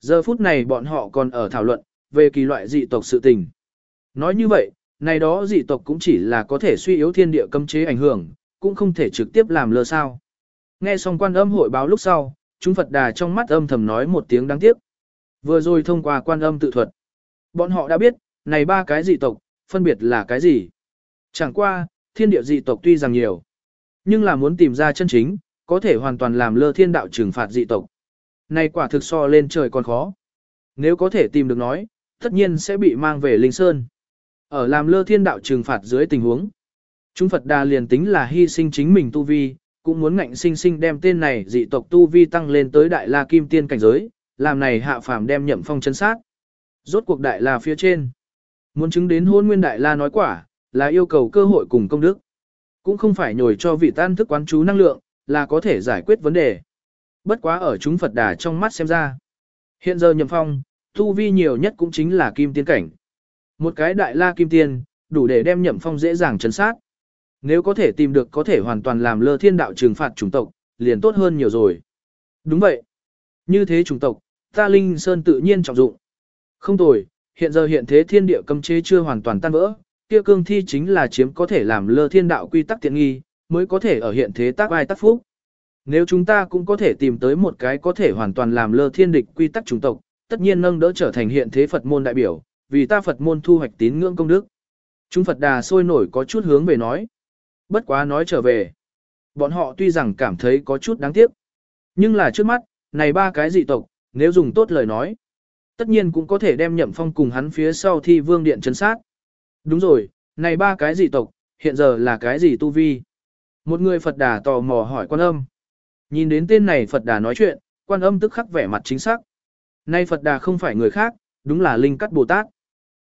Giờ phút này bọn họ còn ở thảo luận, về kỳ loại dị tộc sự tình. Nói như vậy, này đó dị tộc cũng chỉ là có thể suy yếu thiên địa cấm chế ảnh hưởng, cũng không thể trực tiếp làm lơ sao. Nghe xong quan âm hội báo lúc sau, chúng Phật đà trong mắt âm thầm nói một tiếng đáng tiếc. Vừa rồi thông qua quan âm tự thuật, bọn họ đã biết, này ba cái dị tộc, phân biệt là cái gì. Chẳng qua, thiên địa dị tộc tuy rằng nhiều, nhưng là muốn tìm ra chân chính, có thể hoàn toàn làm lơ thiên đạo trừng phạt dị tộc. Này quả thực so lên trời còn khó. Nếu có thể tìm được nói, tất nhiên sẽ bị mang về Linh Sơn. Ở làm lơ thiên đạo trừng phạt dưới tình huống. Chúng Phật đà liền tính là hy sinh chính mình tu vi, cũng muốn ngạnh sinh sinh đem tên này dị tộc tu vi tăng lên tới đại la kim tiên cảnh giới, làm này hạ phàm đem nhậm phong chân sát. Rốt cuộc đại la phía trên. Muốn chứng đến hôn nguyên đại la nói quả, là yêu cầu cơ hội cùng công đức. Cũng không phải nhồi cho vị tan thức quán chú năng lượng, là có thể giải quyết vấn đề. Bất quá ở chúng Phật đà trong mắt xem ra. Hiện giờ nhậm phong, tu vi nhiều nhất cũng chính là kim tiên cảnh. Một cái đại la kim tiên, đủ để đem nhậm phong dễ dàng chấn sát. Nếu có thể tìm được có thể hoàn toàn làm lơ thiên đạo trừng phạt chủng tộc, liền tốt hơn nhiều rồi. Đúng vậy. Như thế chủng tộc, ta Linh Sơn tự nhiên trọng dụng. Không tồi, hiện giờ hiện thế thiên địa cấm chế chưa hoàn toàn tan vỡ, kia cương thi chính là chiếm có thể làm lơ thiên đạo quy tắc tiện nghi, mới có thể ở hiện thế tác vai tác phúc. Nếu chúng ta cũng có thể tìm tới một cái có thể hoàn toàn làm lơ thiên địch quy tắc chủng tộc, tất nhiên nâng đỡ trở thành hiện thế Phật môn đại biểu, vì ta Phật môn thu hoạch tín ngưỡng công đức. Chúng Phật đà sôi nổi có chút hướng về nói. Bất quá nói trở về. Bọn họ tuy rằng cảm thấy có chút đáng tiếc. Nhưng là trước mắt, này ba cái dị tộc, nếu dùng tốt lời nói. Tất nhiên cũng có thể đem nhậm phong cùng hắn phía sau thi vương điện chấn sát. Đúng rồi, này ba cái dị tộc, hiện giờ là cái gì tu vi? Một người Phật đà tò mò hỏi quan âm. Nhìn đến tên này Phật đà nói chuyện, quan âm tức khắc vẻ mặt chính xác. Nay Phật đà không phải người khác, đúng là Linh Cắt Bồ Tát.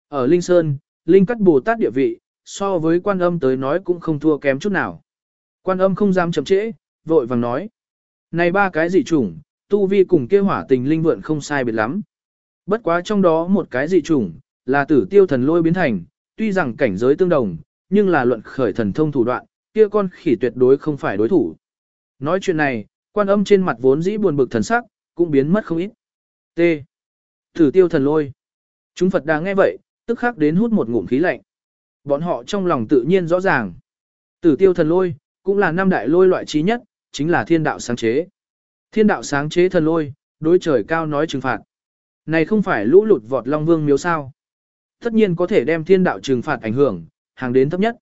Ở Linh Sơn, Linh Cắt Bồ Tát địa vị, so với quan âm tới nói cũng không thua kém chút nào. Quan âm không dám chậm trễ, vội vàng nói. Này ba cái dị chủng, tu vi cùng kia hỏa tình linh vượn không sai biệt lắm. Bất quá trong đó một cái dị chủng, là tử tiêu thần lôi biến thành, tuy rằng cảnh giới tương đồng, nhưng là luận khởi thần thông thủ đoạn, kia con khỉ tuyệt đối không phải đối thủ. Nói chuyện này, quan âm trên mặt vốn dĩ buồn bực thần sắc, cũng biến mất không ít. T. thử tiêu thần lôi. Chúng Phật đang nghe vậy, tức khắc đến hút một ngụm khí lạnh. Bọn họ trong lòng tự nhiên rõ ràng. Tử tiêu thần lôi, cũng là năm đại lôi loại trí nhất, chính là thiên đạo sáng chế. Thiên đạo sáng chế thần lôi, đối trời cao nói trừng phạt. Này không phải lũ lụt vọt long vương miếu sao. Tất nhiên có thể đem thiên đạo trừng phạt ảnh hưởng, hàng đến thấp nhất.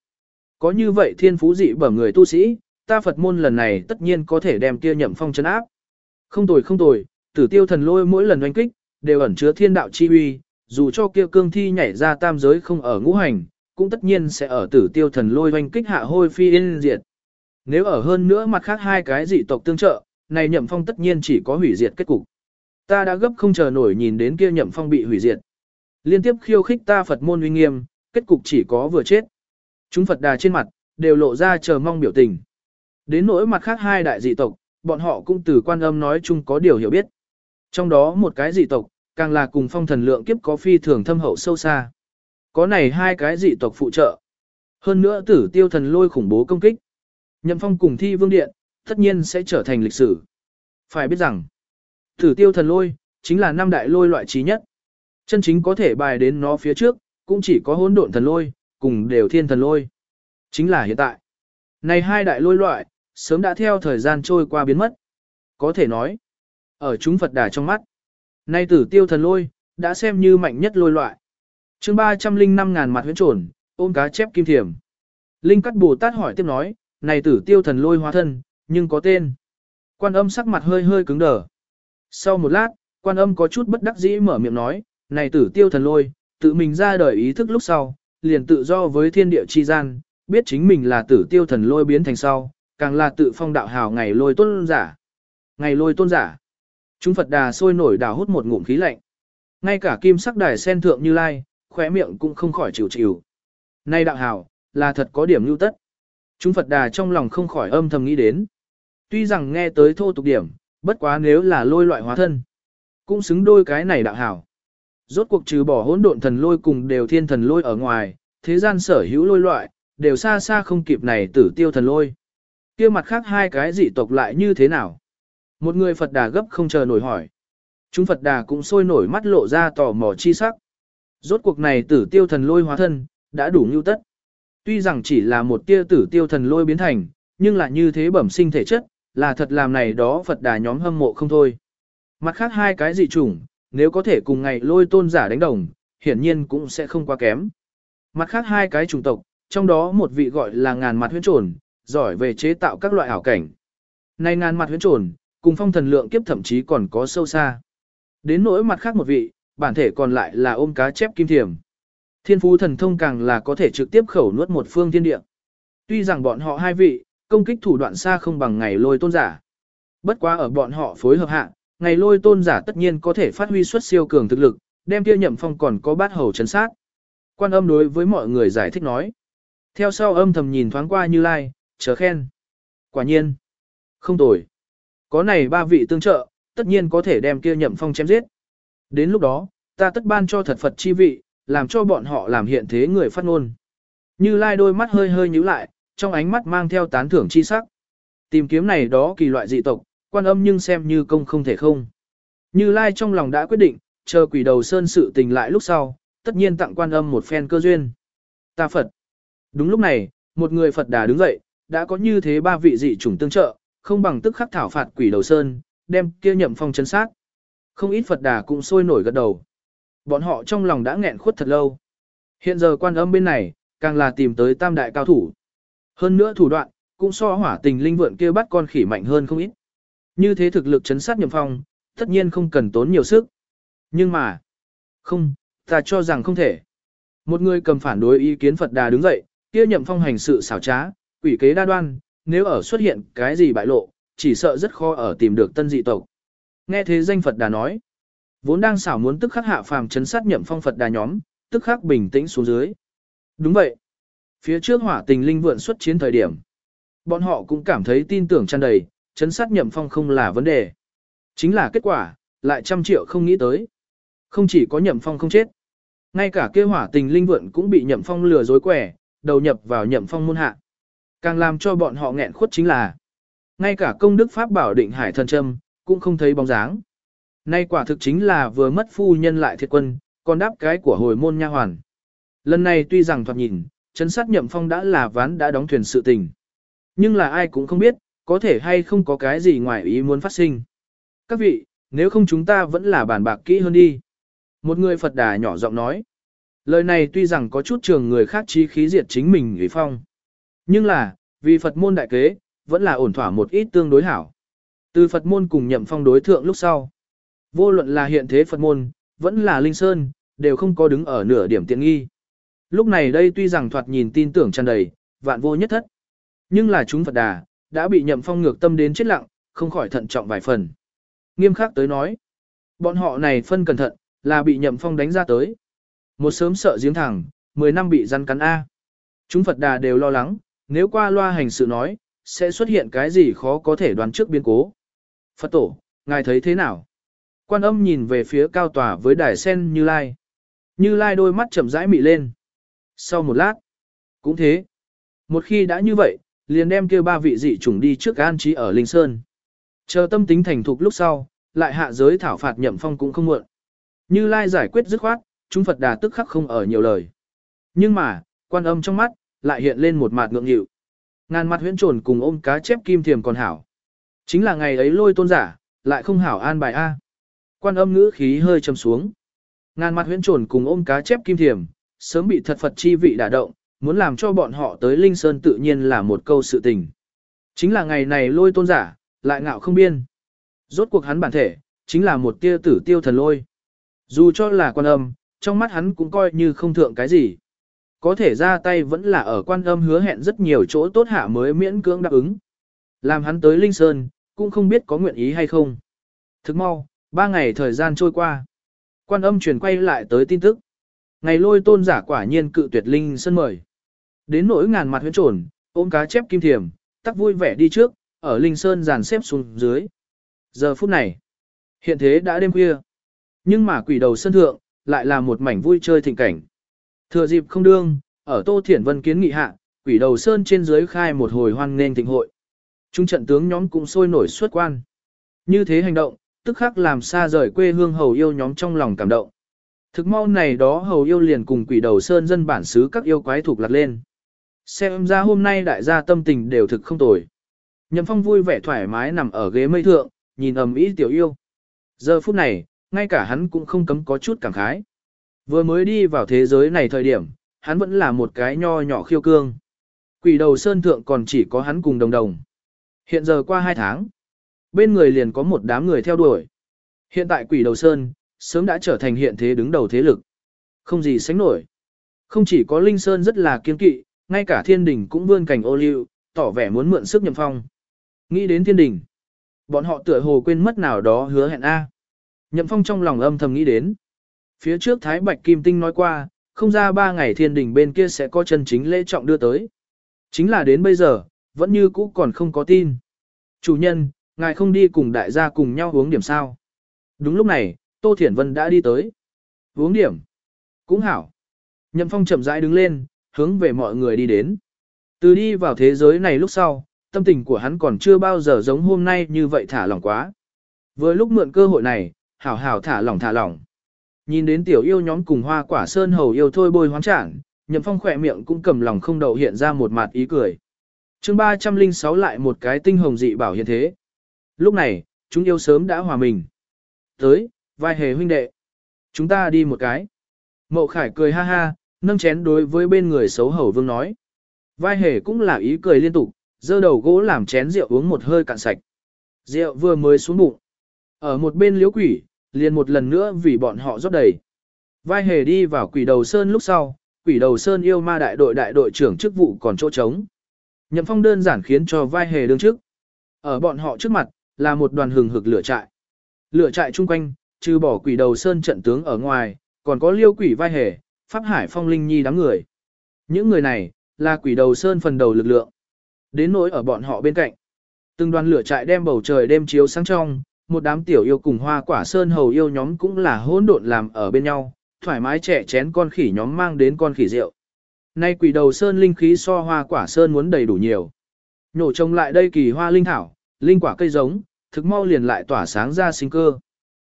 Có như vậy thiên phú dị bẩm người tu sĩ, ta Phật môn lần này tất nhiên có thể đem kia nhậm phong chấn áp. Không tồi không tồi, tử tiêu thần lôi mỗi lần oanh kích, đều ẩn chứa thiên đạo chi uy, dù cho kia cương thi nhảy ra tam giới không ở ngũ hành, cũng tất nhiên sẽ ở tử tiêu thần lôi oanh kích hạ hôi phi yên diệt. Nếu ở hơn nữa mặt khác hai cái dị tộc tương trợ, này nhậm phong tất nhiên chỉ có hủy diệt kết cục. Ta đã gấp không chờ nổi nhìn đến kia nhậm phong bị hủy diệt. Liên tiếp khiêu khích ta Phật môn uy nghiêm, kết cục chỉ có vừa chết. Chúng Phật đà trên mặt, đều lộ ra chờ mong biểu tình. Đến nỗi mặt khác hai đại dị tộc, bọn họ cũng từ quan âm nói chung có điều hiểu biết. Trong đó một cái dị tộc, càng là cùng phong thần lượng kiếp có phi thường thâm hậu sâu xa. Có này hai cái dị tộc phụ trợ. Hơn nữa tử tiêu thần lôi khủng bố công kích. Nhậm phong cùng thi vương điện, tất nhiên sẽ trở thành lịch sử. Phải biết rằng, tử tiêu thần lôi, chính là năm đại lôi loại trí nhất. Chân chính có thể bài đến nó phía trước, cũng chỉ có hỗn độn thần lôi, cùng đều thiên thần lôi. Chính là hiện tại. Này hai đại lôi loại, sớm đã theo thời gian trôi qua biến mất. Có thể nói, ở chúng Phật đà trong mắt. Nay tử tiêu thần lôi, đã xem như mạnh nhất lôi loại. chương 305 ngàn mặt huyễn trồn, ôm cá chép kim thiểm. Linh cắt Bồ Tát hỏi tiếp nói, này tử tiêu thần lôi hóa thân, nhưng có tên. Quan âm sắc mặt hơi hơi cứng đờ. Sau một lát, quan âm có chút bất đắc dĩ mở miệng nói, này tử tiêu thần lôi, tự mình ra đời ý thức lúc sau, liền tự do với thiên địa chi gian, biết chính mình là tử tiêu thần lôi biến thành sau, càng là tự phong đạo hào ngày lôi tôn giả. Ngày lôi tôn giả. Chúng Phật đà sôi nổi đào hút một ngụm khí lạnh. Ngay cả kim sắc đài sen thượng như lai, khóe miệng cũng không khỏi chịu chịu. Nay đạo hào, là thật có điểm lưu tất. Chúng Phật đà trong lòng không khỏi âm thầm nghĩ đến. Tuy rằng nghe tới thô tục điểm, bất quá nếu là lôi loại hóa thân, cũng xứng đôi cái này đạo hảo. Rốt cuộc trừ bỏ hỗn độn thần lôi cùng đều thiên thần lôi ở ngoài, thế gian sở hữu lôi loại, đều xa xa không kịp này tử tiêu thần lôi kia mặt khác hai cái dị tộc lại như thế nào? Một người Phật đà gấp không chờ nổi hỏi. Chúng Phật đà cũng sôi nổi mắt lộ ra tò mò chi sắc. Rốt cuộc này tử tiêu thần lôi hóa thân, đã đủ nhu tất. Tuy rằng chỉ là một tia tử tiêu thần lôi biến thành, nhưng lại như thế bẩm sinh thể chất, là thật làm này đó Phật đà nhóm hâm mộ không thôi. Mặt khác hai cái dị chủng, nếu có thể cùng ngày lôi tôn giả đánh đồng, hiển nhiên cũng sẽ không quá kém. Mặt khác hai cái chủng tộc, trong đó một vị gọi là ngàn mặt huyễn trồn, giỏi về chế tạo các loại ảo cảnh. nay ngàn mặt huyễn trồn, cùng phong thần lượng kiếp thậm chí còn có sâu xa. Đến nỗi mặt khác một vị, bản thể còn lại là ôm cá chép kim thiềm. Thiên phú thần thông càng là có thể trực tiếp khẩu nuốt một phương thiên địa. Tuy rằng bọn họ hai vị, công kích thủ đoạn xa không bằng ngày lôi tôn giả. Bất quá ở bọn họ phối hợp hạ, ngày lôi tôn giả tất nhiên có thể phát huy xuất siêu cường thực lực, đem kia nhậm phong còn có bát hầu chấn sát. Quan âm đối với mọi người giải thích nói. Theo sau âm thầm nhìn thoáng qua như lai, chờ khen. Quả nhiên. Không tồi. Có này ba vị tương trợ, tất nhiên có thể đem kia nhậm phong chém giết. Đến lúc đó, ta tất ban cho thật Phật chi vị, làm cho bọn họ làm hiện thế người phát ngôn. Như lai đôi mắt hơi hơi nhíu lại, trong ánh mắt mang theo tán thưởng chi sắc. Tìm kiếm này đó kỳ loại dị tộc, quan âm nhưng xem như công không thể không. Như lai trong lòng đã quyết định, chờ quỷ đầu sơn sự tình lại lúc sau, tất nhiên tặng quan âm một phen cơ duyên. Ta Phật. Đúng lúc này, một người Phật đà đứng dậy, đã có như thế ba vị dị chủng tương trợ, không bằng tức khắc thảo phạt quỷ đầu sơn, đem kia nhậm phong chấn sát. Không ít Phật đà cũng sôi nổi gật đầu. Bọn họ trong lòng đã nghẹn khuất thật lâu. Hiện giờ quan âm bên này, càng là tìm tới tam đại cao thủ. Hơn nữa thủ đoạn, cũng so hỏa tình linh vượn kia bắt con khỉ mạnh hơn không ít. Như thế thực lực chấn sát nhậm phong, tất nhiên không cần tốn nhiều sức. Nhưng mà, không, ta cho rằng không thể. Một người cầm phản đối ý kiến Phật Đà đứng dậy, kia nhậm phong hành sự xảo trá, quỷ kế đa đoan, nếu ở xuất hiện cái gì bại lộ, chỉ sợ rất khó ở tìm được tân dị tộc. Nghe thế danh Phật Đà nói, vốn đang xảo muốn tức khắc hạ phàm chấn sát nhậm phong Phật Đà nhóm, tức khắc bình tĩnh xuống dưới. Đúng vậy. Phía trước hỏa tình linh vượn xuất chiến thời điểm, bọn họ cũng cảm thấy tin tưởng tràn đầy, chấn sát nhậm phong không là vấn đề. Chính là kết quả, lại trăm triệu không nghĩ tới. Không chỉ có nhậm phong không chết, ngay cả kia hỏa tình linh vượn cũng bị nhậm phong lừa dối quẻ, đầu nhập vào nhậm phong môn hạ. Càng làm cho bọn họ nghẹn khuất chính là, ngay cả công đức pháp bảo định hải thần châm, cũng không thấy bóng dáng. Nay quả thực chính là vừa mất phu nhân lại thiệt quân, còn đáp cái của hồi môn nha hoàn. Lần này tuy rằng thoạt nhìn, chấn sát nhậm phong đã là ván đã đóng thuyền sự tình. Nhưng là ai cũng không biết, có thể hay không có cái gì ngoài ý muốn phát sinh. Các vị, nếu không chúng ta vẫn là bàn bạc kỹ hơn đi. Một người Phật đà nhỏ giọng nói. Lời này tuy rằng có chút trường người khác chi khí diệt chính mình ủy phong. Nhưng là, vì Phật môn đại kế, vẫn là ổn thỏa một ít tương đối hảo. Từ Phật môn cùng nhậm phong đối thượng lúc sau. Vô luận là hiện thế Phật môn, vẫn là Linh Sơn, đều không có đứng ở nửa điểm tiện nghi. Lúc này đây tuy rằng thoạt nhìn tin tưởng tràn đầy, vạn vô nhất thất. Nhưng là chúng Phật đà, đã bị nhậm phong ngược tâm đến chết lặng, không khỏi thận trọng vài phần. Nghiêm khắc tới nói, bọn họ này phân cẩn thận, là bị nhậm phong đánh ra tới. Một sớm sợ giếng thẳng, 10 năm bị răn cắn A. Chúng Phật đà đều lo lắng, nếu qua loa hành sự nói, sẽ xuất hiện cái gì khó có thể đoán trước biến cố. Phật tổ, ngài thấy thế nào? Quan âm nhìn về phía cao tòa với đài sen Như Lai. Như Lai đôi mắt chậm rãi mị lên. Sau một lát, cũng thế. Một khi đã như vậy, liền đem kêu ba vị dị chủng đi trước an trí ở Linh Sơn. Chờ tâm tính thành thục lúc sau, lại hạ giới thảo phạt nhậm phong cũng không muộn. Như Lai giải quyết dứt khoát, chúng Phật đà tức khắc không ở nhiều lời. Nhưng mà, quan âm trong mắt, lại hiện lên một mặt ngượng nghịu. Ngàn mặt huyễn trồn cùng ôm cá chép kim thiềm còn hảo. Chính là ngày ấy lôi tôn giả, lại không hảo an bài A. Quan âm ngữ khí hơi trầm xuống. Ngàn mặt huyễn trồn cùng ôm cá chép kim thiềm, sớm bị thật Phật chi vị đả động, muốn làm cho bọn họ tới Linh Sơn tự nhiên là một câu sự tình. Chính là ngày này lôi tôn giả, lại ngạo không biên. Rốt cuộc hắn bản thể, chính là một tia tử tiêu thần lôi. Dù cho là quan âm, trong mắt hắn cũng coi như không thượng cái gì. Có thể ra tay vẫn là ở quan âm hứa hẹn rất nhiều chỗ tốt hạ mới miễn cưỡng đáp ứng. Làm hắn tới Linh Sơn, cũng không biết có nguyện ý hay không. Thức mau, ba ngày thời gian trôi qua. Quan âm truyền quay lại tới tin tức. Ngày lôi tôn giả quả nhiên cự tuyệt Linh Sơn mời. Đến nỗi ngàn mặt huyễn trồn, ôm cá chép kim thiềm, tắc vui vẻ đi trước, ở Linh Sơn dàn xếp xuống dưới. Giờ phút này, hiện thế đã đêm khuya. Nhưng mà quỷ đầu sân thượng, lại là một mảnh vui chơi thịnh cảnh. Thừa dịp không đương, ở Tô Thiển Vân kiến nghị hạ, quỷ đầu sơn trên dưới khai một hồi hoan nghênh thịnh hội. Trung trận tướng nhóm cũng sôi nổi xuất quan. Như thế hành động, tức khắc làm xa rời quê hương hầu yêu nhóm trong lòng cảm động. Thực mau này đó hầu yêu liền cùng quỷ đầu sơn dân bản xứ các yêu quái thuộc lặt lên. Xem ra hôm nay đại gia tâm tình đều thực không tồi. Nhậm phong vui vẻ thoải mái nằm ở ghế mây thượng, nhìn ầm ĩ tiểu yêu. Giờ phút này, ngay cả hắn cũng không cấm có chút cảm khái. Vừa mới đi vào thế giới này thời điểm, hắn vẫn là một cái nho nhỏ khiêu cương. Quỷ đầu sơn thượng còn chỉ có hắn cùng đồng đồng. Hiện giờ qua hai tháng, bên người liền có một đám người theo đuổi. Hiện tại quỷ đầu sơn, sớm đã trở thành hiện thế đứng đầu thế lực. Không gì sánh nổi. Không chỉ có Linh Sơn rất là kiên kỵ, ngay cả thiên đình cũng vươn cảnh ô liu, tỏ vẻ muốn mượn sức nhậm phong. Nghĩ đến thiên đình. Bọn họ tựa hồ quên mất nào đó hứa hẹn A. Nhậm phong trong lòng âm thầm nghĩ đến. Phía trước Thái Bạch Kim Tinh nói qua, không ra ba ngày thiên đình bên kia sẽ có chân chính lễ trọng đưa tới. Chính là đến bây giờ, vẫn như cũ còn không có tin. Chủ nhân, ngài không đi cùng đại gia cùng nhau uống điểm sao. Đúng lúc này, Tô Thiển Vân đã đi tới. Uống điểm. Cũng hảo. Nhậm Phong chậm rãi đứng lên, hướng về mọi người đi đến. Từ đi vào thế giới này lúc sau, tâm tình của hắn còn chưa bao giờ giống hôm nay như vậy thả lỏng quá. Với lúc mượn cơ hội này, hảo hảo thả lỏng thả lỏng. Nhìn đến tiểu yêu nhóm cùng hoa quả sơn hầu yêu thôi bôi hoán trảng, nhậm phong khỏe miệng cũng cầm lòng không đậu hiện ra một mặt ý cười. chương 306 lại một cái tinh hồng dị bảo hiện thế. Lúc này, chúng yêu sớm đã hòa mình. Tới, vai hề huynh đệ. Chúng ta đi một cái. Mậu khải cười ha ha, nâng chén đối với bên người xấu hầu vương nói. Vai hề cũng là ý cười liên tục, giơ đầu gỗ làm chén rượu uống một hơi cạn sạch. Rượu vừa mới xuống bụng. Ở một bên liếu quỷ, liền một lần nữa vì bọn họ rót đầy. Vai hề đi vào quỷ đầu sơn lúc sau, quỷ đầu sơn yêu ma đại đội đại đội trưởng chức vụ còn chỗ trống. Nhậm phong đơn giản khiến cho vai hề đương trước. Ở bọn họ trước mặt, là một đoàn hừng hực lửa trại. Lửa trại chung quanh, trừ bỏ quỷ đầu sơn trận tướng ở ngoài, còn có liêu quỷ vai hề, pháp hải phong linh nhi đám người. Những người này, là quỷ đầu sơn phần đầu lực lượng. Đến nỗi ở bọn họ bên cạnh. Từng đoàn lửa trại đem bầu trời đêm chiếu sáng trong, một đám tiểu yêu cùng hoa quả sơn hầu yêu nhóm cũng là hỗn độn làm ở bên nhau, thoải mái trẻ chén con khỉ nhóm mang đến con khỉ rượu. Nay quỷ đầu sơn linh khí so hoa quả sơn muốn đầy đủ nhiều. Nhổ trồng lại đây kỳ hoa linh thảo, linh quả cây giống, thực mau liền lại tỏa sáng ra sinh cơ.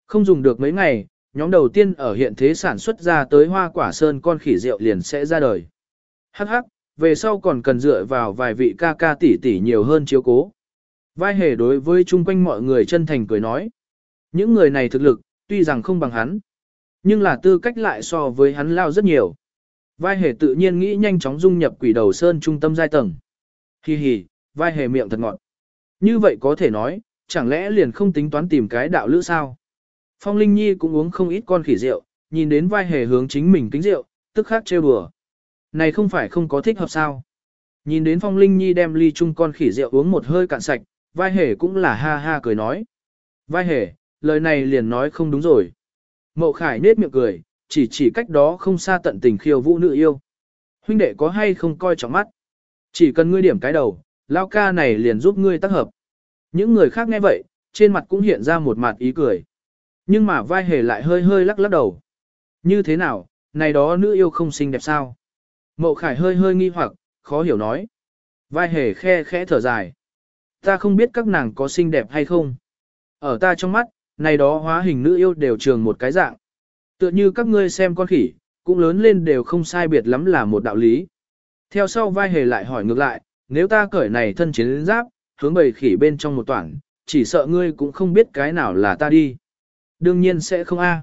Không dùng được mấy ngày, nhóm đầu tiên ở hiện thế sản xuất ra tới hoa quả sơn con khỉ rượu liền sẽ ra đời. Hắc hắc, về sau còn cần dựa vào vài vị ca ca tỷ tỷ nhiều hơn chiếu cố. Vai hề đối với chung quanh mọi người chân thành cười nói. Những người này thực lực, tuy rằng không bằng hắn, nhưng là tư cách lại so với hắn lao rất nhiều. Vai hề tự nhiên nghĩ nhanh chóng dung nhập quỷ đầu sơn trung tâm giai tầng. Hi hi, vai hề miệng thật ngọt. Như vậy có thể nói, chẳng lẽ liền không tính toán tìm cái đạo lữ sao? Phong Linh Nhi cũng uống không ít con khỉ rượu, nhìn đến vai hề hướng chính mình kính rượu, tức khắc trêu đùa. Này không phải không có thích hợp sao? Nhìn đến Phong Linh Nhi đem ly chung con khỉ rượu uống một hơi cạn sạch, vai hề cũng là ha ha cười nói. Vai hề, lời này liền nói không đúng rồi. Mậu Khải nết miệng cười, chỉ chỉ cách đó không xa tận tình khiêu vũ nữ yêu. Huynh đệ có hay không coi trọng mắt? Chỉ cần ngươi điểm cái đầu, lao ca này liền giúp ngươi tác hợp. Những người khác nghe vậy, trên mặt cũng hiện ra một mặt ý cười. Nhưng mà vai hề lại hơi hơi lắc lắc đầu. Như thế nào, này đó nữ yêu không xinh đẹp sao? Mậu Khải hơi hơi nghi hoặc, khó hiểu nói. Vai hề khe khẽ thở dài. Ta không biết các nàng có xinh đẹp hay không. Ở ta trong mắt, này đó hóa hình nữ yêu đều trường một cái dạng. Tựa như các ngươi xem con khỉ, cũng lớn lên đều không sai biệt lắm là một đạo lý. Theo sau vai hề lại hỏi ngược lại, nếu ta cởi này thân chiến giáp, hướng bầy khỉ bên trong một toảng, chỉ sợ ngươi cũng không biết cái nào là ta đi. Đương nhiên sẽ không a.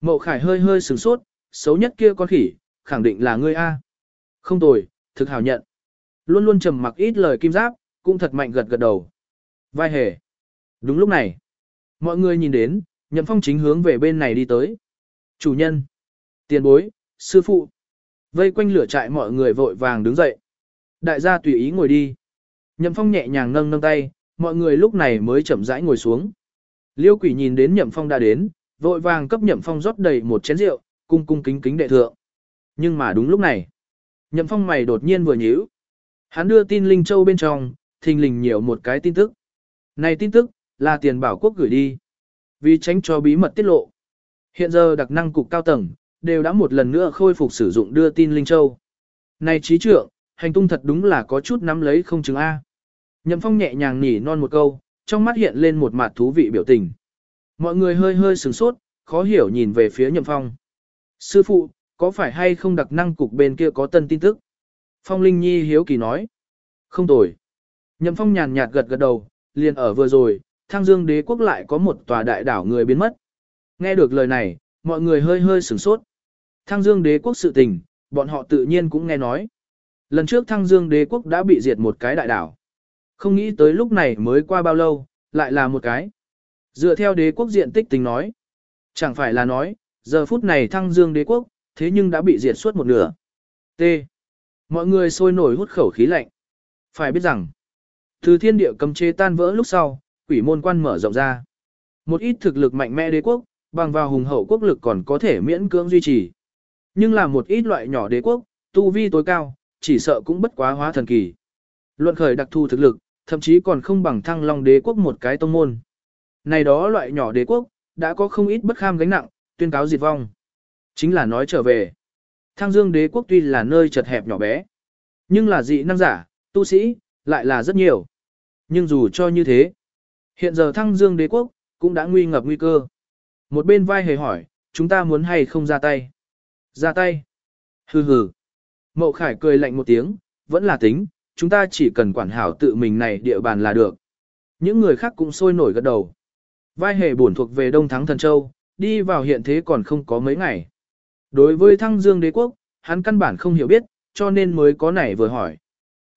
Mậu Khải hơi hơi sửng sốt, xấu nhất kia con khỉ, khẳng định là ngươi a. Không tồi, thực hào nhận. Luôn luôn trầm mặc ít lời kim giáp, cũng thật mạnh gật gật đầu. Vai hề. Đúng lúc này, mọi người nhìn đến, nhậm phong chính hướng về bên này đi tới. Chủ nhân, tiền bối, sư phụ. Vây quanh lửa trại mọi người vội vàng đứng dậy. Đại gia tùy ý ngồi đi. Nhậm phong nhẹ nhàng nâng nâng tay, mọi người lúc này mới chậm rãi ngồi xuống. Liêu quỷ nhìn đến nhậm phong đã đến, vội vàng cấp nhậm phong rót đầy một chén rượu, cung cung kính kính đệ thượng. Nhưng mà đúng lúc này, nhậm phong mày đột nhiên vừa nhíu. Hắn đưa tin Linh Châu bên trong, thình lình nhiều một cái tin tức. Này tin tức, là tiền bảo quốc gửi đi. Vì tránh cho bí mật tiết lộ. Hiện giờ đặc năng cục cao tầng, đều đã một lần nữa khôi phục sử dụng đưa tin Linh Châu. Này trí trưởng, hành tung thật đúng là có chút nắm lấy không chứng A. Nhậm phong nhẹ nhàng nỉ non một câu, trong mắt hiện lên một mặt thú vị biểu tình. Mọi người hơi hơi sửng sốt, khó hiểu nhìn về phía Nhậm Phong. Sư phụ, có phải hay không đặc năng cục bên kia có tân tin tức? Phong Linh Nhi hiếu kỳ nói. Không tồi. Nhậm Phong nhàn nhạt gật gật đầu, liền ở vừa rồi, thang dương đế quốc lại có một tòa đại đảo người biến mất. Nghe được lời này, mọi người hơi hơi sửng sốt. Thang dương đế quốc sự tình, bọn họ tự nhiên cũng nghe nói. Lần trước thăng dương đế quốc đã bị diệt một cái đại đảo. Không nghĩ tới lúc này mới qua bao lâu, lại là một cái. Dựa theo đế quốc diện tích tính nói. Chẳng phải là nói, giờ phút này thăng dương đế quốc, thế nhưng đã bị diệt suốt một nửa. T. Mọi người sôi nổi hút khẩu khí lạnh. Phải biết rằng, từ thiên địa cầm chế tan vỡ lúc sau, quỷ môn quan mở rộng ra. Một ít thực lực mạnh mẽ đế quốc, bằng vào hùng hậu quốc lực còn có thể miễn cưỡng duy trì. Nhưng là một ít loại nhỏ đế quốc, tu vi tối cao, chỉ sợ cũng bất quá hóa thần kỳ. Luận khởi đặc thù thực lực, thậm chí còn không bằng thăng long đế quốc một cái tông môn. Này đó loại nhỏ đế quốc, đã có không ít bất kham gánh nặng, tuyên cáo diệt vong. Chính là nói trở về. Thăng dương đế quốc tuy là nơi chật hẹp nhỏ bé, nhưng là dị năng giả, tu sĩ, lại là rất nhiều. Nhưng dù cho như thế, hiện giờ thăng dương đế quốc, cũng đã nguy ngập nguy cơ. Một bên vai hề hỏi, chúng ta muốn hay không ra tay? Ra tay. Hừ hừ. Mậu Khải cười lạnh một tiếng, vẫn là tính, chúng ta chỉ cần quản hảo tự mình này địa bàn là được. Những người khác cũng sôi nổi gật đầu. Vai hề bổn thuộc về Đông Thắng Thần Châu, đi vào hiện thế còn không có mấy ngày. Đối với thăng dương đế quốc, hắn căn bản không hiểu biết, cho nên mới có nảy vừa hỏi.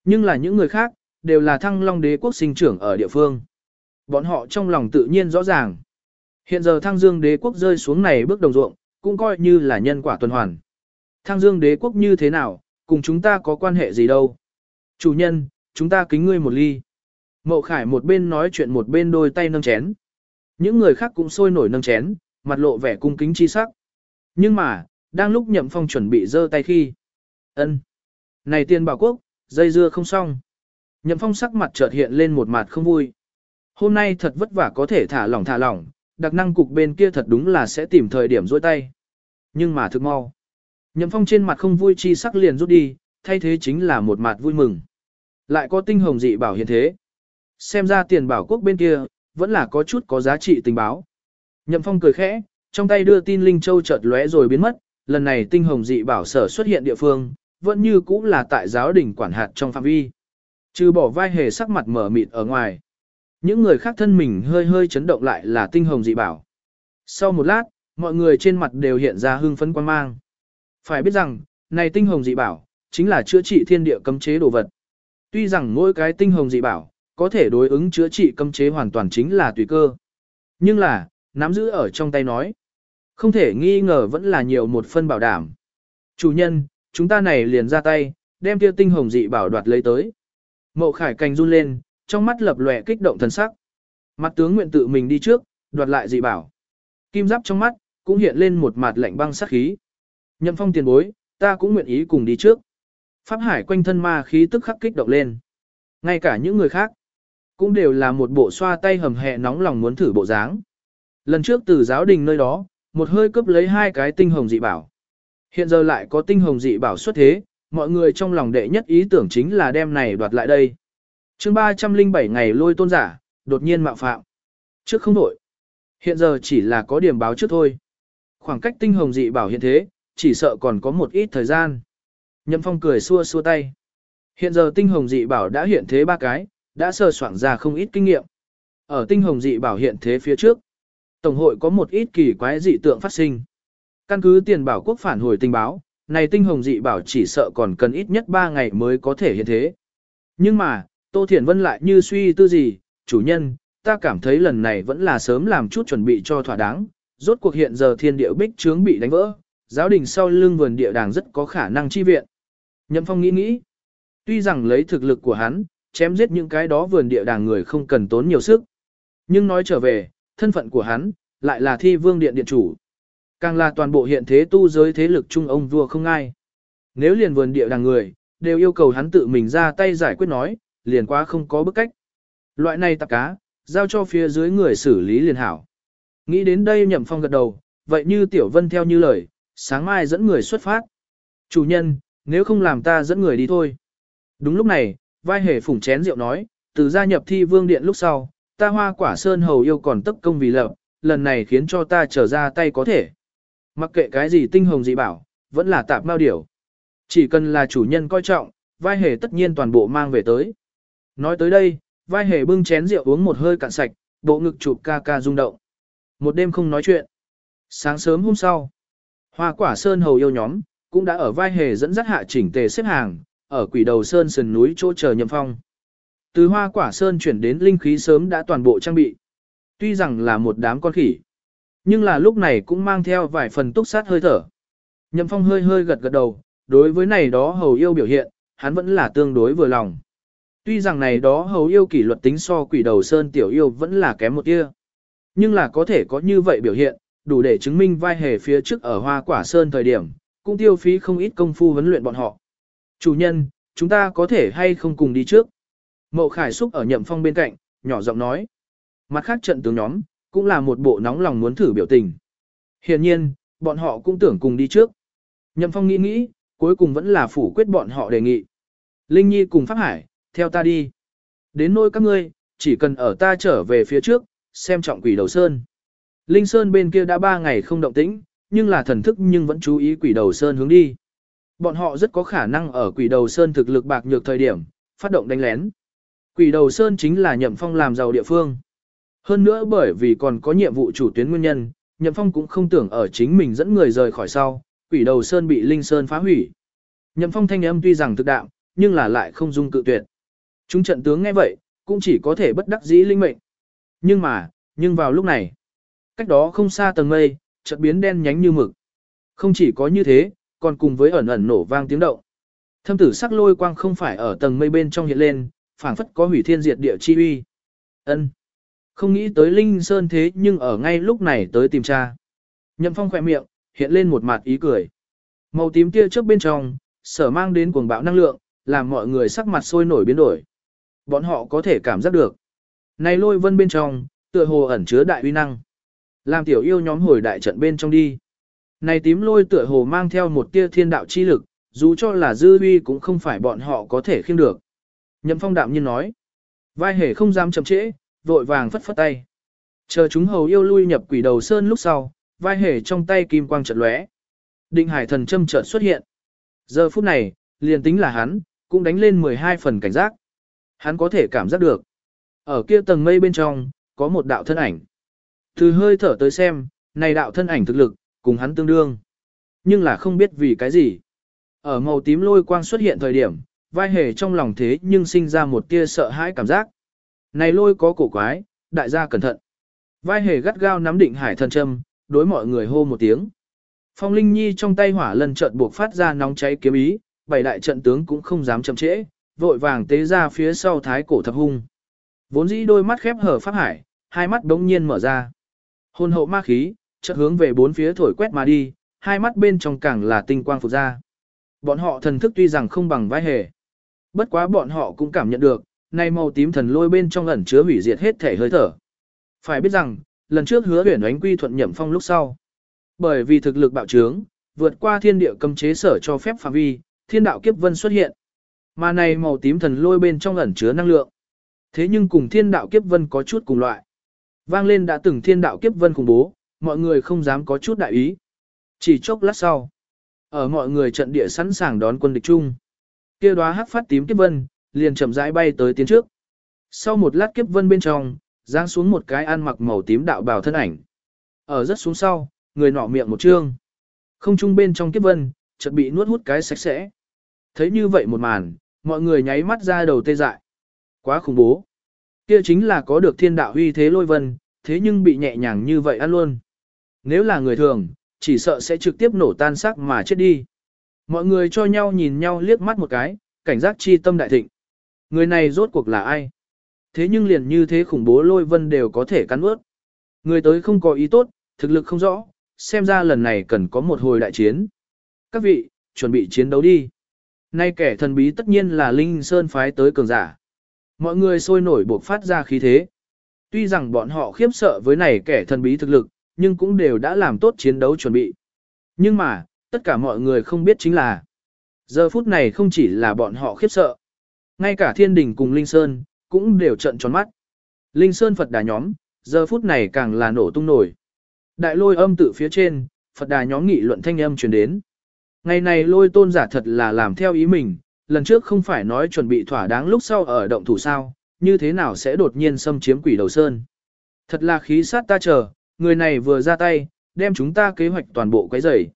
Nhưng là những người khác, đều là thăng long đế quốc sinh trưởng ở địa phương. Bọn họ trong lòng tự nhiên rõ ràng. Hiện giờ thăng dương đế quốc rơi xuống này bước đồng ruộng, cũng coi như là nhân quả tuần hoàn. Thăng dương đế quốc như thế nào, cùng chúng ta có quan hệ gì đâu. Chủ nhân, chúng ta kính ngươi một ly. Mậu Khải một bên nói chuyện một bên đôi tay nâng chén. Những người khác cũng sôi nổi nâng chén, mặt lộ vẻ cung kính chi sắc. Nhưng mà, đang lúc nhậm phong chuẩn bị giơ tay khi. ân Này tiên bảo quốc, dây dưa không xong. Nhậm phong sắc mặt chợt hiện lên một mặt không vui. Hôm nay thật vất vả có thể thả lỏng thả lỏng, đặc năng cục bên kia thật đúng là sẽ tìm thời điểm dôi tay. Nhưng mà thực mau. Nhậm phong trên mặt không vui chi sắc liền rút đi, thay thế chính là một mặt vui mừng. Lại có tinh hồng dị bảo hiện thế. Xem ra tiền bảo quốc bên kia, vẫn là có chút có giá trị tình báo. Nhậm phong cười khẽ, trong tay đưa tin Linh Châu chợt lóe rồi biến mất, lần này tinh hồng dị bảo sở xuất hiện địa phương, vẫn như cũ là tại giáo đình quản hạt trong phạm vi. Trừ bỏ vai hề sắc mặt mở mịt ở ngoài. Những người khác thân mình hơi hơi chấn động lại là tinh hồng dị bảo. Sau một lát, mọi người trên mặt đều hiện ra hưng phấn quan mang. Phải biết rằng, này tinh hồng dị bảo, chính là chữa trị thiên địa cấm chế đồ vật. Tuy rằng mỗi cái tinh hồng dị bảo, có thể đối ứng chữa trị cấm chế hoàn toàn chính là tùy cơ. Nhưng là, nắm giữ ở trong tay nói. Không thể nghi ngờ vẫn là nhiều một phân bảo đảm. Chủ nhân, chúng ta này liền ra tay, đem tiêu tinh hồng dị bảo đoạt lấy tới. Mậu khải cành run lên, trong mắt lập lòe kích động thần sắc. Mặt tướng nguyện tự mình đi trước, đoạt lại dị bảo. Kim giáp trong mắt, cũng hiện lên một mặt lạnh băng sắc khí. Nhậm phong tiền bối, ta cũng nguyện ý cùng đi trước. Pháp hải quanh thân ma khí tức khắc kích động lên. Ngay cả những người khác, cũng đều là một bộ xoa tay hầm hẹ nóng lòng muốn thử bộ dáng. Lần trước từ giáo đình nơi đó, một hơi cướp lấy hai cái tinh hồng dị bảo. Hiện giờ lại có tinh hồng dị bảo xuất thế, mọi người trong lòng đệ nhất ý tưởng chính là đem này đoạt lại đây. chương 307 ngày lôi tôn giả, đột nhiên mạo phạm. Trước không đổi. Hiện giờ chỉ là có điểm báo trước thôi. Khoảng cách tinh hồng dị bảo hiện thế, chỉ sợ còn có một ít thời gian. Nhậm Phong cười xua xua tay. Hiện giờ tinh hồng dị bảo đã hiện thế ba cái, đã sơ soạn ra không ít kinh nghiệm. Ở tinh hồng dị bảo hiện thế phía trước, Tổng hội có một ít kỳ quái dị tượng phát sinh. Căn cứ tiền bảo quốc phản hồi tình báo, này tinh hồng dị bảo chỉ sợ còn cần ít nhất 3 ngày mới có thể hiện thế. Nhưng mà, Tô Thiển Vân lại như suy tư gì, chủ nhân, ta cảm thấy lần này vẫn là sớm làm chút chuẩn bị cho thỏa đáng, rốt cuộc hiện giờ thiên địa bích trướng bị đánh vỡ, giáo đình sau lưng vườn địa đàng rất có khả năng chi viện. Nhậm Phong nghĩ nghĩ, tuy rằng lấy thực lực của hắn, chém giết những cái đó vườn địa đàng người không cần tốn nhiều sức. Nhưng nói trở về, thân phận của hắn, lại là thi vương điện điện chủ. Càng là toàn bộ hiện thế tu giới thế lực trung ông vua không ai. Nếu liền vườn địa đàng người, đều yêu cầu hắn tự mình ra tay giải quyết nói, liền quá không có bức cách. Loại này tạp cá, giao cho phía dưới người xử lý liền hảo. Nghĩ đến đây nhậm phong gật đầu, vậy như Tiểu Vân theo như lời, sáng mai dẫn người xuất phát. Chủ nhân, nếu không làm ta dẫn người đi thôi. Đúng lúc này, vai hề phủng chén rượu nói, từ gia nhập thi vương điện lúc sau, ta hoa quả sơn hầu yêu còn tất công vì lợi, lần này khiến cho ta trở ra tay có thể. Mặc kệ cái gì tinh hồng dị bảo, vẫn là tạp mao điểu. Chỉ cần là chủ nhân coi trọng, vai hề tất nhiên toàn bộ mang về tới. Nói tới đây, vai hề bưng chén rượu uống một hơi cạn sạch, bộ ngực chụp ca ca rung động. Một đêm không nói chuyện. Sáng sớm hôm sau, hoa quả sơn hầu yêu nhóm, cũng đã ở vai hề dẫn dắt hạ chỉnh tề xếp hàng, ở quỷ đầu sơn sườn núi chỗ chờ nhậm phong. Từ hoa quả sơn chuyển đến linh khí sớm đã toàn bộ trang bị. Tuy rằng là một đám con khỉ, nhưng là lúc này cũng mang theo vài phần túc sát hơi thở. Nhậm phong hơi hơi gật gật đầu, đối với này đó hầu yêu biểu hiện, hắn vẫn là tương đối vừa lòng. Tuy rằng này đó hầu yêu kỷ luật tính so quỷ đầu sơn tiểu yêu vẫn là kém một tia. Nhưng là có thể có như vậy biểu hiện, đủ để chứng minh vai hề phía trước ở hoa quả sơn thời điểm, cũng tiêu phí không ít công phu huấn luyện bọn họ. Chủ nhân, chúng ta có thể hay không cùng đi trước? Mậu Khải Xúc ở nhậm phong bên cạnh, nhỏ giọng nói. Mặt khác trận tướng nhóm, cũng là một bộ nóng lòng muốn thử biểu tình. Hiển nhiên, bọn họ cũng tưởng cùng đi trước. Nhậm phong nghĩ nghĩ, cuối cùng vẫn là phủ quyết bọn họ đề nghị. Linh Nhi cùng Pháp Hải, theo ta đi. Đến nôi các ngươi, chỉ cần ở ta trở về phía trước, xem trọng quỷ đầu sơn. Linh Sơn bên kia đã ba ngày không động tĩnh, nhưng là thần thức nhưng vẫn chú ý quỷ đầu Sơn hướng đi. Bọn họ rất có khả năng ở quỷ đầu Sơn thực lực bạc nhược thời điểm, phát động đánh lén. Quỷ đầu Sơn chính là nhậm phong làm giàu địa phương. Hơn nữa bởi vì còn có nhiệm vụ chủ tuyến nguyên nhân, nhậm phong cũng không tưởng ở chính mình dẫn người rời khỏi sau, quỷ đầu Sơn bị Linh Sơn phá hủy. Nhậm phong thanh âm tuy rằng thực đạo, nhưng là lại không dung cự tuyệt. Chúng trận tướng nghe vậy, cũng chỉ có thể bất đắc dĩ linh mệnh. Nhưng mà, nhưng vào lúc này, cách đó không xa tầng mây, chợt biến đen nhánh như mực. Không chỉ có như thế, còn cùng với ẩn ẩn nổ vang tiếng động. Thâm tử sắc lôi quang không phải ở tầng mây bên trong hiện lên, phảng phất có hủy thiên diệt địa chi uy. Ân, không nghĩ tới Linh Sơn thế nhưng ở ngay lúc này tới tìm cha. Nhậm phong khỏe miệng, hiện lên một mặt ý cười. Màu tím tia trước bên trong, sở mang đến cuồng bão năng lượng, làm mọi người sắc mặt sôi nổi biến đổi. Bọn họ có thể cảm giác được. Này lôi vân bên trong, tựa hồ ẩn chứa đại uy năng. Làm tiểu yêu nhóm hồi đại trận bên trong đi. Này tím lôi tựa hồ mang theo một tia thiên đạo chi lực, dù cho là dư uy cũng không phải bọn họ có thể khiêng được. Nhậm phong đạm nhiên nói. Vai hề không dám chậm trễ, vội vàng phất phất tay. Chờ chúng hầu yêu lui nhập quỷ đầu sơn lúc sau, vai hề trong tay kim quang chợt lóe. Định hải thần châm chợt xuất hiện. Giờ phút này, liền tính là hắn, cũng đánh lên 12 phần cảnh giác. Hắn có thể cảm giác được. Ở kia tầng mây bên trong, có một đạo thân ảnh. Từ hơi thở tới xem, này đạo thân ảnh thực lực, cùng hắn tương đương. Nhưng là không biết vì cái gì. Ở màu tím lôi quang xuất hiện thời điểm, vai hề trong lòng thế nhưng sinh ra một tia sợ hãi cảm giác. Này lôi có cổ quái, đại gia cẩn thận. Vai hề gắt gao nắm định hải thần châm, đối mọi người hô một tiếng. Phong Linh Nhi trong tay hỏa lần trận buộc phát ra nóng cháy kiếm ý, bảy đại trận tướng cũng không dám chậm trễ, vội vàng tế ra phía sau thái cổ thập hung. Vốn dĩ đôi mắt khép hở pháp hải, hai mắt đống nhiên mở ra. Hồn hậu ma khí, chợt hướng về bốn phía thổi quét mà đi, hai mắt bên trong càng là tinh quang phục ra. Bọn họ thần thức tuy rằng không bằng vai hề. Bất quá bọn họ cũng cảm nhận được, nay màu tím thần lôi bên trong ẩn chứa hủy diệt hết thể hơi thở. Phải biết rằng, lần trước hứa huyền ánh quy thuận nhậm phong lúc sau. Bởi vì thực lực bạo trướng, vượt qua thiên địa cấm chế sở cho phép phạm vi, thiên đạo kiếp vân xuất hiện. Mà này màu tím thần lôi bên trong ẩn chứa năng lượng. Thế nhưng cùng thiên đạo kiếp vân có chút cùng loại. Vang lên đã từng thiên đạo kiếp vân khủng bố, mọi người không dám có chút đại ý. Chỉ chốc lát sau, ở mọi người trận địa sẵn sàng đón quân địch chung. Kia đóa hắc phát tím kiếp vân, liền chậm rãi bay tới tiến trước. Sau một lát kiếp vân bên trong, giáng xuống một cái ăn mặc màu tím đạo bào thân ảnh. Ở rất xuống sau, người nọ miệng một trương. Không trung bên trong kiếp vân, chợt bị nuốt hút cái sạch sẽ. Thấy như vậy một màn, mọi người nháy mắt ra đầu tê dại. Quá khủng bố. Kia chính là có được thiên đạo huy thế lôi vân, thế nhưng bị nhẹ nhàng như vậy ăn luôn. Nếu là người thường, chỉ sợ sẽ trực tiếp nổ tan xác mà chết đi. Mọi người cho nhau nhìn nhau liếc mắt một cái, cảnh giác chi tâm đại thịnh. Người này rốt cuộc là ai? Thế nhưng liền như thế khủng bố lôi vân đều có thể cắn ướt. Người tới không có ý tốt, thực lực không rõ, xem ra lần này cần có một hồi đại chiến. Các vị, chuẩn bị chiến đấu đi. Nay kẻ thần bí tất nhiên là Linh Sơn phái tới cường giả. Mọi người sôi nổi buộc phát ra khí thế. Tuy rằng bọn họ khiếp sợ với này kẻ thần bí thực lực, nhưng cũng đều đã làm tốt chiến đấu chuẩn bị. Nhưng mà, tất cả mọi người không biết chính là, giờ phút này không chỉ là bọn họ khiếp sợ. Ngay cả thiên đình cùng Linh Sơn, cũng đều trận tròn mắt. Linh Sơn Phật đà nhóm, Giờ phút này càng là nổ tung nổi. Đại lôi âm tự phía trên, Phật đà nhóm nghị luận thanh âm truyền đến. Ngày này lôi tôn giả thật là làm theo ý mình, lần trước không phải nói chuẩn bị thỏa đáng lúc sau ở động thủ sao, như thế nào sẽ đột nhiên xâm chiếm quỷ đầu sơn. Thật là khí sát ta chờ, người này vừa ra tay, đem chúng ta kế hoạch toàn bộ quấy rầy.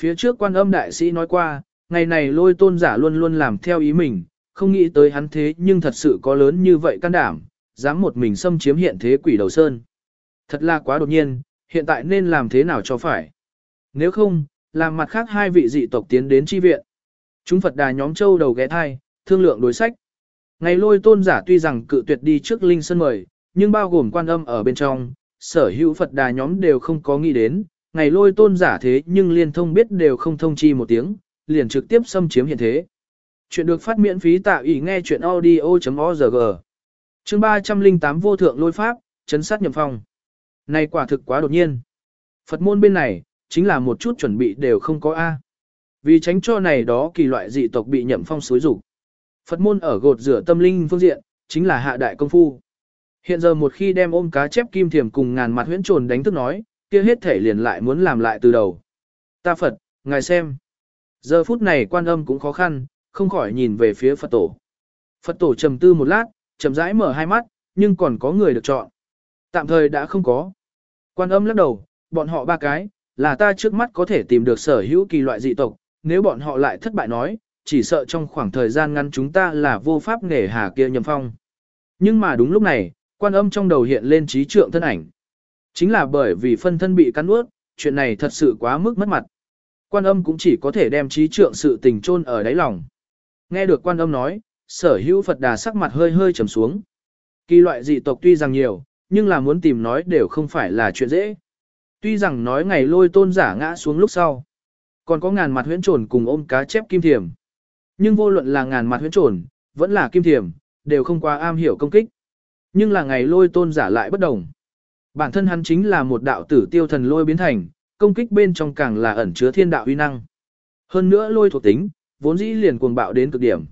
Phía trước quan âm đại sĩ nói qua, ngày này lôi tôn giả luôn luôn làm theo ý mình, không nghĩ tới hắn thế nhưng thật sự có lớn như vậy can đảm, dám một mình xâm chiếm hiện thế quỷ đầu sơn. Thật là quá đột nhiên, hiện tại nên làm thế nào cho phải. Nếu không, làm mặt khác hai vị dị tộc tiến đến chi viện. Chúng Phật đà nhóm châu đầu ghé thai, thương lượng đối sách. Ngày lôi tôn giả tuy rằng cự tuyệt đi trước Linh Sơn mời, nhưng bao gồm quan âm ở bên trong, sở hữu Phật đà nhóm đều không có nghĩ đến, ngày lôi tôn giả thế nhưng liên thông biết đều không thông chi một tiếng, liền trực tiếp xâm chiếm hiện thế. Chuyện được phát miễn phí tại ủy nghe chuyện audio.org. Chương 308 vô thượng lôi pháp, chấn sát nhậm phong. Này quả thực quá đột nhiên. Phật môn bên này, chính là một chút chuẩn bị đều không có A. Vì tránh cho này đó kỳ loại dị tộc bị nhậm phong xối rủ. Phật môn ở gột rửa tâm linh phương diện, chính là hạ đại công phu. Hiện giờ một khi đem ôm cá chép kim thiềm cùng ngàn mặt huyễn trồn đánh thức nói, kia hết thể liền lại muốn làm lại từ đầu. Ta Phật, ngài xem. Giờ phút này quan âm cũng khó khăn, không khỏi nhìn về phía Phật tổ. Phật tổ trầm tư một lát, chậm rãi mở hai mắt, nhưng còn có người được chọn. Tạm thời đã không có. Quan âm lắc đầu, bọn họ ba cái, là ta trước mắt có thể tìm được sở hữu kỳ loại dị tộc, nếu bọn họ lại thất bại nói, chỉ sợ trong khoảng thời gian ngắn chúng ta là vô pháp nghề hà kia nhầm phong. Nhưng mà đúng lúc này, quan âm trong đầu hiện lên trí trượng thân ảnh. Chính là bởi vì phân thân bị cắn ướt, chuyện này thật sự quá mức mất mặt. Quan âm cũng chỉ có thể đem trí trượng sự tình chôn ở đáy lòng. Nghe được quan âm nói, sở hữu Phật đà sắc mặt hơi hơi trầm xuống. Kỳ loại dị tộc tuy rằng nhiều, nhưng là muốn tìm nói đều không phải là chuyện dễ. Tuy rằng nói ngày lôi tôn giả ngã xuống lúc sau, còn có ngàn mặt huyễn trồn cùng ôm cá chép kim thiềm. Nhưng vô luận là ngàn mặt huyễn trồn, vẫn là kim thiềm, đều không qua am hiểu công kích. Nhưng là ngày lôi tôn giả lại bất đồng. Bản thân hắn chính là một đạo tử tiêu thần lôi biến thành, công kích bên trong càng là ẩn chứa thiên đạo uy năng. Hơn nữa lôi thuộc tính, vốn dĩ liền cuồng bạo đến cực điểm.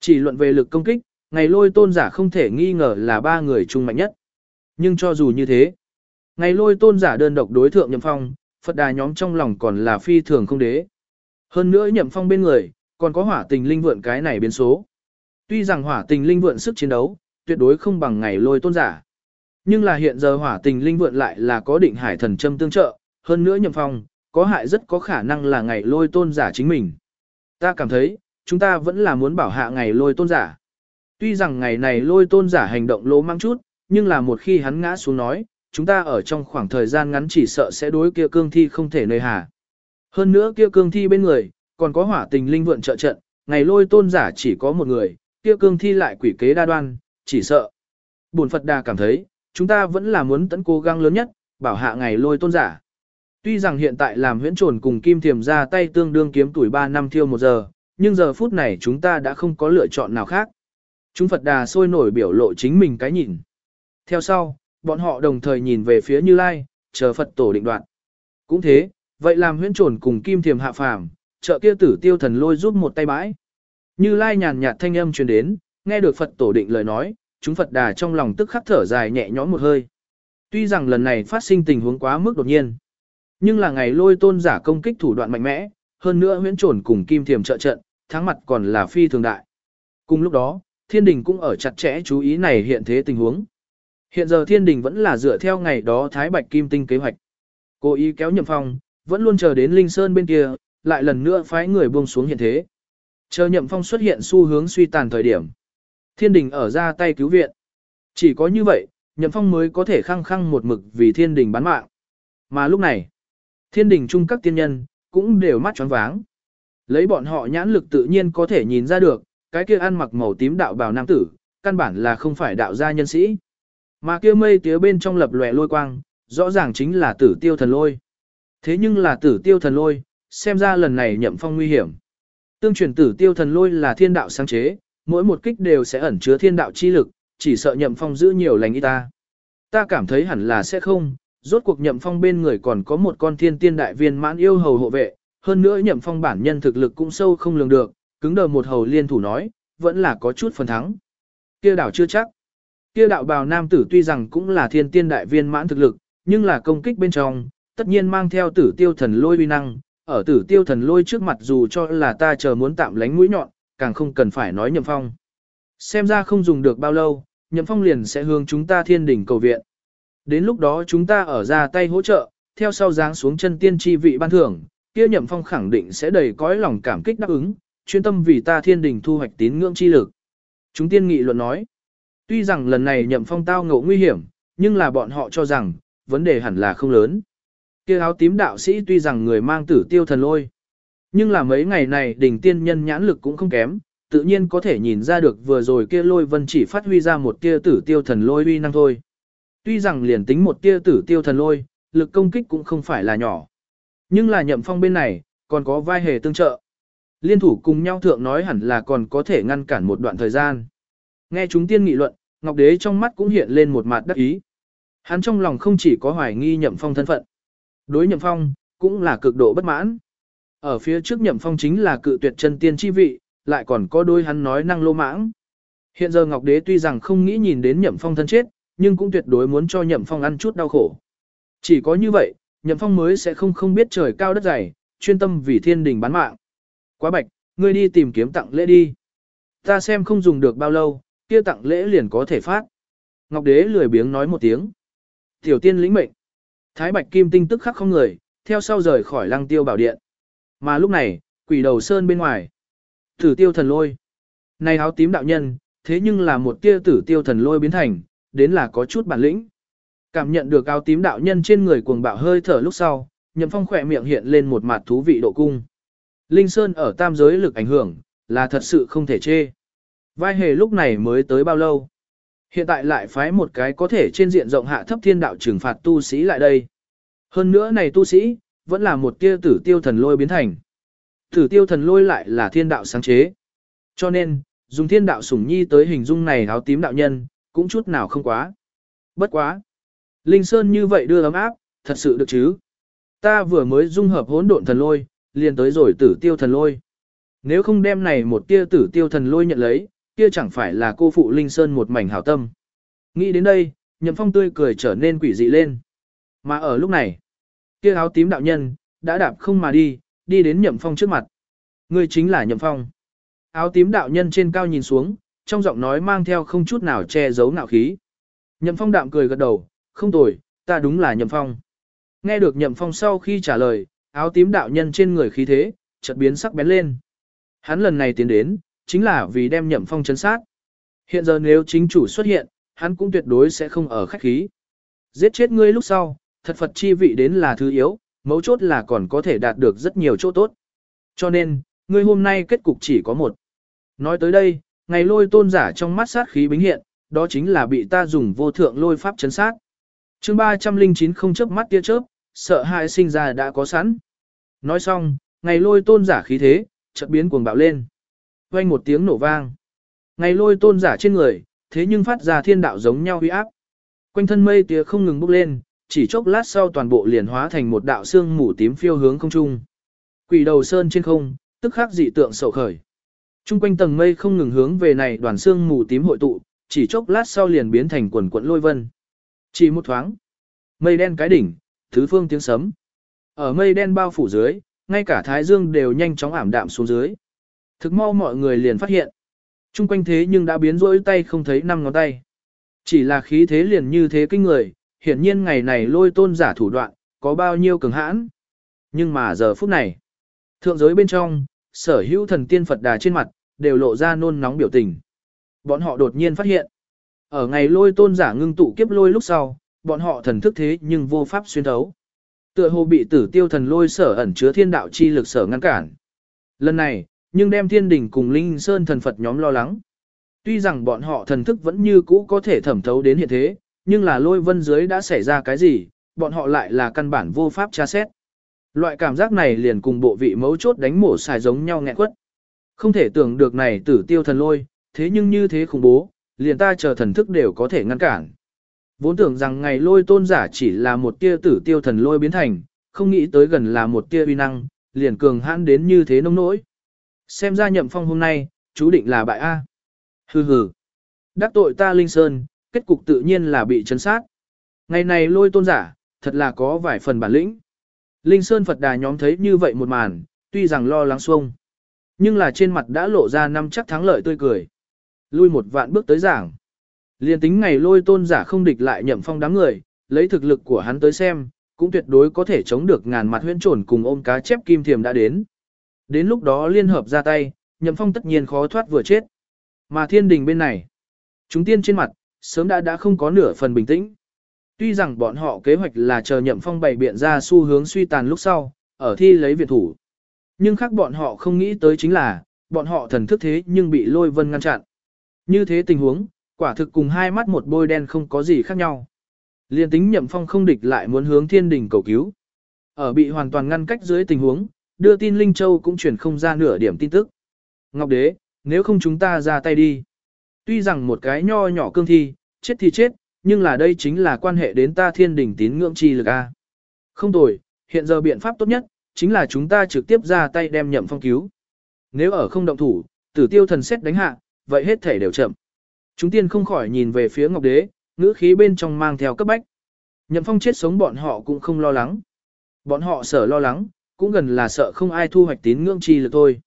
Chỉ luận về lực công kích, ngày lôi tôn giả không thể nghi ngờ là ba người trung mạnh nhất. Nhưng cho dù như thế, ngày lôi tôn giả đơn độc đối thượng nhậm phong, Phật đà nhóm trong lòng còn là phi thường không đế. Hơn nữa nhậm phong bên người, còn có hỏa tình linh vượn cái này biến số. Tuy rằng hỏa tình linh vượn sức chiến đấu, tuyệt đối không bằng ngày lôi tôn giả. Nhưng là hiện giờ hỏa tình linh vượn lại là có định hải thần châm tương trợ, hơn nữa nhậm phong, có hại rất có khả năng là ngày lôi tôn giả chính mình. Ta cảm thấy, chúng ta vẫn là muốn bảo hạ ngày lôi tôn giả. Tuy rằng ngày này lôi tôn giả hành động lỗ mang chút, nhưng là một khi hắn ngã xuống nói, chúng ta ở trong khoảng thời gian ngắn chỉ sợ sẽ đối kia cương thi không thể nơi hà. Hơn nữa kia cương thi bên người, còn có hỏa tình linh vượn trợ trận, ngày lôi tôn giả chỉ có một người, kia cương thi lại quỷ kế đa đoan, chỉ sợ. Bổn Phật Đà cảm thấy, chúng ta vẫn là muốn tận cố gắng lớn nhất, bảo hạ ngày lôi tôn giả. Tuy rằng hiện tại làm huyễn trồn cùng kim thiềm ra tay tương đương kiếm tuổi 3 năm thiêu một giờ, nhưng giờ phút này chúng ta đã không có lựa chọn nào khác. Chúng Phật Đà sôi nổi biểu lộ chính mình cái nhìn. Theo sau, bọn họ đồng thời nhìn về phía Như Lai, chờ Phật tổ định đoạn. Cũng thế, vậy làm huyễn trồn cùng kim thiềm hạ phàm, trợ kia tử tiêu thần lôi giúp một tay bãi. Như Lai nhàn nhạt thanh âm truyền đến, nghe được Phật tổ định lời nói, chúng Phật Đà trong lòng tức khắc thở dài nhẹ nhõm một hơi. Tuy rằng lần này phát sinh tình huống quá mức đột nhiên, nhưng là ngày lôi tôn giả công kích thủ đoạn mạnh mẽ, hơn nữa huyễn trồn cùng kim thiềm trợ trận, thắng mặt còn là phi thường đại. Cùng lúc đó, thiên đình cũng ở chặt chẽ chú ý này hiện thế tình huống. Hiện giờ thiên đình vẫn là dựa theo ngày đó Thái Bạch Kim Tinh kế hoạch. Cố ý kéo nhậm phong, vẫn luôn chờ đến Linh Sơn bên kia, lại lần nữa phái người buông xuống hiện thế. Chờ nhậm phong xuất hiện xu hướng suy tàn thời điểm. Thiên đình ở ra tay cứu viện. Chỉ có như vậy, nhậm phong mới có thể khăng khăng một mực vì thiên đình bán mạng. Mà lúc này, thiên đình chung các tiên nhân, cũng đều mắt tròn váng. Lấy bọn họ nhãn lực tự nhiên có thể nhìn ra được, cái kia ăn mặc màu tím đạo bào nam tử, căn bản là không phải đạo gia nhân sĩ. Mà kia mây tía bên trong lập lòe lôi quang, rõ ràng chính là tử tiêu thần lôi. Thế nhưng là tử tiêu thần lôi, xem ra lần này nhậm phong nguy hiểm. Tương truyền tử tiêu thần lôi là thiên đạo sáng chế, mỗi một kích đều sẽ ẩn chứa thiên đạo chi lực, chỉ sợ nhậm phong giữ nhiều lành y ta. Ta cảm thấy hẳn là sẽ không, rốt cuộc nhậm phong bên người còn có một con thiên tiên đại viên mãn yêu hầu hộ vệ, hơn nữa nhậm phong bản nhân thực lực cũng sâu không lường được, cứng đờ một hầu liên thủ nói, vẫn là có chút phần thắng. kia đảo chưa chắc. Kia đạo bào nam tử tuy rằng cũng là thiên tiên đại viên mãn thực lực, nhưng là công kích bên trong, tất nhiên mang theo tử tiêu thần lôi uy năng, ở tử tiêu thần lôi trước mặt dù cho là ta chờ muốn tạm lánh mũi nhọn, càng không cần phải nói nhậm phong. Xem ra không dùng được bao lâu, nhậm phong liền sẽ hướng chúng ta thiên đỉnh cầu viện. Đến lúc đó chúng ta ở ra tay hỗ trợ, theo sau dáng xuống chân tiên tri vị ban thưởng, kia nhậm phong khẳng định sẽ đầy cõi lòng cảm kích đáp ứng, chuyên tâm vì ta thiên đình thu hoạch tín ngưỡng chi lực. Chúng tiên nghị luận nói, tuy rằng lần này nhậm phong tao ngộ nguy hiểm, nhưng là bọn họ cho rằng, vấn đề hẳn là không lớn. Kia áo tím đạo sĩ tuy rằng người mang tử tiêu thần lôi, nhưng là mấy ngày này đỉnh tiên nhân nhãn lực cũng không kém, tự nhiên có thể nhìn ra được vừa rồi kia lôi vân chỉ phát huy ra một tia tử tiêu thần lôi uy năng thôi. Tuy rằng liền tính một tia tử tiêu thần lôi, lực công kích cũng không phải là nhỏ. Nhưng là nhậm phong bên này, còn có vai hề tương trợ. Liên thủ cùng nhau thượng nói hẳn là còn có thể ngăn cản một đoạn thời gian. Nghe chúng tiên nghị luận, Ngọc Đế trong mắt cũng hiện lên một mặt đắc ý. Hắn trong lòng không chỉ có hoài nghi nhậm phong thân phận. Đối nhậm phong, cũng là cực độ bất mãn. Ở phía trước nhậm phong chính là cự tuyệt chân tiên chi vị, lại còn có đôi hắn nói năng lô mãng. Hiện giờ Ngọc Đế tuy rằng không nghĩ nhìn đến nhậm phong thân chết, nhưng cũng tuyệt đối muốn cho nhậm phong ăn chút đau khổ. Chỉ có như vậy, nhậm phong mới sẽ không không biết trời cao đất dày, chuyên tâm vì thiên đình bán mạng. Quá bạch, ngươi đi tìm kiếm tặng lễ đi. Ta xem không dùng được bao lâu, kia tặng lễ liền có thể phát. Ngọc Đế lười biếng nói một tiếng. Tiểu tiên lĩnh mệnh. Thái Bạch Kim Tinh tức khắc không người, theo sau rời khỏi lăng tiêu bảo điện. Mà lúc này, quỷ đầu sơn bên ngoài. Tử tiêu thần lôi. Này áo tím đạo nhân, thế nhưng là một tia tử tiêu thần lôi biến thành, đến là có chút bản lĩnh. Cảm nhận được áo tím đạo nhân trên người cuồng bạo hơi thở lúc sau, nhậm phong khỏe miệng hiện lên một mặt thú vị độ cung. Linh Sơn ở tam giới lực ảnh hưởng, là thật sự không thể chê. Vai hề lúc này mới tới bao lâu? Hiện tại lại phái một cái có thể trên diện rộng hạ thấp thiên đạo trừng phạt tu sĩ lại đây. Hơn nữa này tu sĩ, vẫn là một tia tử tiêu thần lôi biến thành. Tử tiêu thần lôi lại là thiên đạo sáng chế. Cho nên, dùng thiên đạo sủng nhi tới hình dung này áo tím đạo nhân, cũng chút nào không quá. Bất quá. Linh Sơn như vậy đưa ấm áp, thật sự được chứ. Ta vừa mới dung hợp hỗn độn thần lôi, liền tới rồi tử tiêu thần lôi. Nếu không đem này một tia tử tiêu thần lôi nhận lấy, kia chẳng phải là cô phụ Linh Sơn một mảnh hảo tâm. Nghĩ đến đây, Nhậm Phong tươi cười trở nên quỷ dị lên. Mà ở lúc này, kia áo tím đạo nhân, đã đạp không mà đi, đi đến Nhậm Phong trước mặt. Người chính là Nhậm Phong. Áo tím đạo nhân trên cao nhìn xuống, trong giọng nói mang theo không chút nào che giấu nạo khí. Nhậm Phong đạm cười gật đầu, không tồi, ta đúng là Nhậm Phong. Nghe được Nhậm Phong sau khi trả lời, áo tím đạo nhân trên người khí thế, chợt biến sắc bén lên. Hắn lần này tiến đến, chính là vì đem Nhậm Phong chấn sát. Hiện giờ nếu chính chủ xuất hiện, hắn cũng tuyệt đối sẽ không ở khách khí. Giết chết ngươi lúc sau, thật Phật chi vị đến là thứ yếu, mấu chốt là còn có thể đạt được rất nhiều chỗ tốt. Cho nên, ngươi hôm nay kết cục chỉ có một. Nói tới đây, ngày lôi tôn giả trong mắt sát khí bính hiện, đó chính là bị ta dùng vô thượng lôi pháp chấn sát. chương 309 không chớp mắt tia chớp, sợ hại sinh ra đã có sẵn. Nói xong, ngày lôi tôn giả khí thế, chợt biến cuồng bạo lên. quanh một tiếng nổ vang. Ngày lôi tôn giả trên người, thế nhưng phát ra thiên đạo giống nhau uy áp. Quanh thân mây tía không ngừng bốc lên, chỉ chốc lát sau toàn bộ liền hóa thành một đạo xương mù tím phiêu hướng không trung. Quỷ đầu sơn trên không, tức khắc dị tượng sầu khởi. Trung quanh tầng mây không ngừng hướng về này đoàn xương mù tím hội tụ, chỉ chốc lát sau liền biến thành quần quận lôi vân. Chỉ một thoáng, mây đen cái đỉnh, thứ phương tiếng sấm. Ở mây đen bao phủ dưới, ngay cả thái dương đều nhanh chóng ảm đạm xuống dưới. Thực mau mọi người liền phát hiện. Trung quanh thế nhưng đã biến rỗi tay không thấy năm ngón tay. Chỉ là khí thế liền như thế kinh người, hiển nhiên ngày này lôi tôn giả thủ đoạn, có bao nhiêu cường hãn. Nhưng mà giờ phút này, thượng giới bên trong, sở hữu thần tiên Phật đà trên mặt, đều lộ ra nôn nóng biểu tình. Bọn họ đột nhiên phát hiện, ở ngày lôi tôn giả ngưng tụ kiếp lôi lúc sau, bọn họ thần thức thế nhưng vô pháp xuyên thấu. Tựa hồ bị tử tiêu thần lôi sở ẩn chứa thiên đạo chi lực sở ngăn cản. Lần này, nhưng đem thiên đình cùng linh sơn thần Phật nhóm lo lắng. Tuy rằng bọn họ thần thức vẫn như cũ có thể thẩm thấu đến hiện thế, nhưng là lôi vân dưới đã xảy ra cái gì, bọn họ lại là căn bản vô pháp tra xét. Loại cảm giác này liền cùng bộ vị mấu chốt đánh mổ xài giống nhau nghẹn quất. Không thể tưởng được này tử tiêu thần lôi, thế nhưng như thế khủng bố, liền ta chờ thần thức đều có thể ngăn cản. Vốn tưởng rằng ngày lôi tôn giả chỉ là một tia tử tiêu thần lôi biến thành, không nghĩ tới gần là một tia uy năng, liền cường hãn đến như thế nông nỗi. Xem ra nhậm phong hôm nay, chú định là bại A. Hừ hừ. Đắc tội ta Linh Sơn, kết cục tự nhiên là bị chấn sát. Ngày này lôi tôn giả, thật là có vài phần bản lĩnh. Linh Sơn Phật Đà nhóm thấy như vậy một màn, tuy rằng lo lắng xuông, nhưng là trên mặt đã lộ ra năm chắc thắng lợi tươi cười. Lui một vạn bước tới giảng. Liên tính ngày lôi tôn giả không địch lại nhậm phong đám người, lấy thực lực của hắn tới xem, cũng tuyệt đối có thể chống được ngàn mặt huyễn trồn cùng ôm cá chép kim thiềm đã đến. Đến lúc đó liên hợp ra tay, nhậm phong tất nhiên khó thoát vừa chết. Mà thiên đình bên này, chúng tiên trên mặt, sớm đã đã không có nửa phần bình tĩnh. Tuy rằng bọn họ kế hoạch là chờ nhậm phong bày biện ra xu hướng suy tàn lúc sau, ở thi lấy viện thủ. Nhưng khác bọn họ không nghĩ tới chính là, bọn họ thần thức thế nhưng bị lôi vân ngăn chặn. Như thế tình huống, quả thực cùng hai mắt một bôi đen không có gì khác nhau. Liên tính nhậm phong không địch lại muốn hướng thiên đình cầu cứu. Ở bị hoàn toàn ngăn cách dưới tình huống, đưa tin Linh Châu cũng chuyển không ra nửa điểm tin tức. Ngọc Đế, nếu không chúng ta ra tay đi. Tuy rằng một cái nho nhỏ cương thi, chết thì chết, nhưng là đây chính là quan hệ đến ta thiên đình tín ngưỡng chi lực A. Không tồi, hiện giờ biện pháp tốt nhất, chính là chúng ta trực tiếp ra tay đem nhậm phong cứu. Nếu ở không động thủ, tử tiêu thần xét đánh hạ, vậy hết thể đều chậm. Chúng tiên không khỏi nhìn về phía Ngọc Đế, ngữ khí bên trong mang theo cấp bách. Nhậm phong chết sống bọn họ cũng không lo lắng. Bọn họ sợ lo lắng, cũng gần là sợ không ai thu hoạch tín ngưỡng chi lực thôi.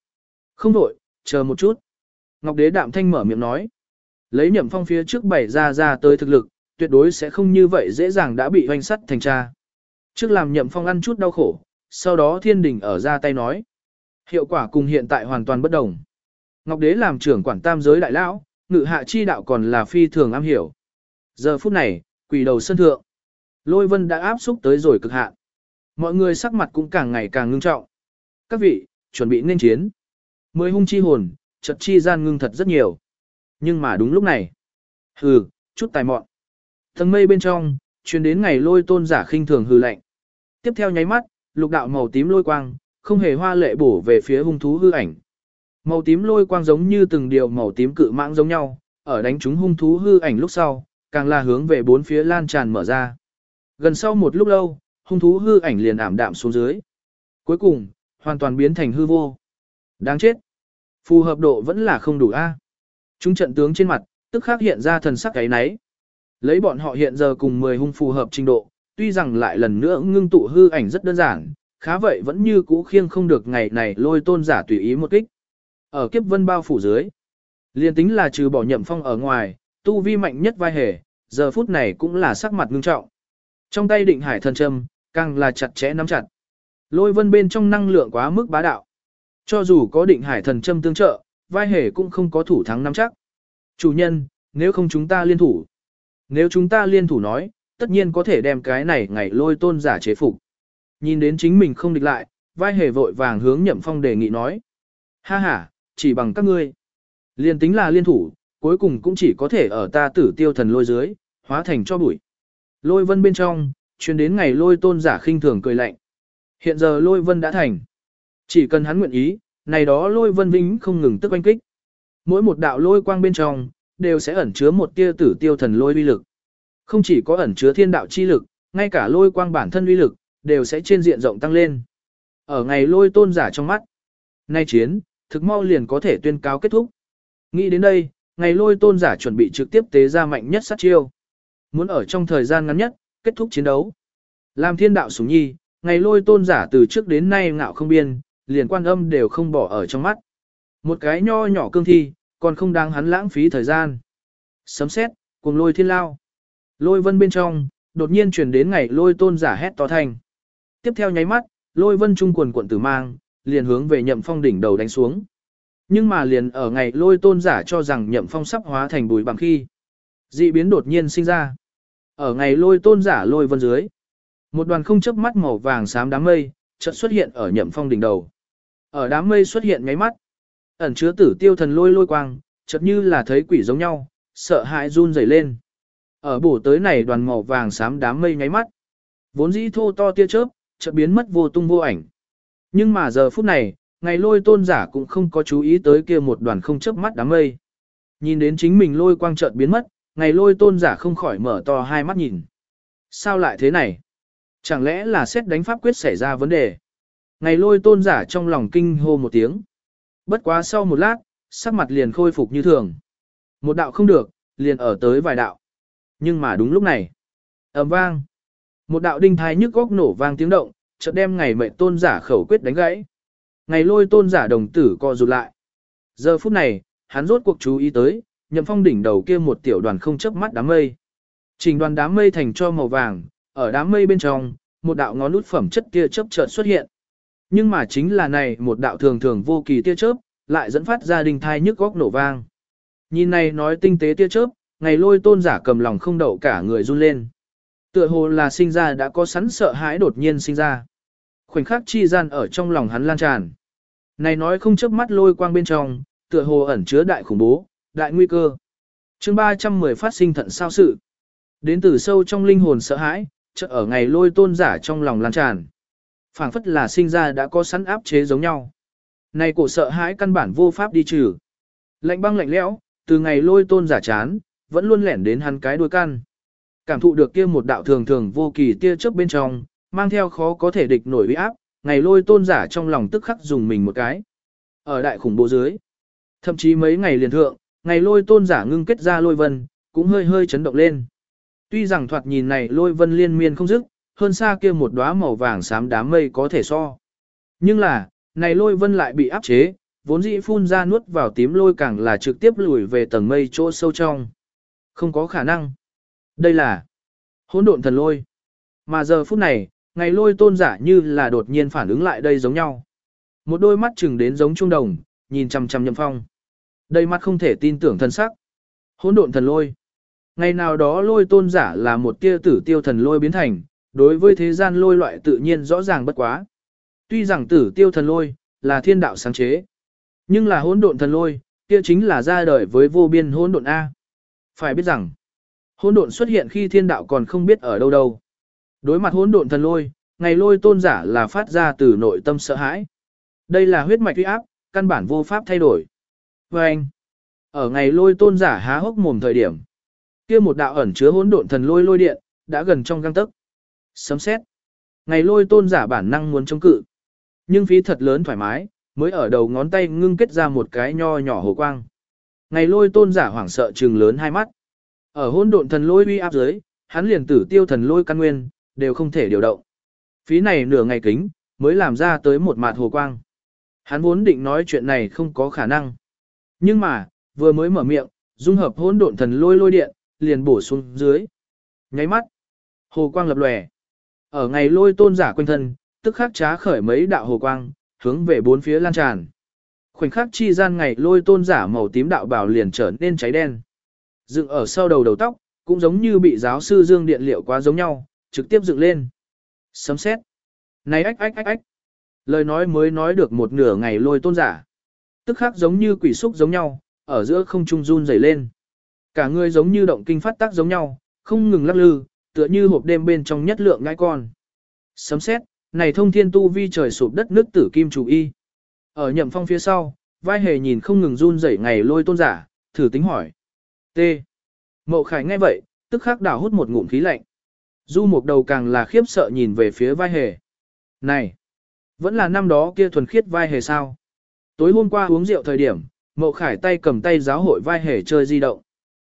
Không đổi, chờ một chút. Ngọc Đế đạm thanh mở miệng nói. Lấy nhậm phong phía trước bảy ra ra tới thực lực, tuyệt đối sẽ không như vậy dễ dàng đã bị hoanh sắt thành cha. Trước làm nhậm phong ăn chút đau khổ, sau đó thiên đình ở ra tay nói. Hiệu quả cùng hiện tại hoàn toàn bất đồng. Ngọc Đế làm trưởng quản tam giới đại lão, ngự hạ chi đạo còn là phi thường am hiểu. Giờ phút này, quỷ đầu sân thượng. Lôi vân đã áp xúc tới rồi cực hạn. Mọi người sắc mặt cũng càng ngày càng ngưng trọng. Các vị, chuẩn bị nên chiến. Mười hung chi hồn, chật chi gian ngưng thật rất nhiều. Nhưng mà đúng lúc này. Hừ, chút tài mọn. Tầng mây bên trong, truyền đến ngày lôi tôn giả khinh thường hư lạnh. Tiếp theo nháy mắt, lục đạo màu tím lôi quang, không hề hoa lệ bổ về phía hung thú hư ảnh. Màu tím lôi quang giống như từng điều màu tím cự mãng giống nhau, ở đánh chúng hung thú hư ảnh lúc sau, càng là hướng về bốn phía lan tràn mở ra. Gần sau một lúc lâu, hung thú hư ảnh liền ảm đạm xuống dưới. Cuối cùng, hoàn toàn biến thành hư vô. Đáng chết. Phù hợp độ vẫn là không đủ a. Chúng trận tướng trên mặt, tức khắc hiện ra thần sắc cái náy. Lấy bọn họ hiện giờ cùng 10 hung phù hợp trình độ, tuy rằng lại lần nữa ngưng tụ hư ảnh rất đơn giản, khá vậy vẫn như cũ khiêng không được ngày này lôi tôn giả tùy ý một kích. Ở kiếp vân bao phủ dưới, liền tính là trừ bỏ nhậm phong ở ngoài, tu vi mạnh nhất vai hề, giờ phút này cũng là sắc mặt ngưng trọng. Trong tay định hải thần châm, càng là chặt chẽ nắm chặt. Lôi vân bên trong năng lượng quá mức bá đạo. Cho dù có định hải thần châm tương trợ, vai hề cũng không có thủ thắng nắm chắc. Chủ nhân, nếu không chúng ta liên thủ. Nếu chúng ta liên thủ nói, tất nhiên có thể đem cái này ngày lôi tôn giả chế phục. Nhìn đến chính mình không địch lại, vai hề vội vàng hướng nhậm phong đề nghị nói. Ha ha, chỉ bằng các ngươi. Liên tính là liên thủ, cuối cùng cũng chỉ có thể ở ta tử tiêu thần lôi dưới, hóa thành cho bụi. Lôi vân bên trong, chuyên đến ngày lôi tôn giả khinh thường cười lạnh. Hiện giờ lôi vân đã thành. Chỉ cần hắn nguyện ý, này đó lôi vân vĩnh không ngừng tức oanh kích. Mỗi một đạo lôi quang bên trong, đều sẽ ẩn chứa một tia tử tiêu thần lôi uy lực. Không chỉ có ẩn chứa thiên đạo chi lực, ngay cả lôi quang bản thân uy lực, đều sẽ trên diện rộng tăng lên. Ở ngày lôi tôn giả trong mắt, nay chiến, thực mau liền có thể tuyên cáo kết thúc. Nghĩ đến đây, ngày lôi tôn giả chuẩn bị trực tiếp tế ra mạnh nhất sát chiêu. Muốn ở trong thời gian ngắn nhất, kết thúc chiến đấu. Làm thiên đạo sủng nhi, ngày lôi tôn giả từ trước đến nay ngạo không biên, liền quan âm đều không bỏ ở trong mắt. Một cái nho nhỏ cương thi, còn không đáng hắn lãng phí thời gian. Sấm xét, cùng lôi thiên lao. Lôi vân bên trong, đột nhiên chuyển đến ngày lôi tôn giả hét to thanh. Tiếp theo nháy mắt, lôi vân trung quần quận tử mang, liền hướng về nhậm phong đỉnh đầu đánh xuống. Nhưng mà liền ở ngày lôi tôn giả cho rằng nhậm phong sắp hóa thành bùi bằng khi. Dị biến đột nhiên sinh ra. Ở ngày lôi tôn giả lôi vân dưới. Một đoàn không chớp mắt màu vàng xám đám mây, chợt xuất hiện ở nhậm phong đỉnh đầu. Ở đám mây xuất hiện nháy mắt. Ẩn chứa tử tiêu thần lôi lôi quang, chợt như là thấy quỷ giống nhau, sợ hãi run rẩy lên. Ở bổ tới này đoàn màu vàng xám đám mây nháy mắt. Vốn dĩ thô to tia chớp, chợt biến mất vô tung vô ảnh. Nhưng mà giờ phút này, ngày lôi tôn giả cũng không có chú ý tới kia một đoàn không chớp mắt đám mây. Nhìn đến chính mình lôi quang chợt biến mất, ngày lôi tôn giả không khỏi mở to hai mắt nhìn. Sao lại thế này? Chẳng lẽ là xét đánh pháp quyết xảy ra vấn đề? Ngày lôi tôn giả trong lòng kinh hô một tiếng. Bất quá sau một lát, sắc mặt liền khôi phục như thường. Một đạo không được, liền ở tới vài đạo. Nhưng mà đúng lúc này, ầm vang, một đạo đinh thai nhức góc nổ vang tiếng động, chợt đem ngày mệnh tôn giả khẩu quyết đánh gãy. Ngày lôi tôn giả đồng tử co rụt lại. Giờ phút này, hắn rốt cuộc chú ý tới, nhậm phong đỉnh đầu kia một tiểu đoàn không chớp mắt đám mây. Trình đoàn đám mây thành cho màu vàng, ở đám mây bên trong, một đạo ngón nút phẩm chất tia chớp chợt xuất hiện. Nhưng mà chính là này một đạo thường thường vô kỳ tia chớp, lại dẫn phát ra đình thai nhức góc nổ vang. Nhìn này nói tinh tế tia chớp, ngày lôi tôn giả cầm lòng không đậu cả người run lên. Tựa hồ là sinh ra đã có sẵn sợ hãi đột nhiên sinh ra. Khoảnh khắc chi gian ở trong lòng hắn lan tràn. Này nói không chớp mắt lôi quang bên trong, tựa hồ ẩn chứa đại khủng bố, đại nguy cơ. chương 310 phát sinh thận sao sự. Đến từ sâu trong linh hồn sợ hãi, chợ ở ngày lôi tôn giả trong lòng lan tràn phảng phất là sinh ra đã có sẵn áp chế giống nhau. Này cổ sợ hãi căn bản vô pháp đi trừ. Lạnh băng lạnh lẽo, từ ngày lôi tôn giả chán, vẫn luôn lẻn đến hắn cái đuôi căn. Cảm thụ được kia một đạo thường thường vô kỳ tia chớp bên trong, mang theo khó có thể địch nổi uy áp, ngày lôi tôn giả trong lòng tức khắc dùng mình một cái. Ở đại khủng bố dưới, thậm chí mấy ngày liền thượng, ngày lôi tôn giả ngưng kết ra lôi vân, cũng hơi hơi chấn động lên. Tuy rằng thoạt nhìn này lôi vân liên miên không dứt, hơn xa kia một đóa màu vàng xám đám mây có thể so. Nhưng là, này lôi vân lại bị áp chế, vốn dĩ phun ra nuốt vào tím lôi càng là trực tiếp lùi về tầng mây chỗ sâu trong. Không có khả năng. Đây là hỗn độn thần lôi. Mà giờ phút này, ngày lôi tôn giả như là đột nhiên phản ứng lại đây giống nhau. Một đôi mắt chừng đến giống trung đồng, nhìn chằm chằm nhậm phong. Đây mắt không thể tin tưởng thân sắc. Hỗn độn thần lôi. Ngày nào đó lôi tôn giả là một tia tử tiêu thần lôi biến thành, đối với thế gian lôi loại tự nhiên rõ ràng bất quá. Tuy rằng tử tiêu thần lôi, là thiên đạo sáng chế. Nhưng là hỗn độn thần lôi, kia chính là ra đời với vô biên hỗn độn A. Phải biết rằng, hỗn độn xuất hiện khi thiên đạo còn không biết ở đâu đâu. Đối mặt hỗn độn thần lôi, ngày lôi tôn giả là phát ra từ nội tâm sợ hãi. Đây là huyết mạch uy áp, căn bản vô pháp thay đổi. Và anh, ở ngày lôi tôn giả há hốc mồm thời điểm, kia một đạo ẩn chứa hỗn độn thần lôi lôi điện, đã gần trong găng tấc. Sấm xét. Ngày lôi tôn giả bản năng muốn chống cự. Nhưng phí thật lớn thoải mái, mới ở đầu ngón tay ngưng kết ra một cái nho nhỏ hồ quang. Ngày lôi tôn giả hoảng sợ trừng lớn hai mắt. Ở hôn độn thần lôi uy áp dưới, hắn liền tử tiêu thần lôi căn nguyên, đều không thể điều động. Phí này nửa ngày kính, mới làm ra tới một mạt hồ quang. Hắn vốn định nói chuyện này không có khả năng. Nhưng mà, vừa mới mở miệng, dung hợp hỗn độn thần lôi lôi điện, liền bổ xuống dưới. Nháy mắt, hồ quang lập lòe. Ở ngày lôi tôn giả quanh thân, tức khắc trá khởi mấy đạo hồ quang, hướng về bốn phía lan tràn. Khoảnh khắc chi gian ngày lôi tôn giả màu tím đạo bảo liền trở nên cháy đen. Dựng ở sau đầu đầu tóc, cũng giống như bị giáo sư Dương điện liệu quá giống nhau, trực tiếp dựng lên. Sấm xét. Này ách ách ách ách. Lời nói mới nói được một nửa ngày lôi tôn giả. Tức khắc giống như quỷ xúc giống nhau, ở giữa không trung run rẩy lên. Cả người giống như động kinh phát tác giống nhau, không ngừng lắc lư, tựa như hộp đêm bên trong nhất lượng ngai con. Sấm xét, này thông thiên tu vi trời sụp đất nước tử kim chủ y. Ở nhậm phong phía sau, vai hề nhìn không ngừng run rẩy ngày lôi tôn giả, thử tính hỏi. T. Mậu khải nghe vậy, tức khắc đảo hút một ngụm khí lạnh. Du một đầu càng là khiếp sợ nhìn về phía vai hề. Này! Vẫn là năm đó kia thuần khiết vai hề sao? Tối hôm qua uống rượu thời điểm, Mậu Khải tay cầm tay giáo hội vai hề chơi di động.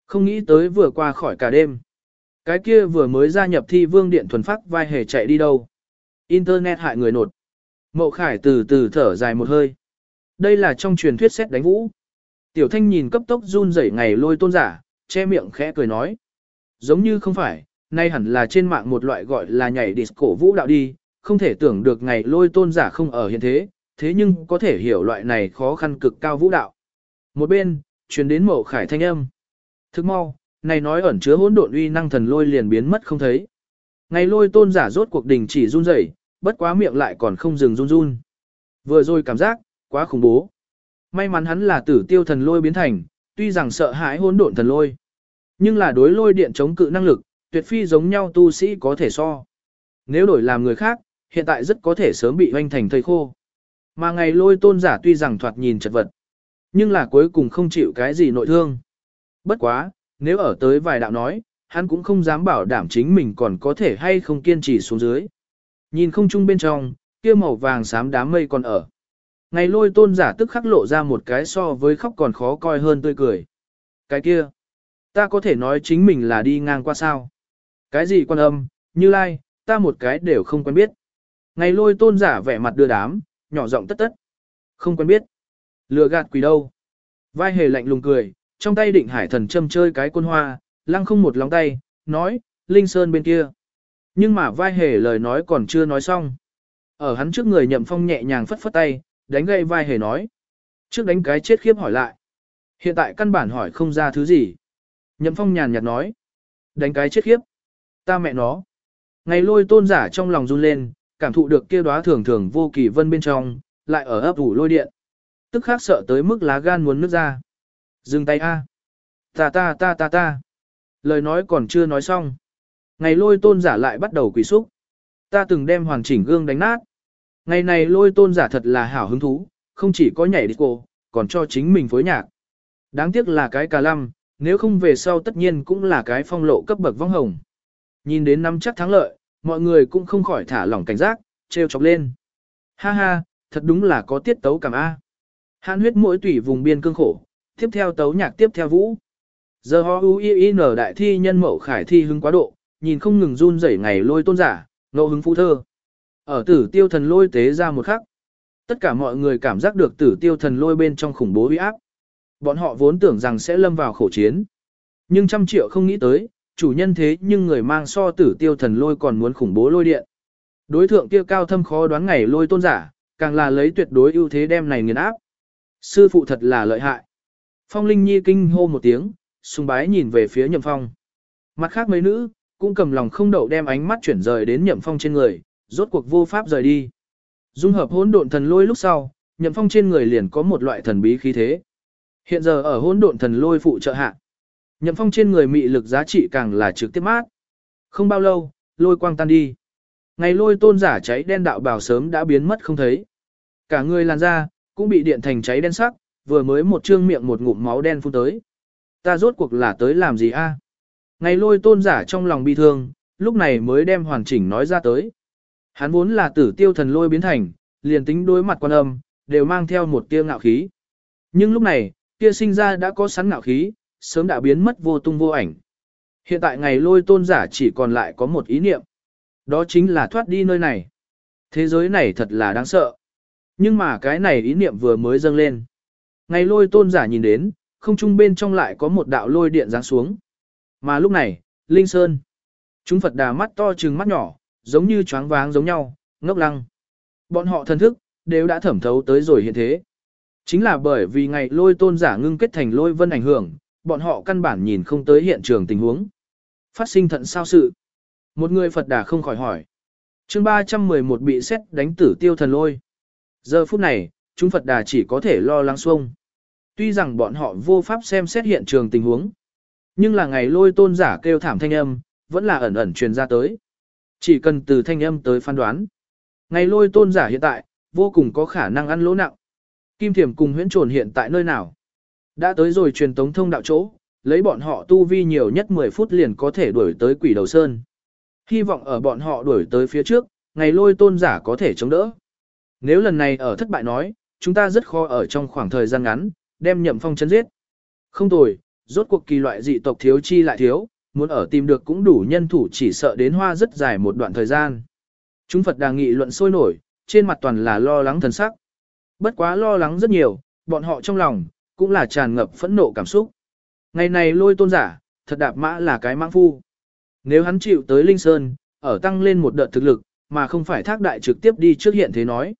Không nghĩ tới vừa qua khỏi cả đêm. Cái kia vừa mới gia nhập thi vương điện thuần phát vai hề chạy đi đâu. Internet hại người nột. Mậu Khải từ từ thở dài một hơi. Đây là trong truyền thuyết xét đánh vũ. Tiểu thanh nhìn cấp tốc run rẩy ngày lôi tôn giả, che miệng khẽ cười nói. Giống như không phải, nay hẳn là trên mạng một loại gọi là nhảy disco vũ đạo đi, không thể tưởng được ngày lôi tôn giả không ở hiện thế, thế nhưng có thể hiểu loại này khó khăn cực cao vũ đạo. Một bên, truyền đến Mộ khải thanh âm. Thức mau, này nói ẩn chứa hỗn độn uy năng thần lôi liền biến mất không thấy. Ngày lôi tôn giả rốt cuộc đình chỉ run rẩy, bất quá miệng lại còn không dừng run run. Vừa rồi cảm giác, quá khủng bố. May mắn hắn là tử tiêu thần lôi biến thành, tuy rằng sợ hãi hỗn độn thần lôi. Nhưng là đối lôi điện chống cự năng lực, tuyệt phi giống nhau tu sĩ có thể so. Nếu đổi làm người khác, hiện tại rất có thể sớm bị hoanh thành thây khô. Mà ngày lôi tôn giả tuy rằng thoạt nhìn chật vật, nhưng là cuối cùng không chịu cái gì nội thương. Bất quá, nếu ở tới vài đạo nói, hắn cũng không dám bảo đảm chính mình còn có thể hay không kiên trì xuống dưới. Nhìn không chung bên trong, kia màu vàng xám đám mây còn ở. Ngày lôi tôn giả tức khắc lộ ra một cái so với khóc còn khó coi hơn tươi cười. Cái kia, Ta có thể nói chính mình là đi ngang qua sao. Cái gì quan âm, như lai, ta một cái đều không quen biết. Ngày lôi tôn giả vẻ mặt đưa đám, nhỏ giọng tất tất. Không quen biết. Lừa gạt quỷ đâu. Vai hề lạnh lùng cười, trong tay định hải thần châm chơi cái côn hoa, lăng không một lóng tay, nói, Linh Sơn bên kia. Nhưng mà vai hề lời nói còn chưa nói xong. Ở hắn trước người nhậm phong nhẹ nhàng phất phất tay, đánh gây vai hề nói. Trước đánh cái chết khiếp hỏi lại. Hiện tại căn bản hỏi không ra thứ gì. Nhậm phong nhàn nhạt nói. Đánh cái chết khiếp. Ta mẹ nó. Ngày lôi tôn giả trong lòng run lên, cảm thụ được kia đóa thường thường vô kỳ vân bên trong, lại ở ấp ủ lôi điện. Tức khác sợ tới mức lá gan muốn nước ra. Dừng tay a. Ta ta ta ta ta. Lời nói còn chưa nói xong. Ngày lôi tôn giả lại bắt đầu quỷ xúc. Ta từng đem hoàn chỉnh gương đánh nát. Ngày này lôi tôn giả thật là hảo hứng thú, không chỉ có nhảy đi cô, còn cho chính mình phối nhạc. Đáng tiếc là cái cà lăm, nếu không về sau tất nhiên cũng là cái phong lộ cấp bậc vong hồng. Nhìn đến năm chắc thắng lợi, mọi người cũng không khỏi thả lỏng cảnh giác, treo chọc lên. Ha ha, thật đúng là có tiết tấu cảm A. Hãn huyết mỗi tủy vùng biên cương khổ, tiếp theo tấu nhạc tiếp theo vũ. Giờ ho u y nở đại thi nhân mậu khải thi hứng quá độ, nhìn không ngừng run rẩy ngày lôi tôn giả, ngộ hứng phú thơ. Ở tử tiêu thần lôi tế ra một khắc. Tất cả mọi người cảm giác được tử tiêu thần lôi bên trong khủng bố uy áp. Bọn họ vốn tưởng rằng sẽ lâm vào khổ chiến. Nhưng trăm triệu không nghĩ tới, chủ nhân thế nhưng người mang so tử tiêu thần lôi còn muốn khủng bố lôi điện. Đối thượng kia cao thâm khó đoán ngày lôi tôn giả, càng là lấy tuyệt đối ưu thế đem này nghiền áp. Sư phụ thật là lợi hại. Phong Linh Nhi kinh hô một tiếng, sùng bái nhìn về phía Nhậm Phong. Mặt khác mấy nữ, cũng cầm lòng không đậu đem ánh mắt chuyển rời đến Nhậm Phong trên người, rốt cuộc vô pháp rời đi. Dung hợp hỗn độn thần lôi lúc sau, Nhậm Phong trên người liền có một loại thần bí khí thế. Hiện giờ ở hỗn độn thần lôi phụ trợ hạ, Nhậm Phong trên người mị lực giá trị càng là trực tiếp mát. Không bao lâu, lôi quang tan đi. Ngày lôi tôn giả cháy đen đạo bảo sớm đã biến mất không thấy. Cả người làn da, cũng bị điện thành cháy đen sắc, vừa mới một trương miệng một ngụm máu đen phun tới. Ta rốt cuộc là tới làm gì a? Ngày lôi tôn giả trong lòng bi thương, lúc này mới đem hoàn chỉnh nói ra tới. Hắn vốn là tử tiêu thần lôi biến thành, liền tính đối mặt quan âm, đều mang theo một tia ngạo khí. Nhưng lúc này, kia sinh ra đã có sẵn ngạo khí, sớm đã biến mất vô tung vô ảnh. Hiện tại ngày lôi tôn giả chỉ còn lại có một ý niệm. Đó chính là thoát đi nơi này. Thế giới này thật là đáng sợ. Nhưng mà cái này ý niệm vừa mới dâng lên. Ngày lôi tôn giả nhìn đến, không trung bên trong lại có một đạo lôi điện giáng xuống. Mà lúc này, Linh Sơn. Chúng Phật đà mắt to trừng mắt nhỏ, giống như choáng váng giống nhau, ngốc lăng. Bọn họ thần thức, đều đã thẩm thấu tới rồi hiện thế. Chính là bởi vì ngày lôi tôn giả ngưng kết thành lôi vân ảnh hưởng, bọn họ căn bản nhìn không tới hiện trường tình huống. Phát sinh thận sao sự. Một người Phật đà không khỏi hỏi. chương 311 bị xét đánh tử tiêu thần lôi. Giờ phút này, chúng Phật đà chỉ có thể lo lắng xuông. Tuy rằng bọn họ vô pháp xem xét hiện trường tình huống. Nhưng là ngày lôi tôn giả kêu thảm thanh âm, vẫn là ẩn ẩn truyền ra tới. Chỉ cần từ thanh âm tới phán đoán. Ngày lôi tôn giả hiện tại, vô cùng có khả năng ăn lỗ nặng. Kim thiểm cùng huyễn trồn hiện tại nơi nào? Đã tới rồi truyền tống thông đạo chỗ, lấy bọn họ tu vi nhiều nhất 10 phút liền có thể đuổi tới quỷ đầu sơn. Hy vọng ở bọn họ đuổi tới phía trước, ngày lôi tôn giả có thể chống đỡ. Nếu lần này ở thất bại nói, chúng ta rất khó ở trong khoảng thời gian ngắn, đem nhậm phong chấn giết. Không tồi, rốt cuộc kỳ loại dị tộc thiếu chi lại thiếu, muốn ở tìm được cũng đủ nhân thủ chỉ sợ đến hoa rất dài một đoạn thời gian. Chúng Phật đang nghị luận sôi nổi, trên mặt toàn là lo lắng thần sắc. Bất quá lo lắng rất nhiều, bọn họ trong lòng, cũng là tràn ngập phẫn nộ cảm xúc. Ngày này lôi tôn giả, thật đạp mã là cái mãng phu. Nếu hắn chịu tới Linh Sơn, ở tăng lên một đợt thực lực, mà không phải thác đại trực tiếp đi trước hiện thế nói.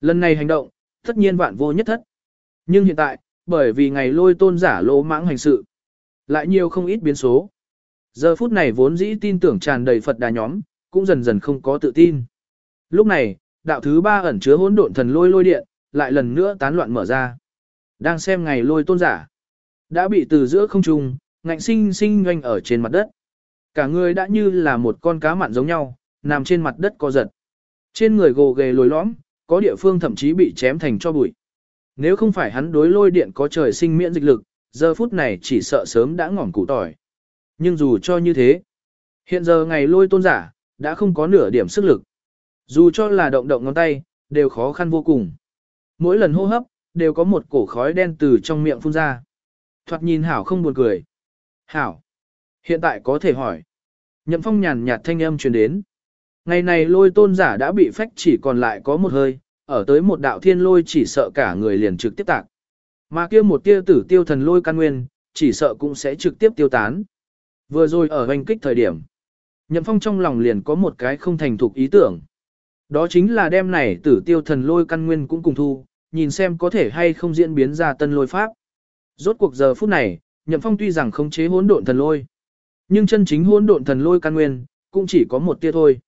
Lần này hành động, tất nhiên vạn vô nhất thất. Nhưng hiện tại, bởi vì ngày lôi tôn giả lỗ mãng hành sự, lại nhiều không ít biến số. Giờ phút này vốn dĩ tin tưởng tràn đầy Phật đà nhóm, cũng dần dần không có tự tin. Lúc này, đạo thứ ba ẩn chứa hỗn độn thần lôi lôi điện, lại lần nữa tán loạn mở ra. Đang xem ngày lôi tôn giả, đã bị từ giữa không trung, ngạnh sinh sinh doanh ở trên mặt đất. Cả người đã như là một con cá mặn giống nhau, nằm trên mặt đất co giật. Trên người gồ ghề lồi lõm, có địa phương thậm chí bị chém thành cho bụi. Nếu không phải hắn đối lôi điện có trời sinh miễn dịch lực, giờ phút này chỉ sợ sớm đã ngỏm củ tỏi. Nhưng dù cho như thế, hiện giờ ngày lôi tôn giả, đã không có nửa điểm sức lực. Dù cho là động động ngón tay, đều khó khăn vô cùng. Mỗi lần hô hấp, đều có một cổ khói đen từ trong miệng phun ra. Thoạt nhìn hảo không buồn cười. Hảo. Hiện tại có thể hỏi. Nhậm phong nhàn nhạt thanh âm truyền đến. Ngày này lôi tôn giả đã bị phách chỉ còn lại có một hơi, ở tới một đạo thiên lôi chỉ sợ cả người liền trực tiếp tạc. Mà kia một tia tử tiêu thần lôi căn nguyên, chỉ sợ cũng sẽ trực tiếp tiêu tán. Vừa rồi ở hoành kích thời điểm, Nhậm Phong trong lòng liền có một cái không thành thục ý tưởng. Đó chính là đem này tử tiêu thần lôi căn nguyên cũng cùng thu, nhìn xem có thể hay không diễn biến ra tân lôi pháp. Rốt cuộc giờ phút này, Nhậm Phong tuy rằng không chế hỗn độn thần lôi, nhưng chân chính hỗn độn thần lôi căn nguyên cũng chỉ có một tia thôi.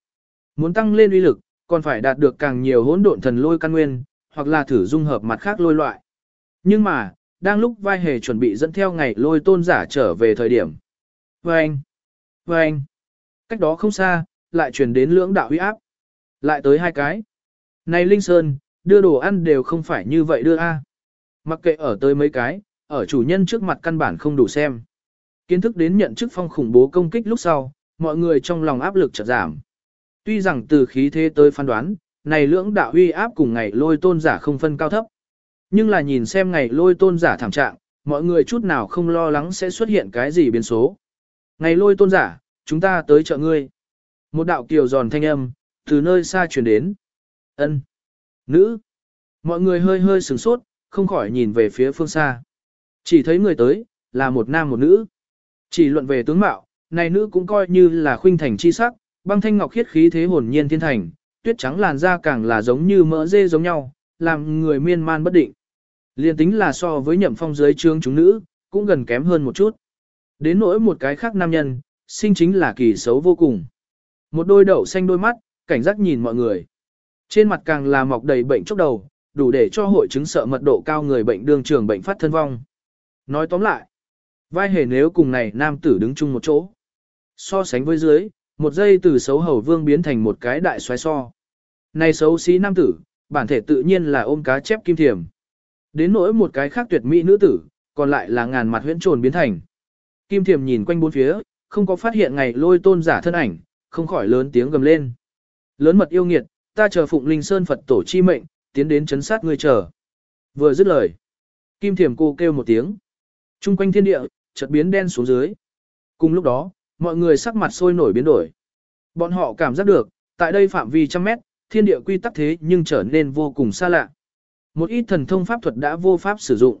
Muốn tăng lên uy lực, còn phải đạt được càng nhiều hỗn độn thần lôi căn nguyên, hoặc là thử dung hợp mặt khác lôi loại. Nhưng mà, đang lúc vai hề chuẩn bị dẫn theo ngày lôi tôn giả trở về thời điểm. Vâng! Vâng! Cách đó không xa, lại truyền đến lưỡng đạo huy áp. Lại tới hai cái. Này Linh Sơn, đưa đồ ăn đều không phải như vậy đưa a. Mặc kệ ở tới mấy cái, ở chủ nhân trước mặt căn bản không đủ xem. Kiến thức đến nhận chức phong khủng bố công kích lúc sau, mọi người trong lòng áp lực chợt giảm. Tuy rằng từ khí thế tới phán đoán, này lưỡng đạo uy áp cùng ngày lôi tôn giả không phân cao thấp. Nhưng là nhìn xem ngày lôi tôn giả thảm trạng, mọi người chút nào không lo lắng sẽ xuất hiện cái gì biến số. Ngày lôi tôn giả, chúng ta tới chợ ngươi. Một đạo kiều giòn thanh âm, từ nơi xa truyền đến. ân Nữ. Mọi người hơi hơi sửng sốt, không khỏi nhìn về phía phương xa. Chỉ thấy người tới, là một nam một nữ. Chỉ luận về tướng mạo, này nữ cũng coi như là khuynh thành chi sắc, băng thanh ngọc khiết khí thế hồn nhiên thiên thành, tuyết trắng làn da càng là giống như mỡ dê giống nhau, làm người miên man bất định. Liên tính là so với nhậm phong dưới trương chúng nữ, cũng gần kém hơn một chút. Đến nỗi một cái khác nam nhân, sinh chính là kỳ xấu vô cùng. Một đôi đậu xanh đôi mắt, cảnh giác nhìn mọi người. Trên mặt càng là mọc đầy bệnh chốc đầu, đủ để cho hội chứng sợ mật độ cao người bệnh đương trường bệnh phát thân vong. Nói tóm lại, vai hề nếu cùng này nam tử đứng chung một chỗ. So sánh với dưới, một giây từ xấu hầu vương biến thành một cái đại xoáy so. Này xấu xí nam tử, bản thể tự nhiên là ôm cá chép kim thiềm. Đến nỗi một cái khác tuyệt mỹ nữ tử, còn lại là ngàn mặt huyễn trồn biến thành. Kim thiềm nhìn quanh bốn phía, không có phát hiện ngày lôi tôn giả thân ảnh, không khỏi lớn tiếng gầm lên. Lớn mật yêu nghiệt, ta chờ phụng linh sơn Phật tổ chi mệnh, tiến đến chấn sát ngươi chờ. Vừa dứt lời, kim thiềm cô kêu một tiếng. Trung quanh thiên địa, chợt biến đen xuống dưới. Cùng lúc đó, mọi người sắc mặt sôi nổi biến đổi. Bọn họ cảm giác được, tại đây phạm vi trăm mét, thiên địa quy tắc thế nhưng trở nên vô cùng xa lạ. Một ít thần thông pháp thuật đã vô pháp sử dụng.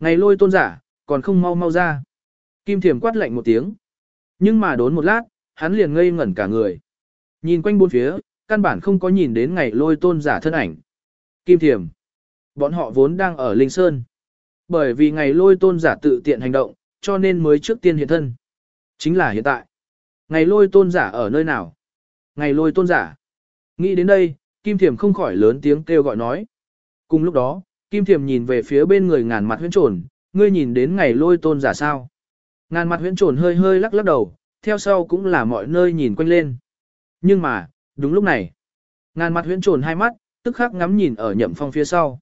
Ngày lôi tôn giả, còn không mau mau ra. Kim thiềm quát lạnh một tiếng. Nhưng mà đốn một lát, hắn liền ngây ngẩn cả người. Nhìn quanh bốn phía, căn bản không có nhìn đến ngày lôi tôn giả thân ảnh. Kim thiềm. Bọn họ vốn đang ở Linh Sơn. Bởi vì ngày lôi tôn giả tự tiện hành động, cho nên mới trước tiên hiện thân. Chính là hiện tại. Ngày lôi tôn giả ở nơi nào? Ngày lôi tôn giả. Nghĩ đến đây, Kim Thiềm không khỏi lớn tiếng kêu gọi nói. Cùng lúc đó, Kim Thiềm nhìn về phía bên người ngàn mặt huyễn trồn, ngươi nhìn đến ngày lôi tôn giả sao? Ngàn mặt huyễn trồn hơi hơi lắc lắc đầu, theo sau cũng là mọi nơi nhìn quanh lên. Nhưng mà, đúng lúc này, ngàn mặt huyễn trồn hai mắt, tức khắc ngắm nhìn ở nhậm phong phía sau.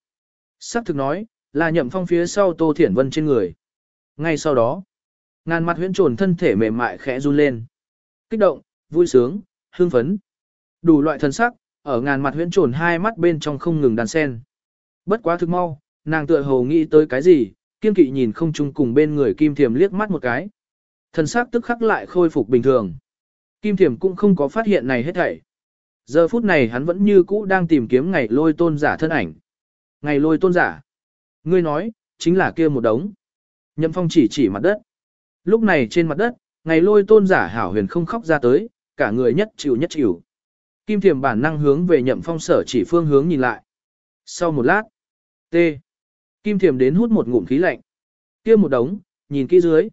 Sắc thực nói, là nhậm phong phía sau Tô Thiển Vân trên người. Ngay sau đó, ngàn mặt huyễn trồn thân thể mềm mại khẽ run lên. Kích động, vui sướng, hương phấn. Đủ loại thân sắc, ở ngàn mặt huyễn trồn hai mắt bên trong không ngừng đàn sen. Bất quá thực mau, nàng tựa hồ nghĩ tới cái gì, kiên kỵ nhìn không chung cùng bên người kim thiềm liếc mắt một cái. Thần sắc tức khắc lại khôi phục bình thường. Kim thiềm cũng không có phát hiện này hết thảy. Giờ phút này hắn vẫn như cũ đang tìm kiếm ngày lôi tôn giả thân ảnh. Ngày lôi tôn giả. Ngươi nói, chính là kia một đống. Nhậm phong chỉ chỉ mặt đất. Lúc này trên mặt đất, ngày lôi tôn giả hảo huyền không khóc ra tới, cả người nhất chịu nhất chịu. Kim thiềm bản năng hướng về nhậm phong sở chỉ phương hướng nhìn lại. Sau một lát, T. Kim thiềm đến hút một ngụm khí lạnh. kia một đống, nhìn kỹ dưới.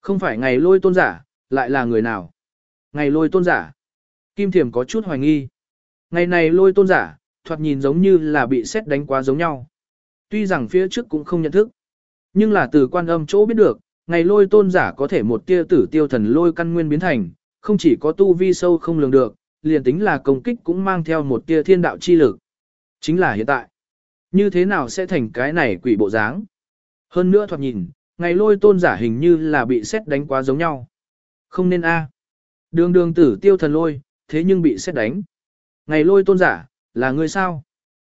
Không phải ngày lôi tôn giả, lại là người nào? Ngày lôi tôn giả. Kim thiềm có chút hoài nghi. Ngày này lôi tôn giả, thoạt nhìn giống như là bị xét đánh quá giống nhau. Tuy rằng phía trước cũng không nhận thức. Nhưng là từ quan âm chỗ biết được, ngày lôi tôn giả có thể một tia tử tiêu thần lôi căn nguyên biến thành, không chỉ có tu vi sâu không lường được, liền tính là công kích cũng mang theo một tia thiên đạo chi lực. Chính là hiện tại. Như thế nào sẽ thành cái này quỷ bộ dáng? Hơn nữa thoạt nhìn, ngày lôi tôn giả hình như là bị xét đánh quá giống nhau. Không nên a. Đường đường tử tiêu thần lôi, thế nhưng bị xét đánh. Ngày lôi tôn giả, là người sao?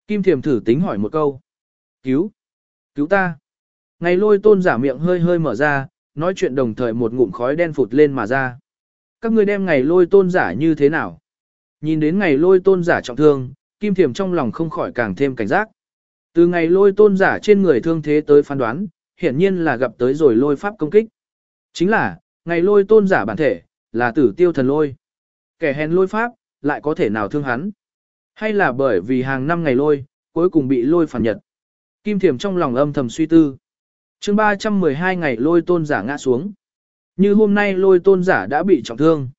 Kim thiềm thử tính hỏi một câu. Cứu! Cứu ta! Ngày lôi tôn giả miệng hơi hơi mở ra, nói chuyện đồng thời một ngụm khói đen phụt lên mà ra. Các ngươi đem ngày lôi tôn giả như thế nào? Nhìn đến ngày lôi tôn giả trọng thương, kim thiềm trong lòng không khỏi càng thêm cảnh giác. Từ ngày lôi tôn giả trên người thương thế tới phán đoán, hiển nhiên là gặp tới rồi lôi pháp công kích. Chính là, ngày lôi tôn giả bản thể, là tử tiêu thần lôi. Kẻ hèn lôi pháp, lại có thể nào thương hắn? Hay là bởi vì hàng năm ngày lôi, cuối cùng bị lôi phản nhật? Kim thiềm trong lòng âm thầm suy tư chương 312 ngày lôi tôn giả ngã xuống. Như hôm nay lôi tôn giả đã bị trọng thương.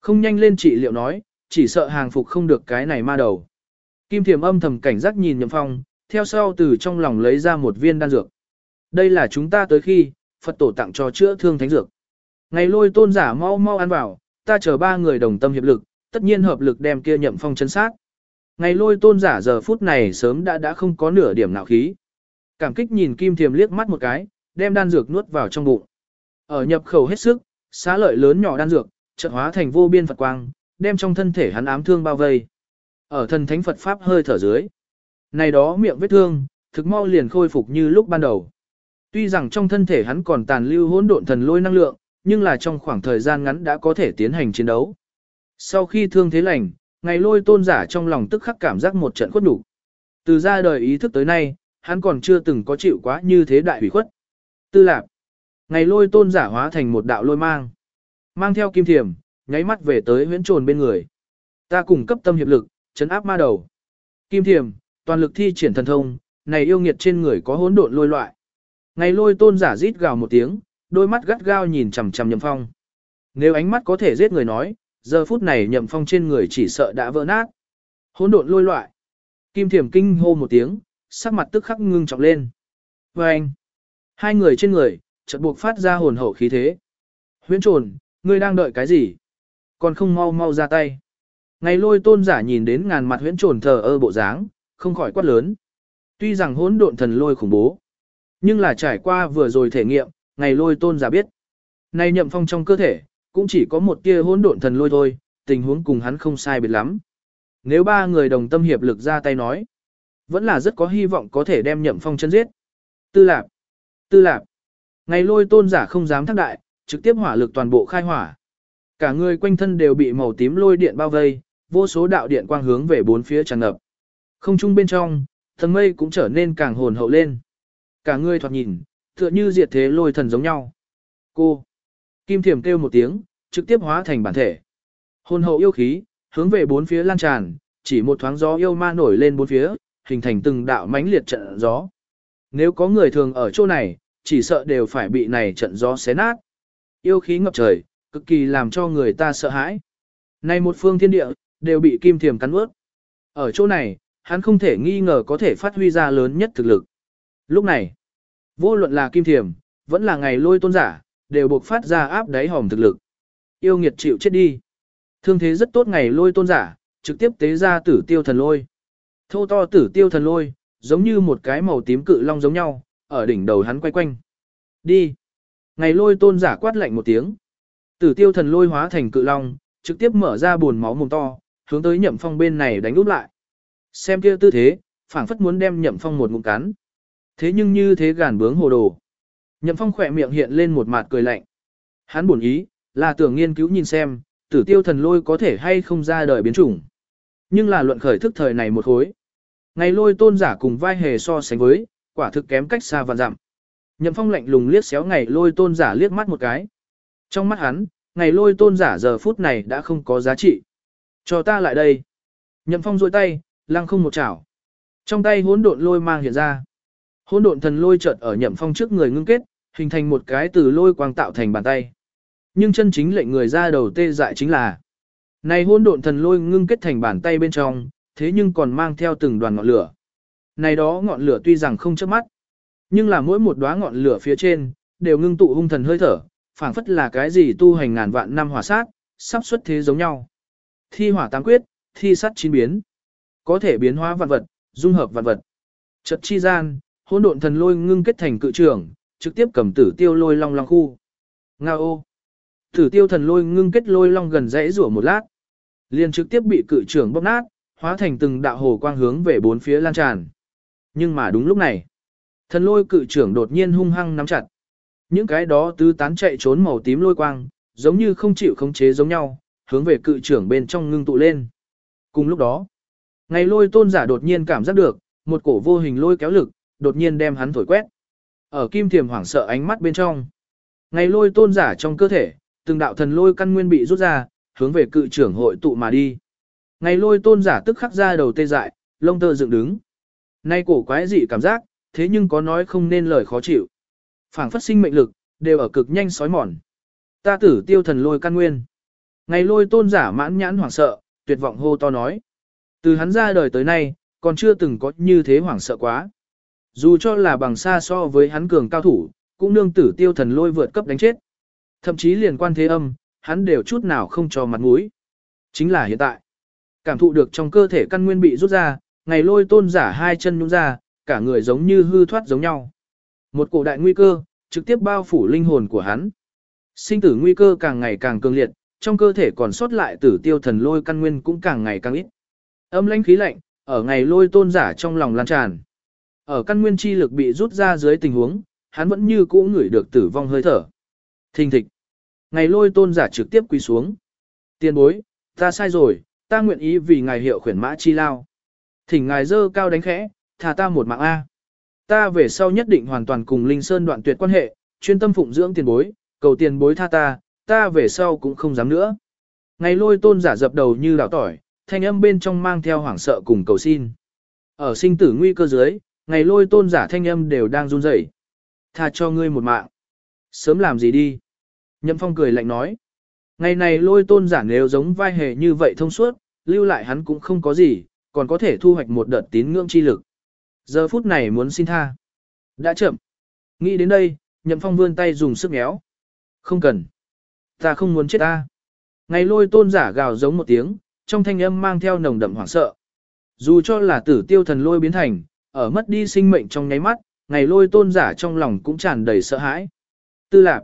Không nhanh lên trị liệu nói, chỉ sợ hàng phục không được cái này ma đầu. Kim thiềm âm thầm cảnh giác nhìn nhậm phong, theo sau từ trong lòng lấy ra một viên đan dược. Đây là chúng ta tới khi, Phật tổ tặng cho chữa thương thánh dược. Ngày lôi tôn giả mau mau ăn vào, ta chờ ba người đồng tâm hiệp lực, tất nhiên hợp lực đem kia nhậm phong chân sát. Ngày lôi tôn giả giờ phút này sớm đã đã không có nửa điểm nào khí. Cảm kích nhìn kim thiềm liếc mắt một cái, đem đan dược nuốt vào trong bụng. Ở nhập khẩu hết sức, xá lợi lớn nhỏ đan dược, chợt hóa thành vô biên Phật quang, đem trong thân thể hắn ám thương bao vây. Ở thần thánh Phật Pháp hơi thở dưới. Này đó miệng vết thương, thực mau liền khôi phục như lúc ban đầu. Tuy rằng trong thân thể hắn còn tàn lưu hỗn độn thần lôi năng lượng, nhưng là trong khoảng thời gian ngắn đã có thể tiến hành chiến đấu. Sau khi thương thế lành, ngày lôi tôn giả trong lòng tức khắc cảm giác một trận khuất đủ. Từ ra đời ý thức tới nay, hắn còn chưa từng có chịu quá như thế đại hủy khuất. Tư lạc. Ngày lôi tôn giả hóa thành một đạo lôi mang. Mang theo kim thiềm, nháy mắt về tới huyễn trồn bên người. Ta cùng cấp tâm hiệp lực, chấn áp ma đầu. Kim thiềm, toàn lực thi triển thần thông, này yêu nghiệt trên người có hỗn độn lôi loại. Ngày lôi tôn giả rít gào một tiếng, đôi mắt gắt gao nhìn chằm chằm nhậm phong. Nếu ánh mắt có thể giết người nói, giờ phút này nhậm phong trên người chỉ sợ đã vỡ nát. Hỗn độn lôi loại. Kim thiềm kinh hô một tiếng, sắc mặt tức khắc ngưng trọng lên. Và anh, hai người trên người, chợt buộc phát ra hồn hậu khí thế. Huyễn trồn, ngươi đang đợi cái gì? Còn không mau mau ra tay. Ngày lôi tôn giả nhìn đến ngàn mặt huyễn trồn thờ ơ bộ dáng, không khỏi quát lớn. Tuy rằng hỗn độn thần lôi khủng bố, nhưng là trải qua vừa rồi thể nghiệm, ngày lôi tôn giả biết. Nay nhậm phong trong cơ thể, cũng chỉ có một tia hỗn độn thần lôi thôi, tình huống cùng hắn không sai biệt lắm. Nếu ba người đồng tâm hiệp lực ra tay nói, vẫn là rất có hy vọng có thể đem nhậm phong chân giết. Tư lạp, tư lạp, ngày lôi tôn giả không dám thác đại, trực tiếp hỏa lực toàn bộ khai hỏa. Cả người quanh thân đều bị màu tím lôi điện bao vây, vô số đạo điện quang hướng về bốn phía tràn ngập. Không trung bên trong, thần mây cũng trở nên càng hồn hậu lên. Cả người thoạt nhìn, tựa như diệt thế lôi thần giống nhau. Cô, kim thiểm kêu một tiếng, trực tiếp hóa thành bản thể. Hồn hậu yêu khí, hướng về bốn phía lan tràn, chỉ một thoáng gió yêu ma nổi lên bốn phía, hình thành từng đạo mãnh liệt trận gió. Nếu có người thường ở chỗ này, chỉ sợ đều phải bị này trận gió xé nát. Yêu khí ngập trời, cực kỳ làm cho người ta sợ hãi. Này một phương thiên địa, đều bị kim thiềm cắn ướt. Ở chỗ này, hắn không thể nghi ngờ có thể phát huy ra lớn nhất thực lực. Lúc này, vô luận là kim thiềm, vẫn là ngày lôi tôn giả, đều buộc phát ra áp đáy hòm thực lực. Yêu nghiệt chịu chết đi. Thương thế rất tốt ngày lôi tôn giả, trực tiếp tế ra tử tiêu thần lôi. Thô to tử tiêu thần lôi, giống như một cái màu tím cự long giống nhau, ở đỉnh đầu hắn quay quanh. Đi. Ngày lôi tôn giả quát lạnh một tiếng. Tử tiêu thần lôi hóa thành cự long, trực tiếp mở ra buồn máu mồm to, hướng tới nhậm phong bên này đánh úp lại. Xem kia tư thế, phảng phất muốn đem nhậm phong một ngụm cắn. Thế nhưng như thế gàn bướng hồ đồ. Nhậm phong khỏe miệng hiện lên một mặt cười lạnh. Hắn buồn ý, là tưởng nghiên cứu nhìn xem, tử tiêu thần lôi có thể hay không ra đời biến chủng. Nhưng là luận khởi thức thời này một khối. Ngày lôi tôn giả cùng vai hề so sánh với, quả thực kém cách xa vạn dặm. Nhậm phong lạnh lùng liếc xéo ngày lôi tôn giả liếc mắt một cái. Trong mắt hắn, ngày lôi tôn giả giờ phút này đã không có giá trị. Cho ta lại đây. Nhậm phong rôi tay, lăng không một chảo. Trong tay hỗn độn lôi mang hiện ra. Hỗn độn thần lôi chợt ở nhậm phong trước người ngưng kết, hình thành một cái từ lôi quang tạo thành bàn tay. Nhưng chân chính lệnh người ra đầu tê dại chính là này hỗn độn thần lôi ngưng kết thành bàn tay bên trong, thế nhưng còn mang theo từng đoàn ngọn lửa. Này đó ngọn lửa tuy rằng không chớp mắt, nhưng là mỗi một đóa ngọn lửa phía trên đều ngưng tụ hung thần hơi thở, phảng phất là cái gì tu hành ngàn vạn năm hỏa sát, sắp xuất thế giống nhau. Thi hỏa tám quyết, thi sắt chín biến. Có thể biến hóa vạn vật, dung hợp vạn vật. Chật chi gian, hỗn độn thần lôi ngưng kết thành cự trưởng, trực tiếp cầm tử tiêu lôi long long khu. Nga ô. Tử tiêu thần lôi ngưng kết lôi long gần rẽ rủa một lát. Liền trực tiếp bị cự trưởng bóp nát, hóa thành từng đạo hồ quang hướng về bốn phía lan tràn. Nhưng mà đúng lúc này, thần lôi cự trưởng đột nhiên hung hăng nắm chặt. Những cái đó tứ tán chạy trốn màu tím lôi quang, giống như không chịu khống chế giống nhau, hướng về cự trưởng bên trong ngưng tụ lên. Cùng lúc đó, ngày lôi tôn giả đột nhiên cảm giác được, một cổ vô hình lôi kéo lực, đột nhiên đem hắn thổi quét. Ở kim thiềm hoảng sợ ánh mắt bên trong. Ngày lôi tôn giả trong cơ thể, từng đạo thần lôi căn nguyên bị rút ra, hướng về cự trưởng hội tụ mà đi. Ngày lôi tôn giả tức khắc ra đầu tê dại, lông tơ dựng đứng. Nay cổ quái dị cảm giác, thế nhưng có nói không nên lời khó chịu. phảng phất sinh mệnh lực, đều ở cực nhanh sói mòn. Ta tử tiêu thần lôi căn nguyên. Ngày lôi tôn giả mãn nhãn hoảng sợ, tuyệt vọng hô to nói. Từ hắn ra đời tới nay, còn chưa từng có như thế hoảng sợ quá. Dù cho là bằng xa so với hắn cường cao thủ, cũng nương tử tiêu thần lôi vượt cấp đánh chết. Thậm chí liền quan thế âm, hắn đều chút nào không cho mặt mũi. Chính là hiện tại. Cảm thụ được trong cơ thể căn nguyên bị rút ra, ngày lôi tôn giả hai chân nhún ra, cả người giống như hư thoát giống nhau. Một cổ đại nguy cơ, trực tiếp bao phủ linh hồn của hắn. Sinh tử nguy cơ càng ngày càng cường liệt, trong cơ thể còn sót lại tử tiêu thần lôi căn nguyên cũng càng ngày càng ít. Âm lãnh khí lạnh, ở ngày lôi tôn giả trong lòng lan tràn. Ở căn nguyên chi lực bị rút ra dưới tình huống, hắn vẫn như cũ ngửi được tử vong hơi thở. Thình thịch. Ngày lôi tôn giả trực tiếp quỳ xuống. Tiên bối, ta sai rồi, ta nguyện ý vì ngài hiệu khuyển mã chi lao. Thỉnh ngài dơ cao đánh khẽ, thả ta một mạng A. Ta về sau nhất định hoàn toàn cùng Linh Sơn đoạn tuyệt quan hệ, chuyên tâm phụng dưỡng tiền bối, cầu tiền bối tha ta, ta về sau cũng không dám nữa. Ngày lôi tôn giả dập đầu như đảo tỏi, thanh âm bên trong mang theo hoảng sợ cùng cầu xin. Ở sinh tử nguy cơ dưới, ngày lôi tôn giả thanh âm đều đang run rẩy. Tha cho ngươi một mạng. Sớm làm gì đi. Nhậm phong cười lạnh nói. Ngày này lôi tôn giả nếu giống vai hề như vậy thông suốt, lưu lại hắn cũng không có gì, còn có thể thu hoạch một đợt tín ngưỡng chi lực. Giờ phút này muốn xin tha. Đã chậm. Nghĩ đến đây, nhậm phong vươn tay dùng sức méo. Không cần. Ta không muốn chết ta. Ngày lôi tôn giả gào giống một tiếng, trong thanh âm mang theo nồng đậm hoảng sợ. Dù cho là tử tiêu thần lôi biến thành, ở mất đi sinh mệnh trong nháy mắt, ngày lôi tôn giả trong lòng cũng tràn đầy sợ hãi. Tư lạc.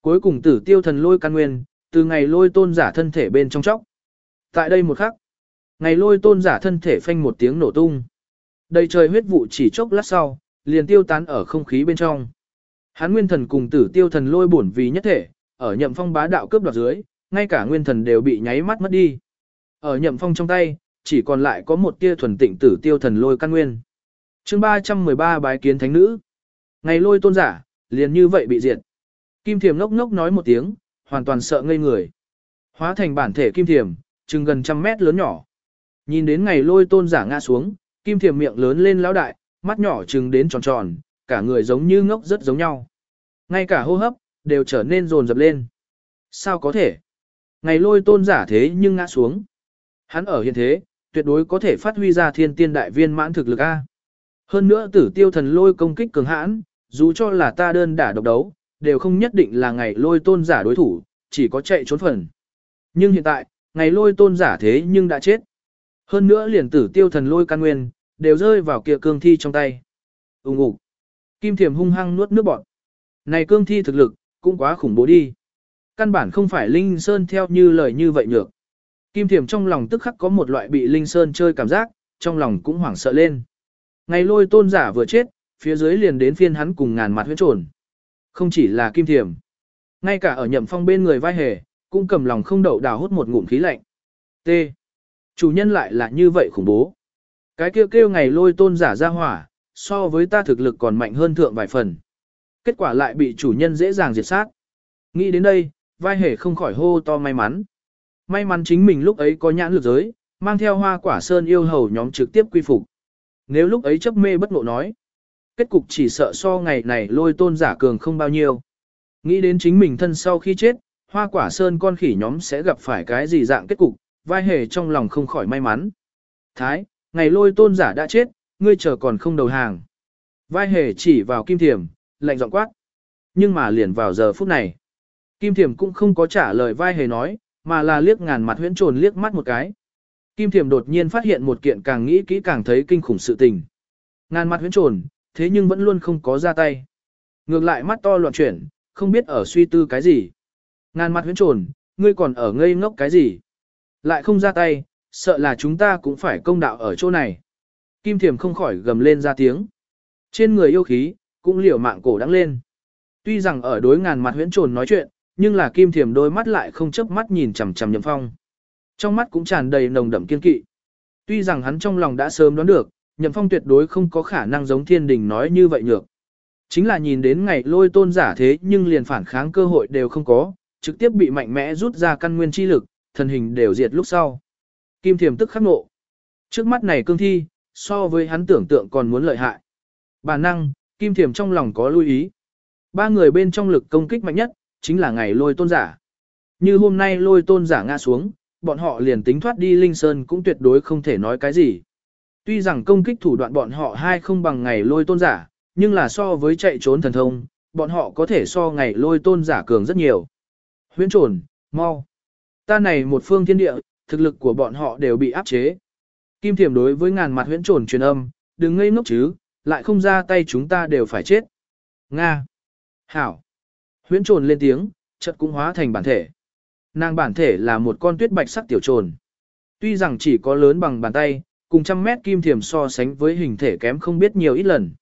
Cuối cùng tử tiêu thần lôi căn nguyên, từ ngày lôi tôn giả thân thể bên trong chóc. Tại đây một khắc, ngày lôi tôn giả thân thể phanh một tiếng nổ tung. Đầy trời huyết vụ chỉ chốc lát sau, liền tiêu tán ở không khí bên trong. Hán nguyên thần cùng tử tiêu thần lôi bổn vì nhất thể, ở nhậm phong bá đạo cướp đoạt dưới, ngay cả nguyên thần đều bị nháy mắt mất đi. Ở nhậm phong trong tay, chỉ còn lại có một tia thuần tịnh tử tiêu thần lôi căn nguyên. chương 313 bái kiến thánh nữ. Ngày lôi tôn giả, liền như vậy bị diệt. Kim thiềm ngốc ngốc nói một tiếng, hoàn toàn sợ ngây người. Hóa thành bản thể kim thiềm, chừng gần trăm mét lớn nhỏ. Nhìn đến ngày lôi tôn giả ngã xuống, kim thiềm miệng lớn lên lão đại, mắt nhỏ chừng đến tròn tròn, cả người giống như ngốc rất giống nhau. Ngay cả hô hấp, đều trở nên rồn rập lên. Sao có thể? Ngày lôi tôn giả thế nhưng ngã xuống. Hắn ở hiện thế, tuyệt đối có thể phát huy ra thiên tiên đại viên mãn thực lực A. Hơn nữa tử tiêu thần lôi công kích cường hãn, dù cho là ta đơn đả độc đấu, đều không nhất định là ngày lôi tôn giả đối thủ, chỉ có chạy trốn phần. Nhưng hiện tại, ngày lôi tôn giả thế nhưng đã chết. Hơn nữa liền tử tiêu thần lôi căn nguyên, đều rơi vào kia cương thi trong tay. Úng ủ. Kim thiềm hung hăng nuốt nước bọt. Này cương thi thực lực, cũng quá khủng bố đi. Căn bản không phải Linh Sơn theo như lời như vậy nhược. Kim thiềm trong lòng tức khắc có một loại bị Linh Sơn chơi cảm giác, trong lòng cũng hoảng sợ lên. Ngày lôi tôn giả vừa chết, phía dưới liền đến phiên hắn cùng ngàn mặt huyết trồn. Không chỉ là kim thiềm. Ngay cả ở nhậm phong bên người vai hề, cũng cầm lòng không đậu đào hút một ngụm khí lạnh. T. Chủ nhân lại là như vậy khủng bố. Cái kêu kêu ngày lôi tôn giả ra hỏa, so với ta thực lực còn mạnh hơn thượng vài phần. Kết quả lại bị chủ nhân dễ dàng diệt sát. Nghĩ đến đây, vai hề không khỏi hô to may mắn. May mắn chính mình lúc ấy có nhãn lực giới, mang theo hoa quả sơn yêu hầu nhóm trực tiếp quy phục. Nếu lúc ấy chấp mê bất ngộ nói, kết cục chỉ sợ so ngày này lôi tôn giả cường không bao nhiêu. Nghĩ đến chính mình thân sau khi chết, hoa quả sơn con khỉ nhóm sẽ gặp phải cái gì dạng kết cục, vai hề trong lòng không khỏi may mắn. Thái, ngày lôi tôn giả đã chết, ngươi chờ còn không đầu hàng. Vai hề chỉ vào kim thiềm, lạnh giọng quát. Nhưng mà liền vào giờ phút này, kim thiềm cũng không có trả lời vai hề nói, mà là liếc ngàn mặt huyễn trồn liếc mắt một cái. Kim thiềm đột nhiên phát hiện một kiện càng nghĩ kỹ càng thấy kinh khủng sự tình. Ngàn mặt huyễn trồn, thế nhưng vẫn luôn không có ra tay. Ngược lại mắt to loạn chuyển, không biết ở suy tư cái gì. Ngàn mặt huyễn trồn, ngươi còn ở ngây ngốc cái gì? Lại không ra tay, sợ là chúng ta cũng phải công đạo ở chỗ này. Kim thiềm không khỏi gầm lên ra tiếng. Trên người yêu khí, cũng liều mạng cổ đắng lên. Tuy rằng ở đối ngàn mặt huyễn trồn nói chuyện, nhưng là kim thiềm đôi mắt lại không chớp mắt nhìn chằm chằm nhậm phong. Trong mắt cũng tràn đầy nồng đậm kiên kỵ. Tuy rằng hắn trong lòng đã sớm đoán được, nhậm phong tuyệt đối không có khả năng giống thiên đình nói như vậy nhược. Chính là nhìn đến ngày lôi tôn giả thế nhưng liền phản kháng cơ hội đều không có, trực tiếp bị mạnh mẽ rút ra căn nguyên chi lực, thần hình đều diệt lúc sau. Kim thiềm tức khắc nộ. Trước mắt này cương thi, so với hắn tưởng tượng còn muốn lợi hại. Bà năng, kim thiềm trong lòng có lưu ý. Ba người bên trong lực công kích mạnh nhất, chính là ngày lôi tôn giả. Như hôm nay lôi tôn giả ngã xuống, bọn họ liền tính thoát đi Linh Sơn cũng tuyệt đối không thể nói cái gì. Tuy rằng công kích thủ đoạn bọn họ hai không bằng ngày lôi tôn giả, nhưng là so với chạy trốn thần thông, bọn họ có thể so ngày lôi tôn giả cường rất nhiều. Huyễn trồn, mau. Ta này một phương thiên địa, thực lực của bọn họ đều bị áp chế. Kim thiểm đối với ngàn mặt huyễn trồn truyền âm, đừng ngây ngốc chứ, lại không ra tay chúng ta đều phải chết. Nga. Hảo. Huyễn trồn lên tiếng, chợt cũng hóa thành bản thể. Nàng bản thể là một con tuyết bạch sắc tiểu trồn. Tuy rằng chỉ có lớn bằng bàn tay, cùng trăm mét kim thiểm so sánh với hình thể kém không biết nhiều ít lần.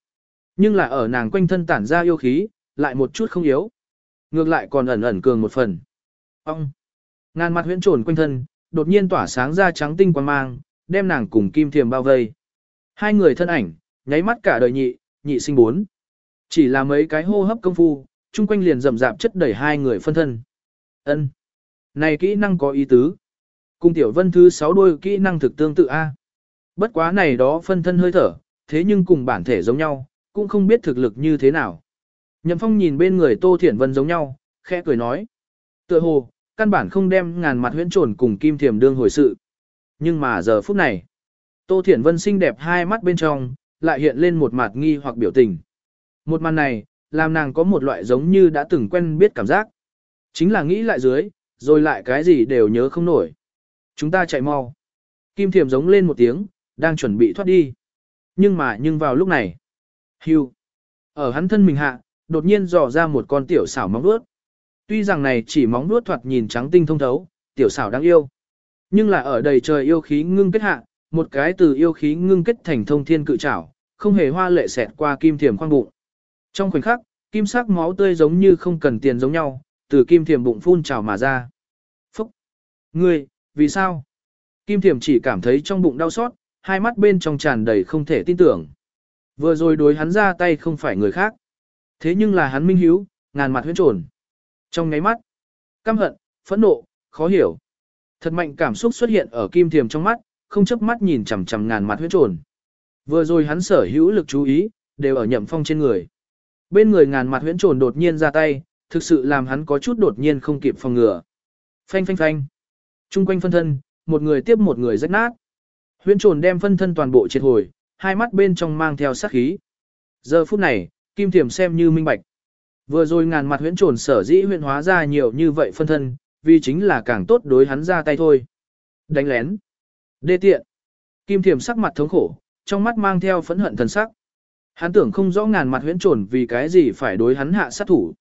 Nhưng là ở nàng quanh thân tản ra yêu khí, lại một chút không yếu. Ngược lại còn ẩn ẩn cường một phần. Ông! Ngàn mặt huyễn trồn quanh thân, đột nhiên tỏa sáng ra trắng tinh quang mang, đem nàng cùng kim thiềm bao vây. Hai người thân ảnh, nháy mắt cả đời nhị, nhị sinh bốn. Chỉ là mấy cái hô hấp công phu, chung quanh liền rầm rạp chất đẩy hai người phân thân. Ân, Này kỹ năng có ý tứ. Cung tiểu vân thứ sáu đôi kỹ năng thực tương tự A. Bất quá này đó phân thân hơi thở, thế nhưng cùng bản thể giống nhau, cũng không biết thực lực như thế nào. Nhậm phong nhìn bên người Tô Thiển Vân giống nhau, khẽ cười nói. Tựa hồ, căn bản không đem ngàn mặt huyễn trồn cùng kim thiềm đương hồi sự. Nhưng mà giờ phút này, Tô Thiển Vân xinh đẹp hai mắt bên trong, lại hiện lên một mặt nghi hoặc biểu tình. Một màn này, làm nàng có một loại giống như đã từng quen biết cảm giác. Chính là nghĩ lại dưới, rồi lại cái gì đều nhớ không nổi. Chúng ta chạy mau. Kim thiềm giống lên một tiếng, đang chuẩn bị thoát đi. Nhưng mà nhưng vào lúc này, hưu. Ở hắn thân mình hạ, đột nhiên dò ra một con tiểu xảo móng vuốt. Tuy rằng này chỉ móng vuốt thoạt nhìn trắng tinh thông thấu, tiểu xảo đáng yêu. Nhưng là ở đầy trời yêu khí ngưng kết hạ, một cái từ yêu khí ngưng kết thành thông thiên cự trảo, không hề hoa lệ xẹt qua kim thiềm khoang bụng. Trong khoảnh khắc, kim sắc máu tươi giống như không cần tiền giống nhau, từ kim thiềm bụng phun trào mà ra. Phúc! Ngươi, vì sao? Kim thiềm chỉ cảm thấy trong bụng đau xót, hai mắt bên trong tràn đầy không thể tin tưởng. Vừa rồi đối hắn ra tay không phải người khác. Thế nhưng là hắn minh hiếu, ngàn mặt huyễn trồn. Trong ngáy mắt, căm hận, phẫn nộ, khó hiểu. Thật mạnh cảm xúc xuất hiện ở kim thiềm trong mắt, không chớp mắt nhìn chằm chằm ngàn mặt huyễn trồn. Vừa rồi hắn sở hữu lực chú ý, đều ở nhậm phong trên người. Bên người ngàn mặt huyễn trồn đột nhiên ra tay, thực sự làm hắn có chút đột nhiên không kịp phòng ngừa. Phanh phanh phanh. Trung quanh phân thân, một người tiếp một người rách nát. Huyễn trồn đem phân thân toàn bộ triệt hồi, hai mắt bên trong mang theo sát khí. Giờ phút này, Kim Thiểm xem như minh bạch. Vừa rồi ngàn mặt huyễn trồn sở dĩ huyễn hóa ra nhiều như vậy phân thân, vì chính là càng tốt đối hắn ra tay thôi. Đánh lén. Đê tiện. Kim Thiểm sắc mặt thống khổ, trong mắt mang theo phẫn hận thần sắc. Hắn tưởng không rõ ngàn mặt huyễn trồn vì cái gì phải đối hắn hạ sát thủ.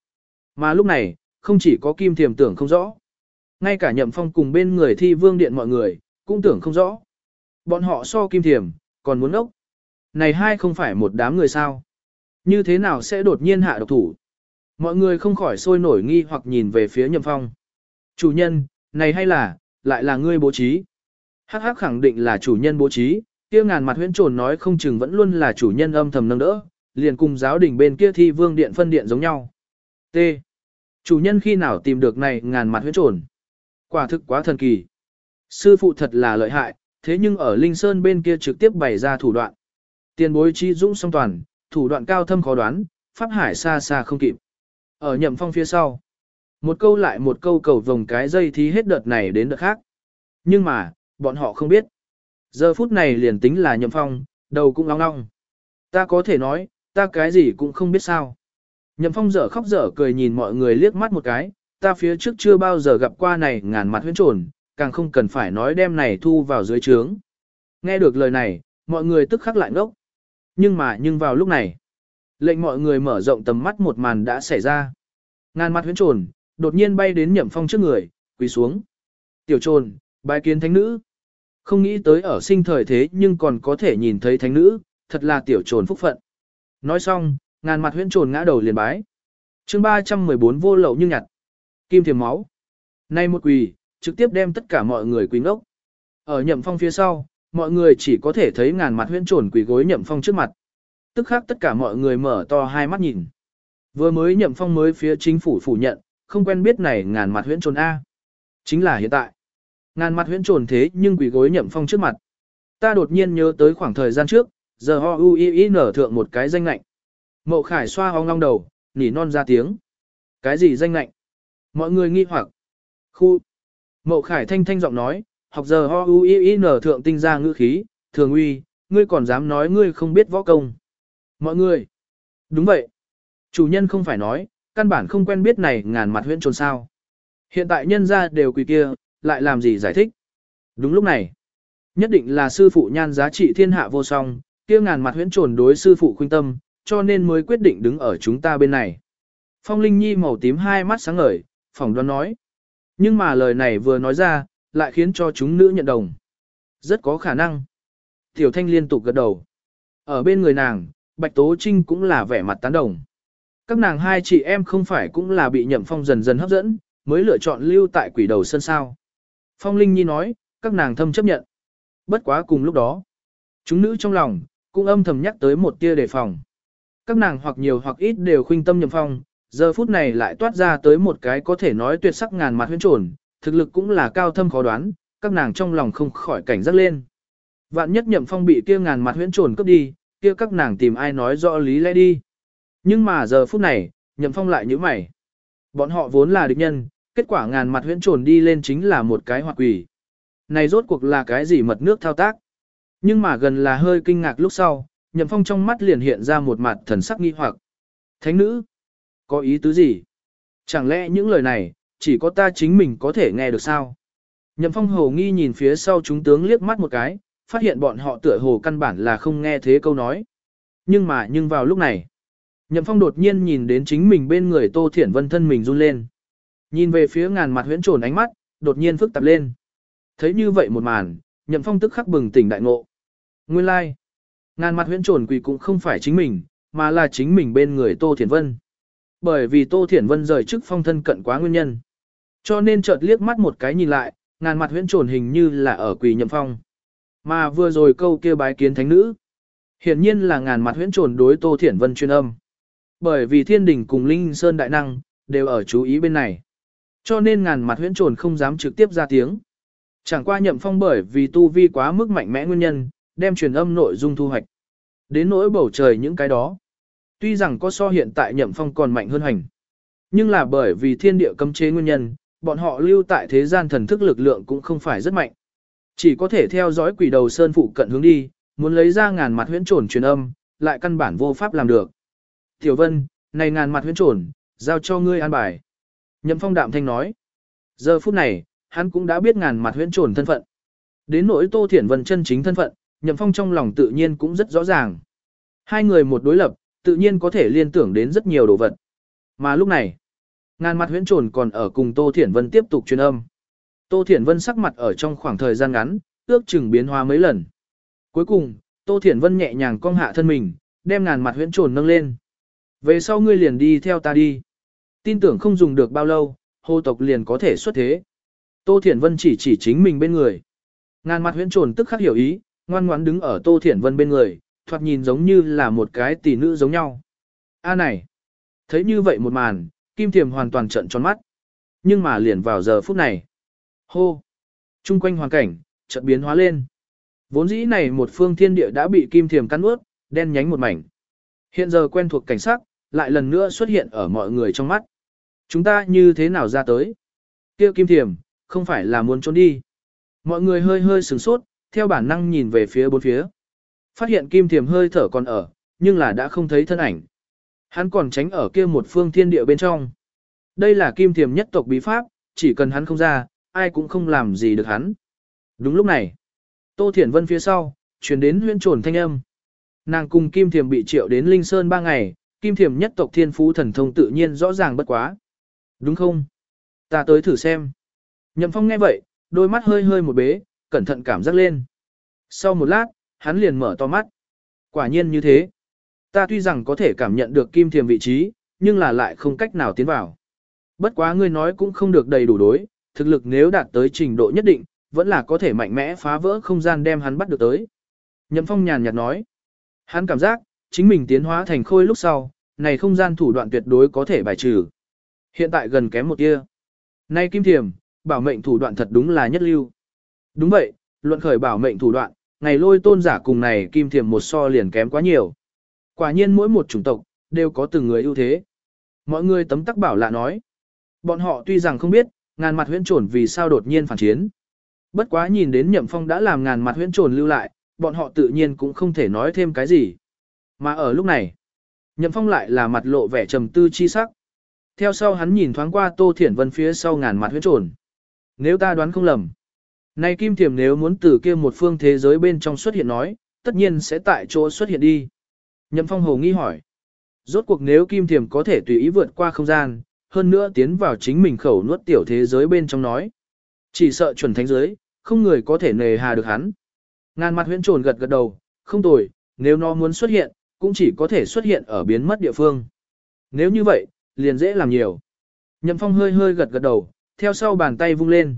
Mà lúc này, không chỉ có Kim Thiểm tưởng không rõ. Ngay cả nhậm phong cùng bên người thi vương điện mọi người, cũng tưởng không rõ. Bọn họ so Kim Thiểm, còn muốn ốc. Này hai không phải một đám người sao. Như thế nào sẽ đột nhiên hạ độc thủ? Mọi người không khỏi sôi nổi nghi hoặc nhìn về phía nhậm phong. Chủ nhân, này hay là, lại là ngươi bố trí? Hắc hắc khẳng định là chủ nhân bố trí, kia ngàn mặt huyễn trồn nói không chừng vẫn luôn là chủ nhân âm thầm nâng đỡ, liền cùng giáo đình bên kia thi vương điện phân điện giống nhau. T. Chủ nhân khi nào tìm được này ngàn mặt huyễn trồn? Quả thực quá thần kỳ. Sư phụ thật là lợi hại, thế nhưng ở Linh Sơn bên kia trực tiếp bày ra thủ đoạn. Tiền bối chi dũng song toàn, thủ đoạn cao thâm khó đoán, pháp hải xa xa không kịp. Ở nhậm phong phía sau. Một câu lại một câu cầu vòng cái dây thí hết đợt này đến đợt khác. Nhưng mà, bọn họ không biết. Giờ phút này liền tính là nhậm phong, đầu cũng long long. Ta có thể nói, ta cái gì cũng không biết sao. Nhậm phong dở khóc dở cười nhìn mọi người liếc mắt một cái, ta phía trước chưa bao giờ gặp qua này ngàn mặt huyễn trồn, càng không cần phải nói đem này thu vào dưới trướng. Nghe được lời này, mọi người tức khắc lại ngốc. Nhưng mà nhưng vào lúc này, lệnh mọi người mở rộng tầm mắt một màn đã xảy ra. Ngàn mặt huyễn trồn, đột nhiên bay đến nhậm phong trước người, quỳ xuống. Tiểu trồn, bái kiến thánh nữ. Không nghĩ tới ở sinh thời thế nhưng còn có thể nhìn thấy thánh nữ, thật là tiểu trồn phúc phận. Nói xong, ngàn mặt huyễn trồn ngã đầu liền bái. chương 314 vô lậu như nhặt. Kim thiềm máu. Nay một quỳ, trực tiếp đem tất cả mọi người quỳ ngốc. Ở nhậm phong phía sau, mọi người chỉ có thể thấy ngàn mặt huyễn trồn quỳ gối nhậm phong trước mặt. Tức khác tất cả mọi người mở to hai mắt nhìn. Vừa mới nhậm phong mới phía chính phủ phủ nhận, không quen biết này ngàn mặt huyễn trồn A. Chính là hiện tại. Ngàn mặt huyễn trồn thế nhưng quỳ gối nhậm phong trước mặt. Ta đột nhiên nhớ tới khoảng thời gian trước, giờ ho u y nở thượng một cái danh lạnh. Mậu khải xoa ho ngong đầu, nỉ non ra tiếng. Cái gì danh lạnh? Mọi người nghi hoặc. Khu. Mậu khải thanh thanh giọng nói, học giờ ho u i nở thượng tinh ra ngữ khí, thường uy, ngươi còn dám nói ngươi không biết võ công. Mọi người. Đúng vậy. Chủ nhân không phải nói, căn bản không quen biết này ngàn mặt huyễn trồn sao. Hiện tại nhân ra đều quỳ kia, lại làm gì giải thích. Đúng lúc này, nhất định là sư phụ nhan giá trị thiên hạ vô song, kia ngàn mặt huyễn trồn đối sư phụ khuyên tâm, cho nên mới quyết định đứng ở chúng ta bên này. Phong Linh Nhi màu tím hai mắt sáng ngời, phỏng đoán nói. Nhưng mà lời này vừa nói ra, lại khiến cho chúng nữ nhận đồng. Rất có khả năng. Tiểu Thanh liên tục gật đầu. Ở bên người nàng, Bạch Tố Trinh cũng là vẻ mặt tán đồng. Các nàng hai chị em không phải cũng là bị nhậm phong dần dần hấp dẫn, mới lựa chọn lưu tại quỷ đầu sân sao. Phong Linh Nhi nói, các nàng thâm chấp nhận. Bất quá cùng lúc đó, chúng nữ trong lòng, cũng âm thầm nhắc tới một tia đề phòng. Các nàng hoặc nhiều hoặc ít đều khuynh tâm nhậm phong, giờ phút này lại toát ra tới một cái có thể nói tuyệt sắc ngàn mặt huyễn trồn, thực lực cũng là cao thâm khó đoán, các nàng trong lòng không khỏi cảnh giác lên. Vạn nhất nhậm phong bị kia ngàn mặt huyễn trồn cướp đi, kia các nàng tìm ai nói rõ lý lẽ đi. Nhưng mà giờ phút này, nhậm phong lại như mày. Bọn họ vốn là địch nhân, kết quả ngàn mặt huyễn trồn đi lên chính là một cái hoạt quỷ. Này rốt cuộc là cái gì mật nước thao tác? Nhưng mà gần là hơi kinh ngạc lúc sau, nhậm phong trong mắt liền hiện ra một mặt thần sắc nghi hoặc. Thánh nữ, có ý tứ gì? Chẳng lẽ những lời này, chỉ có ta chính mình có thể nghe được sao? Nhậm phong hồ nghi nhìn phía sau chúng tướng liếc mắt một cái, phát hiện bọn họ tựa hồ căn bản là không nghe thế câu nói. Nhưng mà nhưng vào lúc này, Nhậm Phong đột nhiên nhìn đến chính mình bên người Tô Thiển Vân thân mình run lên. Nhìn về phía ngàn mặt huyễn trồn ánh mắt, đột nhiên phức tạp lên. Thấy như vậy một màn, Nhậm Phong tức khắc bừng tỉnh đại ngộ. Nguyên lai, like. ngàn mặt huyễn trồn quỳ cũng không phải chính mình, mà là chính mình bên người Tô Thiển Vân. Bởi vì Tô Thiển Vân rời chức phong thân cận quá nguyên nhân. Cho nên chợt liếc mắt một cái nhìn lại, ngàn mặt huyễn trồn hình như là ở quỳ Nhậm Phong. Mà vừa rồi câu kia bái kiến thánh nữ. Hiển nhiên là ngàn mặt huyễn trồn đối Tô Thiển Vân chuyên âm. Bởi vì thiên đình cùng Linh Sơn Đại Năng, đều ở chú ý bên này. Cho nên ngàn mặt huyễn trồn không dám trực tiếp ra tiếng. Chẳng qua nhậm phong bởi vì tu vi quá mức mạnh mẽ nguyên nhân, đem truyền âm nội dung thu hoạch. Đến nỗi bầu trời những cái đó. Tuy rằng có so hiện tại nhậm phong còn mạnh hơn hành. Nhưng là bởi vì thiên địa cấm chế nguyên nhân, bọn họ lưu tại thế gian thần thức lực lượng cũng không phải rất mạnh. Chỉ có thể theo dõi quỷ đầu sơn phụ cận hướng đi, muốn lấy ra ngàn mặt huyễn trồn truyền âm, lại căn bản vô pháp làm được. Tiểu Vân, này ngàn mặt huyễn trồn, giao cho ngươi an bài. Nhậm phong đạm thanh nói. Giờ phút này, hắn cũng đã biết ngàn mặt huyễn trồn thân phận. Đến nỗi Tô Thiển Vân chân chính thân phận, Nhậm phong trong lòng tự nhiên cũng rất rõ ràng. Hai người một đối lập, tự nhiên có thể liên tưởng đến rất nhiều đồ vật. Mà lúc này, ngàn mặt huyễn trồn còn ở cùng Tô Thiển Vân tiếp tục truyền âm. Tô Thiển Vân sắc mặt ở trong khoảng thời gian ngắn, ước chừng biến hóa mấy lần. Cuối cùng, Tô Thiển Vân nhẹ nhàng cong hạ thân mình, đem ngàn mặt huyễn trồn nâng lên. Về sau ngươi liền đi theo ta đi. Tin tưởng không dùng được bao lâu, hô tộc liền có thể xuất thế. Tô Thiển Vân chỉ chỉ chính mình bên người. Ngàn mặt huyễn trồn tức khắc hiểu ý, ngoan ngoãn đứng ở Tô Thiển Vân bên người, thoạt nhìn giống như là một cái tỷ nữ giống nhau. A này! Thấy như vậy một màn, Kim Thiềm hoàn toàn trận tròn mắt. Nhưng mà liền vào giờ phút này. Hô! Trung quanh hoàn cảnh, trận biến hóa lên. Vốn dĩ này một phương thiên địa đã bị Kim Thiềm cắn ướt, đen nhánh một mảnh. Hiện giờ quen thuộc cảnh sắc, lại lần nữa xuất hiện ở mọi người trong mắt. Chúng ta như thế nào ra tới? Kêu kim thiềm, không phải là muốn trốn đi. Mọi người hơi hơi sửng sốt, theo bản năng nhìn về phía bốn phía. Phát hiện kim thiềm hơi thở còn ở, nhưng là đã không thấy thân ảnh. Hắn còn tránh ở kia một phương thiên địa bên trong. Đây là kim thiềm nhất tộc bí pháp, chỉ cần hắn không ra, ai cũng không làm gì được hắn. Đúng lúc này, Tô Thiển Vân phía sau, truyền đến huyên trồn thanh âm. Nàng cùng Kim Thiềm bị triệu đến Linh Sơn ba ngày, Kim Thiềm nhất tộc thiên phú thần thông tự nhiên rõ ràng bất quá. Đúng không? Ta tới thử xem. Nhậm Phong nghe vậy, đôi mắt hơi hơi một bế, cẩn thận cảm giác lên. Sau một lát, hắn liền mở to mắt. Quả nhiên như thế. Ta tuy rằng có thể cảm nhận được Kim Thiềm vị trí, nhưng là lại không cách nào tiến vào. Bất quá ngươi nói cũng không được đầy đủ đối, thực lực nếu đạt tới trình độ nhất định, vẫn là có thể mạnh mẽ phá vỡ không gian đem hắn bắt được tới. Nhậm Phong nhàn nhạt nói, hắn cảm giác, chính mình tiến hóa thành khôi lúc sau, này không gian thủ đoạn tuyệt đối có thể bài trừ. Hiện tại gần kém một tia. Nay Kim Thiềm, bảo mệnh thủ đoạn thật đúng là nhất lưu. Đúng vậy, luận khởi bảo mệnh thủ đoạn, ngày lôi tôn giả cùng này Kim Thiềm một so liền kém quá nhiều. Quả nhiên mỗi một chủng tộc, đều có từng người ưu thế. Mọi người tấm tắc bảo lạ nói. Bọn họ tuy rằng không biết, ngàn mặt huyễn trồn vì sao đột nhiên phản chiến. Bất quá nhìn đến nhậm phong đã làm ngàn mặt huyễn trồn lưu lại, bọn họ tự nhiên cũng không thể nói thêm cái gì. Mà ở lúc này, nhậm phong lại là mặt lộ vẻ trầm tư chi sắc. Theo sau hắn nhìn thoáng qua Tô Thiển Vân phía sau ngàn mặt huyễn trồn. Nếu ta đoán không lầm, này Kim Thiểm nếu muốn từ kia một phương thế giới bên trong xuất hiện nói, tất nhiên sẽ tại chỗ xuất hiện đi. Nhậm Phong hồ nghi hỏi. Rốt cuộc nếu Kim Thiểm có thể tùy ý vượt qua không gian, hơn nữa tiến vào chính mình khẩu nuốt tiểu thế giới bên trong nói. Chỉ sợ chuẩn thánh giới, không người có thể nề hà được hắn. Ngàn mặt huyễn trồn gật gật đầu, không tồi, nếu nó muốn xuất hiện, cũng chỉ có thể xuất hiện ở biến mất địa phương. Nếu như vậy, liền dễ làm nhiều. Nhậm Phong hơi hơi gật gật đầu, theo sau bàn tay vung lên.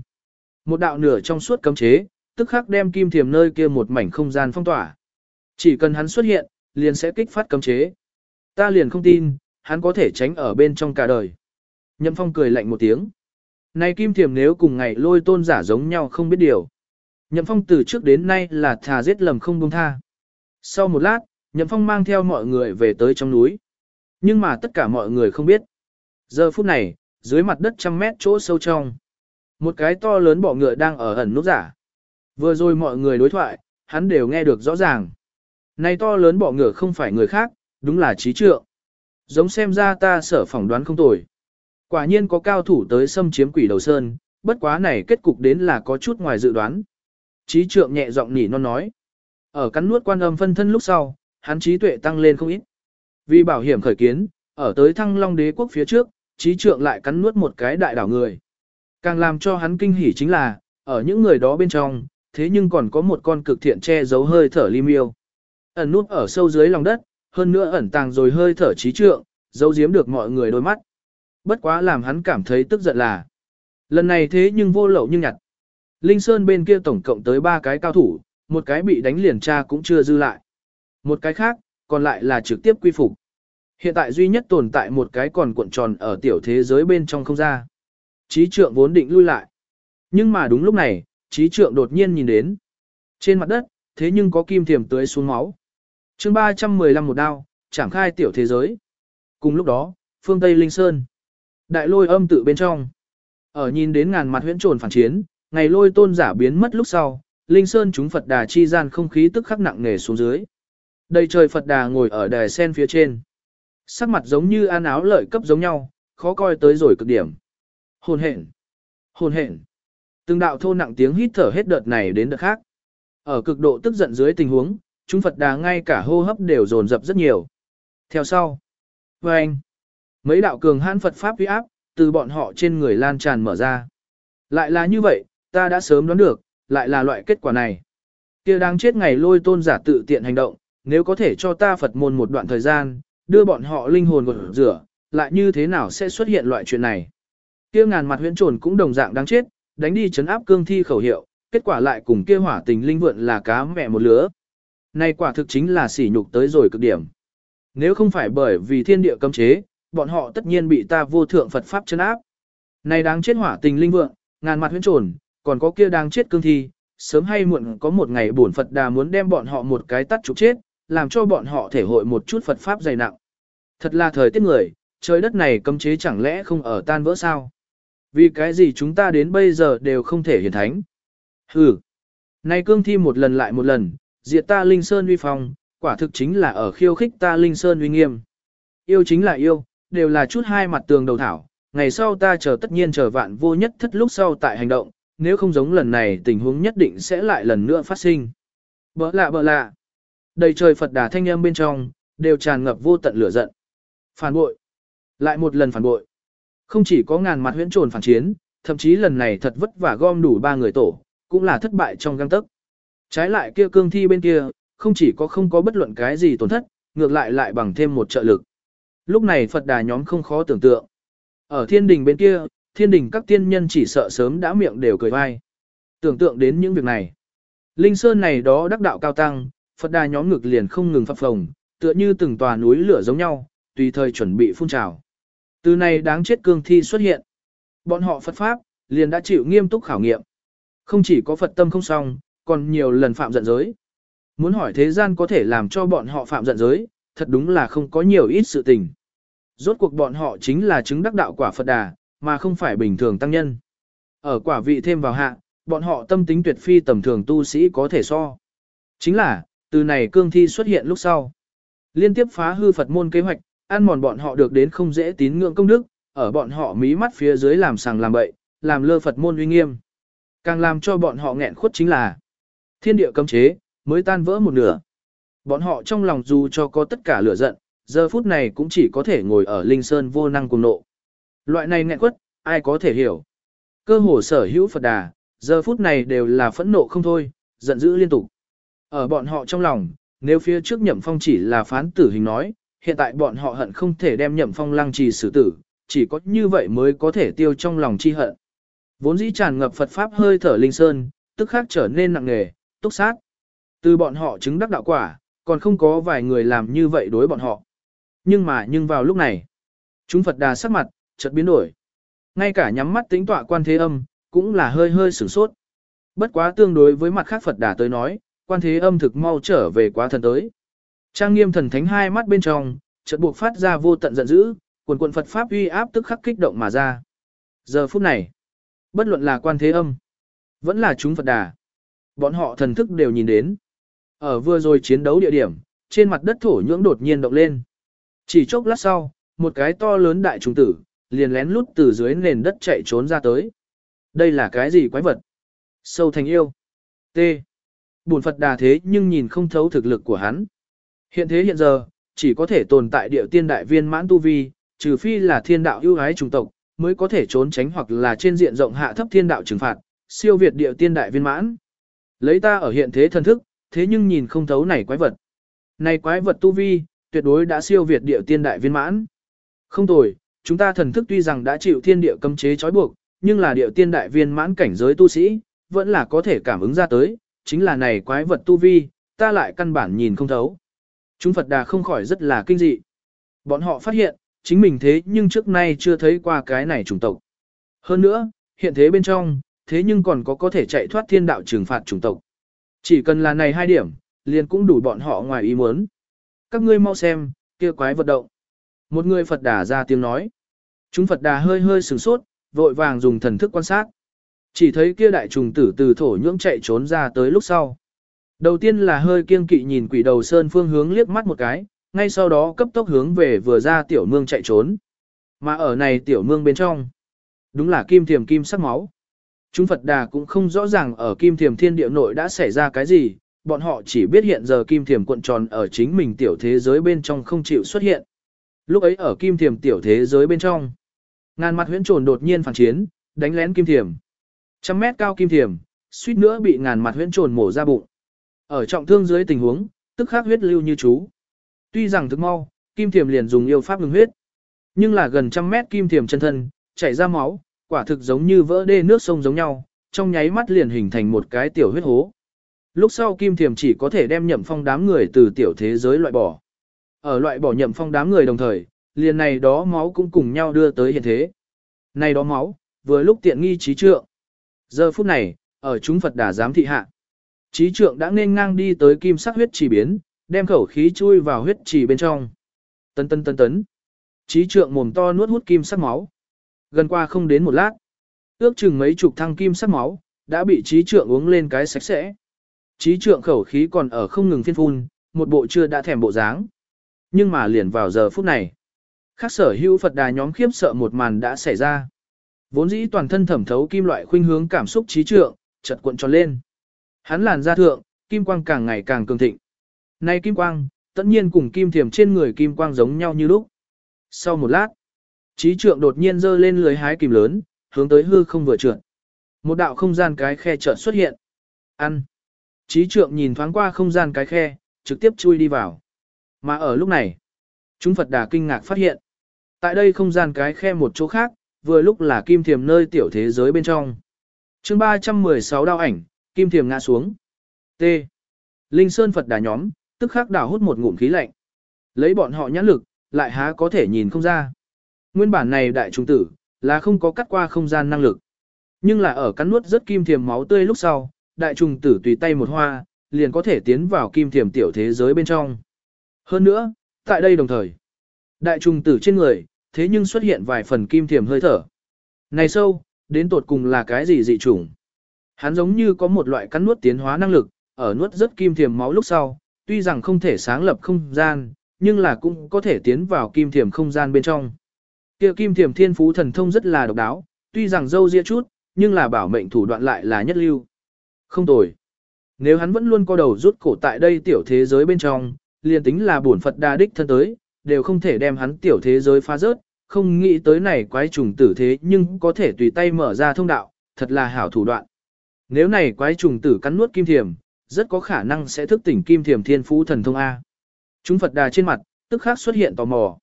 Một đạo nửa trong suốt cấm chế, tức khắc đem kim thiềm nơi kia một mảnh không gian phong tỏa. Chỉ cần hắn xuất hiện, liền sẽ kích phát cấm chế. Ta liền không tin, hắn có thể tránh ở bên trong cả đời. Nhậm Phong cười lạnh một tiếng. Này kim thiềm nếu cùng ngày lôi tôn giả giống nhau không biết điều. Nhậm Phong từ trước đến nay là thà giết lầm không buông tha. Sau một lát, Nhậm Phong mang theo mọi người về tới trong núi. Nhưng mà tất cả mọi người không biết. Giờ phút này, dưới mặt đất trăm mét chỗ sâu trong. Một cái to lớn bọ ngựa đang ở ẩn nút giả. Vừa rồi mọi người đối thoại, hắn đều nghe được rõ ràng. Này to lớn bọ ngựa không phải người khác, đúng là trí trượng. Giống xem ra ta sở phỏng đoán không tồi. Quả nhiên có cao thủ tới xâm chiếm quỷ đầu sơn, bất quá này kết cục đến là có chút ngoài dự đoán. Trí trượng nhẹ giọng nỉ non nói. Ở cắn nuốt quan âm phân thân lúc sau, hắn trí tuệ tăng lên không ít. Vì bảo hiểm khởi kiến, ở tới thăng long đế quốc phía trước, trí trượng lại cắn nuốt một cái đại đảo người. Càng làm cho hắn kinh hỉ chính là, ở những người đó bên trong, thế nhưng còn có một con cực thiện che giấu hơi thở ly miêu. Ẩn nút ở sâu dưới lòng đất, hơn nữa ẩn tàng rồi hơi thở trí trượng, giấu giếm được mọi người đôi mắt. Bất quá làm hắn cảm thấy tức giận là, lần này thế nhưng vô lậu nhưng nhặt. Linh Sơn bên kia tổng cộng tới ba cái cao thủ, một cái bị đánh liền tra cũng chưa dư lại. Một cái khác, còn lại là trực tiếp quy phục. Hiện tại duy nhất tồn tại một cái còn cuộn tròn ở tiểu thế giới bên trong không ra. Trí trượng vốn định lui lại. Nhưng mà đúng lúc này, trí trượng đột nhiên nhìn đến. Trên mặt đất, thế nhưng có kim thiềm tưới xuống máu. chương 315 một đao, chảm khai tiểu thế giới. Cùng lúc đó, phương Tây Linh Sơn. Đại lôi âm tự bên trong. Ở nhìn đến ngàn mặt huyễn trồn phản chiến, ngày lôi tôn giả biến mất lúc sau, Linh Sơn chúng Phật đà chi gian không khí tức khắc nặng nề xuống dưới. Đầy trời Phật đà ngồi ở đài sen phía trên. Sắc mặt giống như an áo lợi cấp giống nhau, khó coi tới rồi cực điểm. Hồn hển, hồn hển. Từng đạo thô nặng tiếng hít thở hết đợt này đến đợt khác. Ở cực độ tức giận dưới tình huống, chúng Phật đà ngay cả hô hấp đều dồn dập rất nhiều. Theo sau, với anh, mấy đạo cường hãn Phật pháp uy áp từ bọn họ trên người lan tràn mở ra. Lại là như vậy, ta đã sớm đoán được, lại là loại kết quả này. Kia đang chết ngày lôi tôn giả tự tiện hành động, nếu có thể cho ta Phật môn một đoạn thời gian, đưa bọn họ linh hồn gột rửa, lại như thế nào sẽ xuất hiện loại chuyện này. Kia ngàn mặt huyễn trồn cũng đồng dạng đáng chết, đánh đi chấn áp cương thi khẩu hiệu, kết quả lại cùng kia hỏa tình linh vượn là cá mẹ một lứa. Này quả thực chính là sỉ nhục tới rồi cực điểm. Nếu không phải bởi vì thiên địa cấm chế, bọn họ tất nhiên bị ta vô thượng Phật Pháp chấn áp. Này đáng chết hỏa tình linh vượng, ngàn mặt huyễn trồn, còn có kia đáng chết cương thi, sớm hay muộn có một ngày bổn Phật đà muốn đem bọn họ một cái tắt trục chết, làm cho bọn họ thể hội một chút Phật Pháp dày nặng. Thật là thời tiết người, trời đất này cấm chế chẳng lẽ không ở tan vỡ sao? Vì cái gì chúng ta đến bây giờ đều không thể hiển thánh? Hừ. Này cương thi một lần lại một lần, diệt ta Linh Sơn uy phong, quả thực chính là ở khiêu khích ta Linh Sơn uy nghiêm. Yêu chính là yêu, đều là chút hai mặt tường đầu thảo, ngày sau ta chờ tất nhiên chờ vạn vô nhất thất lúc sau tại hành động, nếu không giống lần này tình huống nhất định sẽ lại lần nữa phát sinh. Bỡ lạ bỡ lạ. Đầy trời Phật đà thanh âm bên trong, đều tràn ngập vô tận lửa giận. Phản bội. Lại một lần phản bội. Không chỉ có ngàn mặt huyễn trồn phản chiến, thậm chí lần này thật vất vả gom đủ ba người tổ, cũng là thất bại trong găng tấc. Trái lại kia cương thi bên kia, không chỉ có không có bất luận cái gì tổn thất, ngược lại lại bằng thêm một trợ lực. Lúc này Phật đà nhóm không khó tưởng tượng. Ở thiên đình bên kia, thiên đình các tiên nhân chỉ sợ sớm đã miệng đều cười vai. Tưởng tượng đến những việc này. Linh Sơn này đó đắc đạo cao tăng, Phật đà nhóm ngực liền không ngừng phập phồng, tựa như từng tòa núi lửa giống nhau, tùy thời chuẩn bị phun trào. Từ này đáng chết cương thi xuất hiện. Bọn họ Phật Pháp, liền đã chịu nghiêm túc khảo nghiệm. Không chỉ có Phật tâm không xong, còn nhiều lần phạm giận giới. Muốn hỏi thế gian có thể làm cho bọn họ phạm giận giới, thật đúng là không có nhiều ít sự tình. Rốt cuộc bọn họ chính là chứng đắc đạo quả Phật Đà, mà không phải bình thường tăng nhân. Ở quả vị thêm vào hạ, bọn họ tâm tính tuyệt phi tầm thường tu sĩ có thể so. Chính là, từ này cương thi xuất hiện lúc sau. Liên tiếp phá hư Phật môn kế hoạch, ăn mòn bọn họ được đến không dễ tín ngưỡng công đức, ở bọn họ mí mắt phía dưới làm sàng làm bậy, làm lơ Phật môn uy nghiêm. Càng làm cho bọn họ nghẹn khuất chính là thiên địa cấm chế, mới tan vỡ một nửa. Bọn họ trong lòng dù cho có tất cả lửa giận, giờ phút này cũng chỉ có thể ngồi ở linh sơn vô năng cùng nộ. Loại này nghẹn quất, ai có thể hiểu. Cơ hồ sở hữu Phật đà, giờ phút này đều là phẫn nộ không thôi, giận dữ liên tục. Ở bọn họ trong lòng, nếu phía trước nhậm phong chỉ là phán tử hình nói, hiện tại bọn họ hận không thể đem nhậm phong lăng trì xử tử, chỉ có như vậy mới có thể tiêu trong lòng chi hận. Vốn dĩ tràn ngập Phật Pháp hơi thở linh sơn, tức khác trở nên nặng nề, túc sát. Từ bọn họ chứng đắc đạo quả, còn không có vài người làm như vậy đối bọn họ. Nhưng mà nhưng vào lúc này, chúng Phật đà sắc mặt, chợt biến đổi. Ngay cả nhắm mắt tính tọa quan thế âm, cũng là hơi hơi sửng sốt. Bất quá tương đối với mặt khác Phật đà tới nói, quan thế âm thực mau trở về quá thần tới. Trang nghiêm thần thánh hai mắt bên trong, chợt buộc phát ra vô tận giận dữ, quần quần Phật Pháp uy áp tức khắc kích động mà ra. Giờ phút này, bất luận là quan thế âm, vẫn là chúng Phật đà. Bọn họ thần thức đều nhìn đến. Ở vừa rồi chiến đấu địa điểm, trên mặt đất thổ nhưỡng đột nhiên động lên. Chỉ chốc lát sau, một cái to lớn đại trùng tử, liền lén lút từ dưới nền đất chạy trốn ra tới. Đây là cái gì quái vật? Sâu thành yêu. T. Bùn Phật đà thế nhưng nhìn không thấu thực lực của hắn. Hiện thế hiện giờ, chỉ có thể tồn tại địa tiên đại viên mãn tu vi, trừ phi là thiên đạo ưu ái trùng tộc, mới có thể trốn tránh hoặc là trên diện rộng hạ thấp thiên đạo trừng phạt, siêu việt địa tiên đại viên mãn. Lấy ta ở hiện thế thân thức, thế nhưng nhìn không thấu này quái vật. Này quái vật tu vi, tuyệt đối đã siêu việt địa tiên đại viên mãn. Không tồi, chúng ta thần thức tuy rằng đã chịu thiên địa cấm chế trói buộc, nhưng là địa tiên đại viên mãn cảnh giới tu sĩ, vẫn là có thể cảm ứng ra tới, chính là này quái vật tu vi, ta lại căn bản nhìn không thấu. Chúng Phật Đà không khỏi rất là kinh dị. Bọn họ phát hiện, chính mình thế nhưng trước nay chưa thấy qua cái này chủng tộc. Hơn nữa, hiện thế bên trong, thế nhưng còn có có thể chạy thoát thiên đạo trừng phạt chủng tộc. Chỉ cần là này hai điểm, liền cũng đủ bọn họ ngoài ý muốn. Các ngươi mau xem, kia quái vật động. Một người Phật đà ra tiếng nói. Chúng Phật đà hơi hơi sửng sốt, vội vàng dùng thần thức quan sát. Chỉ thấy kia đại trùng tử từ thổ nhưỡng chạy trốn ra tới lúc sau. Đầu tiên là hơi kiêng kỵ nhìn quỷ đầu sơn phương hướng liếc mắt một cái, ngay sau đó cấp tốc hướng về vừa ra tiểu mương chạy trốn. Mà ở này tiểu mương bên trong, đúng là kim thiềm kim sắc máu. Chúng Phật Đà cũng không rõ ràng ở kim thiềm thiên địa nội đã xảy ra cái gì, bọn họ chỉ biết hiện giờ kim thiềm cuộn tròn ở chính mình tiểu thế giới bên trong không chịu xuất hiện. Lúc ấy ở kim thiềm tiểu thế giới bên trong, ngàn mặt huyễn trồn đột nhiên phản chiến, đánh lén kim thiềm. Trăm mét cao kim thiềm, suýt nữa bị ngàn mặt huyễn trồn mổ ra bụng. Ở trọng thương dưới tình huống, tức khắc huyết lưu như chú. Tuy rằng thực mau, kim thiềm liền dùng yêu pháp ngừng huyết. Nhưng là gần trăm mét kim thiềm chân thân, chảy ra máu, quả thực giống như vỡ đê nước sông giống nhau, trong nháy mắt liền hình thành một cái tiểu huyết hố. Lúc sau kim thiềm chỉ có thể đem nhậm phong đám người từ tiểu thế giới loại bỏ. Ở loại bỏ nhậm phong đám người đồng thời, liền này đó máu cũng cùng nhau đưa tới hiện thế. Này đó máu, vừa lúc tiện nghi trí trượng. Giờ phút này, ở chúng Phật đà giám thị hạ. Chí trượng đã nên ngang đi tới kim sắc huyết trì biến, đem khẩu khí chui vào huyết trì bên trong. Tấn tấn tấn tấn. Chí trượng mồm to nuốt hút kim sắc máu. Gần qua không đến một lát. Ước chừng mấy chục thăng kim sắc máu, đã bị trí trượng uống lên cái sạch sẽ. Trí trượng khẩu khí còn ở không ngừng phiên phun, một bộ chưa đã thèm bộ dáng. Nhưng mà liền vào giờ phút này. Khác sở hữu Phật đà nhóm khiếp sợ một màn đã xảy ra. Vốn dĩ toàn thân thẩm thấu kim loại khuynh hướng cảm xúc trí trượng, chật cuộn tròn lên. Hắn làn da thượng, kim quang càng ngày càng cường thịnh. Này kim quang, tất nhiên cùng kim thiềm trên người kim quang giống nhau như lúc. Sau một lát, trí trượng đột nhiên giơ lên lưới hái kìm lớn, hướng tới hư không vừa trượt. Một đạo không gian cái khe chợt xuất hiện. Ăn. Trí trượng nhìn thoáng qua không gian cái khe, trực tiếp chui đi vào. Mà ở lúc này, Chúng Phật Đà kinh ngạc phát hiện. Tại đây không gian cái khe một chỗ khác, vừa lúc là kim thiềm nơi tiểu thế giới bên trong. chương 316 đao ảnh, kim thiềm ngã xuống. T. Linh Sơn Phật Đà nhóm, tức khắc đảo hút một ngụm khí lạnh. Lấy bọn họ nhãn lực, lại há có thể nhìn không ra. Nguyên bản này đại trung tử, là không có cắt qua không gian năng lực. Nhưng là ở cắn nuốt rất kim thiềm máu tươi lúc sau, đại trùng tử tùy tay một hoa, liền có thể tiến vào kim thiềm tiểu thế giới bên trong. Hơn nữa, tại đây đồng thời, đại trùng tử trên người, thế nhưng xuất hiện vài phần kim thiềm hơi thở. Này sâu, đến tột cùng là cái gì dị trùng? Hắn giống như có một loại cắn nuốt tiến hóa năng lực, ở nuốt rất kim thiềm máu lúc sau, tuy rằng không thể sáng lập không gian, nhưng là cũng có thể tiến vào kim thiềm không gian bên trong. Kia kim thiềm thiên phú thần thông rất là độc đáo, tuy rằng dâu ria chút, nhưng là bảo mệnh thủ đoạn lại là nhất lưu. Không tồi. Nếu hắn vẫn luôn co đầu rút cổ tại đây tiểu thế giới bên trong, liền tính là bổn Phật đa đích thân tới, đều không thể đem hắn tiểu thế giới phá rớt, không nghĩ tới này quái trùng tử thế nhưng có thể tùy tay mở ra thông đạo, thật là hảo thủ đoạn. Nếu này quái trùng tử cắn nuốt kim thiềm, rất có khả năng sẽ thức tỉnh kim thiềm thiên phú thần thông A. Chúng Phật đà trên mặt, tức khắc xuất hiện tò mò.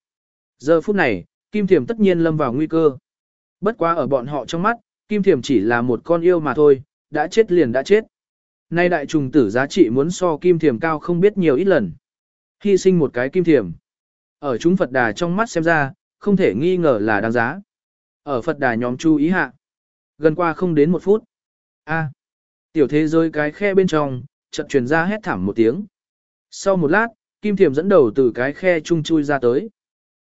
Giờ phút này, kim thiềm tất nhiên lâm vào nguy cơ. Bất quá ở bọn họ trong mắt, kim thiềm chỉ là một con yêu mà thôi, đã chết liền đã chết. Nay đại trùng tử giá trị muốn so kim thiềm cao không biết nhiều ít lần. Hy sinh một cái kim thiềm. Ở chúng Phật đà trong mắt xem ra, không thể nghi ngờ là đáng giá. Ở Phật đà nhóm chú ý hạ. Gần qua không đến một phút. A tiểu thế giới cái khe bên trong, chợt truyền ra hét thảm một tiếng. Sau một lát, kim thiềm dẫn đầu từ cái khe chung chui ra tới.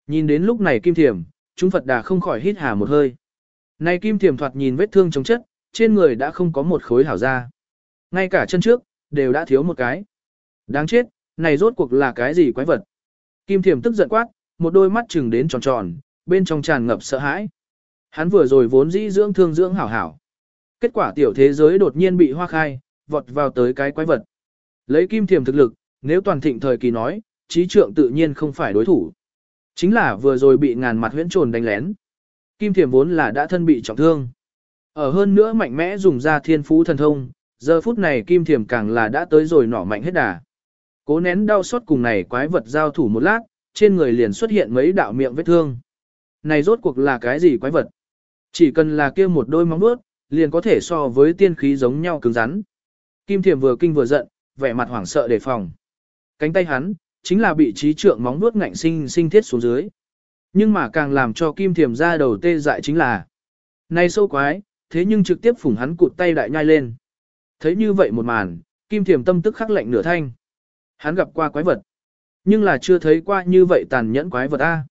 Nhìn đến lúc này kim thiềm, chúng Phật đà không khỏi hít hà một hơi. nay kim thiềm thoạt nhìn vết thương chống chất, trên người đã không có một khối hảo da. Ngay cả chân trước, đều đã thiếu một cái. Đáng chết, này rốt cuộc là cái gì quái vật. Kim thiềm tức giận quát, một đôi mắt chừng đến tròn tròn, bên trong tràn ngập sợ hãi. Hắn vừa rồi vốn dĩ dưỡng thương dưỡng hảo hảo. Kết quả tiểu thế giới đột nhiên bị hoa khai, vọt vào tới cái quái vật. Lấy kim thiềm thực lực, nếu toàn thịnh thời kỳ nói, trí trượng tự nhiên không phải đối thủ. Chính là vừa rồi bị ngàn mặt huyễn trồn đánh lén. Kim thiềm vốn là đã thân bị trọng thương. Ở hơn nữa mạnh mẽ dùng ra thiên phú thần thông, giờ phút này kim thiềm càng là đã tới rồi nỏ mạnh hết đà. Cố nén đau xót cùng này quái vật giao thủ một lát, trên người liền xuất hiện mấy đạo miệng vết thương. Này rốt cuộc là cái gì quái vật? Chỉ cần là kia một đôi móng vuốt, liền có thể so với tiên khí giống nhau cứng rắn. Kim thiềm vừa kinh vừa giận, vẻ mặt hoảng sợ đề phòng. Cánh tay hắn, chính là bị trí trượng móng vuốt ngạnh sinh sinh thiết xuống dưới. Nhưng mà càng làm cho kim thiềm ra đầu tê dại chính là Này sâu quái, thế nhưng trực tiếp phủng hắn cụt tay đại nhai lên. Thấy như vậy một màn, kim thiềm tâm tức khắc lạnh nửa thanh. Hắn gặp qua quái vật, nhưng là chưa thấy qua như vậy tàn nhẫn quái vật a.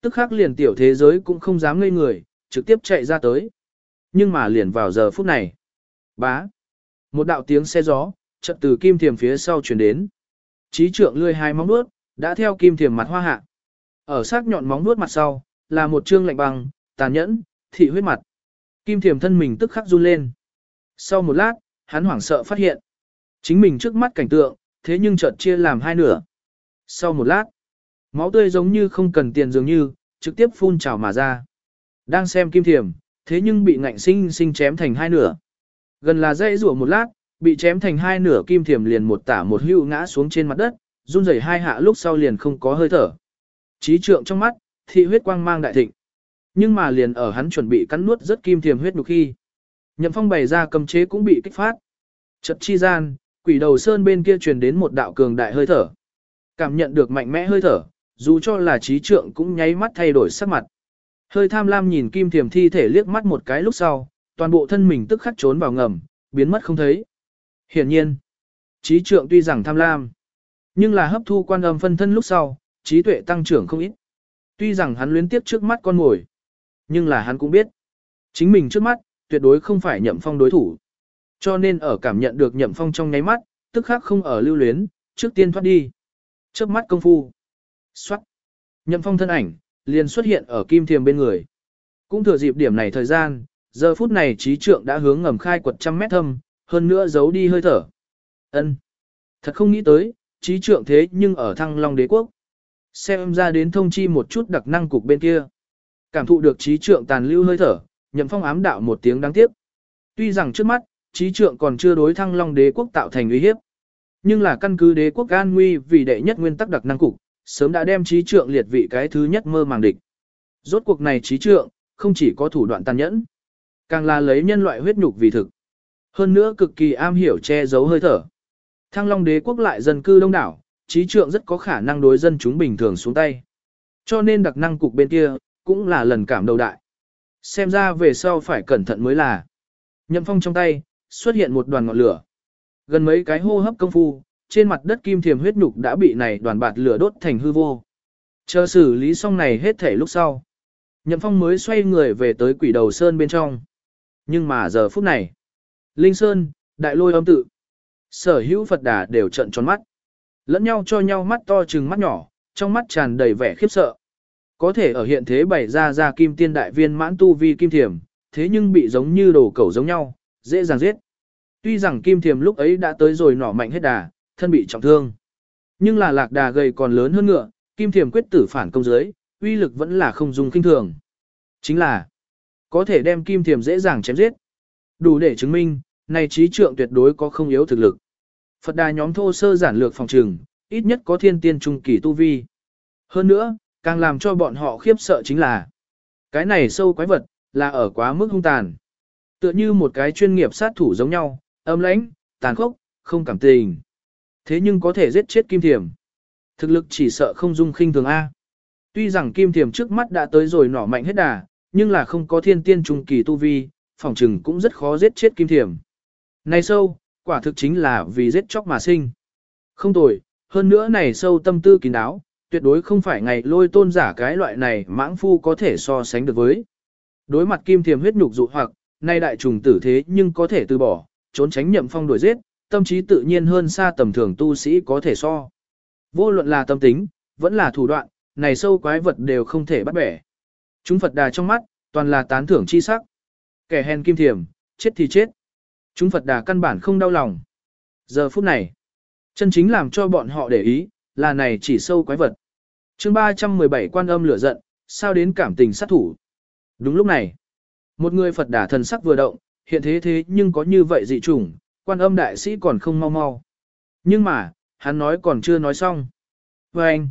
Tức khắc liền tiểu thế giới cũng không dám ngây người, trực tiếp chạy ra tới. Nhưng mà liền vào giờ phút này, bá, một đạo tiếng xe gió, chợt từ kim thiềm phía sau truyền đến. Chí trượng lươi hai móng nuốt, đã theo kim thiềm mặt hoa hạ. Ở sắc nhọn móng nuốt mặt sau, là một trương lạnh băng, tàn nhẫn, thị huyết mặt. Kim thiềm thân mình tức khắc run lên. Sau một lát, hắn hoảng sợ phát hiện. Chính mình trước mắt cảnh tượng, thế nhưng chợt chia làm hai nửa. Sau một lát, máu tươi giống như không cần tiền dường như, trực tiếp phun trào mà ra. Đang xem kim thiềm, thế nhưng bị ngạnh sinh sinh chém thành hai nửa. Gần là dây rủa một lát, bị chém thành hai nửa kim thiềm liền một tả một hưu ngã xuống trên mặt đất, run rẩy hai hạ lúc sau liền không có hơi thở. Trí trượng trong mắt, thị huyết quang mang đại thịnh. Nhưng mà liền ở hắn chuẩn bị cắn nuốt rất kim thiềm huyết nhục khi. Nhậm phong bày ra cầm chế cũng bị kích phát. Chật chi gian, quỷ đầu sơn bên kia truyền đến một đạo cường đại hơi thở. Cảm nhận được mạnh mẽ hơi thở, dù cho là trí trượng cũng nháy mắt thay đổi sắc mặt. Hơi tham lam nhìn kim thiềm thi thể liếc mắt một cái lúc sau, toàn bộ thân mình tức khắc trốn vào ngầm, biến mất không thấy. Hiển nhiên, trí trượng tuy rằng tham lam, nhưng là hấp thu quan âm phân thân lúc sau, trí tuệ tăng trưởng không ít. Tuy rằng hắn luyến tiếp trước mắt con ngồi, nhưng là hắn cũng biết, chính mình trước mắt, tuyệt đối không phải nhậm phong đối thủ. Cho nên ở cảm nhận được nhậm phong trong nháy mắt, tức khắc không ở lưu luyến, trước tiên thoát đi. Trước mắt công phu. Xoát. Nhậm phong thân ảnh, liền xuất hiện ở kim thiềm bên người. Cũng thừa dịp điểm này thời gian, giờ phút này trí trượng đã hướng ngầm khai quật trăm mét thâm, hơn nữa giấu đi hơi thở. ân Thật không nghĩ tới, trí trượng thế nhưng ở thăng long đế quốc. Xem ra đến thông chi một chút đặc năng cục bên kia. Cảm thụ được trí trượng tàn lưu hơi thở, nhậm phong ám đạo một tiếng đáng tiếc. Tuy rằng trước mắt, trí trượng còn chưa đối thăng long đế quốc tạo thành uy hiếp. Nhưng là căn cứ đế quốc an nguy vì đệ nhất nguyên tắc đặc năng cục, sớm đã đem trí trượng liệt vị cái thứ nhất mơ màng địch. Rốt cuộc này trí trượng, không chỉ có thủ đoạn tàn nhẫn, càng là lấy nhân loại huyết nhục vì thực. Hơn nữa cực kỳ am hiểu che giấu hơi thở. Thăng Long đế quốc lại dân cư đông đảo, trí trượng rất có khả năng đối dân chúng bình thường xuống tay. Cho nên đặc năng cục bên kia, cũng là lần cảm đầu đại. Xem ra về sau phải cẩn thận mới là. Nhậm phong trong tay, xuất hiện một đoàn ngọn lửa. Gần mấy cái hô hấp công phu, trên mặt đất kim thiềm huyết nhục đã bị này đoàn bạt lửa đốt thành hư vô. Chờ xử lý xong này hết thể lúc sau. Nhậm phong mới xoay người về tới quỷ đầu sơn bên trong. Nhưng mà giờ phút này, Linh Sơn, đại lôi âm tự, sở hữu Phật đà đều trận tròn mắt. Lẫn nhau cho nhau mắt to trừng mắt nhỏ, trong mắt tràn đầy vẻ khiếp sợ. Có thể ở hiện thế bày ra ra kim tiên đại viên mãn tu vi kim thiềm, thế nhưng bị giống như đồ cẩu giống nhau, dễ dàng giết. Tuy rằng kim thiềm lúc ấy đã tới rồi nỏ mạnh hết đà, thân bị trọng thương. Nhưng là lạc đà gầy còn lớn hơn ngựa, kim thiềm quyết tử phản công dưới, uy lực vẫn là không dùng kinh thường. Chính là, có thể đem kim thiềm dễ dàng chém giết. Đủ để chứng minh, này trí trượng tuyệt đối có không yếu thực lực. Phật đà nhóm thô sơ giản lược phòng trừng, ít nhất có thiên tiên trung kỳ tu vi. Hơn nữa, càng làm cho bọn họ khiếp sợ chính là cái này sâu quái vật, là ở quá mức hung tàn. Tựa như một cái chuyên nghiệp sát thủ giống nhau, âm lãnh, tàn khốc, không cảm tình. Thế nhưng có thể giết chết kim thiềm. Thực lực chỉ sợ không dung khinh thường A. Tuy rằng kim thiềm trước mắt đã tới rồi nỏ mạnh hết đà, nhưng là không có thiên tiên trung kỳ tu vi, phòng trừng cũng rất khó giết chết kim thiềm. Này sâu, quả thực chính là vì giết chóc mà sinh. Không tồi, hơn nữa này sâu tâm tư kín đáo, tuyệt đối không phải ngày lôi tôn giả cái loại này mãng phu có thể so sánh được với. Đối mặt kim thiềm huyết nhục dụ hoặc, nay đại trùng tử thế nhưng có thể từ bỏ, trốn tránh nhậm phong đuổi giết, tâm trí tự nhiên hơn xa tầm thường tu sĩ có thể so. Vô luận là tâm tính, vẫn là thủ đoạn, này sâu quái vật đều không thể bắt bẻ. Chúng Phật đà trong mắt, toàn là tán thưởng chi sắc. Kẻ hèn kim thiềm, chết thì chết. Chúng Phật đà căn bản không đau lòng. Giờ phút này, chân chính làm cho bọn họ để ý, là này chỉ sâu quái vật. chương 317 quan âm lửa giận, sao đến cảm tình sát thủ. Đúng lúc này, một người Phật đà thần sắc vừa động, hiện thế thế nhưng có như vậy dị chủng, quan âm đại sĩ còn không mau mau. Nhưng mà, hắn nói còn chưa nói xong. Và anh,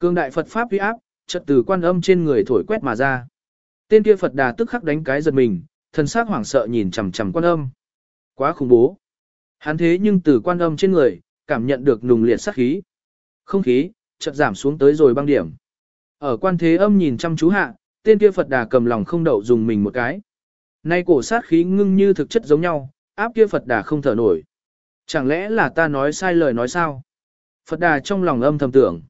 cương đại Phật Pháp uy áp, chợt từ quan âm trên người thổi quét mà ra. Tên kia Phật đà tức khắc đánh cái giật mình, thần sắc hoảng sợ nhìn chằm chằm quan âm. Quá khủng bố. Hắn thế nhưng từ quan âm trên người, cảm nhận được nùng liệt sát khí. Không khí, chợt giảm xuống tới rồi băng điểm. Ở quan thế âm nhìn chăm chú hạ, tên kia Phật đà cầm lòng không đậu dùng mình một cái. Nay cổ sát khí ngưng như thực chất giống nhau, áp kia Phật đà không thở nổi. Chẳng lẽ là ta nói sai lời nói sao? Phật đà trong lòng âm thầm tưởng.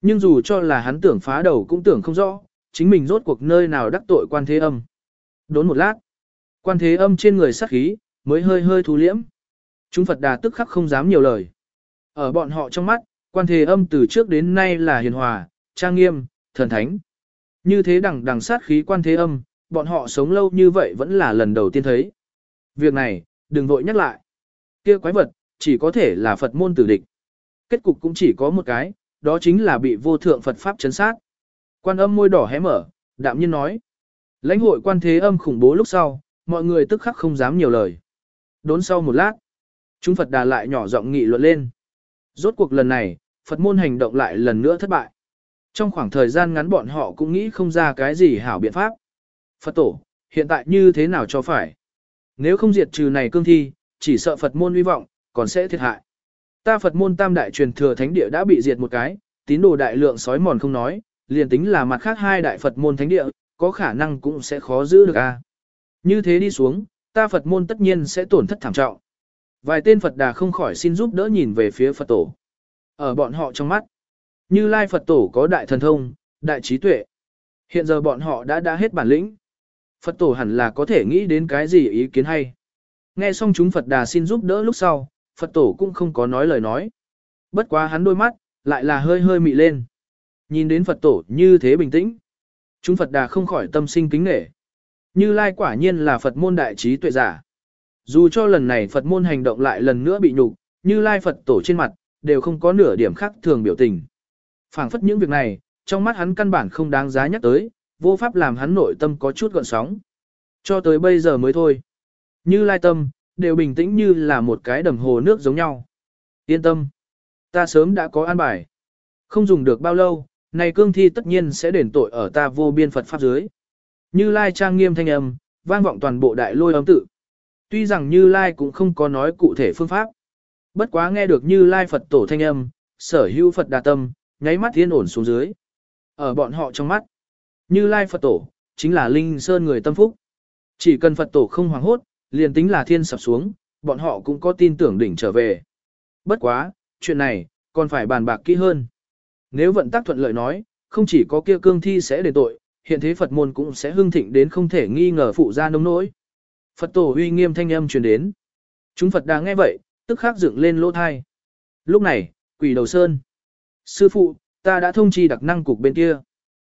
Nhưng dù cho là hắn tưởng phá đầu cũng tưởng không rõ, chính mình rốt cuộc nơi nào đắc tội quan thế âm. Đốn một lát, quan thế âm trên người sát khí, mới hơi hơi thu liễm. Chúng Phật đà tức khắc không dám nhiều lời. Ở bọn họ trong mắt, quan thế âm từ trước đến nay là hiền hòa, trang nghiêm, thần thánh. Như thế đằng đằng sát khí quan thế âm, bọn họ sống lâu như vậy vẫn là lần đầu tiên thấy. Việc này, đừng vội nhắc lại. kia quái vật, chỉ có thể là Phật môn tử địch. Kết cục cũng chỉ có một cái, đó chính là bị vô thượng Phật Pháp chấn sát. Quan âm môi đỏ hé mở, đạm nhiên nói. Lãnh hội quan thế âm khủng bố lúc sau, mọi người tức khắc không dám nhiều lời. Đốn sau một lát, chúng Phật đà lại nhỏ giọng nghị luận lên. Rốt cuộc lần này, Phật môn hành động lại lần nữa thất bại. Trong khoảng thời gian ngắn bọn họ cũng nghĩ không ra cái gì hảo biện pháp. Phật tổ, hiện tại như thế nào cho phải? Nếu không diệt trừ này cương thi, chỉ sợ Phật môn hy vọng, còn sẽ thiệt hại. Ta Phật môn tam đại truyền thừa thánh địa đã bị diệt một cái, tín đồ đại lượng sói mòn không nói, liền tính là mặt khác hai đại Phật môn thánh địa, có khả năng cũng sẽ khó giữ được a. Như thế đi xuống, ta Phật môn tất nhiên sẽ tổn thất thảm trọng. Vài tên Phật đà không khỏi xin giúp đỡ nhìn về phía Phật tổ. Ở bọn họ trong mắt, như Lai Phật tổ có đại thần thông, đại trí tuệ. Hiện giờ bọn họ đã đã hết bản lĩnh. Phật tổ hẳn là có thể nghĩ đến cái gì ý kiến hay. Nghe xong chúng Phật đà xin giúp đỡ lúc sau, Phật tổ cũng không có nói lời nói. Bất quá hắn đôi mắt, lại là hơi hơi mị lên. Nhìn đến Phật tổ như thế bình tĩnh. Chúng Phật đà không khỏi tâm sinh kính nể. Như Lai quả nhiên là Phật môn đại trí tuệ giả. Dù cho lần này Phật môn hành động lại lần nữa bị nhục, như Lai Phật tổ trên mặt, đều không có nửa điểm khác thường biểu tình. phảng phất những việc này, trong mắt hắn căn bản không đáng giá nhắc tới, vô pháp làm hắn nội tâm có chút gọn sóng. Cho tới bây giờ mới thôi. Như Lai tâm, đều bình tĩnh như là một cái đầm hồ nước giống nhau. Yên tâm. Ta sớm đã có an bài. Không dùng được bao lâu, này cương thi tất nhiên sẽ đền tội ở ta vô biên Phật Pháp dưới. Như Lai trang nghiêm thanh âm, vang vọng toàn bộ đại lôi âm tự. Tuy rằng Như Lai cũng không có nói cụ thể phương pháp. Bất quá nghe được Như Lai Phật tổ thanh âm, sở hữu Phật đà tâm, nháy mắt thiên ổn xuống dưới. Ở bọn họ trong mắt, như Lai Phật tổ, chính là Linh Sơn người tâm phúc. Chỉ cần Phật tổ không hoảng hốt, liền tính là thiên sập xuống, bọn họ cũng có tin tưởng đỉnh trở về. Bất quá, chuyện này, còn phải bàn bạc kỹ hơn. Nếu vận tác thuận lợi nói, không chỉ có kia cương thi sẽ đền tội, hiện thế Phật môn cũng sẽ hưng thịnh đến không thể nghi ngờ phụ ra nông nỗi. Phật tổ uy nghiêm thanh âm truyền đến. Chúng Phật đang nghe vậy, tức khắc dựng lên lỗ thai. Lúc này, quỷ đầu sơn. Sư phụ, ta đã thông chi đặc năng cục bên kia.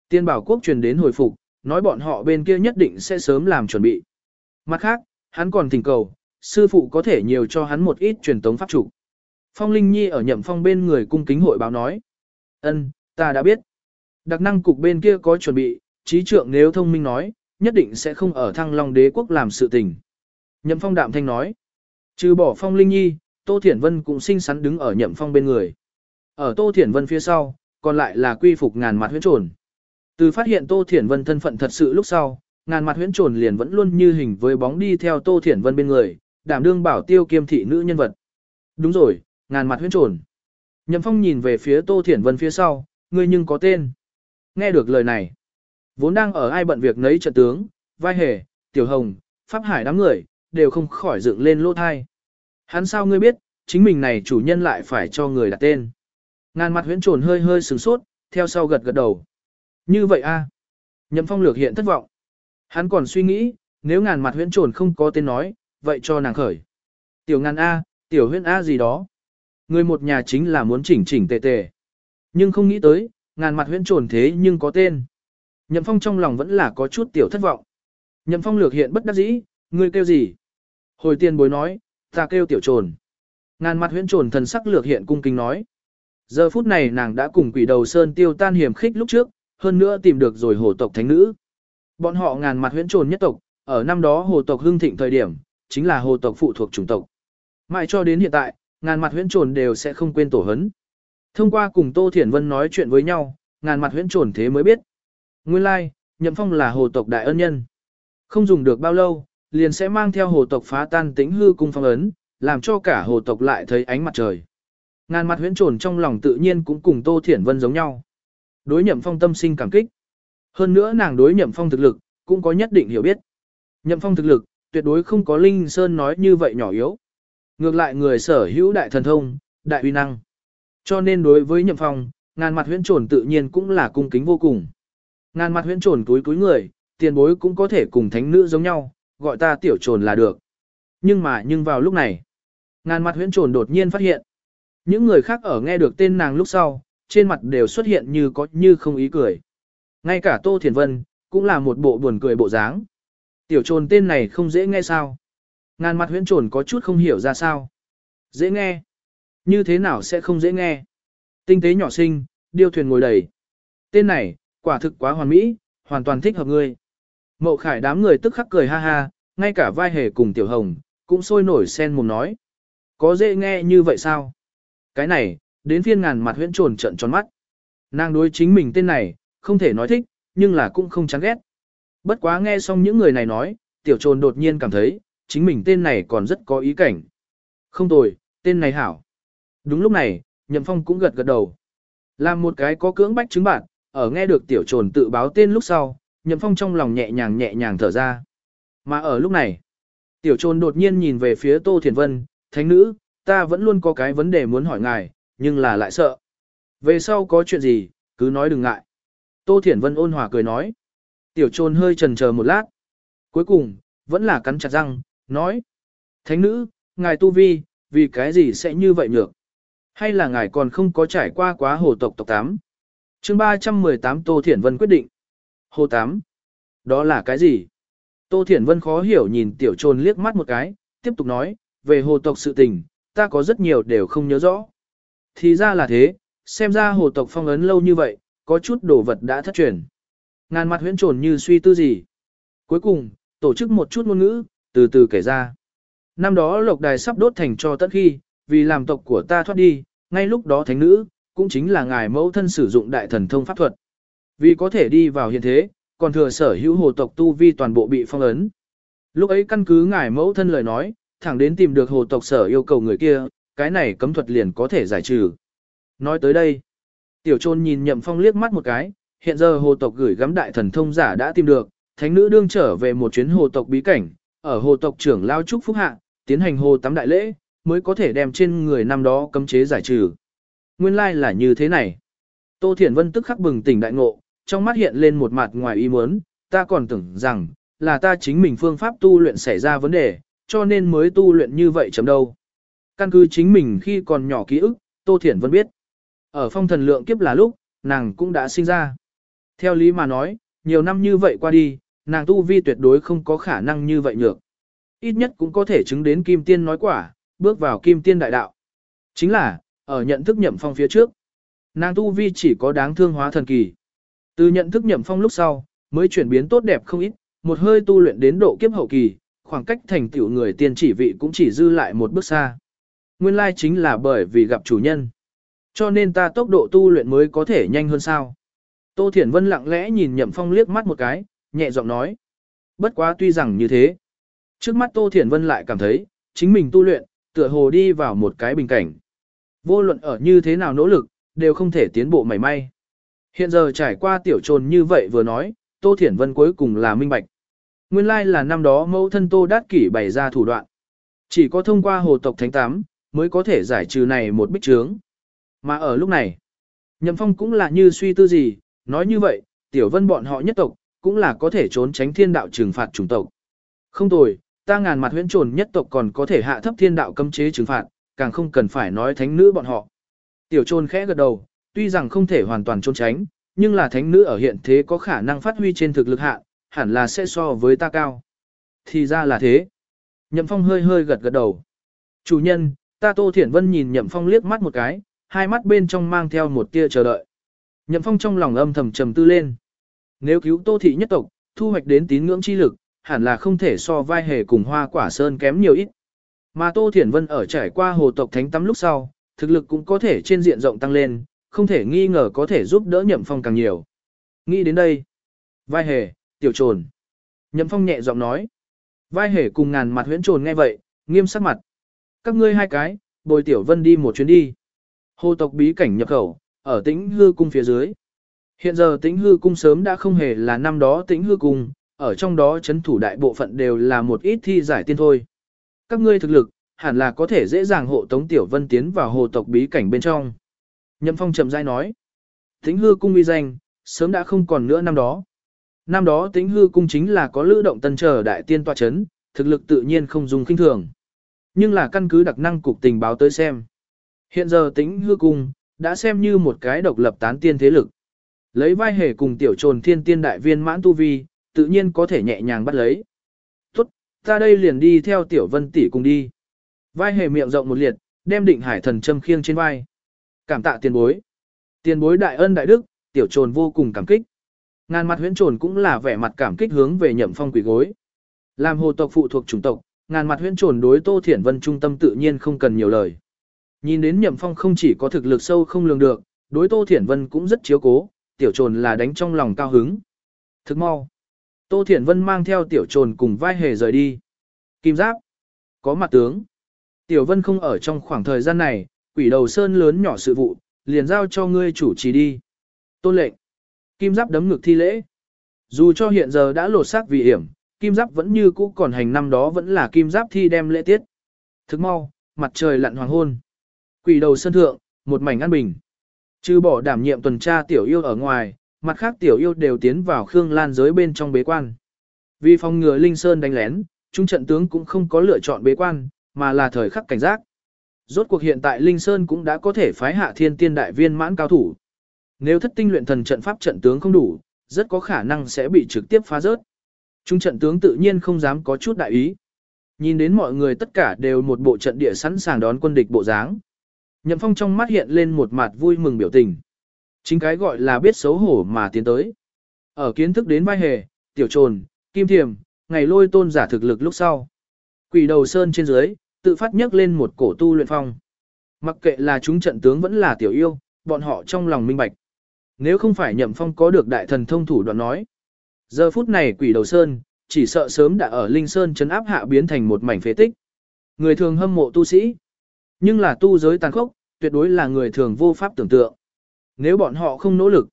Tiên bảo quốc truyền đến hồi phục, nói bọn họ bên kia nhất định sẽ sớm làm chuẩn bị. Mặt khác, hắn còn thỉnh cầu, sư phụ có thể nhiều cho hắn một ít truyền tống pháp chủ. Phong Linh Nhi ở nhậm phong bên người cung kính hội báo nói. ân ta đã biết. Đặc năng cục bên kia có chuẩn bị, trí trượng nếu thông minh nói, nhất định sẽ không ở thăng long đế quốc làm sự tình. Nhậm phong đạm thanh nói. Trừ bỏ Phong Linh Nhi, Tô Thiển Vân cũng xinh xắn đứng ở nhậm phong bên người. Ở Tô Thiển Vân phía sau, còn lại là quy phục ngàn mặt huyễn trồn. Từ phát hiện Tô Thiển Vân thân phận thật sự lúc sau, ngàn mặt huyễn trồn liền vẫn luôn như hình với bóng đi theo Tô Thiển Vân bên người, đảm đương bảo tiêu kiêm thị nữ nhân vật. Đúng rồi, ngàn mặt huyễn trồn. Nhậm Phong nhìn về phía Tô Thiển Vân phía sau, ngươi nhưng có tên. Nghe được lời này, vốn đang ở ai bận việc nấy trận tướng, vai hề, tiểu hồng, pháp hải đám người, đều không khỏi dựng lên lỗ thai. Hắn sao ngươi biết, chính mình này chủ nhân lại phải cho người đặt tên. Ngàn mặt huyễn trồn hơi hơi sừng sốt, theo sau gật gật đầu. Như vậy a Nhậm phong lược hiện thất vọng. Hắn còn suy nghĩ, nếu ngàn mặt huyễn trồn không có tên nói, vậy cho nàng khởi. Tiểu ngàn A, tiểu huyễn A gì đó. Người một nhà chính là muốn chỉnh chỉnh tề tề. Nhưng không nghĩ tới, ngàn mặt huyễn trồn thế nhưng có tên. Nhậm phong trong lòng vẫn là có chút tiểu thất vọng. Nhậm phong lược hiện bất đắc dĩ, ngươi kêu gì? Hồi tiên bối nói, ta kêu tiểu trồn. Ngàn mặt huyễn trồn thần sắc lược hiện cung kính nói. Giờ phút này nàng đã cùng quỷ đầu sơn tiêu tan hiểm khích lúc trước, hơn nữa tìm được rồi hồ tộc thánh nữ. Bọn họ ngàn mặt huyễn trồn nhất tộc, ở năm đó hồ tộc hưng thịnh thời điểm, chính là hồ tộc phụ thuộc chủng tộc. Mãi cho đến hiện tại, ngàn mặt huyễn trồn đều sẽ không quên tổ hấn. Thông qua cùng Tô Thiển Vân nói chuyện với nhau, ngàn mặt huyễn trồn thế mới biết. Nguyên lai, like, Nhậm Phong là hồ tộc đại ân nhân. Không dùng được bao lâu, liền sẽ mang theo hồ tộc phá tan tính hư cung phong ấn, làm cho cả hồ tộc lại thấy ánh mặt trời. Ngàn mặt huyễn trồn trong lòng tự nhiên cũng cùng Tô Thiển Vân giống nhau. Đối nhậm phong tâm sinh cảm kích. Hơn nữa nàng đối nhậm phong thực lực, cũng có nhất định hiểu biết. Nhậm phong thực lực, tuyệt đối không có Linh Sơn nói như vậy nhỏ yếu. Ngược lại người sở hữu đại thần thông, đại uy năng. Cho nên đối với nhậm phong, ngàn mặt huyễn trồn tự nhiên cũng là cung kính vô cùng. Ngàn mặt huyễn trồn túi túi người, tiền bối cũng có thể cùng thánh nữ giống nhau, gọi ta tiểu trồn là được. Nhưng mà nhưng vào lúc này, ngàn mặt huyễn trồn đột nhiên phát hiện. Những người khác ở nghe được tên nàng lúc sau, trên mặt đều xuất hiện như có như không ý cười. Ngay cả Tô Thiền Vân, cũng là một bộ buồn cười bộ dáng. Tiểu trồn tên này không dễ nghe sao. Ngàn mặt huyễn trồn có chút không hiểu ra sao. Dễ nghe. Như thế nào sẽ không dễ nghe. Tinh tế nhỏ sinh điêu thuyền ngồi đầy. Tên này, quả thực quá hoàn mỹ, hoàn toàn thích hợp ngươi. Mậu khải đám người tức khắc cười ha ha, ngay cả vai hề cùng tiểu hồng, cũng sôi nổi sen mồm nói. Có dễ nghe như vậy sao? Cái này, đến phiên ngàn mặt huyễn trồn trận tròn mắt. Nàng đối chính mình tên này, không thể nói thích, nhưng là cũng không chán ghét. Bất quá nghe xong những người này nói, tiểu trồn đột nhiên cảm thấy, chính mình tên này còn rất có ý cảnh. Không tồi, tên này hảo. Đúng lúc này, Nhậm Phong cũng gật gật đầu. Làm một cái có cưỡng bách chứng bạn, ở nghe được tiểu trồn tự báo tên lúc sau, Nhậm Phong trong lòng nhẹ nhàng nhẹ nhàng thở ra. Mà ở lúc này, tiểu trồn đột nhiên nhìn về phía Tô Thiền Vân, thánh nữ, ta vẫn luôn có cái vấn đề muốn hỏi ngài, nhưng là lại sợ. Về sau có chuyện gì, cứ nói đừng ngại. Tô Thiển Vân ôn hòa cười nói. Tiểu trôn hơi trần chờ một lát. Cuối cùng, vẫn là cắn chặt răng, nói. Thánh nữ, ngài tu vi, vì cái gì sẽ như vậy nhược? Hay là ngài còn không có trải qua quá hồ tộc tộc 8? chương 318 Tô Thiển Vân quyết định. Hồ 8. Đó là cái gì? Tô Thiển Vân khó hiểu nhìn tiểu trôn liếc mắt một cái, tiếp tục nói, về hồ tộc sự tình, ta có rất nhiều đều không nhớ rõ. Thì ra là thế, xem ra hồ tộc phong ấn lâu như vậy, có chút đồ vật đã thất truyền. Ngàn mặt huyễn trồn như suy tư gì. Cuối cùng, tổ chức một chút ngôn ngữ, từ từ kể ra. Năm đó lộc đài sắp đốt thành cho tất khi, vì làm tộc của ta thoát đi, ngay lúc đó thánh nữ, cũng chính là ngài mẫu thân sử dụng đại thần thông pháp thuật. Vì có thể đi vào hiện thế, còn thừa sở hữu hồ tộc tu vi toàn bộ bị phong ấn. Lúc ấy căn cứ ngài mẫu thân lời nói, thẳng đến tìm được hồ tộc sở yêu cầu người kia, cái này cấm thuật liền có thể giải trừ. Nói tới đây, tiểu trôn nhìn nhậm phong liếc mắt một cái, hiện giờ hồ tộc gửi gắm đại thần thông giả đã tìm được, thánh nữ đương trở về một chuyến hồ tộc bí cảnh, ở hồ tộc trưởng lao trúc phúc hạ, tiến hành hồ tắm đại lễ, mới có thể đem trên người năm đó cấm chế giải trừ. Nguyên lai like là như thế này. Tô Thiển Vân tức khắc bừng tỉnh đại ngộ, trong mắt hiện lên một mặt ngoài ý muốn, ta còn tưởng rằng, là ta chính mình phương pháp tu luyện xảy ra vấn đề, cho nên mới tu luyện như vậy chấm đâu. Căn cứ chính mình khi còn nhỏ ký ức, Tô Thiển Vân biết. Ở phong thần lượng kiếp là lúc, nàng cũng đã sinh ra. Theo lý mà nói, nhiều năm như vậy qua đi, nàng tu vi tuyệt đối không có khả năng như vậy nhược. Ít nhất cũng có thể chứng đến kim tiên nói quả, bước vào kim tiên đại đạo. Chính là, ở nhận thức nhậm phong phía trước, nàng tu vi chỉ có đáng thương hóa thần kỳ. Từ nhận thức nhậm phong lúc sau, mới chuyển biến tốt đẹp không ít, một hơi tu luyện đến độ kiếp hậu kỳ, khoảng cách thành tiểu người tiên chỉ vị cũng chỉ dư lại một bước xa. Nguyên lai chính là bởi vì gặp chủ nhân. Cho nên ta tốc độ tu luyện mới có thể nhanh hơn sao. Tô Thiển Vân lặng lẽ nhìn Nhậm Phong liếc mắt một cái, nhẹ giọng nói. Bất quá tuy rằng như thế. Trước mắt Tô Thiển Vân lại cảm thấy, chính mình tu luyện, tựa hồ đi vào một cái bình cảnh. Vô luận ở như thế nào nỗ lực, đều không thể tiến bộ mảy may. Hiện giờ trải qua tiểu trồn như vậy vừa nói, Tô Thiển Vân cuối cùng là minh bạch. Nguyên lai là năm đó mẫu thân Tô Đát Kỷ bày ra thủ đoạn. Chỉ có thông qua hồ tộc thánh tám, mới có thể giải trừ này một bích trướng. Mà ở lúc này, Nhậm Phong cũng là như suy tư gì, nói như vậy, Tiểu Vân bọn họ nhất tộc, cũng là có thể trốn tránh thiên đạo trừng phạt chủng tộc. Không tồi, ta ngàn mặt huyễn trồn nhất tộc còn có thể hạ thấp thiên đạo cấm chế trừng phạt, càng không cần phải nói thánh nữ bọn họ. Tiểu trôn khẽ gật đầu, tuy rằng không thể hoàn toàn trốn tránh, nhưng là thánh nữ ở hiện thế có khả năng phát huy trên thực lực hạ, hẳn là sẽ so với ta cao. Thì ra là thế. Nhậm Phong hơi hơi gật gật đầu. Chủ nhân, ta Tô Thiển Vân nhìn Nhậm Phong liếc mắt một cái, hai mắt bên trong mang theo một tia chờ đợi. Nhậm Phong trong lòng âm thầm trầm tư lên. Nếu cứu Tô Thị nhất tộc, thu hoạch đến tín ngưỡng chi lực, hẳn là không thể so vai hề cùng hoa quả sơn kém nhiều ít. Mà Tô Thiển Vân ở trải qua hồ tộc thánh tắm lúc sau, thực lực cũng có thể trên diện rộng tăng lên, không thể nghi ngờ có thể giúp đỡ Nhậm Phong càng nhiều. Nghĩ đến đây, vai hề, tiểu trồn. Nhậm Phong nhẹ giọng nói. Vai hề cùng ngàn mặt huyễn trồn nghe vậy, nghiêm sắc mặt. Các ngươi hai cái, bồi tiểu vân đi một chuyến đi. Hồ tộc bí cảnh nhập khẩu, ở tĩnh hư cung phía dưới. Hiện giờ tĩnh hư cung sớm đã không hề là năm đó tĩnh hư cung, ở trong đó chấn thủ đại bộ phận đều là một ít thi giải tiên thôi. Các ngươi thực lực, hẳn là có thể dễ dàng hộ tống tiểu vân tiến vào hồ tộc bí cảnh bên trong. Nhậm phong chậm rãi nói. Tĩnh hư cung uy danh, sớm đã không còn nữa năm đó. Năm đó tĩnh hư cung chính là có lữ động tân trở đại tiên tòa chấn, thực lực tự nhiên không dùng kinh thường. Nhưng là căn cứ đặc năng cục tình báo tới xem. Hiện giờ tĩnh hư cung, đã xem như một cái độc lập tán tiên thế lực. Lấy vai hề cùng tiểu trồn thiên tiên đại viên mãn tu vi, tự nhiên có thể nhẹ nhàng bắt lấy. Tốt, ta đây liền đi theo tiểu vân tỷ cùng đi. Vai hề miệng rộng một liệt, đem định hải thần châm khiêng trên vai. Cảm tạ tiền bối. Tiền bối đại ân đại đức, tiểu trồn vô cùng cảm kích. Ngàn mặt huyễn trồn cũng là vẻ mặt cảm kích hướng về nhậm phong quỷ gối. Làm hồ tộc phụ thuộc chủng tộc, ngàn mặt huyễn trồn đối Tô Thiển Vân trung tâm tự nhiên không cần nhiều lời. Nhìn đến nhậm phong không chỉ có thực lực sâu không lường được, đối Tô Thiển Vân cũng rất chiếu cố, tiểu trồn là đánh trong lòng cao hứng. Thức mau. Tô Thiển Vân mang theo tiểu trồn cùng vai hề rời đi. Kim giáp. Có mặt tướng. Tiểu Vân không ở trong khoảng thời gian này, quỷ đầu sơn lớn nhỏ sự vụ, liền giao cho ngươi chủ trì đi. Tôn lệnh. Kim giáp đấm ngực thi lễ. Dù cho hiện giờ đã lột xác vì hiểm, kim giáp vẫn như cũ còn hành năm đó vẫn là kim giáp thi đem lễ tiết. Thức mau, mặt trời lặn hoàng hôn. Quỷ đầu sơn thượng, một mảnh an bình. Trừ bỏ đảm nhiệm tuần tra tiểu yêu ở ngoài, mặt khác tiểu yêu đều tiến vào Khương Lan giới bên trong bế quan. Vì phòng ngừa Linh Sơn đánh lén, trung trận tướng cũng không có lựa chọn bế quan, mà là thời khắc cảnh giác. Rốt cuộc hiện tại Linh Sơn cũng đã có thể phái hạ thiên tiên đại viên mãn cao thủ. Nếu thất tinh luyện thần trận pháp trận tướng không đủ, rất có khả năng sẽ bị trực tiếp phá rớt. Trung trận tướng tự nhiên không dám có chút đại ý. Nhìn đến mọi người tất cả đều một bộ trận địa sẵn sàng đón quân địch bộ dáng. Nhậm Phong trong mắt hiện lên một mặt vui mừng biểu tình. Chính cái gọi là biết xấu hổ mà tiến tới. Ở kiến thức đến vai hề, tiểu trồn, kim thiềm, ngày lôi tôn giả thực lực lúc sau. Quỷ đầu sơn trên dưới, tự phát nhấc lên một cổ tu luyện phong. Mặc kệ là chúng trận tướng vẫn là tiểu yêu, bọn họ trong lòng minh bạch. Nếu không phải nhậm phong có được đại thần thông thủ đoạn nói. Giờ phút này quỷ đầu sơn, chỉ sợ sớm đã ở Linh Sơn chấn áp hạ biến thành một mảnh phế tích. Người thường hâm mộ tu sĩ. Nhưng là tu giới tàn khốc, tuyệt đối là người thường vô pháp tưởng tượng. Nếu bọn họ không nỗ lực,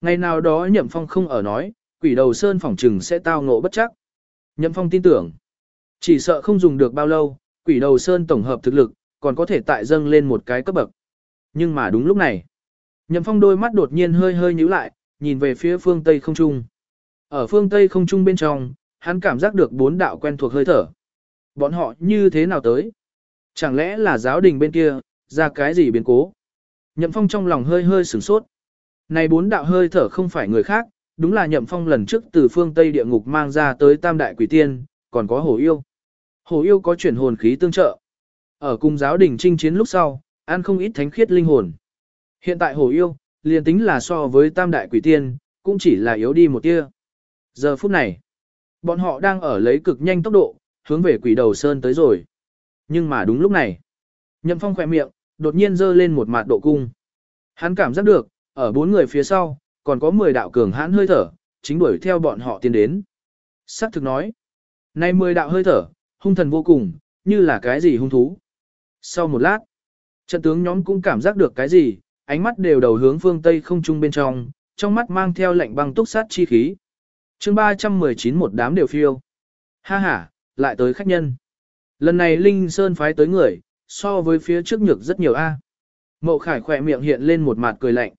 ngày nào đó nhậm phong không ở nói, quỷ đầu sơn phỏng trừng sẽ tao ngộ bất chắc. Nhậm phong tin tưởng, chỉ sợ không dùng được bao lâu, quỷ đầu sơn tổng hợp thực lực, còn có thể tại dâng lên một cái cấp bậc. Nhưng mà đúng lúc này, nhậm phong đôi mắt đột nhiên hơi hơi nhíu lại, nhìn về phía phương Tây không trung. Ở phương Tây không trung bên trong, hắn cảm giác được bốn đạo quen thuộc hơi thở. Bọn họ như thế nào tới? Chẳng lẽ là giáo đình bên kia, ra cái gì biến cố? Nhậm phong trong lòng hơi hơi sửng sốt. Này bốn đạo hơi thở không phải người khác, đúng là nhậm phong lần trước từ phương Tây địa ngục mang ra tới tam đại quỷ tiên, còn có hổ yêu. Hổ yêu có chuyển hồn khí tương trợ. Ở cung giáo đình chinh chiến lúc sau, ăn không ít thánh khiết linh hồn. Hiện tại hổ yêu, liền tính là so với tam đại quỷ tiên, cũng chỉ là yếu đi một tia. Giờ phút này, bọn họ đang ở lấy cực nhanh tốc độ, hướng về quỷ đầu sơn tới rồi. Nhưng mà đúng lúc này, nhậm phong khỏe miệng, đột nhiên dơ lên một mặt độ cung. Hắn cảm giác được, ở bốn người phía sau, còn có 10 đạo cường hãn hơi thở, chính đuổi theo bọn họ tiến đến. Sắc thực nói, nay 10 đạo hơi thở, hung thần vô cùng, như là cái gì hung thú. Sau một lát, trận tướng nhóm cũng cảm giác được cái gì, ánh mắt đều đầu hướng phương Tây không trung bên trong, trong mắt mang theo lạnh băng túc sát chi khí chương 319 một đám đều phiêu. Ha ha, lại tới khách nhân. Lần này Linh Sơn phái tới người, so với phía trước nhược rất nhiều A. Mậu Khải khỏe miệng hiện lên một mặt cười lạnh.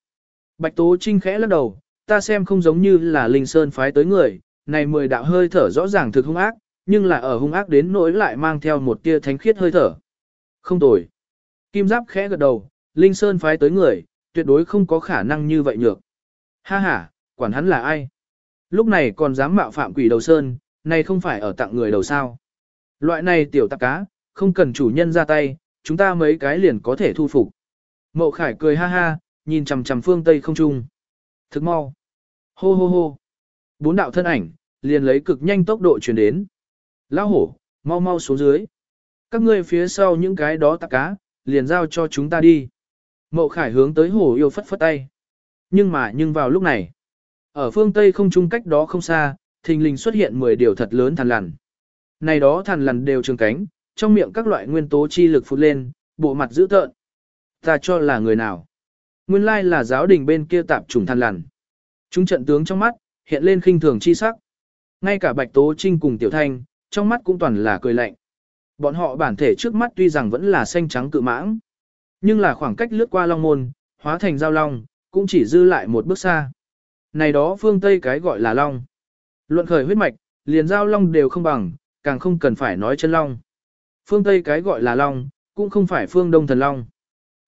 Bạch Tố Trinh khẽ lắc đầu, ta xem không giống như là Linh Sơn phái tới người, này mười đạo hơi thở rõ ràng thực hung ác, nhưng là ở hung ác đến nỗi lại mang theo một tia thánh khiết hơi thở. Không tồi. Kim Giáp khẽ gật đầu, Linh Sơn phái tới người, tuyệt đối không có khả năng như vậy nhược. Ha ha, quản hắn là ai? Lúc này còn dám mạo phạm quỷ đầu sơn, này không phải ở tặng người đầu sao. Loại này tiểu tạp cá, không cần chủ nhân ra tay, chúng ta mấy cái liền có thể thu phục. Mậu Khải cười ha ha, nhìn chằm chằm phương Tây không trung. Thức mau. Hô hô hô. Bốn đạo thân ảnh, liền lấy cực nhanh tốc độ chuyển đến. Lão hổ, mau mau xuống dưới. Các ngươi phía sau những cái đó tạp cá, liền giao cho chúng ta đi. Mậu Khải hướng tới hổ yêu phất phất tay. Nhưng mà nhưng vào lúc này, ở phương Tây không trung cách đó không xa, thình lình xuất hiện 10 điều thật lớn thằn lằn. Này đó thằn lằn đều trường cánh, trong miệng các loại nguyên tố chi lực phụt lên, bộ mặt dữ tợn. Ta cho là người nào? Nguyên lai là giáo đình bên kia tạp trùng thằn lằn. Chúng trận tướng trong mắt, hiện lên khinh thường chi sắc. Ngay cả Bạch Tố Trinh cùng Tiểu Thanh, trong mắt cũng toàn là cười lạnh. Bọn họ bản thể trước mắt tuy rằng vẫn là xanh trắng cự mãng, nhưng là khoảng cách lướt qua long môn, hóa thành giao long, cũng chỉ dư lại một bước xa. Này đó phương Tây cái gọi là long. Luận khởi huyết mạch, liền giao long đều không bằng, càng không cần phải nói chân long. Phương Tây cái gọi là long, cũng không phải phương Đông thần long.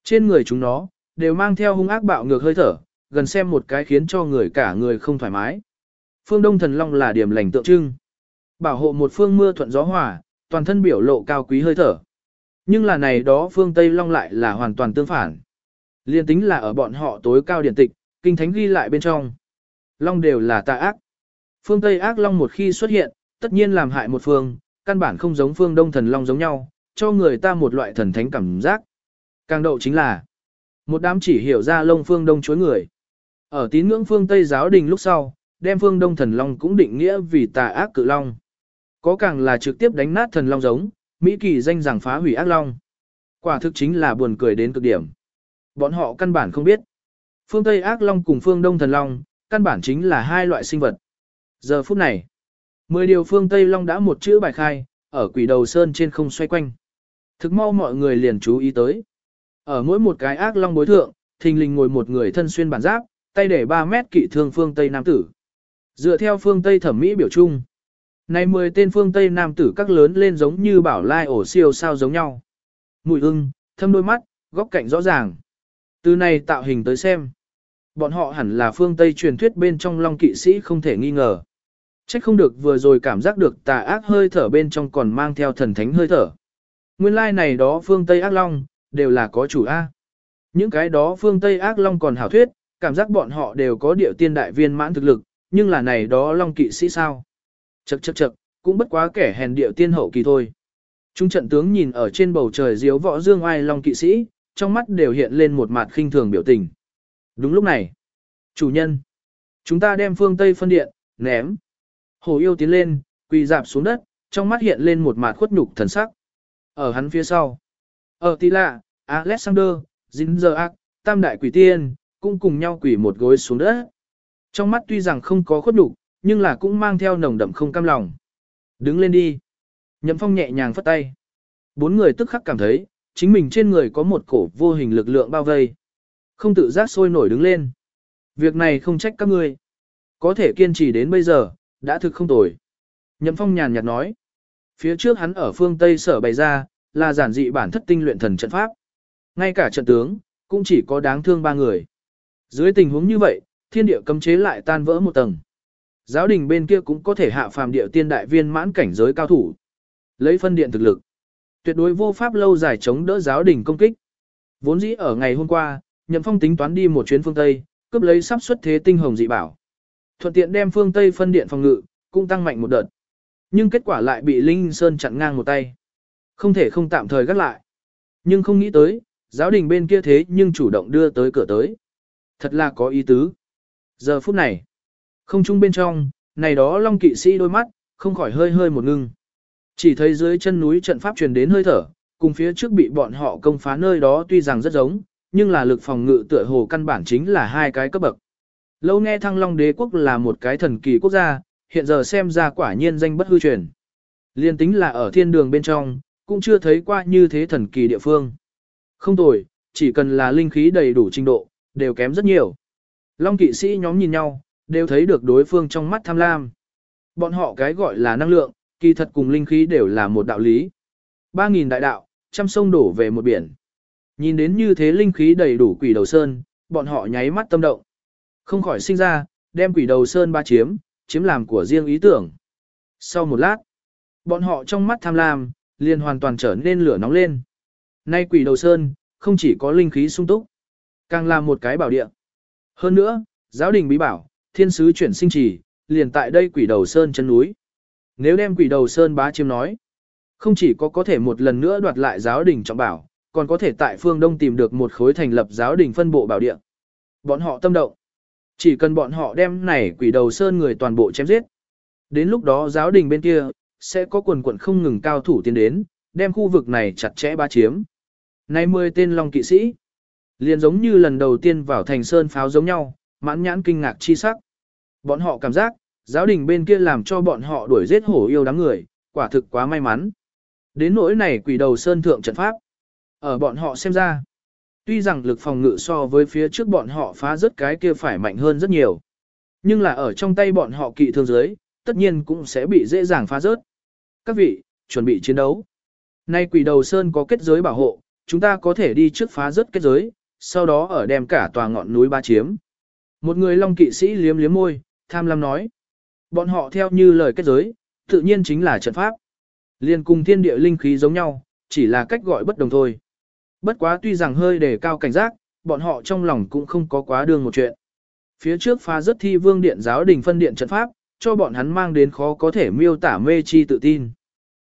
Trên người chúng nó, đều mang theo hung ác bạo ngược hơi thở, gần xem một cái khiến cho người cả người không thoải mái. Phương Đông thần long là điểm lành tượng trưng. Bảo hộ một phương mưa thuận gió hòa, toàn thân biểu lộ cao quý hơi thở. Nhưng là này đó phương Tây long lại là hoàn toàn tương phản. Liên tính là ở bọn họ tối cao điển tịch, kinh thánh ghi lại bên trong. Long đều là tà ác. Phương Tây ác long một khi xuất hiện, tất nhiên làm hại một phương, căn bản không giống phương đông thần long giống nhau, cho người ta một loại thần thánh cảm giác. Càng đậu chính là, một đám chỉ hiểu ra lông phương đông chối người. Ở tín ngưỡng phương Tây giáo đình lúc sau, đem phương đông thần long cũng định nghĩa vì tà ác cự long. Có càng là trực tiếp đánh nát thần long giống, Mỹ kỳ danh rằng phá hủy ác long. Quả thực chính là buồn cười đến cực điểm. Bọn họ căn bản không biết. Phương Tây ác long cùng phương Đông thần long, căn bản chính là hai loại sinh vật. Giờ phút này, mười điều phương Tây long đã một chữ bài khai, ở quỷ đầu sơn trên không xoay quanh. Thực mau mọi người liền chú ý tới. Ở mỗi một cái ác long bối thượng, thình lình ngồi một người thân xuyên bản giáp, tay để 3 mét kỵ thương phương Tây Nam tử. Dựa theo phương Tây thẩm mỹ biểu trung. Này 10 tên phương Tây Nam tử các lớn lên giống như bảo lai ổ siêu sao giống nhau. Mùi ưng, thâm đôi mắt, góc cạnh rõ ràng. Từ này tạo hình tới xem. Bọn họ hẳn là phương Tây truyền thuyết bên trong long kỵ sĩ không thể nghi ngờ. Trách không được vừa rồi cảm giác được tà ác hơi thở bên trong còn mang theo thần thánh hơi thở. Nguyên lai like này đó phương Tây ác long, đều là có chủ A. Những cái đó phương Tây ác long còn hảo thuyết, cảm giác bọn họ đều có điệu tiên đại viên mãn thực lực, nhưng là này đó long kỵ sĩ sao? Chậc chậc chậc, cũng bất quá kẻ hèn điệu tiên hậu kỳ thôi. Trung trận tướng nhìn ở trên bầu trời diếu võ dương ai long kỵ sĩ, trong mắt đều hiện lên một mặt khinh thường biểu tình. Đúng lúc này, chủ nhân, chúng ta đem phương Tây phân điện, ném. Hồ yêu tiến lên, quỳ dạp xuống đất, trong mắt hiện lên một mặt khuất nhục thần sắc. Ở hắn phía sau, ở Tì Lạ, Alexander, Zinzer Tam Đại Quỷ Tiên, cũng cùng nhau quỳ một gối xuống đất. Trong mắt tuy rằng không có khuất nhục, nhưng là cũng mang theo nồng đậm không cam lòng. Đứng lên đi. Nhậm phong nhẹ nhàng phất tay. Bốn người tức khắc cảm thấy, chính mình trên người có một cổ vô hình lực lượng bao vây. Không tự giác sôi nổi đứng lên. Việc này không trách các ngươi. Có thể kiên trì đến bây giờ, đã thực không tồi. Nhậm phong nhàn nhạt nói. Phía trước hắn ở phương Tây sở bày ra, là giản dị bản thất tinh luyện thần trận pháp. Ngay cả trận tướng, cũng chỉ có đáng thương ba người. Dưới tình huống như vậy, thiên địa cấm chế lại tan vỡ một tầng. Giáo đình bên kia cũng có thể hạ phàm địa tiên đại viên mãn cảnh giới cao thủ. Lấy phân điện thực lực. Tuyệt đối vô pháp lâu dài chống đỡ giáo đình công kích. Vốn dĩ ở ngày hôm qua, Nhậm Phong tính toán đi một chuyến phương Tây, cướp lấy sắp xuất thế tinh hồng dị bảo. Thuận tiện đem phương Tây phân điện phòng ngự, cũng tăng mạnh một đợt. Nhưng kết quả lại bị Linh Sơn chặn ngang một tay. Không thể không tạm thời gác lại. Nhưng không nghĩ tới, giáo đình bên kia thế nhưng chủ động đưa tới cửa tới. Thật là có ý tứ. Giờ phút này, không trung bên trong, này đó long kỵ sĩ đôi mắt, không khỏi hơi hơi một ngưng. Chỉ thấy dưới chân núi trận pháp truyền đến hơi thở, cùng phía trước bị bọn họ công phá nơi đó tuy rằng rất giống, nhưng là lực phòng ngự tựa hồ căn bản chính là hai cái cấp bậc. Lâu nghe thăng long đế quốc là một cái thần kỳ quốc gia, hiện giờ xem ra quả nhiên danh bất hư truyền. Liên tính là ở thiên đường bên trong, cũng chưa thấy qua như thế thần kỳ địa phương. Không tồi, chỉ cần là linh khí đầy đủ trình độ, đều kém rất nhiều. Long kỵ sĩ nhóm nhìn nhau, đều thấy được đối phương trong mắt tham lam. Bọn họ cái gọi là năng lượng, kỳ thật cùng linh khí đều là một đạo lý. 3.000 đại đạo, trăm sông đổ về một biển. Nhìn đến như thế linh khí đầy đủ quỷ đầu sơn, bọn họ nháy mắt tâm động. Không khỏi sinh ra, đem quỷ đầu sơn ba chiếm, chiếm làm của riêng ý tưởng. Sau một lát, bọn họ trong mắt tham lam, liền hoàn toàn trở nên lửa nóng lên. Nay quỷ đầu sơn, không chỉ có linh khí sung túc, càng là một cái bảo địa. Hơn nữa, giáo đình bí bảo, thiên sứ chuyển sinh trì, liền tại đây quỷ đầu sơn chân núi. Nếu đem quỷ đầu sơn bá chiếm nói, không chỉ có có thể một lần nữa đoạt lại giáo đình trọng bảo, còn có thể tại phương Đông tìm được một khối thành lập giáo đình phân bộ bảo địa. Bọn họ tâm động. Chỉ cần bọn họ đem này quỷ đầu sơn người toàn bộ chém giết. Đến lúc đó giáo đình bên kia, sẽ có quần quận không ngừng cao thủ tiến đến, đem khu vực này chặt chẽ ba chiếm. Nay mười tên Long kỵ sĩ, liền giống như lần đầu tiên vào thành sơn pháo giống nhau, mãn nhãn kinh ngạc chi sắc. Bọn họ cảm giác, giáo đình bên kia làm cho bọn họ đuổi giết hổ yêu đám người, quả thực quá may mắn. Đến nỗi này quỷ đầu sơn thượng trận pháp. Ở bọn họ xem ra, tuy rằng lực phòng ngự so với phía trước bọn họ phá rất cái kia phải mạnh hơn rất nhiều. Nhưng là ở trong tay bọn họ kỵ thương giới, tất nhiên cũng sẽ bị dễ dàng phá rớt. Các vị, chuẩn bị chiến đấu. Nay quỷ đầu sơn có kết giới bảo hộ, chúng ta có thể đi trước phá rớt kết giới, sau đó ở đem cả tòa ngọn núi ba chiếm. Một người long kỵ sĩ liếm liếm môi, tham lam nói. Bọn họ theo như lời kết giới, tự nhiên chính là trận pháp. Liên cùng thiên địa linh khí giống nhau, chỉ là cách gọi bất đồng thôi. Bất quá tuy rằng hơi đề cao cảnh giác, bọn họ trong lòng cũng không có quá đương một chuyện. Phía trước phá rất thi vương điện giáo đình phân điện trận pháp, cho bọn hắn mang đến khó có thể miêu tả mê chi tự tin.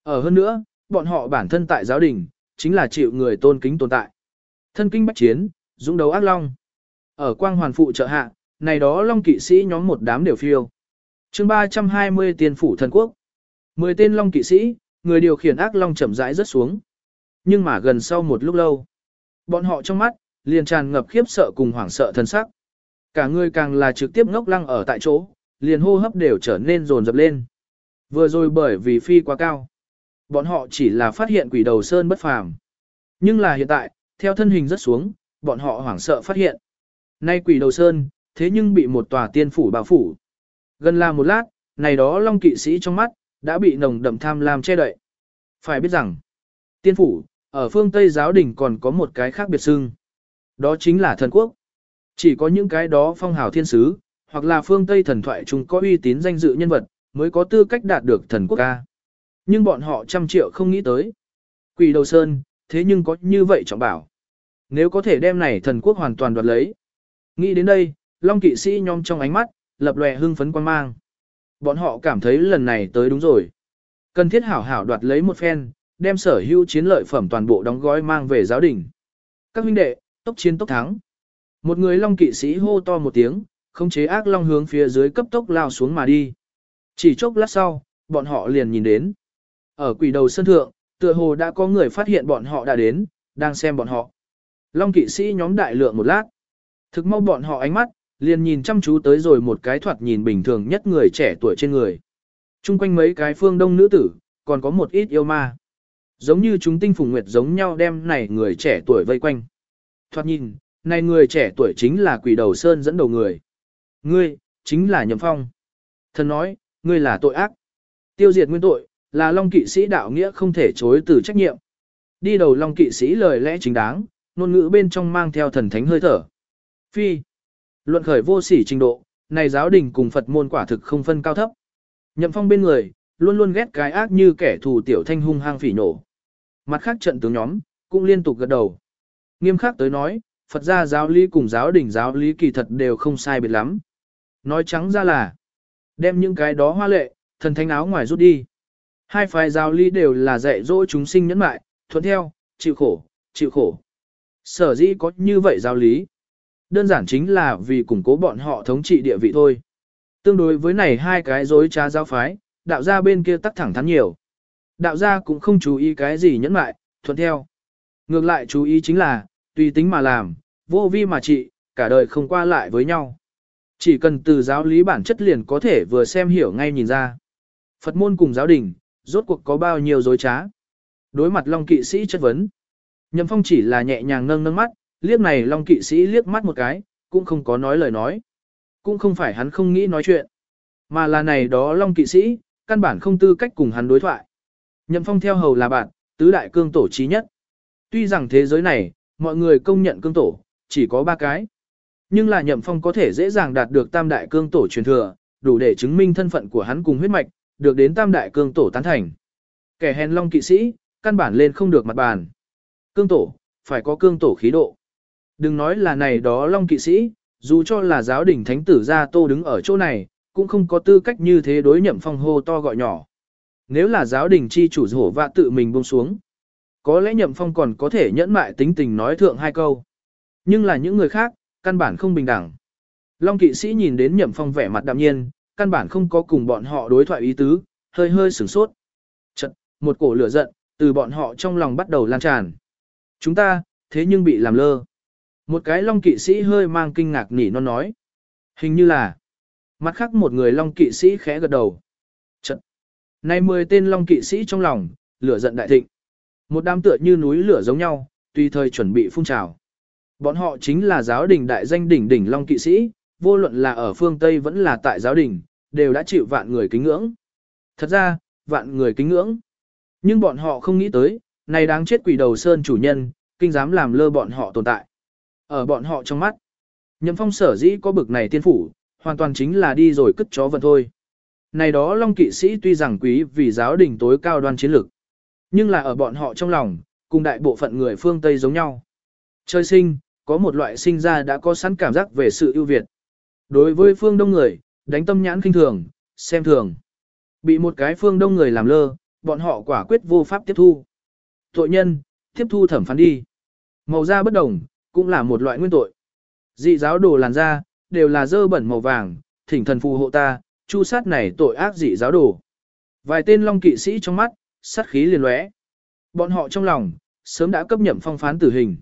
Ở hơn nữa, bọn họ bản thân tại giáo đình, chính là chịu người tôn kính tồn tại. Thân kinh bách chiến, dũng đấu ác long. Ở quang hoàn phụ trợ hạ, này đó long kỵ sĩ nhóm một đám đều phiêu. chương 320 tiền phủ thần quốc. Mười tên long kỵ sĩ, người điều khiển ác long chậm rãi rất xuống. Nhưng mà gần sau một lúc lâu, bọn họ trong mắt, liền tràn ngập khiếp sợ cùng hoảng sợ thân sắc. Cả người càng là trực tiếp ngốc lăng ở tại chỗ, liền hô hấp đều trở nên rồn rập lên. Vừa rồi bởi vì phi quá cao, bọn họ chỉ là phát hiện quỷ đầu sơn bất phàm. Nhưng là hiện tại, theo thân hình rất xuống, bọn họ hoảng sợ phát hiện. Nay quỷ đầu sơn, thế nhưng bị một tòa tiên phủ bao phủ. Gần là một lát, này đó long kỵ sĩ trong mắt, đã bị nồng đậm tham lam che đậy. Phải biết rằng, tiên phủ, ở phương Tây giáo đình còn có một cái khác biệt xưng. Đó chính là thần quốc. Chỉ có những cái đó phong hào thiên sứ, hoặc là phương Tây thần thoại chúng có uy tín danh dự nhân vật, mới có tư cách đạt được thần quốc ca. Nhưng bọn họ trăm triệu không nghĩ tới. Quỷ đầu sơn, thế nhưng có như vậy trọng bảo. Nếu có thể đem này thần quốc hoàn toàn đoạt lấy. Nghĩ đến đây, Long kỵ sĩ nhom trong ánh mắt, lập lòe hưng phấn quan mang. Bọn họ cảm thấy lần này tới đúng rồi. Cần thiết hảo hảo đoạt lấy một phen, đem sở hữu chiến lợi phẩm toàn bộ đóng gói mang về giáo đình. Các huynh đệ, tốc chiến tốc thắng. Một người long kỵ sĩ hô to một tiếng, khống chế ác long hướng phía dưới cấp tốc lao xuống mà đi. Chỉ chốc lát sau, bọn họ liền nhìn đến. Ở quỷ đầu sân thượng, tựa hồ đã có người phát hiện bọn họ đã đến, đang xem bọn họ. Long kỵ sĩ nhóm đại lượng một lát. Thực mau bọn họ ánh mắt, liền nhìn chăm chú tới rồi một cái thoạt nhìn bình thường nhất người trẻ tuổi trên người. Trung quanh mấy cái phương đông nữ tử, còn có một ít yêu ma. Giống như chúng tinh phùng nguyệt giống nhau đem này người trẻ tuổi vây quanh. Thoạt nhìn, này người trẻ tuổi chính là quỷ đầu sơn dẫn đầu người. Ngươi, chính là Nhậm Phong. Thần nói, ngươi là tội ác. Tiêu diệt nguyên tội, là Long kỵ sĩ đạo nghĩa không thể chối từ trách nhiệm. Đi đầu Long kỵ sĩ lời lẽ chính đáng, ngôn ngữ bên trong mang theo thần thánh hơi thở. Phi. Luận khởi vô sỉ trình độ, này giáo đình cùng Phật môn quả thực không phân cao thấp. Nhậm Phong bên người, luôn luôn ghét cái ác như kẻ thù tiểu thanh hung hăng phỉ nổ. Mặt khác trận tướng nhóm, cũng liên tục gật đầu. Nghiêm khắc tới nói, Phật gia giáo lý cùng giáo đình giáo lý kỳ thật đều không sai biệt lắm. Nói trắng ra là, đem những cái đó hoa lệ, thần thánh áo ngoài rút đi. Hai phái giáo lý đều là dạy dỗ chúng sinh nhẫn mại, thuận theo, chịu khổ, chịu khổ. Sở dĩ có như vậy giáo lý. Đơn giản chính là vì củng cố bọn họ thống trị địa vị thôi. Tương đối với này hai cái dối trá giáo phái, đạo gia bên kia tắc thẳng thắn nhiều. Đạo gia cũng không chú ý cái gì nhẫn mại, thuận theo. Ngược lại chú ý chính là, tùy tính mà làm, vô vi mà trị, cả đời không qua lại với nhau. Chỉ cần từ giáo lý bản chất liền có thể vừa xem hiểu ngay nhìn ra. Phật môn cùng giáo đình, rốt cuộc có bao nhiêu dối trá. Đối mặt Long kỵ sĩ chất vấn. Nhậm Phong chỉ là nhẹ nhàng nâng nâng mắt, liếc này Long kỵ sĩ liếc mắt một cái, cũng không có nói lời nói. Cũng không phải hắn không nghĩ nói chuyện, mà là này đó Long kỵ sĩ, căn bản không tư cách cùng hắn đối thoại. Nhậm Phong theo hầu là bạn, tứ đại cương tổ trí nhất. Tuy rằng thế giới này, mọi người công nhận cương tổ, chỉ có ba cái. Nhưng là Nhậm Phong có thể dễ dàng đạt được tam đại cương tổ truyền thừa, đủ để chứng minh thân phận của hắn cùng huyết mạch, được đến tam đại cương tổ tán thành. Kẻ hèn long kỵ sĩ, căn bản lên không được mặt bàn. Cương tổ, phải có cương tổ khí độ. Đừng nói là này đó long kỵ sĩ, dù cho là giáo đình thánh tử gia tô đứng ở chỗ này, cũng không có tư cách như thế đối nhậm phong hô to gọi nhỏ. Nếu là giáo đình chi chủ hổ vạ tự mình buông xuống, có lẽ nhậm phong còn có thể nhẫn mại tính tình nói thượng hai câu. Nhưng là những người khác, căn bản không bình đẳng. Long kỵ sĩ nhìn đến nhậm phong vẻ mặt đạm nhiên, căn bản không có cùng bọn họ đối thoại ý tứ, hơi hơi sửng sốt. Chật, một cổ lửa giận, từ bọn họ trong lòng bắt đầu lan tràn. Chúng ta, thế nhưng bị làm lơ. Một cái long kỵ sĩ hơi mang kinh ngạc nỉ non nói. Hình như là, mặt khác một người long kỵ sĩ khẽ gật đầu nay mười tên long kỵ sĩ trong lòng, lửa giận đại thịnh. Một đám tựa như núi lửa giống nhau, tùy thời chuẩn bị phun trào. Bọn họ chính là giáo đình đại danh đỉnh đỉnh long kỵ sĩ, vô luận là ở phương Tây vẫn là tại giáo đình, đều đã chịu vạn người kính ngưỡng. Thật ra, vạn người kính ngưỡng. Nhưng bọn họ không nghĩ tới, này đáng chết quỷ đầu sơn chủ nhân, kinh dám làm lơ bọn họ tồn tại. Ở bọn họ trong mắt, nhậm phong sở dĩ có bực này tiên phủ, hoàn toàn chính là đi rồi cất chó vận thôi. Này đó Long kỵ sĩ tuy rằng quý vì giáo đình tối cao đoan chiến lực, nhưng là ở bọn họ trong lòng, cùng đại bộ phận người phương Tây giống nhau. Chơi sinh, có một loại sinh ra đã có sẵn cảm giác về sự ưu việt. Đối với phương đông người, đánh tâm nhãn kinh thường, xem thường. Bị một cái phương đông người làm lơ, bọn họ quả quyết vô pháp tiếp thu. Tội nhân, tiếp thu thẩm phán đi. Màu da bất đồng, cũng là một loại nguyên tội. Dị giáo đồ làn da, đều là dơ bẩn màu vàng, thỉnh thần phù hộ ta, chu sát này tội ác dị giáo đồ. Vài tên long kỵ sĩ trong mắt, sát khí liền lóe. Bọn họ trong lòng, sớm đã cấp nhậm phong phán tử hình.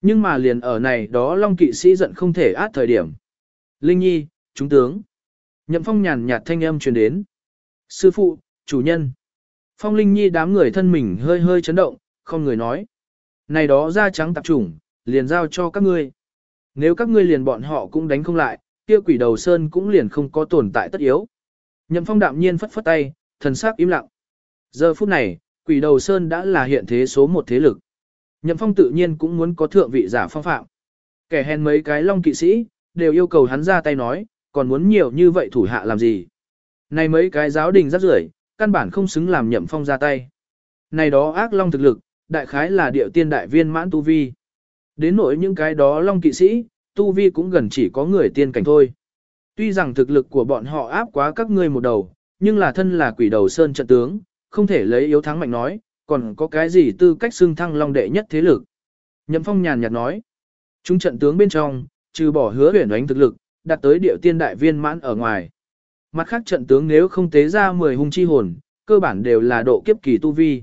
Nhưng mà liền ở này đó long kỵ sĩ giận không thể át thời điểm. Linh Nhi, chúng tướng. Nhậm phong nhàn nhạt thanh âm truyền đến. Sư phụ, chủ nhân. Phong Linh Nhi đám người thân mình hơi hơi chấn động, không người nói. Này đó da trắng tạp chủng, liền giao cho các ngươi. Nếu các ngươi liền bọn họ cũng đánh không lại, kia quỷ đầu sơn cũng liền không có tồn tại tất yếu. Nhậm phong đạm nhiên phất phất tay, thần sắc im lặng. Giờ phút này, quỷ đầu sơn đã là hiện thế số một thế lực. Nhậm phong tự nhiên cũng muốn có thượng vị giả phong phạm. Kẻ hèn mấy cái long kỵ sĩ, đều yêu cầu hắn ra tay nói, còn muốn nhiều như vậy thủ hạ làm gì. Này mấy cái giáo đình rắc rưởi, căn bản không xứng làm nhậm phong ra tay. Này đó ác long thực lực, đại khái là điệu tiên đại viên mãn tu vi. Đến nỗi những cái đó long kỵ sĩ, tu vi cũng gần chỉ có người tiên cảnh thôi. Tuy rằng thực lực của bọn họ áp quá các ngươi một đầu, nhưng là thân là quỷ đầu sơn trận tướng, không thể lấy yếu thắng mạnh nói, còn có cái gì tư cách xưng thăng long đệ nhất thế lực. Nhậm phong nhàn nhạt nói, chúng trận tướng bên trong, trừ bỏ hứa huyền đánh thực lực, đạt tới điệu tiên đại viên mãn ở ngoài. Mặt khác trận tướng nếu không tế ra 10 hung chi hồn, cơ bản đều là độ kiếp kỳ tu vi.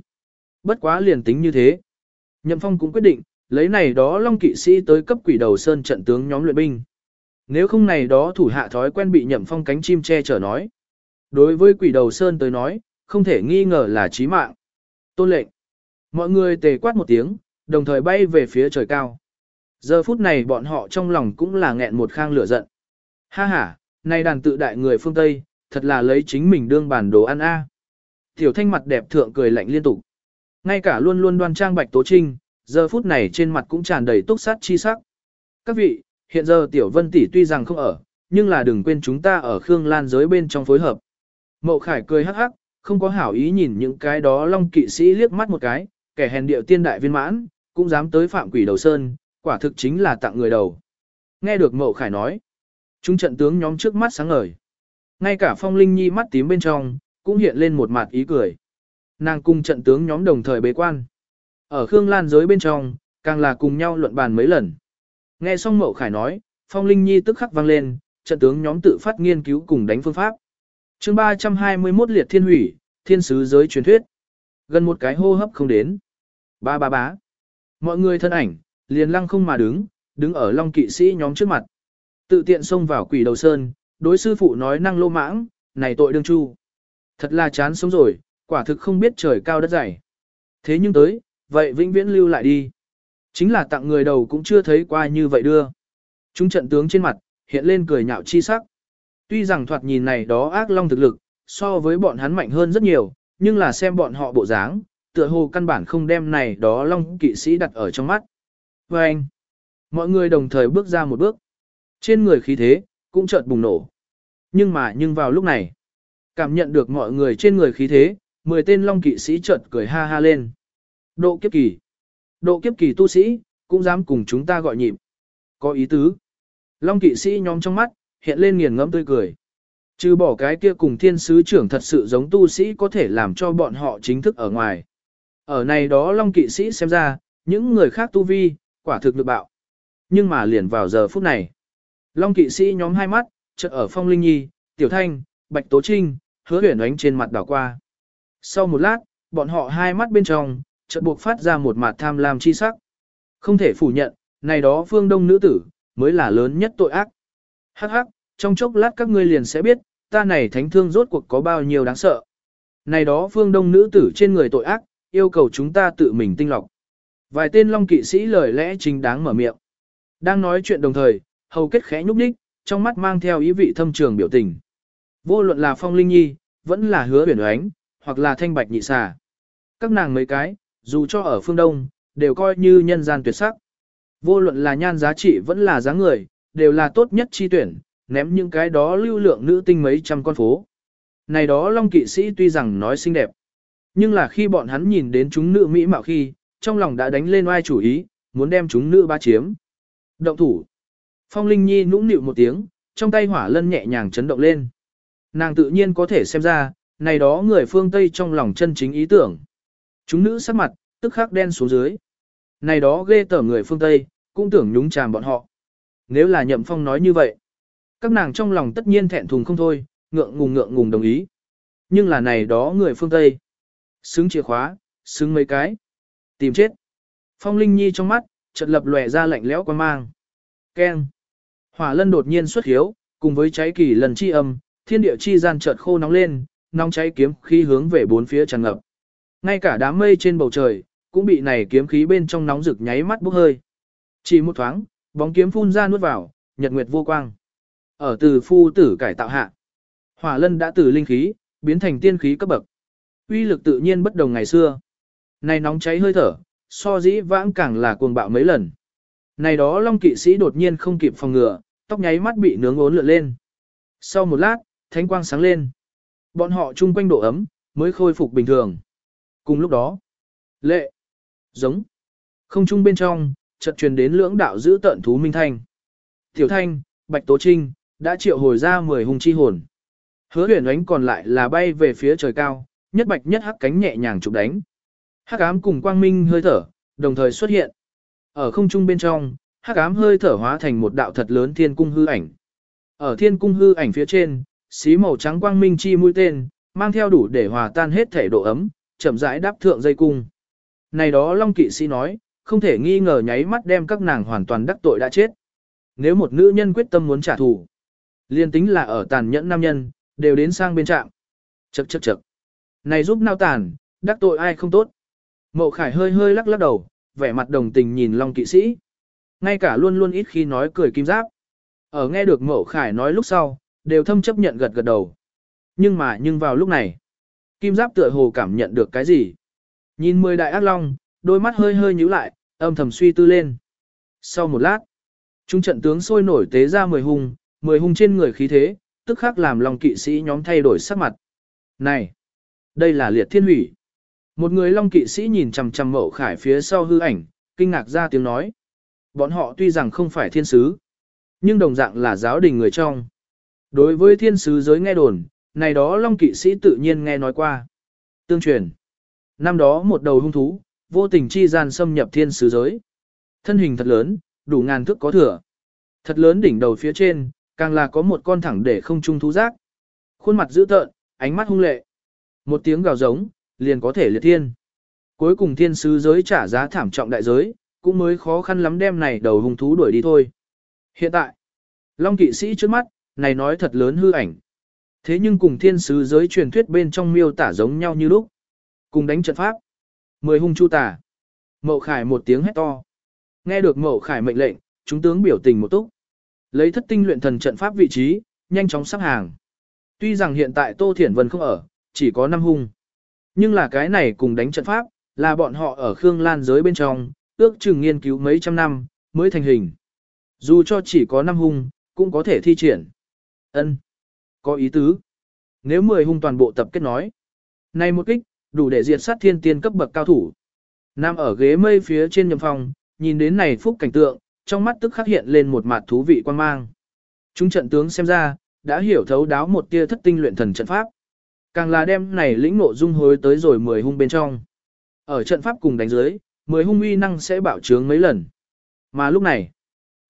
Bất quá liền tính như thế. Nhậm Phong cũng quyết định, lấy này đó Long kỵ sĩ tới cấp quỷ đầu sơn trận tướng nhóm luyện binh. Nếu không này đó thủ hạ thói quen bị Nhậm Phong cánh chim che chở nói. Đối với quỷ đầu sơn tới nói, không thể nghi ngờ là chí mạng. Tôn lệnh. Mọi người tề quát một tiếng, đồng thời bay về phía trời cao. Giờ phút này bọn họ trong lòng cũng là nghẹn một khang lửa giận. Ha ha, này đàn tự đại người phương Tây, thật là lấy chính mình đương bản đồ ăn a. Tiểu thanh mặt đẹp thượng cười lạnh liên tục. Ngay cả luôn luôn đoan trang bạch tố trinh, giờ phút này trên mặt cũng tràn đầy túc sát chi sắc. Các vị, hiện giờ tiểu vân tỷ tuy rằng không ở, nhưng là đừng quên chúng ta ở Khương Lan giới bên trong phối hợp. Mậu Khải cười hắc hắc, không có hảo ý nhìn những cái đó long kỵ sĩ liếc mắt một cái, kẻ hèn điệu tiên đại viên mãn, cũng dám tới phạm quỷ đầu sơn, quả thực chính là tặng người đầu. Nghe được Mậu Khải nói, chúng trận tướng nhóm trước mắt sáng ngời. Ngay cả phong linh nhi mắt tím bên trong, cũng hiện lên một mặt ý cười. Nàng cùng trận tướng nhóm đồng thời bế quan. Ở Khương Lan giới bên trong, càng là cùng nhau luận bàn mấy lần. Nghe xong Mậu Khải nói, Phong Linh Nhi tức khắc vang lên, trận tướng nhóm tự phát nghiên cứu cùng đánh phương pháp. chương 321 liệt thiên hủy, thiên sứ giới truyền thuyết. Gần một cái hô hấp không đến. Ba ba bá. Mọi người thân ảnh, liền lăng không mà đứng, đứng ở long kỵ sĩ nhóm trước mặt. Tự tiện xông vào quỷ đầu sơn, đối sư phụ nói năng lô mãng, này tội đương chu. Thật là chán sống rồi, quả thực không biết trời cao đất dày. Thế nhưng tới, vậy vĩnh viễn lưu lại đi. Chính là tặng người đầu cũng chưa thấy qua như vậy đưa. Chúng trận tướng trên mặt, hiện lên cười nhạo chi sắc. Tuy rằng thoạt nhìn này đó ác long thực lực, so với bọn hắn mạnh hơn rất nhiều, nhưng là xem bọn họ bộ dáng, tựa hồ căn bản không đem này đó long kỵ sĩ đặt ở trong mắt. Và anh, mọi người đồng thời bước ra một bước. Trên người khí thế, cũng chợt bùng nổ. Nhưng mà nhưng vào lúc này, cảm nhận được mọi người trên người khí thế, mười tên long kỵ sĩ chợt cười ha ha lên. Độ kiếp kỳ. Độ kiếp kỳ tu sĩ, cũng dám cùng chúng ta gọi nhịp. Có ý tứ. Long kỵ sĩ nhóm trong mắt, hiện lên nghiền ngẫm tươi cười. Trừ bỏ cái kia cùng thiên sứ trưởng thật sự giống tu sĩ có thể làm cho bọn họ chính thức ở ngoài. Ở này đó Long kỵ sĩ xem ra, những người khác tu vi, quả thực được bạo. Nhưng mà liền vào giờ phút này. Long kỵ sĩ nhóm hai mắt, chợt ở phong linh nhi, tiểu thanh, bạch tố trinh, hứa huyền ánh trên mặt đảo qua. Sau một lát, bọn họ hai mắt bên trong, chợt buộc phát ra một mặt tham lam chi sắc. Không thể phủ nhận, này đó phương đông nữ tử, mới là lớn nhất tội ác. Hắc hắc, trong chốc lát các ngươi liền sẽ biết, ta này thánh thương rốt cuộc có bao nhiêu đáng sợ. Này đó phương đông nữ tử trên người tội ác, yêu cầu chúng ta tự mình tinh lọc. Vài tên long kỵ sĩ lời lẽ chính đáng mở miệng. Đang nói chuyện đồng thời, hầu kết khẽ nhúc nhích, trong mắt mang theo ý vị thâm trường biểu tình. Vô luận là phong linh nhi, vẫn là hứa huyền ánh, hoặc là thanh bạch nhị xà. Các nàng mấy cái, dù cho ở phương Đông, đều coi như nhân gian tuyệt sắc. Vô luận là nhan giá trị vẫn là dáng người, đều là tốt nhất chi tuyển, ném những cái đó lưu lượng nữ tinh mấy trăm con phố. Này đó Long kỵ sĩ tuy rằng nói xinh đẹp, nhưng là khi bọn hắn nhìn đến chúng nữ Mỹ mạo khi, trong lòng đã đánh lên oai chủ ý, muốn đem chúng nữ ba chiếm. Động thủ. Phong Linh Nhi nũng nịu một tiếng, trong tay hỏa lân nhẹ nhàng chấn động lên. Nàng tự nhiên có thể xem ra, này đó người phương Tây trong lòng chân chính ý tưởng. Chúng nữ sắc mặt, tức khắc đen xuống dưới. Này đó ghê tởm người phương Tây, cũng tưởng nhúng chàm bọn họ. Nếu là nhậm phong nói như vậy, các nàng trong lòng tất nhiên thẹn thùng không thôi, ngượng ngùng ngượng ngùng đồng ý. Nhưng là này đó người phương Tây. Xứng chìa khóa, xứng mấy cái. Tìm chết. Phong Linh Nhi trong mắt, chợt lập lòe ra lạnh lẽo quan mang. Keng. Hỏa lân đột nhiên xuất hiếu, cùng với cháy kỳ lần chi âm, thiên địa chi gian chợt khô nóng lên, nóng cháy kiếm khi hướng về bốn phía tràn ngập. Ngay cả đám mây trên bầu trời, cũng bị này kiếm khí bên trong nóng rực nháy mắt bốc hơi. Chỉ một thoáng, bóng kiếm phun ra nuốt vào, nhật nguyệt vô quang. Ở từ phu tử cải tạo hạ, hỏa lân đã từ linh khí, biến thành tiên khí cấp bậc. Uy lực tự nhiên bất đồng ngày xưa. Này nóng cháy hơi thở, so dĩ vãng càng là cuồng bạo mấy lần. Này đó long kỵ sĩ đột nhiên không kịp phòng ngừa, tóc nháy mắt bị nướng ốn lượn lên. Sau một lát, thánh quang sáng lên. Bọn họ chung quanh độ ấm, mới khôi phục bình thường. Cùng lúc đó, lệ, giống, không chung bên trong, chợt truyền đến lưỡng đạo giữ tận thú minh thanh. Tiểu thanh, bạch tố trinh, đã triệu hồi ra 10 hung chi hồn. Hứa huyền ánh còn lại là bay về phía trời cao, nhất bạch nhất hắc cánh nhẹ nhàng chụp đánh. Hắc ám cùng quang minh hơi thở, đồng thời xuất hiện. Ở không trung bên trong, hắc ám hơi thở hóa thành một đạo thật lớn thiên cung hư ảnh. Ở thiên cung hư ảnh phía trên, xí màu trắng quang minh chi mũi tên, mang theo đủ để hòa tan hết thể độ ấm, chậm rãi đáp thượng dây cung. Này đó Long kỵ sĩ nói, không thể nghi ngờ nháy mắt đem các nàng hoàn toàn đắc tội đã chết. Nếu một nữ nhân quyết tâm muốn trả thù, liên tính là ở tàn nhẫn nam nhân, đều đến sang bên trạm. Chậc chậc chậc. Này giúp nao tàn, đắc tội ai không tốt. Mậu Khải hơi hơi lắc lắc đầu, vẻ mặt đồng tình nhìn Long kỵ sĩ. Ngay cả luôn luôn ít khi nói cười kim giáp. Ở nghe được Mậu Khải nói lúc sau, đều thâm chấp nhận gật gật đầu. Nhưng mà nhưng vào lúc này, kim giáp tựa hồ cảm nhận được cái gì. Nhìn mười đại ác long, đôi mắt hơi hơi nhíu lại, âm thầm suy tư lên. Sau một lát, chúng trận tướng sôi nổi tế ra mười hung, mười hung trên người khí thế, tức khắc làm lòng kỵ sĩ nhóm thay đổi sắc mặt. Này, đây là liệt thiên hủy. Một người long kỵ sĩ nhìn chằm chằm mậu khải phía sau hư ảnh, kinh ngạc ra tiếng nói. Bọn họ tuy rằng không phải thiên sứ, nhưng đồng dạng là giáo đình người trong. Đối với thiên sứ giới nghe đồn, này đó long kỵ sĩ tự nhiên nghe nói qua. Tương truyền. Năm đó một đầu hung thú, vô tình chi gian xâm nhập thiên sứ giới. Thân hình thật lớn, đủ ngàn thước có thừa. Thật lớn đỉnh đầu phía trên, càng là có một con thẳng để không trung thú giác. Khuôn mặt dữ tợn, ánh mắt hung lệ. Một tiếng gào giống, liền có thể liệt thiên. Cuối cùng thiên sứ giới trả giá thảm trọng đại giới, cũng mới khó khăn lắm đem này đầu hung thú đuổi đi thôi. Hiện tại, Long kỵ sĩ trước mắt, này nói thật lớn hư ảnh. Thế nhưng cùng thiên sứ giới truyền thuyết bên trong miêu tả giống nhau như lúc. Cùng đánh trận pháp. Mười hung chu tả. Mậu khải một tiếng hét to. Nghe được mậu khải mệnh lệnh, chúng tướng biểu tình một túc. Lấy thất tinh luyện thần trận pháp vị trí, nhanh chóng sắp hàng. Tuy rằng hiện tại Tô Thiển Vân không ở, chỉ có năm hung. Nhưng là cái này cùng đánh trận pháp, là bọn họ ở Khương Lan giới bên trong, ước chừng nghiên cứu mấy trăm năm, mới thành hình. Dù cho chỉ có năm hung, cũng có thể thi triển. Ân, có ý tứ. Nếu 10 hung toàn bộ tập kết nói. Này một kích, đủ để diệt sát thiên tiên cấp bậc cao thủ. Nam ở ghế mây phía trên nhầm phòng, nhìn đến này phúc cảnh tượng, trong mắt tức khắc hiện lên một mặt thú vị quan mang. Chúng trận tướng xem ra, đã hiểu thấu đáo một tia thất tinh luyện thần trận pháp. Càng là đem này lĩnh nộ dung hối tới rồi 10 hung bên trong. Ở trận pháp cùng đánh dưới, 10 hung uy năng sẽ bảo trướng mấy lần. Mà lúc này,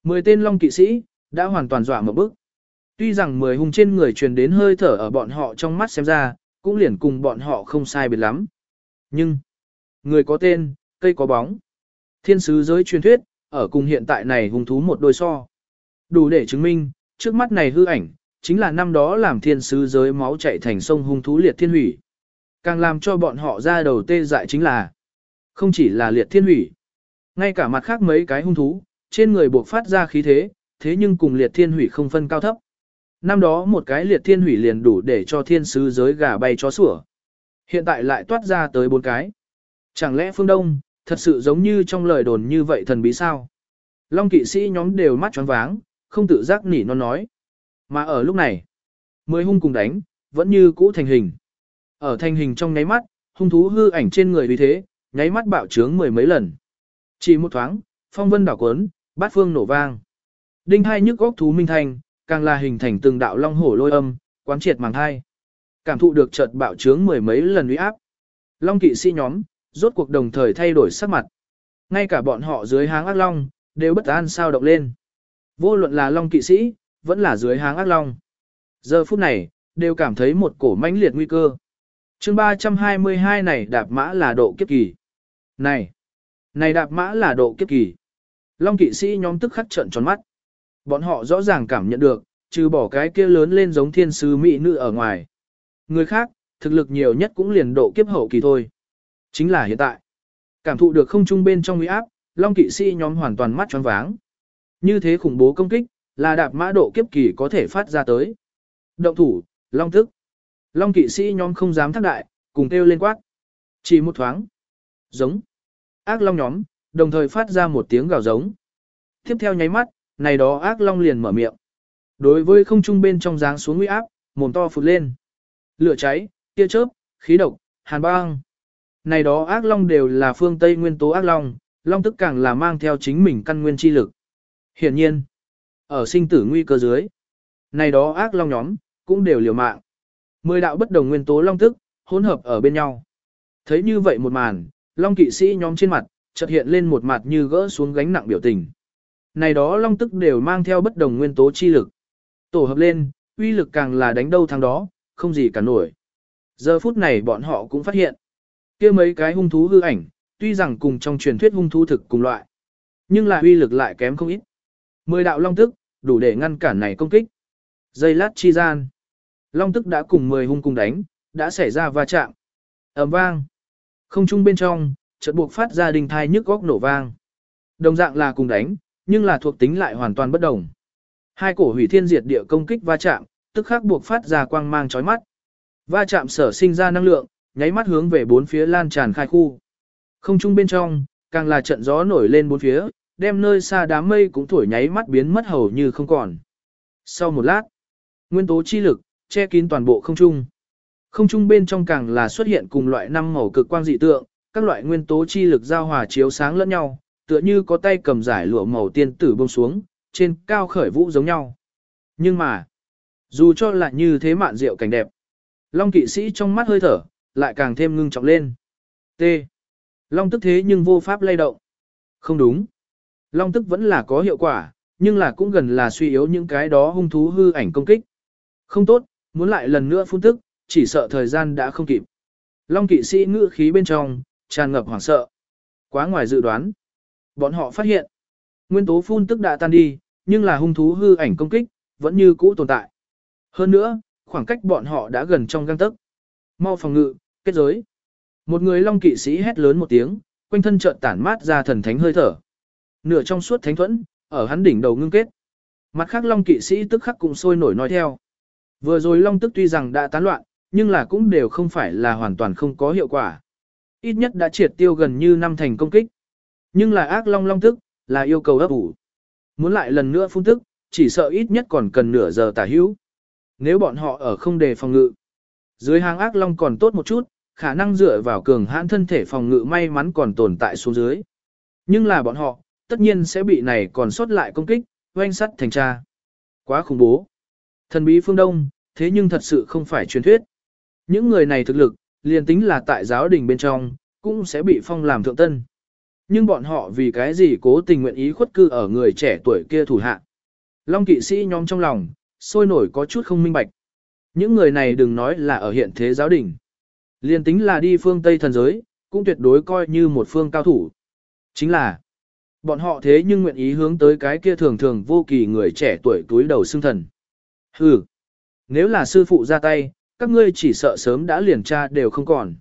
10 tên long kỵ sĩ, đã hoàn toàn dọa một bước. Tuy rằng 10 hung trên người truyền đến hơi thở ở bọn họ trong mắt xem ra, cũng liền cùng bọn họ không sai biệt lắm. Nhưng, người có tên, cây có bóng. Thiên sứ giới truyền thuyết, ở cùng hiện tại này hung thú một đôi so. Đủ để chứng minh, trước mắt này hư ảnh, chính là năm đó làm thiên sứ giới máu chạy thành sông hung thú liệt thiên hủy. Càng làm cho bọn họ ra đầu tê dại chính là, không chỉ là liệt thiên hủy, ngay cả mặt khác mấy cái hung thú, trên người buộc phát ra khí thế, thế nhưng cùng liệt thiên hủy không phân cao thấp. Năm đó một cái liệt thiên hủy liền đủ để cho thiên sứ giới gà bay chó sủa. Hiện tại lại toát ra tới bốn cái. Chẳng lẽ phương Đông, thật sự giống như trong lời đồn như vậy thần bí sao? Long kỵ sĩ nhóm đều mắt tròn váng, không tự giác nỉ non nói. Mà ở lúc này, mười hung cùng đánh, vẫn như cũ thành hình. Ở thành hình trong nháy mắt, hung thú hư ảnh trên người vì thế, nháy mắt bạo trướng mười mấy lần. Chỉ một thoáng, phong vân đảo cuốn, bát phương nổ vang. Đinh hai nhức góc thú minh thành, càng là hình thành từng đạo long hổ lôi âm, quán triệt màng hai. Cảm thụ được chợt bạo trướng mười mấy lần uy áp. Long kỵ sĩ nhóm, rốt cuộc đồng thời thay đổi sắc mặt. Ngay cả bọn họ dưới háng ác long, đều bất an sao động lên. Vô luận là long kỵ sĩ, vẫn là dưới háng ác long. Giờ phút này, đều cảm thấy một cổ mãnh liệt nguy cơ. chương 322 này đạp mã là độ kiếp kỳ. Này, này đạp mã là độ kiếp kỳ. Long kỵ sĩ nhóm tức khắc trận tròn mắt. Bọn họ rõ ràng cảm nhận được, trừ bỏ cái kia lớn lên giống thiên sứ mỹ nữ ở ngoài. Người khác, thực lực nhiều nhất cũng liền độ kiếp hậu kỳ thôi. Chính là hiện tại. Cảm thụ được không trung bên trong uy áp, Long kỵ sĩ nhóm hoàn toàn mắt tròn váng. Như thế khủng bố công kích, là đạp mã độ kiếp kỳ có thể phát ra tới. Động thủ, Long thức. Long kỵ sĩ nhóm không dám thác đại, cùng kêu lên quát. Chỉ một thoáng. Giống. Ác Long nhóm, đồng thời phát ra một tiếng gào giống. Tiếp theo nháy mắt, này đó ác long liền mở miệng. Đối với không trung bên trong dáng xuống nguy áp, mồm to phụt lên. Lửa cháy, tia chớp, khí độc, hàn băng. Này đó ác long đều là phương Tây nguyên tố ác long, long tức càng là mang theo chính mình căn nguyên chi lực. Hiển nhiên, ở sinh tử nguy cơ dưới, này đó ác long nhóm, cũng đều liều mạng. Mười đạo bất đồng nguyên tố long tức, hỗn hợp ở bên nhau. Thấy như vậy một màn, long kỵ sĩ nhóm trên mặt, chợt hiện lên một mặt như gỡ xuống gánh nặng biểu tình. Này đó long tức đều mang theo bất đồng nguyên tố chi lực. Tổ hợp lên, uy lực càng là đánh đâu thắng đó, không gì cả nổi. Giờ phút này bọn họ cũng phát hiện. kia mấy cái hung thú hư ảnh, tuy rằng cùng trong truyền thuyết hung thú thực cùng loại, nhưng là uy lực lại kém không ít. Mười đạo long tức, đủ để ngăn cản này công kích. Giây lát chi gian. Long tức đã cùng mười hung cùng đánh, đã xảy ra va chạm. ầm vang. Không trung bên trong, chợt buộc phát ra đình thai nhức góc nổ vang. Đồng dạng là cùng đánh, nhưng là thuộc tính lại hoàn toàn bất đồng. Hai cổ hủy thiên diệt địa công kích va chạm, tức khắc buộc phát ra quang mang chói mắt. Va chạm sở sinh ra năng lượng, nháy mắt hướng về bốn phía lan tràn khai khu. Không trung bên trong, càng là trận gió nổi lên bốn phía, đem nơi xa đám mây cũng thổi nháy mắt biến mất hầu như không còn. Sau một lát, nguyên tố chi lực, che kín toàn bộ không trung. Không trung bên trong càng là xuất hiện cùng loại năm màu cực quang dị tượng, các loại nguyên tố chi lực giao hòa chiếu sáng lẫn nhau, tựa như có tay cầm giải lụa màu tiên tử bông xuống, trên cao khởi vũ giống nhau. Nhưng mà, dù cho là như thế mạn diệu cảnh đẹp, Long kỵ sĩ trong mắt hơi thở, lại càng thêm ngưng trọng lên. T. Long tức thế nhưng vô pháp lay động. Không đúng. Long tức vẫn là có hiệu quả, nhưng là cũng gần là suy yếu những cái đó hung thú hư ảnh công kích. Không tốt, muốn lại lần nữa phun tức, chỉ sợ thời gian đã không kịp. Long kỵ sĩ ngữ khí bên trong, tràn ngập hoảng sợ. Quá ngoài dự đoán. Bọn họ phát hiện, nguyên tố phun tức đã tan đi, nhưng là hung thú hư ảnh công kích, vẫn như cũ tồn tại. Hơn nữa, khoảng cách bọn họ đã gần trong găng tấc. Mau phòng ngự, kết giới. Một người long kỵ sĩ hét lớn một tiếng, quanh thân chợt tản mát ra thần thánh hơi thở. Nửa trong suốt thánh thuẫn, ở hắn đỉnh đầu ngưng kết. Mặt khác long kỵ sĩ tức khắc cũng sôi nổi nói theo. Vừa rồi long tức tuy rằng đã tán loạn, nhưng là cũng đều không phải là hoàn toàn không có hiệu quả. Ít nhất đã triệt tiêu gần như năm thành công kích. Nhưng là ác long long tức, là yêu cầu ấp ủ. Muốn lại lần nữa phun tức, chỉ sợ ít nhất còn cần nửa giờ tả hữu. Nếu bọn họ ở không đề phòng ngự, dưới hàng ác long còn tốt một chút, khả năng dựa vào cường hãn thân thể phòng ngự may mắn còn tồn tại xuống dưới. Nhưng là bọn họ, tất nhiên sẽ bị này còn sót lại công kích, oanh sắt thành tra. Quá khủng bố. Thần bí phương Đông, thế nhưng thật sự không phải truyền thuyết. Những người này thực lực, liền tính là tại giáo đình bên trong, cũng sẽ bị phong làm thượng tân. Nhưng bọn họ vì cái gì cố tình nguyện ý khuất cư ở người trẻ tuổi kia thủ hạ. Long kỵ sĩ nhóm trong lòng, sôi nổi có chút không minh bạch. Những người này đừng nói là ở hiện thế giáo đình. Liên tính là đi phương Tây thần giới, cũng tuyệt đối coi như một phương cao thủ. Chính là, bọn họ thế nhưng nguyện ý hướng tới cái kia thường thường vô kỳ người trẻ tuổi túi đầu xương thần. Hừ, nếu là sư phụ ra tay, các ngươi chỉ sợ sớm đã liền tra đều không còn.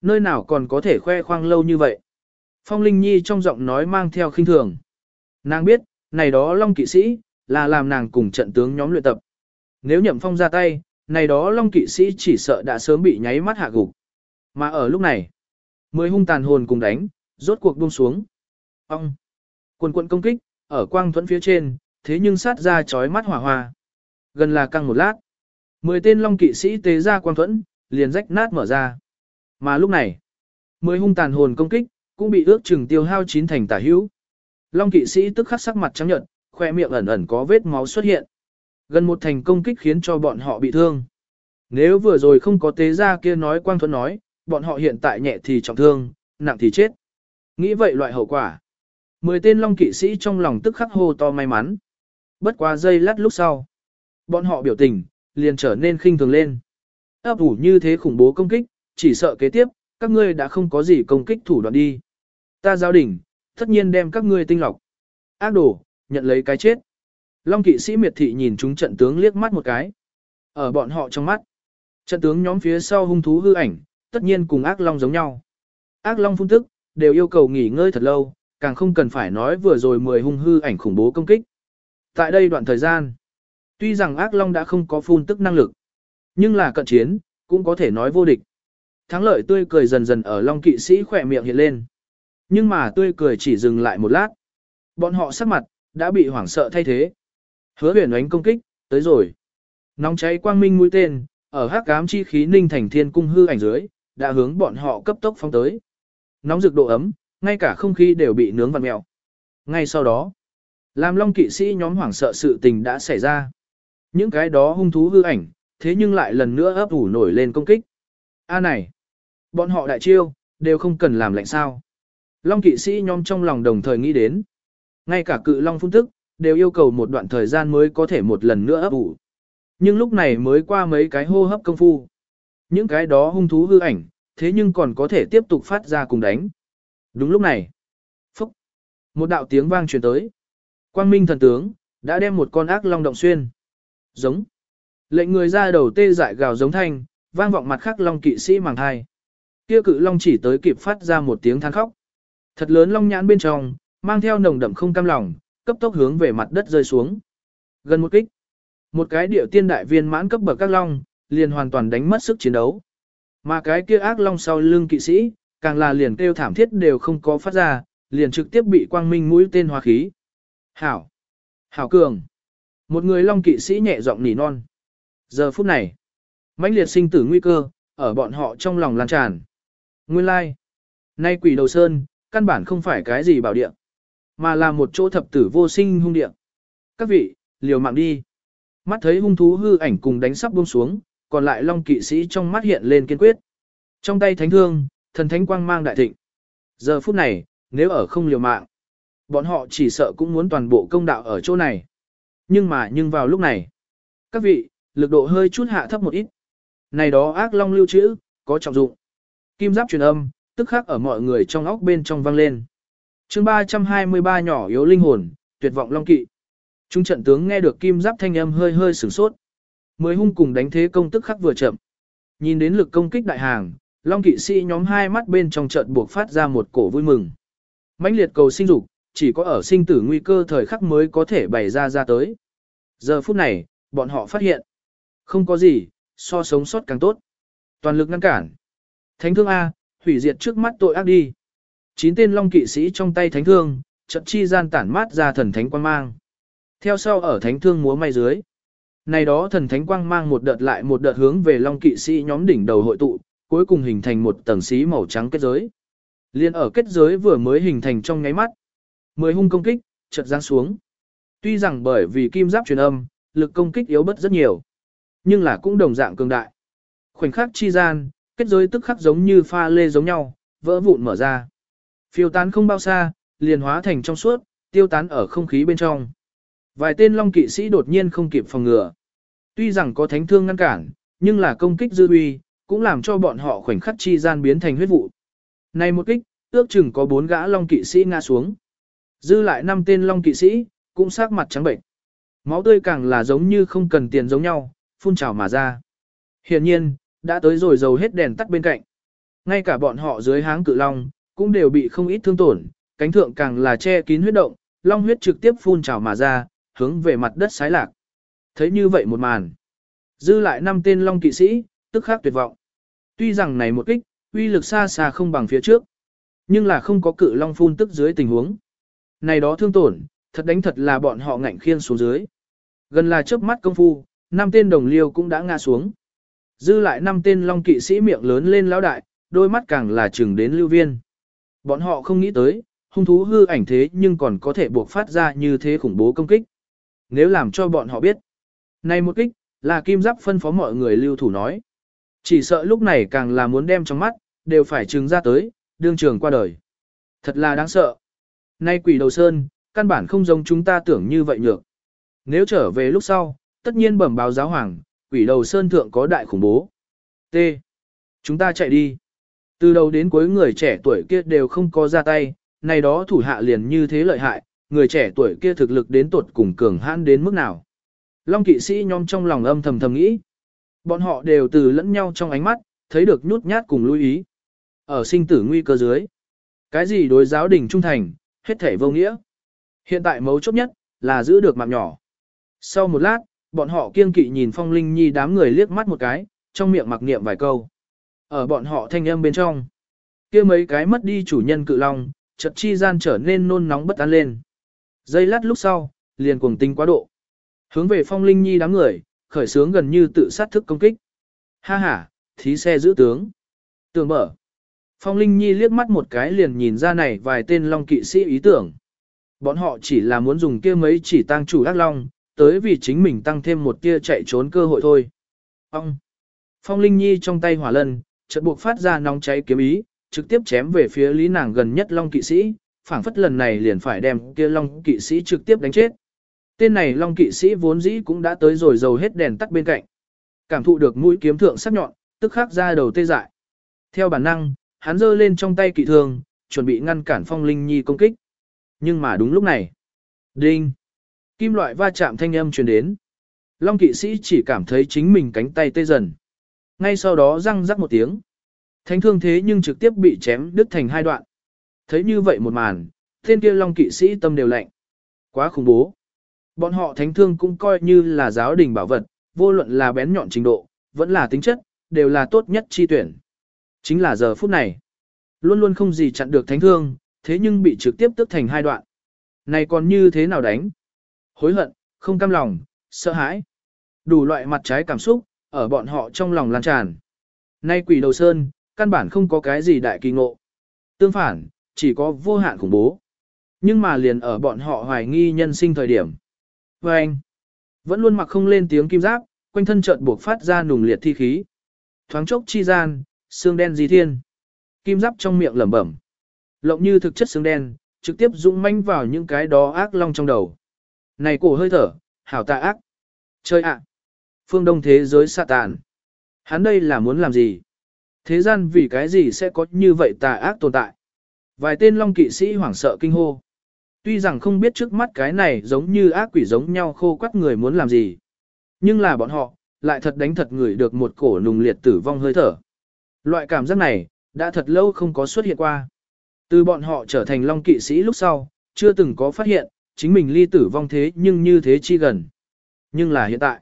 Nơi nào còn có thể khoe khoang lâu như vậy. Phong Linh Nhi trong giọng nói mang theo khinh thường. Nàng biết, này đó Long kỵ sĩ, là làm nàng cùng trận tướng nhóm luyện tập. Nếu nhậm phong ra tay, này đó Long kỵ sĩ chỉ sợ đã sớm bị nháy mắt hạ gục. Mà ở lúc này, mười hung tàn hồn cùng đánh, rốt cuộc buông xuống. Ông! Quần quận công kích, ở quang thuẫn phía trên, thế nhưng sát ra chói mắt hỏa hoa. Gần là căng một lát. Mười tên Long kỵ sĩ tế ra quang thuẫn, liền rách nát mở ra. Mà lúc này, mười hung tàn hồn công kích, cũng bị ước chừng tiêu hao chín thành tả hữu. Long kỵ sĩ tức khắc sắc mặt trắng nhợt, khoe miệng ẩn ẩn có vết máu xuất hiện. Gần một thành công kích khiến cho bọn họ bị thương. Nếu vừa rồi không có tế gia kia nói quang thuẫn nói, bọn họ hiện tại nhẹ thì trọng thương, nặng thì chết. Nghĩ vậy loại hậu quả. Mười tên long kỵ sĩ trong lòng tức khắc hô to may mắn. Bất quá giây lát lúc sau. Bọn họ biểu tình, liền trở nên khinh thường lên. Ấp ủ như thế khủng bố công kích, chỉ sợ kế tiếp, các ngươi đã không có gì công kích thủ đoạn đi. Ta giáo đỉnh, tất nhiên đem các ngươi tinh lọc. Ác đồ, nhận lấy cái chết. Long kỵ sĩ miệt thị nhìn chúng trận tướng liếc mắt một cái. Ở bọn họ trong mắt, trận tướng nhóm phía sau hung thú hư ảnh, tất nhiên cùng ác long giống nhau. Ác long phun tức, đều yêu cầu nghỉ ngơi thật lâu, càng không cần phải nói vừa rồi mười hung hư ảnh khủng bố công kích. Tại đây đoạn thời gian, tuy rằng ác long đã không có phun tức năng lực, nhưng là cận chiến, cũng có thể nói vô địch. Thắng lợi tươi cười dần dần ở long kỵ sĩ khỏe miệng hiện lên. Nhưng mà tươi cười chỉ dừng lại một lát. Bọn họ sắc mặt, đã bị hoảng sợ thay thế. Hứa huyền ánh công kích, tới rồi. Nóng cháy quang minh mũi tên, ở hắc ám chi khí ninh thành thiên cung hư ảnh dưới, đã hướng bọn họ cấp tốc phóng tới. Nóng rực độ ấm, ngay cả không khí đều bị nướng vặn mèo. Ngay sau đó, làm long kỵ sĩ nhóm hoảng sợ sự tình đã xảy ra. Những cái đó hung thú hư ảnh, thế nhưng lại lần nữa ấp ủ nổi lên công kích. A này, bọn họ đại chiêu, đều không cần làm lạnh sao. Long kỵ sĩ nhóm trong lòng đồng thời nghĩ đến. Ngay cả cự long phun tức, đều yêu cầu một đoạn thời gian mới có thể một lần nữa ấp ủ. Nhưng lúc này mới qua mấy cái hô hấp công phu. Những cái đó hung thú hư ảnh, thế nhưng còn có thể tiếp tục phát ra cùng đánh. Đúng lúc này, phúc, một đạo tiếng vang truyền tới. Quang minh thần tướng, đã đem một con ác long động xuyên. Giống. Lệnh người ra đầu tê dại gào giống thanh, vang vọng mặt khắc long kỵ sĩ màng hai, Kia cự long chỉ tới kịp phát ra một tiếng than khóc. Thật lớn long nhãn bên trong, mang theo nồng đậm không cam lòng, cấp tốc hướng về mặt đất rơi xuống. Gần một kích. Một cái điệu tiên đại viên mãn cấp bậc các long, liền hoàn toàn đánh mất sức chiến đấu. Mà cái kia ác long sau lưng kỵ sĩ, càng là liền kêu thảm thiết đều không có phát ra, liền trực tiếp bị quang minh mũi tên hóa khí. Hảo! Hảo cường! Một người long kỵ sĩ nhẹ giọng nỉ non. Giờ phút này, mãnh liệt sinh tử nguy cơ, ở bọn họ trong lòng lan tràn. Nguyên lai, like. nay quỷ đầu sơn, căn bản không phải cái gì bảo địa, mà là một chỗ thập tử vô sinh hung địa. Các vị, liều mạng đi. Mắt thấy hung thú hư ảnh cùng đánh sắp buông xuống, còn lại long kỵ sĩ trong mắt hiện lên kiên quyết. Trong tay thánh thương, thần thánh quang mang đại thịnh. Giờ phút này, nếu ở không liều mạng, bọn họ chỉ sợ cũng muốn toàn bộ công đạo ở chỗ này. Nhưng mà nhưng vào lúc này, các vị, lực độ hơi chút hạ thấp một ít. Này đó ác long lưu trữ, có trọng dụng. Kim giáp truyền âm, tức khắc ở mọi người trong óc bên trong vang lên. chương 323 nhỏ yếu linh hồn, tuyệt vọng long kỵ. Trung trận tướng nghe được kim giáp thanh âm hơi hơi sửng sốt. Mới hung cùng đánh thế công tức khắc vừa chậm. Nhìn đến lực công kích đại hàng, long kỵ sĩ nhóm hai mắt bên trong trận buộc phát ra một cổ vui mừng. mãnh liệt cầu sinh dục, chỉ có ở sinh tử nguy cơ thời khắc mới có thể bày ra ra tới. Giờ phút này, bọn họ phát hiện. Không có gì, so sống sót càng tốt. Toàn lực ngăn cản. Thánh thương A, hủy diệt trước mắt tội ác đi. Chín tên long kỵ sĩ trong tay thánh thương, trận chi gian tản mát ra thần thánh quang mang. Theo sau ở thánh thương múa may dưới. Này đó thần thánh quang mang một đợt lại một đợt hướng về long kỵ sĩ nhóm đỉnh đầu hội tụ, cuối cùng hình thành một tầng xí màu trắng kết giới. Liên ở kết giới vừa mới hình thành trong nháy mắt. Mười hung công kích, chợt giáng xuống. Tuy rằng bởi vì kim giáp truyền âm, lực công kích yếu bất rất nhiều, nhưng là cũng đồng dạng cường đại. Khoảnh khắc chi gian, kết giới tức khắc giống như pha lê giống nhau, vỡ vụn mở ra. Phiêu tán không bao xa, liền hóa thành trong suốt, tiêu tán ở không khí bên trong. Vài tên long kỵ sĩ đột nhiên không kịp phòng ngừa. Tuy rằng có thánh thương ngăn cản, nhưng là công kích dư uy, cũng làm cho bọn họ khoảnh khắc chi gian biến thành huyết vụ. Này một kích, ước chừng có bốn gã long kỵ sĩ ngã xuống. Dư lại năm tên long kỵ sĩ, cũng sắc mặt trắng bệnh. Máu tươi càng là giống như không cần tiền giống nhau, phun trào mà ra. Hiện nhiên, đã tới rồi dầu hết đèn tắt bên cạnh. Ngay cả bọn họ dưới háng cự long, cũng đều bị không ít thương tổn, cánh thượng càng là che kín huyết động, long huyết trực tiếp phun trào mà ra, hướng về mặt đất sái lạc. Thấy như vậy một màn. Dư lại năm tên long kỵ sĩ, tức khắc tuyệt vọng. Tuy rằng này một kích, uy lực xa xa không bằng phía trước, nhưng là không có cự long phun tức dưới tình huống. Này đó thương tổn, thật đánh thật là bọn họ ngạnh khiên xuống dưới. Gần là chớp mắt công phu, năm tên đồng liêu cũng đã ngã xuống. Dư lại năm tên long kỵ sĩ miệng lớn lên lão đại, đôi mắt càng là chừng đến lưu viên. Bọn họ không nghĩ tới, hung thú hư ảnh thế nhưng còn có thể buộc phát ra như thế khủng bố công kích. Nếu làm cho bọn họ biết, này một kích, là kim giáp phân phó mọi người lưu thủ nói. Chỉ sợ lúc này càng là muốn đem trong mắt, đều phải trừng ra tới, đương trường qua đời. Thật là đáng sợ. Nay quỷ đầu sơn, căn bản không giống chúng ta tưởng như vậy nhược. Nếu trở về lúc sau, tất nhiên bẩm báo giáo hoàng, quỷ đầu sơn thượng có đại khủng bố. T. Chúng ta chạy đi. Từ đầu đến cuối người trẻ tuổi kia đều không có ra tay, này đó thủ hạ liền như thế lợi hại, người trẻ tuổi kia thực lực đến tuột cùng cường hãn đến mức nào. Long kỵ sĩ nhóm trong lòng âm thầm thầm nghĩ. Bọn họ đều từ lẫn nhau trong ánh mắt, thấy được nhút nhát cùng lưu ý. Ở sinh tử nguy cơ dưới. Cái gì đối giáo đình trung thành, hết thể vô nghĩa. Hiện tại mấu chốt nhất, là giữ được mạng nhỏ. Sau một lát, bọn họ kiêng kỵ nhìn phong linh nhi đám người liếc mắt một cái, trong miệng mặc niệm vài câu. Ở bọn họ thanh âm bên trong, kia mấy cái mất đi chủ nhân cự long, chợt chi gian trở nên nôn nóng bất an lên. Giây lát lúc sau, liền cuồng tinh quá độ. Hướng về phong linh nhi đám người, khởi sướng gần như tự sát thức công kích. Ha ha, thí xe giữ tướng. Tường mở. Phong Linh Nhi liếc mắt một cái liền nhìn ra này vài tên long kỵ sĩ ý tưởng. Bọn họ chỉ là muốn dùng kia mấy chỉ tăng chủ ác long, tới vì chính mình tăng thêm một tia chạy trốn cơ hội thôi. Ông! Phong Linh Nhi trong tay hỏa lân, chợt buộc phát ra nóng cháy kiếm ý, trực tiếp chém về phía lý nàng gần nhất long kỵ sĩ, phảng phất lần này liền phải đem kia long kỵ sĩ trực tiếp đánh chết. Tên này long kỵ sĩ vốn dĩ cũng đã tới rồi dầu hết đèn tắt bên cạnh. Cảm thụ được mũi kiếm thượng sắc nhọn, tức khắc ra đầu tê dại. Theo bản năng, hắn giơ lên trong tay kỵ thương, chuẩn bị ngăn cản phong linh nhi công kích. Nhưng mà đúng lúc này, đinh, kim loại va chạm thanh âm truyền đến. Long kỵ sĩ chỉ cảm thấy chính mình cánh tay tê dần. Ngay sau đó răng rắc một tiếng. Thánh thương thế nhưng trực tiếp bị chém đứt thành hai đoạn. Thấy như vậy một màn, thiên kia long kỵ sĩ tâm đều lạnh. Quá khủng bố. Bọn họ thánh thương cũng coi như là giáo đình bảo vật, vô luận là bén nhọn trình độ, vẫn là tính chất, đều là tốt nhất chi tuyển. Chính là giờ phút này. Luôn luôn không gì chặn được thánh thương, thế nhưng bị trực tiếp tức thành hai đoạn. Này còn như thế nào đánh? Hối hận, không cam lòng, sợ hãi. Đủ loại mặt trái cảm xúc, ở bọn họ trong lòng lan tràn. Nay quỷ đầu sơn, căn bản không có cái gì đại kỳ ngộ. Tương phản, chỉ có vô hạn khủng bố. Nhưng mà liền ở bọn họ hoài nghi nhân sinh thời điểm. Và anh, vẫn luôn mặc không lên tiếng kim giáp, quanh thân chợt buộc phát ra nùng liệt thi khí. Thoáng chốc chi gian, xương đen di thiên. Kim giáp trong miệng lẩm bẩm. Lộng như thực chất xương đen, trực tiếp dũng manh vào những cái đó ác long trong đầu. Này cổ hơi thở, hảo tà ác. Chơi ạ. Phương đông thế giới sa tàn. Hắn đây là muốn làm gì? Thế gian vì cái gì sẽ có như vậy tà ác tồn tại? Vài tên long kỵ sĩ hoảng sợ kinh hô. Tuy rằng không biết trước mắt cái này giống như ác quỷ giống nhau khô quắt người muốn làm gì. Nhưng là bọn họ, lại thật đánh thật người được một cổ nùng liệt tử vong hơi thở. Loại cảm giác này, đã thật lâu không có xuất hiện qua. Từ bọn họ trở thành long kỵ sĩ lúc sau, chưa từng có phát hiện, chính mình ly tử vong thế nhưng như thế chi gần. Nhưng là hiện tại,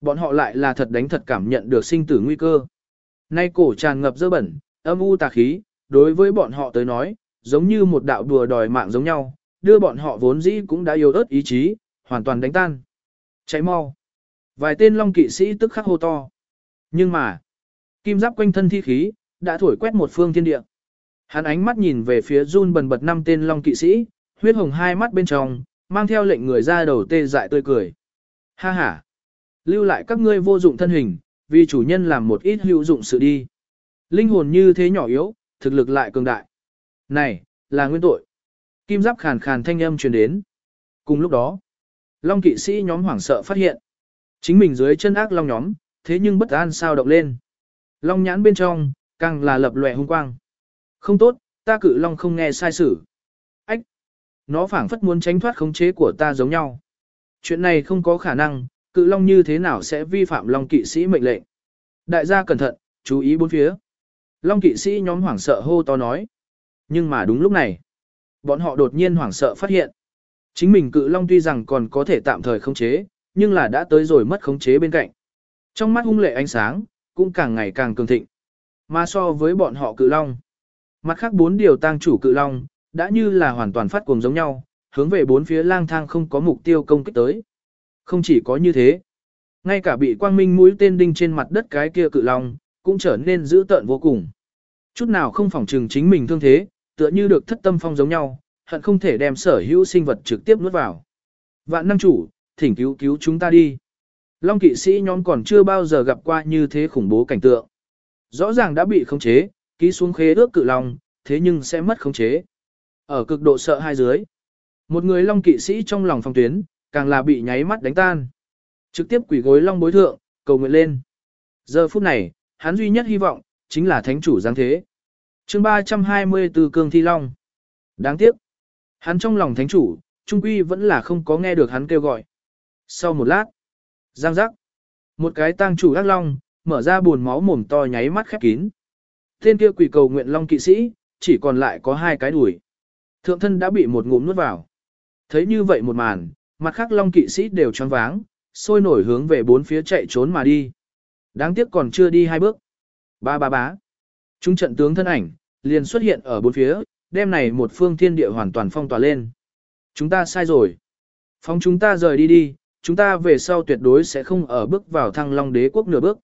bọn họ lại là thật đánh thật cảm nhận được sinh tử nguy cơ. Nay cổ tràn ngập dơ bẩn, âm u tà khí, đối với bọn họ tới nói, giống như một đạo đùa đòi mạng giống nhau, đưa bọn họ vốn dĩ cũng đã yếu ớt ý chí, hoàn toàn đánh tan. Cháy mau. Vài tên long kỵ sĩ tức khắc hô to. Nhưng mà, kim giáp quanh thân thi khí, đã thổi quét một phương thiên địa. Hắn ánh mắt nhìn về phía run bần bật năm tên long kỵ sĩ, huyết hồng hai mắt bên trong, mang theo lệnh người ra đầu tê dại tươi cười. Ha ha! Lưu lại các ngươi vô dụng thân hình, vì chủ nhân làm một ít hữu dụng sự đi. Linh hồn như thế nhỏ yếu, thực lực lại cường đại. Này, là nguyên tội. Kim giáp khàn khàn thanh âm truyền đến. Cùng lúc đó, Long kỵ sĩ nhóm hoảng sợ phát hiện. Chính mình dưới chân ác long nhóm, thế nhưng bất an sao động lên. Long nhãn bên trong, càng là lập lòe hung quang. Không tốt, ta cự long không nghe sai sử. Nó phảng phất muốn tránh thoát khống chế của ta giống nhau. Chuyện này không có khả năng, cự long như thế nào sẽ vi phạm long kỵ sĩ mệnh lệnh. Đại gia cẩn thận, chú ý bốn phía. Long kỵ sĩ nhóm hoảng sợ hô to nói. Nhưng mà đúng lúc này, bọn họ đột nhiên hoảng sợ phát hiện. Chính mình cự long tuy rằng còn có thể tạm thời khống chế, nhưng là đã tới rồi mất khống chế bên cạnh. Trong mắt hung lệ ánh sáng, cũng càng ngày càng cường thịnh. Mà so với bọn họ cự long, mặt khác bốn điều tang chủ cự long, đã như là hoàn toàn phát cuồng giống nhau, hướng về bốn phía lang thang không có mục tiêu công kích tới. Không chỉ có như thế, ngay cả bị quang minh mũi tên đinh trên mặt đất cái kia cự long, cũng trở nên dữ tợn vô cùng. Chút nào không phòng trừng chính mình thương thế, tựa như được thất tâm phong giống nhau, hận không thể đem sở hữu sinh vật trực tiếp nuốt vào. Vạn năng chủ, thỉnh cứu cứu chúng ta đi. Long kỵ sĩ nhóm còn chưa bao giờ gặp qua như thế khủng bố cảnh tượng. Rõ ràng đã bị khống chế, ký xuống khế ước cự long, thế nhưng sẽ mất khống chế. Ở cực độ sợ hai dưới, một người long kỵ sĩ trong lòng phong tuyến, càng là bị nháy mắt đánh tan. Trực tiếp quỷ gối long bối thượng, cầu nguyện lên. Giờ phút này, hắn duy nhất hy vọng, chính là thánh chủ giáng thế. chương 324 Cương Thi Long. Đáng tiếc. Hắn trong lòng thánh chủ, trung quy vẫn là không có nghe được hắn kêu gọi. Sau một lát, giang giác. Một cái tang chủ ác long, mở ra buồn máu mồm to nháy mắt khép kín. Tên kia quỷ cầu nguyện long kỵ sĩ, chỉ còn lại có hai cái đuổi. Thượng thân đã bị một ngụm nuốt vào. Thấy như vậy một màn, mặt khác long kỵ sĩ đều choáng váng, sôi nổi hướng về bốn phía chạy trốn mà đi. Đáng tiếc còn chưa đi hai bước. Ba ba bá. Chúng trận tướng thân ảnh, liền xuất hiện ở bốn phía, đêm này một phương thiên địa hoàn toàn phong tỏa lên. Chúng ta sai rồi. Phóng chúng ta rời đi đi, chúng ta về sau tuyệt đối sẽ không ở bước vào thăng long đế quốc nửa bước.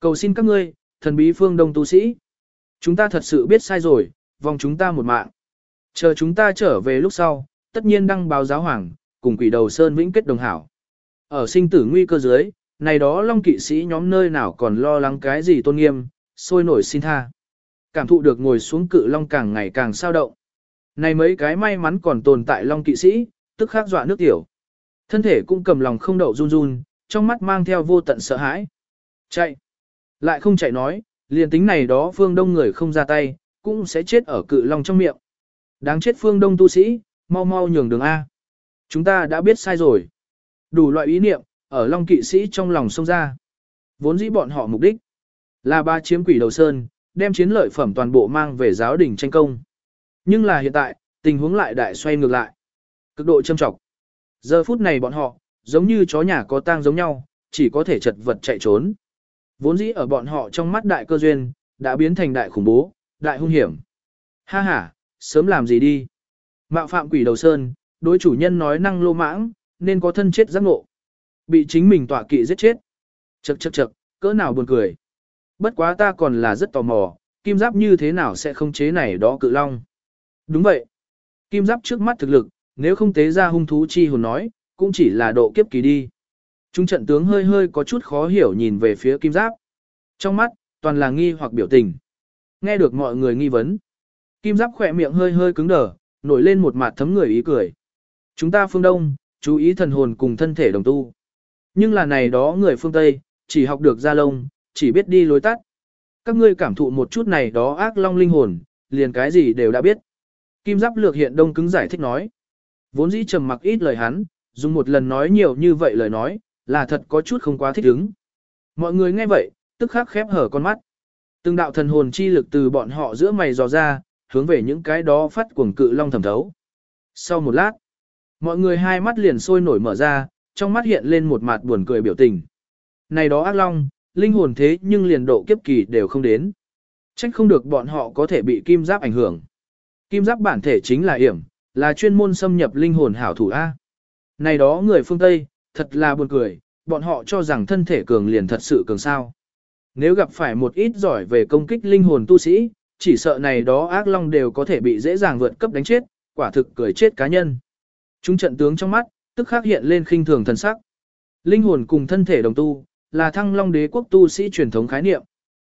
Cầu xin các ngươi, thần bí phương đông tu sĩ. Chúng ta thật sự biết sai rồi, vòng chúng ta một mạng. Chờ chúng ta trở về lúc sau, tất nhiên đăng báo giáo hoàng, cùng quỷ đầu sơn vĩnh kết đồng hảo. Ở sinh tử nguy cơ dưới, này đó long kỵ sĩ nhóm nơi nào còn lo lắng cái gì tôn nghiêm, sôi nổi xin tha. Cảm thụ được ngồi xuống cự long càng ngày càng sao động. Này mấy cái may mắn còn tồn tại long kỵ sĩ, tức khắc dọa nước tiểu. Thân thể cũng cầm lòng không đậu run run, trong mắt mang theo vô tận sợ hãi. Chạy. Lại không chạy nói, liền tính này đó phương đông người không ra tay, cũng sẽ chết ở cự long trong miệng. Đáng chết phương đông tu sĩ, mau mau nhường đường A. Chúng ta đã biết sai rồi. Đủ loại ý niệm, ở long kỵ sĩ trong lòng sông ra. Vốn dĩ bọn họ mục đích là ba chiếm quỷ đầu sơn, đem chiến lợi phẩm toàn bộ mang về giáo đình tranh công. Nhưng là hiện tại, tình huống lại đại xoay ngược lại. Cực độ châm trọng. Giờ phút này bọn họ, giống như chó nhà có tang giống nhau, chỉ có thể chật vật chạy trốn. Vốn dĩ ở bọn họ trong mắt đại cơ duyên, đã biến thành đại khủng bố, đại hung hiểm. Ha ha, sớm làm gì đi. Mạo phạm quỷ đầu sơn, đối chủ nhân nói năng lô mãng, nên có thân chết giác ngộ. Bị chính mình tọa kỵ giết chết. Chậc chậc chậc, cỡ nào buồn cười. Bất quá ta còn là rất tò mò, kim giáp như thế nào sẽ không chế này đó cự long. Đúng vậy. Kim giáp trước mắt thực lực, nếu không tế ra hung thú chi hồn nói, cũng chỉ là độ kiếp kỳ đi. Trung trận tướng hơi hơi có chút khó hiểu nhìn về phía kim giáp. Trong mắt, toàn là nghi hoặc biểu tình. Nghe được mọi người nghi vấn. Kim giáp khỏe miệng hơi hơi cứng đờ, nổi lên một mặt thấm người ý cười. Chúng ta phương Đông, chú ý thần hồn cùng thân thể đồng tu. Nhưng là này đó người phương Tây, chỉ học được ra lông, chỉ biết đi lối tắt. Các ngươi cảm thụ một chút này đó ác long linh hồn, liền cái gì đều đã biết. Kim giáp lược hiện đông cứng giải thích nói. Vốn dĩ trầm mặc ít lời hắn, dùng một lần nói nhiều như vậy lời nói, là thật có chút không quá thích ứng. Mọi người nghe vậy, tức khắc khép hở con mắt. Từng đạo thần hồn chi lực từ bọn họ giữa mày dò ra, hướng về những cái đó phát cuồng cự long thẩm thấu. Sau một lát, mọi người hai mắt liền sôi nổi mở ra, trong mắt hiện lên một mặt buồn cười biểu tình. Này đó ác long, linh hồn thế nhưng liền độ kiếp kỳ đều không đến. Trách không được bọn họ có thể bị kim giáp ảnh hưởng. Kim giáp bản thể chính là yểm, là chuyên môn xâm nhập linh hồn hảo thủ A. Này đó người phương Tây, thật là buồn cười, bọn họ cho rằng thân thể cường liền thật sự cường sao. Nếu gặp phải một ít giỏi về công kích linh hồn tu sĩ, chỉ sợ này đó ác long đều có thể bị dễ dàng vượt cấp đánh chết, quả thực cười chết cá nhân. Chúng trận tướng trong mắt, tức khắc hiện lên khinh thường thần sắc. Linh hồn cùng thân thể đồng tu, là thăng long đế quốc tu sĩ truyền thống khái niệm.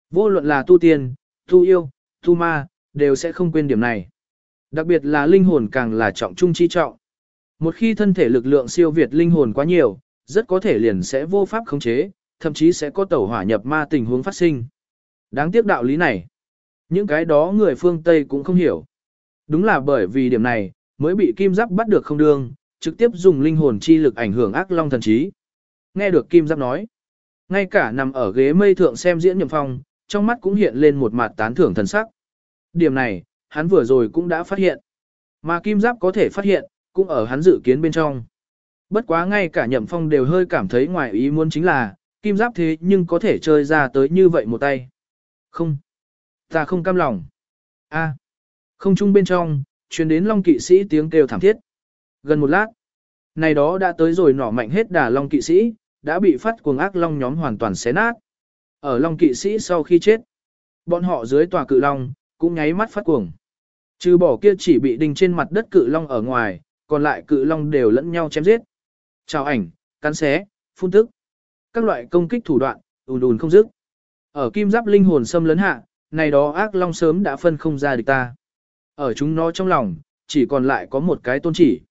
Vô luận là tu tiên, tu yêu, tu ma, đều sẽ không quên điểm này. Đặc biệt là linh hồn càng là trọng trung chi trọng. Một khi thân thể lực lượng siêu việt linh hồn quá nhiều, rất có thể liền sẽ vô pháp khống chế, thậm chí sẽ có tẩu hỏa nhập ma tình huống phát sinh. Đáng tiếc đạo lý này. Những cái đó người phương Tây cũng không hiểu. Đúng là bởi vì điểm này, mới bị kim giáp bắt được không đương, trực tiếp dùng linh hồn chi lực ảnh hưởng ác long thần trí. Nghe được kim giáp nói. Ngay cả nằm ở ghế mây thượng xem diễn nhậm phong, trong mắt cũng hiện lên một mặt tán thưởng thần sắc. Điểm này, hắn vừa rồi cũng đã phát hiện. Mà kim giáp có thể phát hiện, cũng ở hắn dự kiến bên trong. Bất quá ngay cả nhậm phong đều hơi cảm thấy ngoài ý muốn chính là, kim giáp thế nhưng có thể chơi ra tới như vậy một tay. Không. Ta không cam lòng. a Không chung bên trong, truyền đến long kỵ sĩ tiếng kêu thảm thiết. Gần một lát. Này đó đã tới rồi nỏ mạnh hết đà long kỵ sĩ, đã bị phát cuồng ác long nhóm hoàn toàn xé nát. Ở long kỵ sĩ sau khi chết, bọn họ dưới tòa cự long, cũng nháy mắt phát cuồng. Trừ bỏ kia chỉ bị đinh trên mặt đất cự long ở ngoài, còn lại cự long đều lẫn nhau chém giết. Chào ảnh, cắn xé, phun tức. Các loại công kích thủ đoạn, ùn ùn không dứt. Ở kim giáp linh hồn xâm lấn hạ, này đó ác long sớm đã phân không ra địch ta. Ở chúng nó trong lòng, chỉ còn lại có một cái tôn chỉ.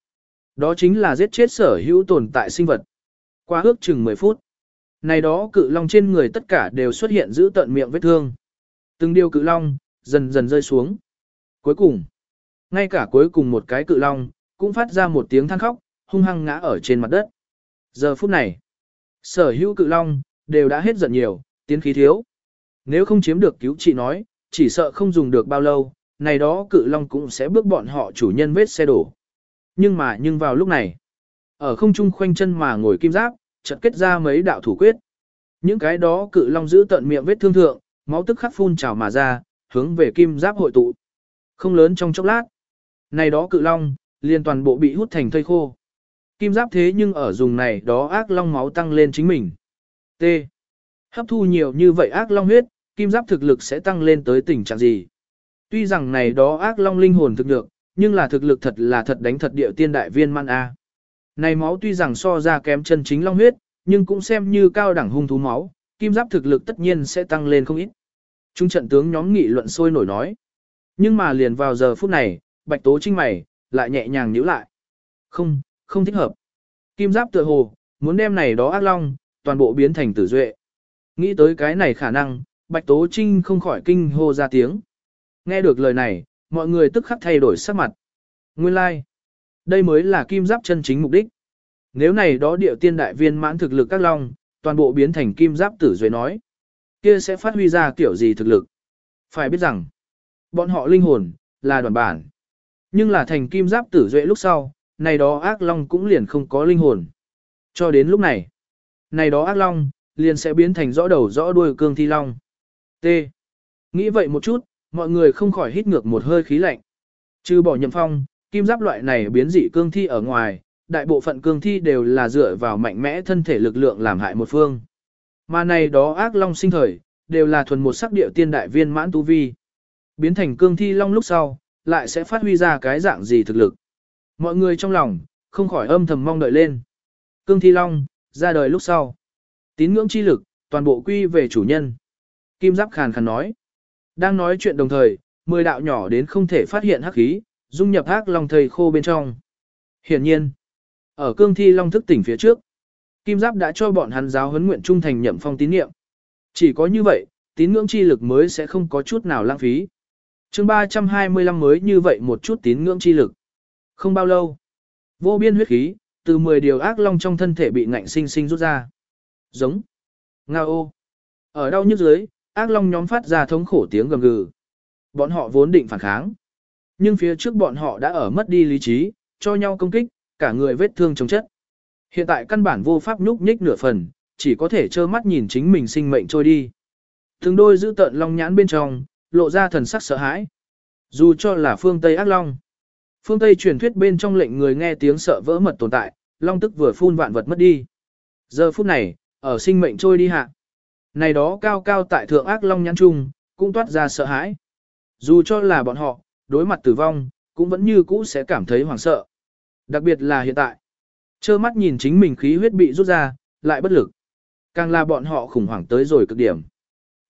Đó chính là giết chết sở hữu tồn tại sinh vật. Qua ước chừng 10 phút. Này đó cự long trên người tất cả đều xuất hiện giữ tận miệng vết thương. Từng điều cự long, dần dần rơi xuống. Cuối cùng, ngay cả cuối cùng một cái cự long, cũng phát ra một tiếng than khóc, hung hăng ngã ở trên mặt đất. Giờ phút này, sở hữu cự long, đều đã hết giận nhiều, tiến khí thiếu. Nếu không chiếm được cứu trị nói, chỉ sợ không dùng được bao lâu, này đó cự long cũng sẽ bước bọn họ chủ nhân vết xe đổ. Nhưng mà nhưng vào lúc này, ở không trung khoanh chân mà ngồi kim giáp, chợt kết ra mấy đạo thủ quyết. Những cái đó cự long giữ tận miệng vết thương thượng, máu tức khắc phun trào mà ra, hướng về kim giáp hội tụ. Không lớn trong chốc lát. Này đó cự long, liền toàn bộ bị hút thành thây khô. Kim giáp thế nhưng ở dùng này đó ác long máu tăng lên chính mình. T. Hấp thu nhiều như vậy ác long huyết, kim giáp thực lực sẽ tăng lên tới tình trạng gì? Tuy rằng này đó ác long linh hồn thực lực, nhưng là thực lực thật là thật đánh thật địa tiên đại viên man A. Này máu tuy rằng so ra kém chân chính long huyết, nhưng cũng xem như cao đẳng hung thú máu, kim giáp thực lực tất nhiên sẽ tăng lên không ít. Trung trận tướng nhóm nghị luận sôi nổi nói. Nhưng mà liền vào giờ phút này, bạch tố trinh mày, lại nhẹ nhàng nhíu lại. Không, không thích hợp. Kim giáp tựa hồ, muốn đem này đó ác long, toàn bộ biến thành tử duệ. Nghĩ tới cái này khả năng, bạch tố trinh không khỏi kinh hô ra tiếng. Nghe được lời này, mọi người tức khắc thay đổi sắc mặt. Nguyên lai, like. đây mới là kim giáp chân chính mục đích. Nếu này đó điệu tiên đại viên mãn thực lực các long, toàn bộ biến thành kim giáp tử duệ nói, kia sẽ phát huy ra kiểu gì thực lực. Phải biết rằng, bọn họ linh hồn, là đoàn bản. Nhưng là thành kim giáp tử duệ lúc sau, này đó ác long cũng liền không có linh hồn. Cho đến lúc này, này đó ác long, liền sẽ biến thành rõ đầu rõ đuôi cương thi long. T. Nghĩ vậy một chút, mọi người không khỏi hít ngược một hơi khí lạnh. Trừ bỏ nhậm phong, kim giáp loại này biến dị cương thi ở ngoài, đại bộ phận cương thi đều là dựa vào mạnh mẽ thân thể lực lượng làm hại một phương. Mà này đó ác long sinh thời, đều là thuần một sắc điệu tiên đại viên mãn tu vi. Biến thành cương thi long lúc sau, lại sẽ phát huy ra cái dạng gì thực lực. Mọi người trong lòng, không khỏi âm thầm mong đợi lên. Cương thi long, ra đời lúc sau. Tín ngưỡng chi lực, toàn bộ quy về chủ nhân. Kim Giáp khàn khàn nói. Đang nói chuyện đồng thời, mười đạo nhỏ đến không thể phát hiện hắc khí, dung nhập hắc long thầy khô bên trong. Hiển nhiên, ở cương thi long thức tỉnh phía trước, Kim Giáp đã cho bọn hắn giáo huấn nguyện trung thành nhậm phong tín niệm. Chỉ có như vậy, tín ngưỡng chi lực mới sẽ không có chút nào lãng phí. chương 325 mới như vậy một chút tín ngưỡng chi lực. Không bao lâu, vô biên huyết khí, từ 10 điều ác long trong thân thể bị ngạnh sinh sinh rút ra. Giống. Nga ô. Ở đau nhức dưới, ác long nhóm phát ra thống khổ tiếng gầm gừ. Bọn họ vốn định phản kháng. Nhưng phía trước bọn họ đã ở mất đi lý trí, cho nhau công kích, cả người vết thương chống chất. Hiện tại căn bản vô pháp nhúc nhích nửa phần, chỉ có thể trơ mắt nhìn chính mình sinh mệnh trôi đi. Từng đôi giữ tợn long nhãn bên trong, lộ ra thần sắc sợ hãi. Dù cho là phương Tây ác long. Phương Tây truyền thuyết bên trong lệnh người nghe tiếng sợ vỡ mật tồn tại, long tức vừa phun vạn vật mất đi. Giờ phút này, ở sinh mệnh trôi đi hạ. Này đó cao cao tại thượng ác long nhãn trung, cũng toát ra sợ hãi. Dù cho là bọn họ, đối mặt tử vong, cũng vẫn như cũ sẽ cảm thấy hoảng sợ. Đặc biệt là hiện tại. trơ mắt nhìn chính mình khí huyết bị rút ra, lại bất lực. Càng là bọn họ khủng hoảng tới rồi cực điểm.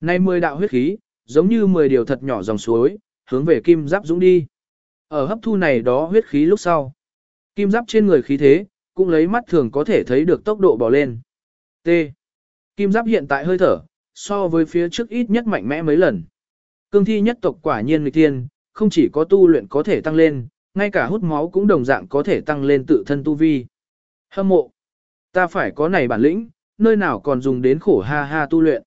Nay mười đạo huyết khí, giống như mười điều thật nhỏ dòng suối, hướng về kim giáp dũng đi. Ở hấp thu này đó huyết khí lúc sau. Kim giáp trên người khí thế, cũng lấy mắt thường có thể thấy được tốc độ bỏ lên. T. Kim giáp hiện tại hơi thở, so với phía trước ít nhất mạnh mẽ mấy lần. Cương thi nhất tộc quả nhiên nghịch thiên, không chỉ có tu luyện có thể tăng lên, ngay cả hút máu cũng đồng dạng có thể tăng lên tự thân tu vi. Hâm mộ. Ta phải có này bản lĩnh, nơi nào còn dùng đến khổ ha ha tu luyện.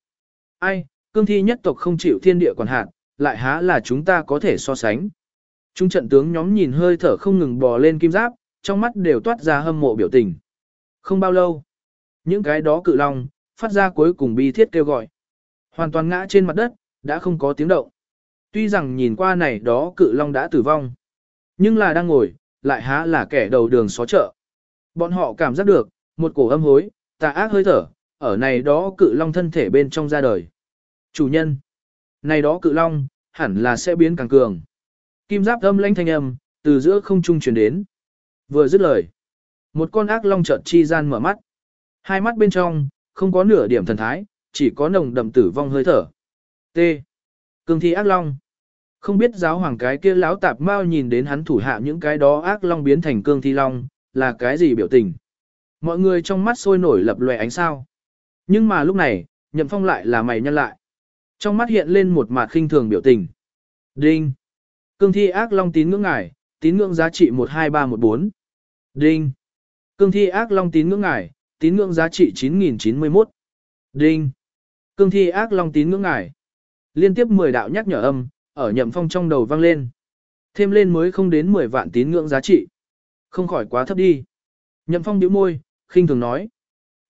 Ai, cương thi nhất tộc không chịu thiên địa quản hạn, lại há là chúng ta có thể so sánh. Chúng trận tướng nhóm nhìn hơi thở không ngừng bò lên kim giáp, trong mắt đều toát ra hâm mộ biểu tình. Không bao lâu, những cái đó cự long, phát ra cuối cùng bi thiết kêu gọi. Hoàn toàn ngã trên mặt đất, đã không có tiếng động. Tuy rằng nhìn qua này đó cự long đã tử vong, nhưng là đang ngồi, lại há là kẻ đầu đường xó chợ. Bọn họ cảm giác được, một cổ âm hối, tà ác hơi thở, ở này đó cự long thân thể bên trong ra đời. Chủ nhân, này đó cự long, hẳn là sẽ biến càng cường. Kim giáp âm lãnh thanh âm, từ giữa không trung truyền đến. Vừa dứt lời, một con ác long chợt chi gian mở mắt. Hai mắt bên trong, không có nửa điểm thần thái, chỉ có nồng đậm tử vong hơi thở. T. Cương thi ác long. Không biết giáo hoàng cái kia láo tạp mau nhìn đến hắn thủ hạ những cái đó ác long biến thành cương thi long, là cái gì biểu tình. Mọi người trong mắt sôi nổi lập lòe ánh sao. Nhưng mà lúc này, nhậm phong lại là mày nhân lại. Trong mắt hiện lên một mặt khinh thường biểu tình. Đinh. Cương thi ác long tín ngưỡng ngải, tín ngưỡng giá trị 12314. Đinh. Cương thi ác long tín ngưỡng ngải, tín ngưỡng giá trị 9091. Đinh. Cương thi ác long tín ngưỡng ngải. Liên tiếp 10 đạo nhắc nhở âm, ở nhậm phong trong đầu vang lên. Thêm lên mới không đến 10 vạn tín ngưỡng giá trị. Không khỏi quá thấp đi. Nhậm phong nhíu môi, khinh thường nói.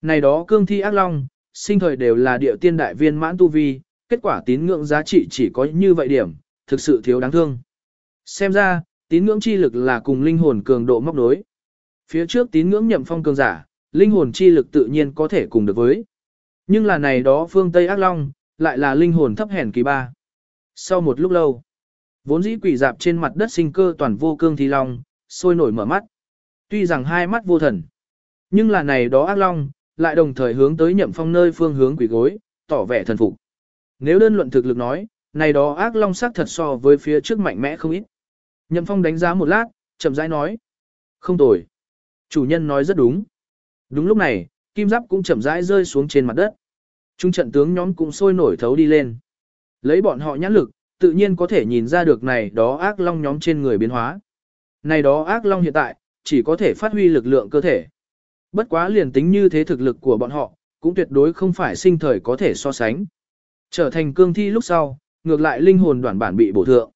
Này đó cương thi ác long, sinh thời đều là địa tiên đại viên mãn tu vi, kết quả tín ngưỡng giá trị chỉ có như vậy điểm, thực sự thiếu đáng thương. Xem ra, tín ngưỡng chi lực là cùng linh hồn cường độ móc đối. Phía trước tín ngưỡng nhậm phong cường giả, linh hồn chi lực tự nhiên có thể cùng được với. Nhưng là này đó phương Tây ác long, lại là linh hồn thấp hèn kỳ ba. Sau một lúc lâu, vốn dĩ quỷ dạp trên mặt đất sinh cơ toàn vô cương thi long, sôi nổi mở mắt. Tuy rằng hai mắt vô thần, nhưng là này đó ác long, lại đồng thời hướng tới nhậm phong nơi phương hướng quỷ gối, tỏ vẻ thần phục. Nếu đơn luận thực lực nói, này đó ác long sắc thật so với phía trước mạnh mẽ không ít. Nhậm Phong đánh giá một lát, chậm rãi nói. Không tồi. Chủ nhân nói rất đúng. Đúng lúc này, kim giáp cũng chậm rãi rơi xuống trên mặt đất. Trung trận tướng nhóm cũng sôi nổi thấu đi lên. Lấy bọn họ nhãn lực, tự nhiên có thể nhìn ra được này đó ác long nhóm trên người biến hóa. Này đó ác long hiện tại, chỉ có thể phát huy lực lượng cơ thể. Bất quá liền tính như thế thực lực của bọn họ, cũng tuyệt đối không phải sinh thời có thể so sánh. Trở thành cương thi lúc sau, ngược lại linh hồn đoạn bản bị bổ thượng.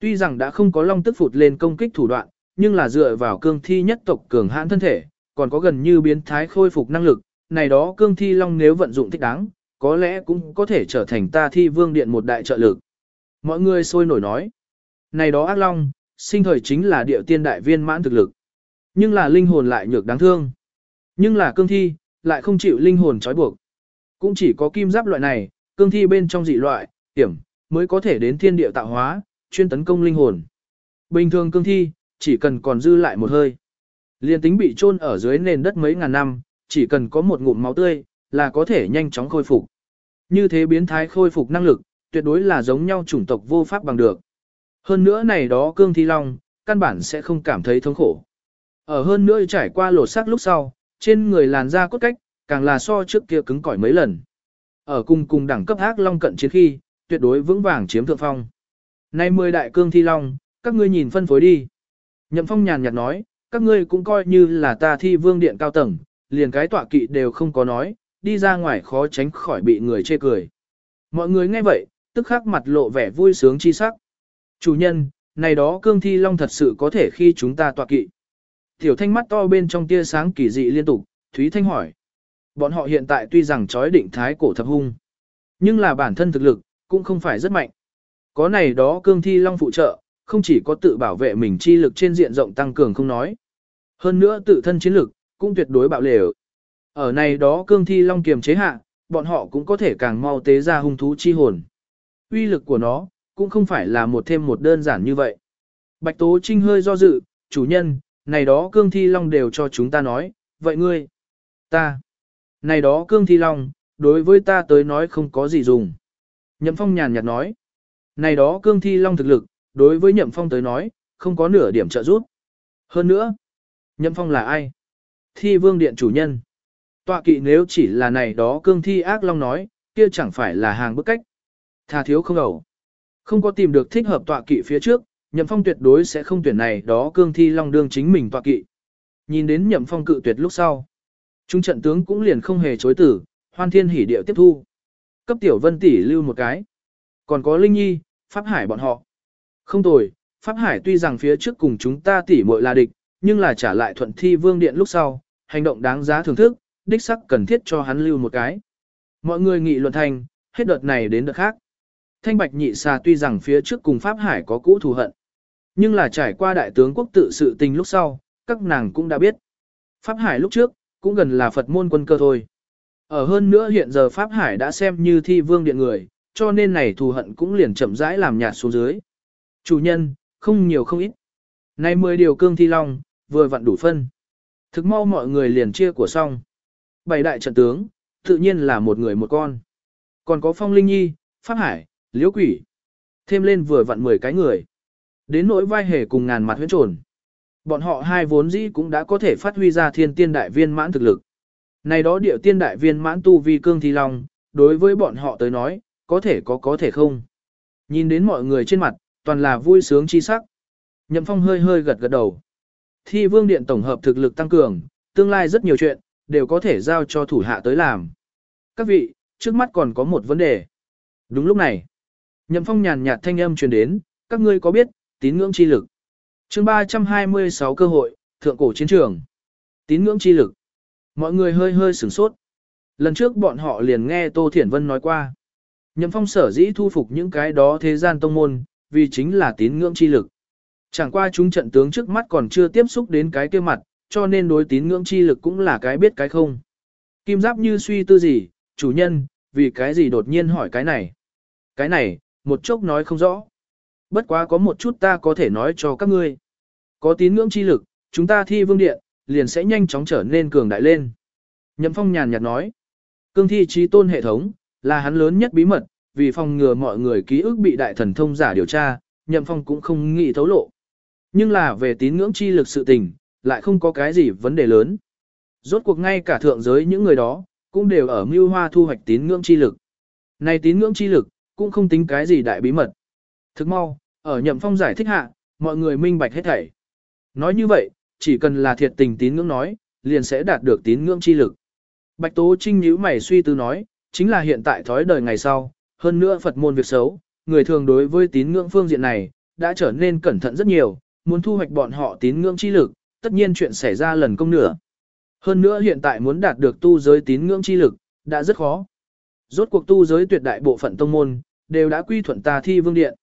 Tuy rằng đã không có long tức phụt lên công kích thủ đoạn, nhưng là dựa vào cương thi nhất tộc cường hãn thân thể, còn có gần như biến thái khôi phục năng lực, này đó cương thi long nếu vận dụng thích đáng, có lẽ cũng có thể trở thành ta thi vương điện một đại trợ lực. Mọi người sôi nổi nói, này đó ác long, sinh thời chính là địa tiên đại viên mãn thực lực. Nhưng là linh hồn lại nhược đáng thương. Nhưng là cương thi, lại không chịu linh hồn trói buộc. Cũng chỉ có kim giáp loại này, cương thi bên trong dị loại, hiểm, mới có thể đến thiên địa tạo hóa, chuyên tấn công linh hồn. Bình thường cương thi, chỉ cần còn dư lại một hơi. Liên tính bị chôn ở dưới nền đất mấy ngàn năm, chỉ cần có một ngụm máu tươi, là có thể nhanh chóng khôi phục. Như thế biến thái khôi phục năng lực, tuyệt đối là giống nhau chủng tộc vô pháp bằng được. Hơn nữa này đó cương thi long, căn bản sẽ không cảm thấy thống khổ. Ở hơn nữa trải qua lột xác lúc sau, trên người làn da cốt cách, càng là so trước kia cứng cỏi mấy lần. Ở cùng cùng đẳng cấp ác long cận chiến khi, tuyệt đối vững vàng chiếm thượng phong. Nay mười đại cương thi long, các ngươi nhìn phân phối đi. Nhậm phong nhàn nhạt nói, các ngươi cũng coi như là ta thi vương điện cao tầng, liền cái tọa kỵ đều không có nói, đi ra ngoài khó tránh khỏi bị người chê cười. Mọi người nghe vậy, tức khắc mặt lộ vẻ vui sướng chi sắc. Chủ nhân, này đó cương thi long thật sự có thể khi chúng ta tọa kỵ. Tiểu thanh mắt to bên trong tia sáng kỳ dị liên tục, Thúy Thanh hỏi. Bọn họ hiện tại tuy rằng trói định thái cổ thập hung, nhưng là bản thân thực lực, cũng không phải rất mạnh. Có này đó cương thi long phụ trợ, không chỉ có tự bảo vệ mình chi lực trên diện rộng tăng cường không nói. Hơn nữa tự thân chiến lực, cũng tuyệt đối bạo lều. Ở này đó cương thi long kiềm chế hạ, bọn họ cũng có thể càng mau tế ra hung thú chi hồn. Uy lực của nó, cũng không phải là một thêm một đơn giản như vậy. Bạch Tố Trinh hơi do dự, chủ nhân, này đó cương thi long đều cho chúng ta nói, vậy ngươi, ta, này đó cương thi long, đối với ta tới nói không có gì dùng. Nhậm Phong nhàn nhạt nói, này đó cương thi long thực lực, đối với Nhậm Phong tới nói, không có nửa điểm trợ giúp. Hơn nữa, Nhậm Phong là ai? Thi vương điện chủ nhân. Tọa kỵ nếu chỉ là này đó cương thi ác long nói, kia chẳng phải là hàng bức cách. Tha thiếu không ẩu. Không có tìm được thích hợp tọa kỵ phía trước, Nhậm Phong tuyệt đối sẽ không tuyển này đó cương thi long đương chính mình tọa kỵ. Nhìn đến Nhậm Phong cự tuyệt lúc sau. Trung trận tướng cũng liền không hề chối tử, hoan thiên hỉ điệu tiếp thu. Cấp tiểu vân tỷ lưu một cái. Còn có Linh Nhi, Pháp Hải bọn họ. Không tồi, Pháp Hải tuy rằng phía trước cùng chúng ta tỷ muội là địch, nhưng là trả lại thuận thi vương điện lúc sau, hành động đáng giá thưởng thức, đích sắc cần thiết cho hắn lưu một cái. Mọi người nghị luận thành, hết đợt này đến đợt khác. Thanh Bạch nhị xà tuy rằng phía trước cùng Pháp Hải có cũ thù hận, nhưng là trải qua đại tướng quốc tự sự tình lúc sau, các nàng cũng đã biết. Pháp Hải lúc trước, cũng gần là Phật môn quân cơ thôi. Ở hơn nữa hiện giờ Pháp Hải đã xem như thi vương điện người, cho nên này thù hận cũng liền chậm rãi làm nhạt xuống dưới. Chủ nhân, không nhiều không ít. Nay 10 điều cương thi long, vừa vặn đủ phân. Thực mau mọi người liền chia của xong. Bảy đại trận tướng, tự nhiên là một người một con. Còn có Phong Linh Nhi, Pháp Hải, Liễu Quỷ. Thêm lên vừa vặn 10 cái người. Đến nỗi vai hề cùng ngàn mặt huyễn trồn. Bọn họ hai vốn dĩ cũng đã có thể phát huy ra thiên tiên đại viên mãn thực lực. Này đó điệu tiên đại viên mãn tu vi cương thi long, đối với bọn họ tới nói, có thể có có thể không. Nhìn đến mọi người trên mặt, toàn là vui sướng chi sắc. Nhậm Phong hơi hơi gật gật đầu. Thi vương điện tổng hợp thực lực tăng cường, tương lai rất nhiều chuyện, đều có thể giao cho thủ hạ tới làm. Các vị, trước mắt còn có một vấn đề. Đúng lúc này, Nhậm Phong nhàn nhạt thanh âm truyền đến, các ngươi có biết, tín ngưỡng chi lực. chương 326 cơ hội, thượng cổ chiến trường. Tín ngưỡng chi lực. Mọi người hơi hơi sửng sốt. Lần trước bọn họ liền nghe Tô Thiển Vân nói qua. Nhậm Phong sở dĩ thu phục những cái đó thế gian tông môn, vì chính là tín ngưỡng chi lực. Chẳng qua chúng trận tướng trước mắt còn chưa tiếp xúc đến cái kia mặt, cho nên đối tín ngưỡng chi lực cũng là cái biết cái không. Kim Giáp như suy tư gì, chủ nhân, vì cái gì đột nhiên hỏi cái này. Cái này, một chốc nói không rõ. Bất quá có một chút ta có thể nói cho các ngươi. Có tín ngưỡng chi lực, chúng ta thi vương điện, liền sẽ nhanh chóng trở nên cường đại lên. Nhậm Phong nhàn nhạt nói, cương thi trí tôn hệ thống, là hắn lớn nhất bí mật, vì phòng ngừa mọi người ký ức bị đại thần thông giả điều tra, Nhậm Phong cũng không nghĩ thấu lộ. Nhưng là về tín ngưỡng chi lực sự tình, lại không có cái gì vấn đề lớn. Rốt cuộc ngay cả thượng giới những người đó, cũng đều ở mưu hoa thu hoạch tín ngưỡng chi lực. Này tín ngưỡng chi lực, cũng không tính cái gì đại bí mật. Thức mau, ở nhậm phong giải thích hạ, mọi người minh bạch hết thảy. Nói như vậy, chỉ cần là thiệt tình tín ngưỡng nói, liền sẽ đạt được tín ngưỡng chi lực. Bạch Tố Trinh nhíu mày suy tư nói, chính là hiện tại thói đời ngày sau, hơn nữa Phật môn việc xấu, người thường đối với tín ngưỡng phương diện này, đã trở nên cẩn thận rất nhiều, muốn thu hoạch bọn họ tín ngưỡng chi lực, tất nhiên chuyện xảy ra lần công nửa. Hơn nữa hiện tại muốn đạt được tu giới tín ngưỡng chi lực, đã rất khó. Rốt cuộc tu giới tuyệt đại bộ phận tông môn, đều đã quy thuận ta thi vương điện.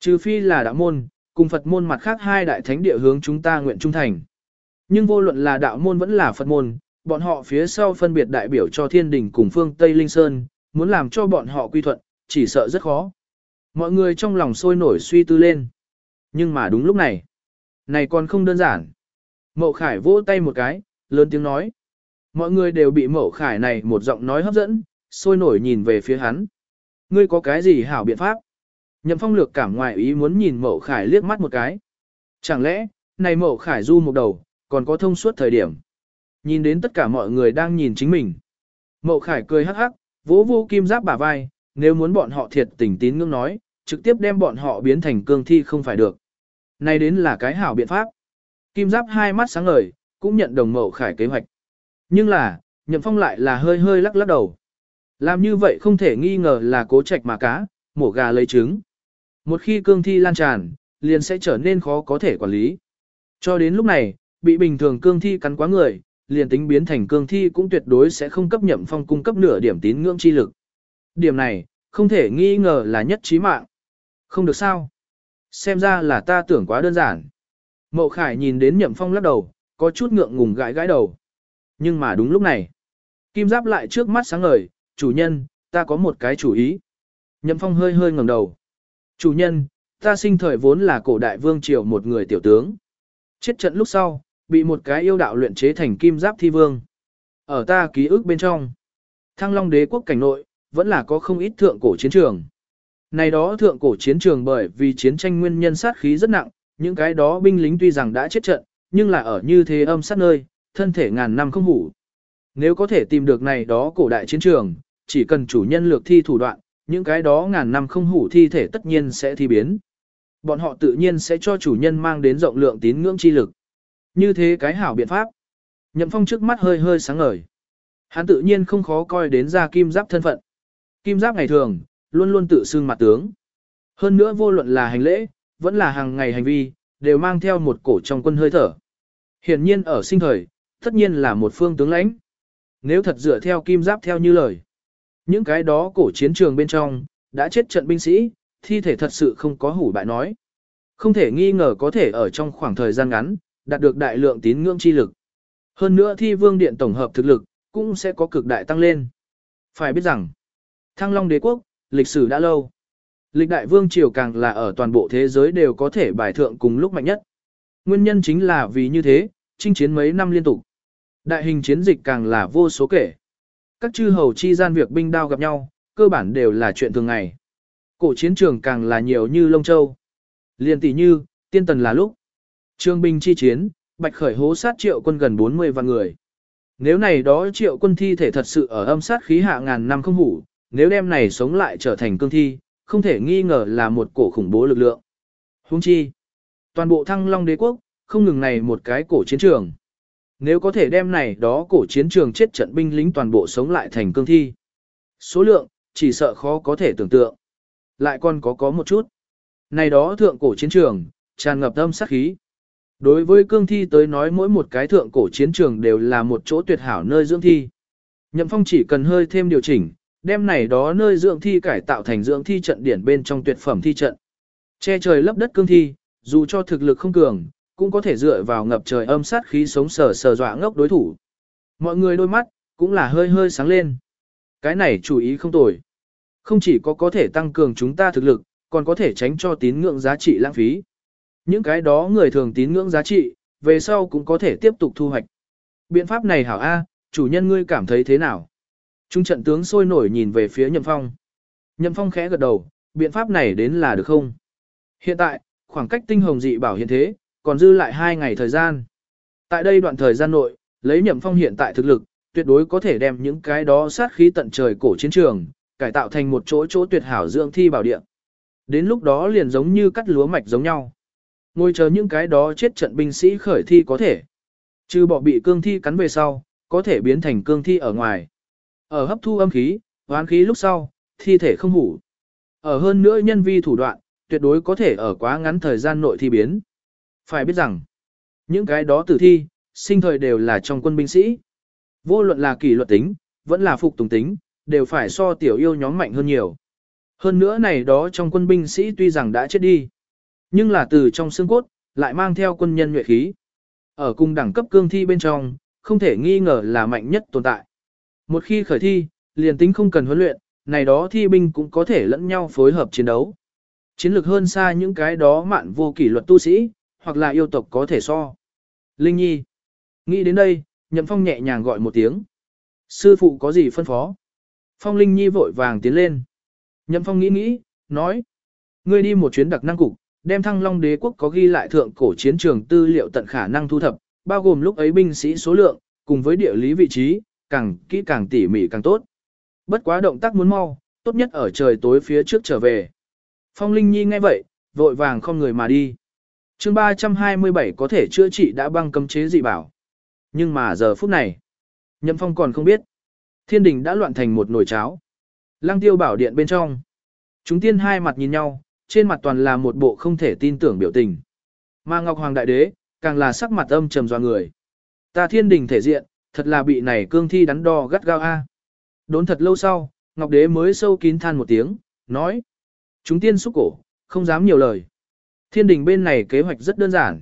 Trừ phi là đạo môn, cùng Phật môn mặt khác hai đại thánh địa hướng chúng ta nguyện trung thành. Nhưng vô luận là đạo môn vẫn là Phật môn, bọn họ phía sau phân biệt đại biểu cho thiên đình cùng phương Tây Linh Sơn, muốn làm cho bọn họ quy thuận, chỉ sợ rất khó. Mọi người trong lòng sôi nổi suy tư lên. Nhưng mà đúng lúc này, này còn không đơn giản. Mậu Khải vỗ tay một cái, lớn tiếng nói. Mọi người đều bị Mậu Khải này một giọng nói hấp dẫn, sôi nổi nhìn về phía hắn. Ngươi có cái gì hảo biện pháp? Nhậm phong lược cảm ngoài ý muốn nhìn Mậu Khải liếc mắt một cái. Chẳng lẽ, này Mậu Khải du một đầu, còn có thông suốt thời điểm. Nhìn đến tất cả mọi người đang nhìn chính mình. Mậu Khải cười hắc hắc, vỗ vô kim giáp bả vai, nếu muốn bọn họ thiệt tình tín ngưỡng nói, trực tiếp đem bọn họ biến thành cương thi không phải được. nay đến là cái hảo biện pháp. Kim giáp hai mắt sáng ngời, cũng nhận đồng Mậu Khải kế hoạch. Nhưng là, Nhậm Phong lại là hơi hơi lắc lắc đầu. Làm như vậy không thể nghi ngờ là cố trạch mà cá, mổ gà lấy trứng. Một khi cương thi lan tràn, liền sẽ trở nên khó có thể quản lý. Cho đến lúc này, bị bình thường cương thi cắn quá người, liền tính biến thành cương thi cũng tuyệt đối sẽ không cấp nhậm phong cung cấp nửa điểm tín ngưỡng chi lực. Điểm này, không thể nghi ngờ là nhất trí mạng. Không được sao. Xem ra là ta tưởng quá đơn giản. Mậu Khải nhìn đến nhậm phong lắc đầu, có chút ngượng ngùng gãi gãi đầu. Nhưng mà đúng lúc này, Kim Giáp lại trước mắt sáng ngời, chủ nhân, ta có một cái chủ ý. Nhậm phong hơi hơi ngẩng đầu. Chủ nhân, ta sinh thời vốn là cổ đại vương triều một người tiểu tướng. Chết trận lúc sau, bị một cái yêu đạo luyện chế thành kim giáp thi vương. Ở ta ký ức bên trong, thăng long đế quốc cảnh nội, vẫn là có không ít thượng cổ chiến trường. Này đó thượng cổ chiến trường bởi vì chiến tranh nguyên nhân sát khí rất nặng, những cái đó binh lính tuy rằng đã chết trận, nhưng là ở như thế âm sát nơi, thân thể ngàn năm không hủ. Nếu có thể tìm được này đó cổ đại chiến trường, chỉ cần chủ nhân lược thi thủ đoạn, những cái đó ngàn năm không hủ thi thể tất nhiên sẽ thi biến. Bọn họ tự nhiên sẽ cho chủ nhân mang đến rộng lượng tín ngưỡng chi lực. Như thế cái hảo biện pháp. Nhậm phong trước mắt hơi hơi sáng ngời. Hắn tự nhiên không khó coi đến ra kim giáp thân phận. Kim giáp ngày thường, luôn luôn tự xưng mặt tướng. Hơn nữa vô luận là hành lễ, vẫn là hàng ngày hành vi, đều mang theo một cổ trong quân hơi thở. Hiển nhiên ở sinh thời, tất nhiên là một phương tướng lãnh. Nếu thật dựa theo kim giáp theo như lời. Những cái đó cổ chiến trường bên trong, đã chết trận binh sĩ, thi thể thật sự không có hủ bại nói. Không thể nghi ngờ có thể ở trong khoảng thời gian ngắn, đạt được đại lượng tín ngưỡng chi lực. Hơn nữa thi vương điện tổng hợp thực lực, cũng sẽ có cực đại tăng lên. Phải biết rằng, Thăng Long đế quốc, lịch sử đã lâu. Lịch đại vương triều càng là ở toàn bộ thế giới đều có thể bài thượng cùng lúc mạnh nhất. Nguyên nhân chính là vì như thế, chinh chiến mấy năm liên tục. Đại hình chiến dịch càng là vô số kể. Các chư hầu chi gian việc binh đao gặp nhau, cơ bản đều là chuyện thường ngày. Cổ chiến trường càng là nhiều như lông châu. Liên tỷ như, tiên tần là lúc. Trương binh chi chiến, bạch khởi hố sát triệu quân gần 40 vạn người. Nếu này đó triệu quân thi thể thật sự ở âm sát khí hạ ngàn năm không hủ, nếu đem này sống lại trở thành cương thi, không thể nghi ngờ là một cổ khủng bố lực lượng. Hung chi, toàn bộ thăng long đế quốc, không ngừng này một cái cổ chiến trường. Nếu có thể đem này đó cổ chiến trường chết trận binh lính toàn bộ sống lại thành cương thi. Số lượng, chỉ sợ khó có thể tưởng tượng. Lại còn có có một chút. Này đó thượng cổ chiến trường, tràn ngập âm sát khí. Đối với cương thi tới nói mỗi một cái thượng cổ chiến trường đều là một chỗ tuyệt hảo nơi dưỡng thi. Nhậm phong chỉ cần hơi thêm điều chỉnh, đem này đó nơi dưỡng thi cải tạo thành dưỡng thi trận điển bên trong tuyệt phẩm thi trận. Che trời lấp đất cương thi, dù cho thực lực không cường, cũng có thể dựa vào ngập trời âm sát khí sống sờ sờ dọa ngốc đối thủ. Mọi người đôi mắt, cũng là hơi hơi sáng lên. Cái này chú ý không tồi. Không chỉ có có thể tăng cường chúng ta thực lực, còn có thể tránh cho tín ngưỡng giá trị lãng phí. Những cái đó người thường tín ngưỡng giá trị, về sau cũng có thể tiếp tục thu hoạch. Biện pháp này hảo A, chủ nhân ngươi cảm thấy thế nào? Trung trận tướng sôi nổi nhìn về phía Nhậm Phong. Nhậm Phong khẽ gật đầu, biện pháp này đến là được không? Hiện tại, khoảng cách tinh hồng dị bảo hiện thế, còn dư lại hai ngày thời gian. Tại đây đoạn thời gian nội, lấy nhậm phong hiện tại thực lực, tuyệt đối có thể đem những cái đó sát khí tận trời cổ chiến trường, cải tạo thành một chỗ chỗ tuyệt hảo dưỡng thi bảo địa. Đến lúc đó liền giống như cắt lúa mạch giống nhau. Ngồi chờ những cái đó chết trận binh sĩ khởi thi có thể. Trừ bỏ bị cương thi cắn về sau, có thể biến thành cương thi ở ngoài. Ở hấp thu âm khí, hoán khí lúc sau, thi thể không hủ. Ở hơn nữa nhân vi thủ đoạn, tuyệt đối có thể ở quá ngắn thời gian nội thi biến. Phải biết rằng, những cái đó tử thi, sinh thời đều là trong quân binh sĩ. Vô luận là kỷ luật tính, vẫn là phục tùng tính, đều phải so tiểu yêu nhóm mạnh hơn nhiều. Hơn nữa này đó trong quân binh sĩ tuy rằng đã chết đi, nhưng là từ trong xương cốt, lại mang theo quân nhân nhuệ khí. Ở cùng đẳng cấp cương thi bên trong, không thể nghi ngờ là mạnh nhất tồn tại. Một khi khởi thi, liền tính không cần huấn luyện, này đó thi binh cũng có thể lẫn nhau phối hợp chiến đấu. Chiến lược hơn xa những cái đó mạn vô kỷ luật tu sĩ, hoặc là yêu tộc có thể so. Linh Nhi. Nghĩ đến đây, Nhậm Phong nhẹ nhàng gọi một tiếng. Sư phụ có gì phân phó? Phong Linh Nhi vội vàng tiến lên. Nhậm Phong nghĩ nghĩ, nói. Ngươi đi một chuyến đặc năng cục, đem thăng long đế quốc có ghi lại thượng cổ chiến trường tư liệu tận khả năng thu thập, bao gồm lúc ấy binh sĩ số lượng, cùng với địa lý vị trí, càng kỹ càng tỉ mỉ càng tốt. Bất quá động tác muốn mau, tốt nhất ở trời tối phía trước trở về. Phong Linh Nhi nghe vậy, vội vàng không người mà đi. chương 327 có thể chữa trị đã băng cấm chế dị bảo. Nhưng mà giờ phút này, Nhậm Phong còn không biết. Thiên đình đã loạn thành một nồi cháo. Lăng tiêu bảo điện bên trong. Chúng tiên hai mặt nhìn nhau, trên mặt toàn là một bộ không thể tin tưởng biểu tình. Mà Ngọc Hoàng Đại Đế, càng là sắc mặt âm trầm doa người. Ta thiên đình thể diện, thật là bị này cương thi đắn đo gắt gao a. Đốn thật lâu sau, Ngọc Đế mới sâu kín than một tiếng, nói. Chúng tiên xúc cổ, không dám nhiều lời. Thiên đình bên này kế hoạch rất đơn giản.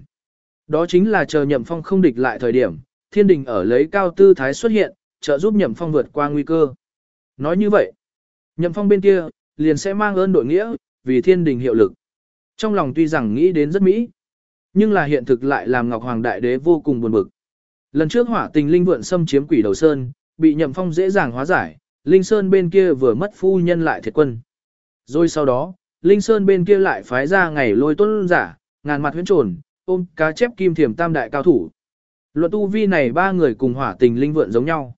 Đó chính là chờ nhậm phong không địch lại thời điểm, thiên đình ở lấy cao tư thái xuất hiện, trợ giúp nhậm phong vượt qua nguy cơ. Nói như vậy, nhậm phong bên kia, liền sẽ mang ơn đội nghĩa, vì thiên đình hiệu lực. Trong lòng tuy rằng nghĩ đến rất mỹ, nhưng là hiện thực lại làm Ngọc Hoàng Đại Đế vô cùng buồn bực. Lần trước hỏa tình linh vượn xâm chiếm quỷ đầu sơn, bị nhậm phong dễ dàng hóa giải, linh sơn bên kia vừa mất phu nhân lại thiệt quân. Rồi sau đó, linh sơn bên kia lại phái ra ngày lôi tuân giả, ngàn mặt huyễn trồn, ôm cá chép kim thiểm tam đại cao thủ. Luận tu vi này ba người cùng hỏa tình linh vượn giống nhau.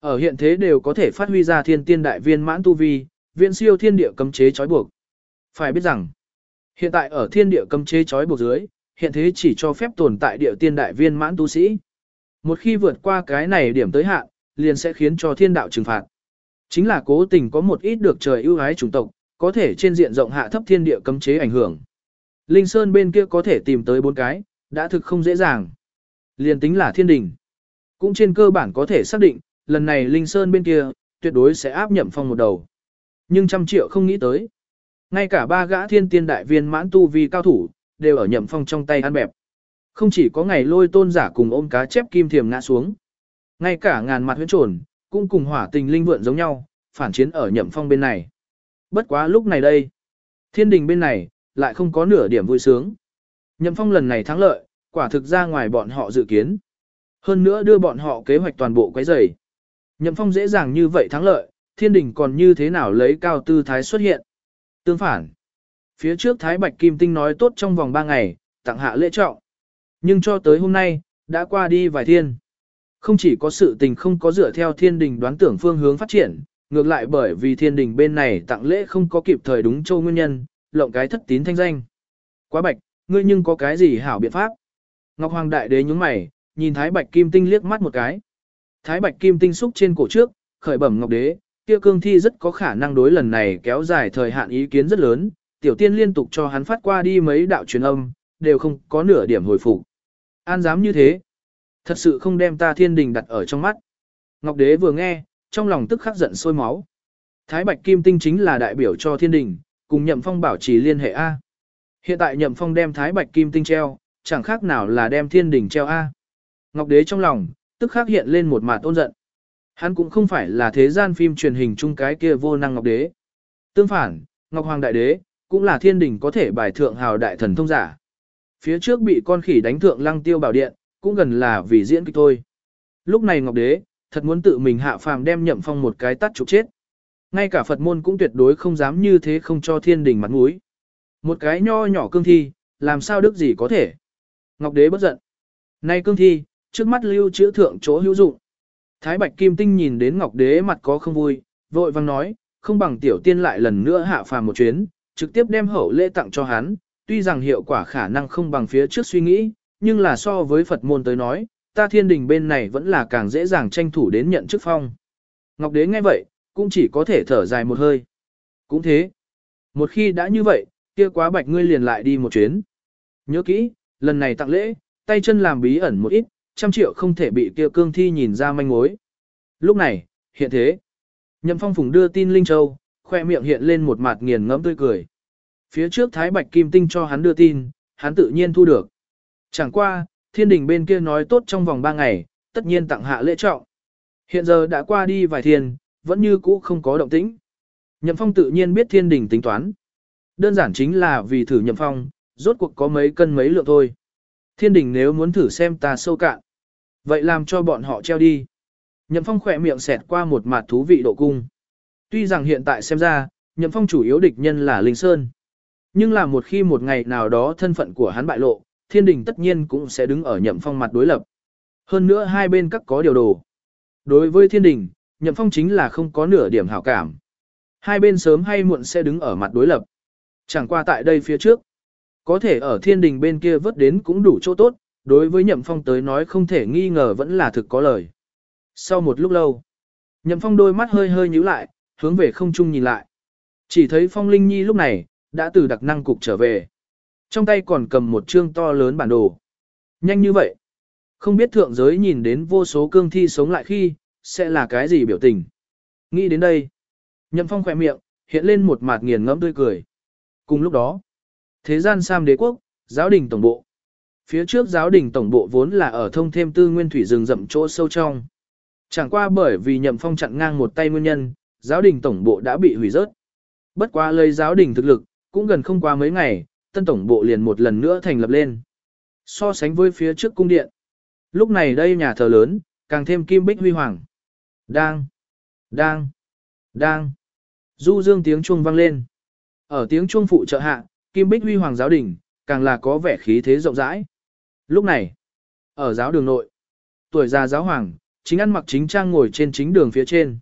Ở hiện thế đều có thể phát huy ra thiên tiên đại viên mãn tu vi, viện siêu thiên địa cấm chế trói buộc. Phải biết rằng, hiện tại ở thiên địa cấm chế trói buộc dưới, hiện thế chỉ cho phép tồn tại địa tiên đại viên mãn tu sĩ. Một khi vượt qua cái này điểm tới hạn, liền sẽ khiến cho thiên đạo trừng phạt. Chính là cố tình có một ít được trời ưu ái chủng tộc, có thể trên diện rộng hạ thấp thiên địa cấm chế ảnh hưởng. Linh Sơn bên kia có thể tìm tới bốn cái, đã thực không dễ dàng. Liền tính là thiên đình. Cũng trên cơ bản có thể xác định, lần này Linh Sơn bên kia, tuyệt đối sẽ áp nhậm phong một đầu. Nhưng trăm triệu không nghĩ tới. Ngay cả ba gã thiên tiên đại viên mãn tu vi cao thủ, đều ở nhậm phong trong tay ăn bẹp. Không chỉ có ngày lôi tôn giả cùng ôm cá chép kim thiềm ngã xuống. Ngay cả ngàn mặt huyễn trồn, cũng cùng hỏa tình linh vượn giống nhau, phản chiến ở nhậm phong bên này. Bất quá lúc này đây, thiên đình bên này, lại không có nửa điểm vui sướng. Nhậm phong lần này thắng lợi, quả thực ra ngoài bọn họ dự kiến. Hơn nữa đưa bọn họ kế hoạch toàn bộ quấy rầy. Nhậm phong dễ dàng như vậy thắng lợi, thiên đình còn như thế nào lấy cao tư thái xuất hiện. Tương phản, phía trước Thái Bạch Kim Tinh nói tốt trong vòng 3 ngày, tặng hạ lễ trọng. Nhưng cho tới hôm nay, đã qua đi vài thiên. Không chỉ có sự tình không có dựa theo thiên đình đoán tưởng phương hướng phát triển, ngược lại bởi vì thiên đình bên này tặng lễ không có kịp thời đúng châu nguyên nhân, lộng cái thất tín thanh danh. Quá bạch, ngươi nhưng có cái gì hảo biện pháp? Ngọc Hoàng Đại Đế nhúng mày, nhìn Thái Bạch Kim Tinh liếc mắt một cái. Thái Bạch Kim Tinh xúc trên cổ trước, khởi bẩm Ngọc Đế, kia cương thi rất có khả năng đối lần này kéo dài thời hạn ý kiến rất lớn, tiểu tiên liên tục cho hắn phát qua đi mấy đạo truyền âm, đều không có nửa điểm hồi phục. An dám như thế, thật sự không đem ta thiên đình đặt ở trong mắt. Ngọc Đế vừa nghe, trong lòng tức khắc giận sôi máu. Thái Bạch Kim Tinh chính là đại biểu cho thiên đình, cùng Nhậm Phong bảo trì liên hệ A. Hiện tại Nhậm Phong đem Thái Bạch Kim Tinh treo, chẳng khác nào là đem thiên đình treo A. Ngọc Đế trong lòng, tức khắc hiện lên một mặt ôn giận. Hắn cũng không phải là thế gian phim truyền hình chung cái kia vô năng Ngọc Đế. Tương phản, Ngọc Hoàng Đại Đế, cũng là thiên đình có thể bài thượng hào đại thần thông giả. Phía trước bị con khỉ đánh thượng lăng tiêu bảo điện, cũng gần là vì diễn kịch thôi. Lúc này Ngọc Đế, thật muốn tự mình hạ phàm đem nhậm phong một cái tắt trục chết. Ngay cả Phật môn cũng tuyệt đối không dám như thế không cho thiên đình mặt mũi. Một cái nho nhỏ cương thi, làm sao đức gì có thể. Ngọc Đế bất giận. Nay cương thi, trước mắt lưu chữa thượng chỗ hữu dụng. Thái Bạch Kim Tinh nhìn đến Ngọc Đế mặt có không vui, vội vang nói, không bằng tiểu tiên lại lần nữa hạ phàm một chuyến, trực tiếp đem hậu lễ tặng cho hắn, tuy rằng hiệu quả khả năng không bằng phía trước suy nghĩ, nhưng là so với Phật môn tới nói, ta thiên đình bên này vẫn là càng dễ dàng tranh thủ đến nhận chức phong. Ngọc Đế nghe vậy, cũng chỉ có thể thở dài một hơi. Cũng thế. Một khi đã như vậy, kia quá bạch ngươi liền lại đi một chuyến. Nhớ kỹ, lần này tặng lễ, tay chân làm bí ẩn một ít, trăm triệu không thể bị kia cương thi nhìn ra manh mối. Lúc này, hiện thế. Nhậm phong phùng đưa tin Linh Châu, khoe miệng hiện lên một mặt nghiền ngẫm tươi cười. Phía trước Thái Bạch Kim Tinh cho hắn đưa tin, hắn tự nhiên thu được. Chẳng qua, thiên đình bên kia nói tốt trong vòng 3 ngày, tất nhiên tặng hạ lễ trọng. Hiện giờ đã qua đi vài thiên, vẫn như cũ không có động tĩnh. Nhậm phong tự nhiên biết thiên đình tính toán. Đơn giản chính là vì thử nhậm phong, rốt cuộc có mấy cân mấy lượng thôi. Thiên đình nếu muốn thử xem ta sâu cạn. Vậy làm cho bọn họ treo đi. Nhậm phong khỏe miệng xẹt qua một mặt thú vị độ cung. Tuy rằng hiện tại xem ra, nhậm phong chủ yếu địch nhân là Linh Sơn. Nhưng là một khi một ngày nào đó thân phận của hắn bại lộ, thiên đình tất nhiên cũng sẽ đứng ở nhậm phong mặt đối lập. Hơn nữa hai bên các có điều đồ. Đối với thiên đình, nhậm phong chính là không có nửa điểm hảo cảm. Hai bên sớm hay muộn sẽ đứng ở mặt đối lập. Chẳng qua tại đây phía trước. Có thể ở thiên đình bên kia vớt đến cũng đủ chỗ tốt, đối với nhậm phong tới nói không thể nghi ngờ vẫn là thực có lời. Sau một lúc lâu, nhậm phong đôi mắt hơi hơi nhíu lại, hướng về không trung nhìn lại. Chỉ thấy phong linh nhi lúc này, đã từ đặc năng cục trở về. Trong tay còn cầm một chương to lớn bản đồ. Nhanh như vậy. Không biết thượng giới nhìn đến vô số cương thi sống lại khi, sẽ là cái gì biểu tình. Nghĩ đến đây. Nhậm phong khỏe miệng, hiện lên một mặt nghiền ngẫm tươi cười. Cùng lúc đó, thế gian Sam đế quốc, giáo đình tổng bộ. Phía trước giáo đình tổng bộ vốn là ở thông thêm tư nguyên thủy rừng rậm chỗ sâu trong. Chẳng qua bởi vì nhậm phong chặn ngang một tay nguyên nhân, giáo đình tổng bộ đã bị hủy rớt. Bất quá lấy giáo đình thực lực, cũng gần không qua mấy ngày, tân tổng bộ liền một lần nữa thành lập lên. So sánh với phía trước cung điện. Lúc này đây nhà thờ lớn, càng thêm kim bích huy hoàng. Đang, đang, đang. Du dương tiếng chuông vang lên. Ở tiếng chuông phụ trợ hạ, kim bích huy hoàng giáo đình, càng là có vẻ khí thế rộng rãi. Lúc này, ở giáo đường nội, tuổi già giáo hoàng, chính ăn mặc chính trang ngồi trên chính đường phía trên.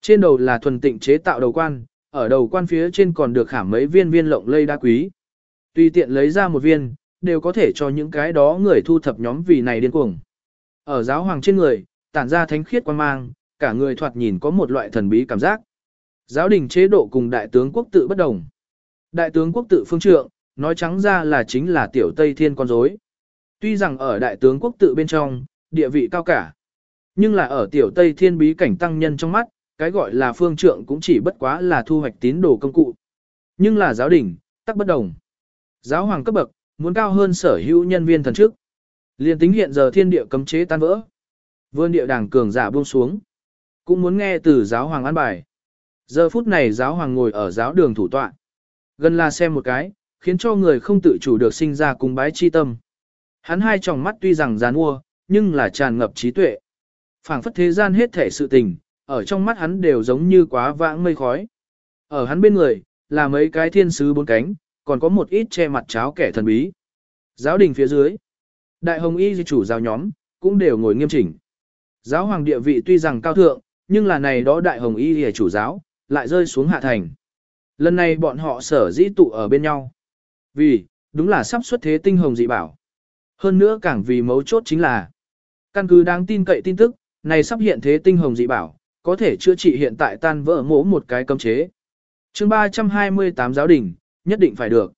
Trên đầu là thuần tịnh chế tạo đầu quan, ở đầu quan phía trên còn được khảm mấy viên viên lộng lây đá quý. Tùy tiện lấy ra một viên, đều có thể cho những cái đó người thu thập nhóm vì này điên cuồng. Ở giáo hoàng trên người, tản ra thánh khiết quan mang, cả người thoạt nhìn có một loại thần bí cảm giác. Giáo đình chế độ cùng đại tướng quốc tự bất đồng. Đại tướng quốc tự phương trượng, nói trắng ra là chính là tiểu Tây Thiên con rối. Tuy rằng ở đại tướng quốc tự bên trong, địa vị cao cả, nhưng là ở tiểu Tây Thiên bí cảnh tăng nhân trong mắt, cái gọi là phương trượng cũng chỉ bất quá là thu hoạch tín đồ công cụ. Nhưng là giáo đình, tắc bất đồng. Giáo hoàng cấp bậc, muốn cao hơn sở hữu nhân viên thần trước. Liên tính hiện giờ thiên địa cấm chế tan vỡ. Vươn địa đảng cường giả buông xuống. Cũng muốn nghe từ giáo hoàng an bài. Giờ phút này giáo hoàng ngồi ở giáo đường thủ tọa. Gần là xem một cái, khiến cho người không tự chủ được sinh ra cung bái chi tâm. Hắn hai tròng mắt tuy rằng giàn mua, nhưng là tràn ngập trí tuệ. phảng phất thế gian hết thể sự tình, ở trong mắt hắn đều giống như quá vãng mây khói. Ở hắn bên người, là mấy cái thiên sứ bốn cánh, còn có một ít che mặt cháo kẻ thần bí. Giáo đình phía dưới, đại hồng y di chủ giáo nhóm, cũng đều ngồi nghiêm chỉnh. Giáo hoàng địa vị tuy rằng cao thượng, nhưng là này đó đại hồng y di chủ giáo, lại rơi xuống hạ thành. Lần này bọn họ sở dĩ tụ ở bên nhau. Vì, đúng là sắp xuất thế tinh hồng dị bảo. Hơn nữa càng vì mấu chốt chính là, căn cứ đáng tin cậy tin tức, này sắp hiện thế tinh hồng dị bảo, có thể chữa trị hiện tại tan vỡ mỗ một cái cấm chế. chương 328 giáo đình, nhất định phải được.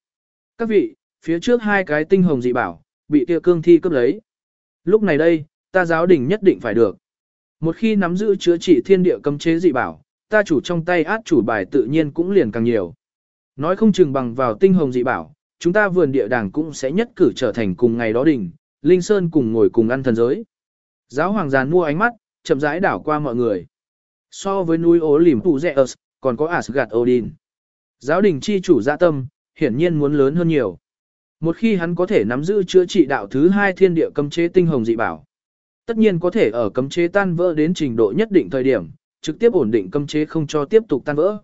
Các vị, phía trước hai cái tinh hồng dị bảo, bị kia cương thi cướp lấy. Lúc này đây, ta giáo đình nhất định phải được. Một khi nắm giữ chữa trị thiên địa cấm chế dị bảo, ta chủ trong tay át chủ bài tự nhiên cũng liền càng nhiều. Nói không chừng bằng vào tinh hồng dị bảo, chúng ta vườn địa đàng cũng sẽ nhất cử trở thành cùng ngày đó đỉnh, Linh Sơn cùng ngồi cùng ăn thần giới. Giáo hoàng giàn mua ánh mắt, chậm rãi đảo qua mọi người. So với núi ố lìm phụ rẻ còn có Asgard Odin. Giáo đình chi chủ dạ tâm, hiển nhiên muốn lớn hơn nhiều. Một khi hắn có thể nắm giữ chữa trị đạo thứ hai thiên địa cấm chế tinh hồng dị bảo, tất nhiên có thể ở cấm chế tan vỡ đến trình độ nhất định thời điểm, trực tiếp ổn định cấm chế không cho tiếp tục tan vỡ.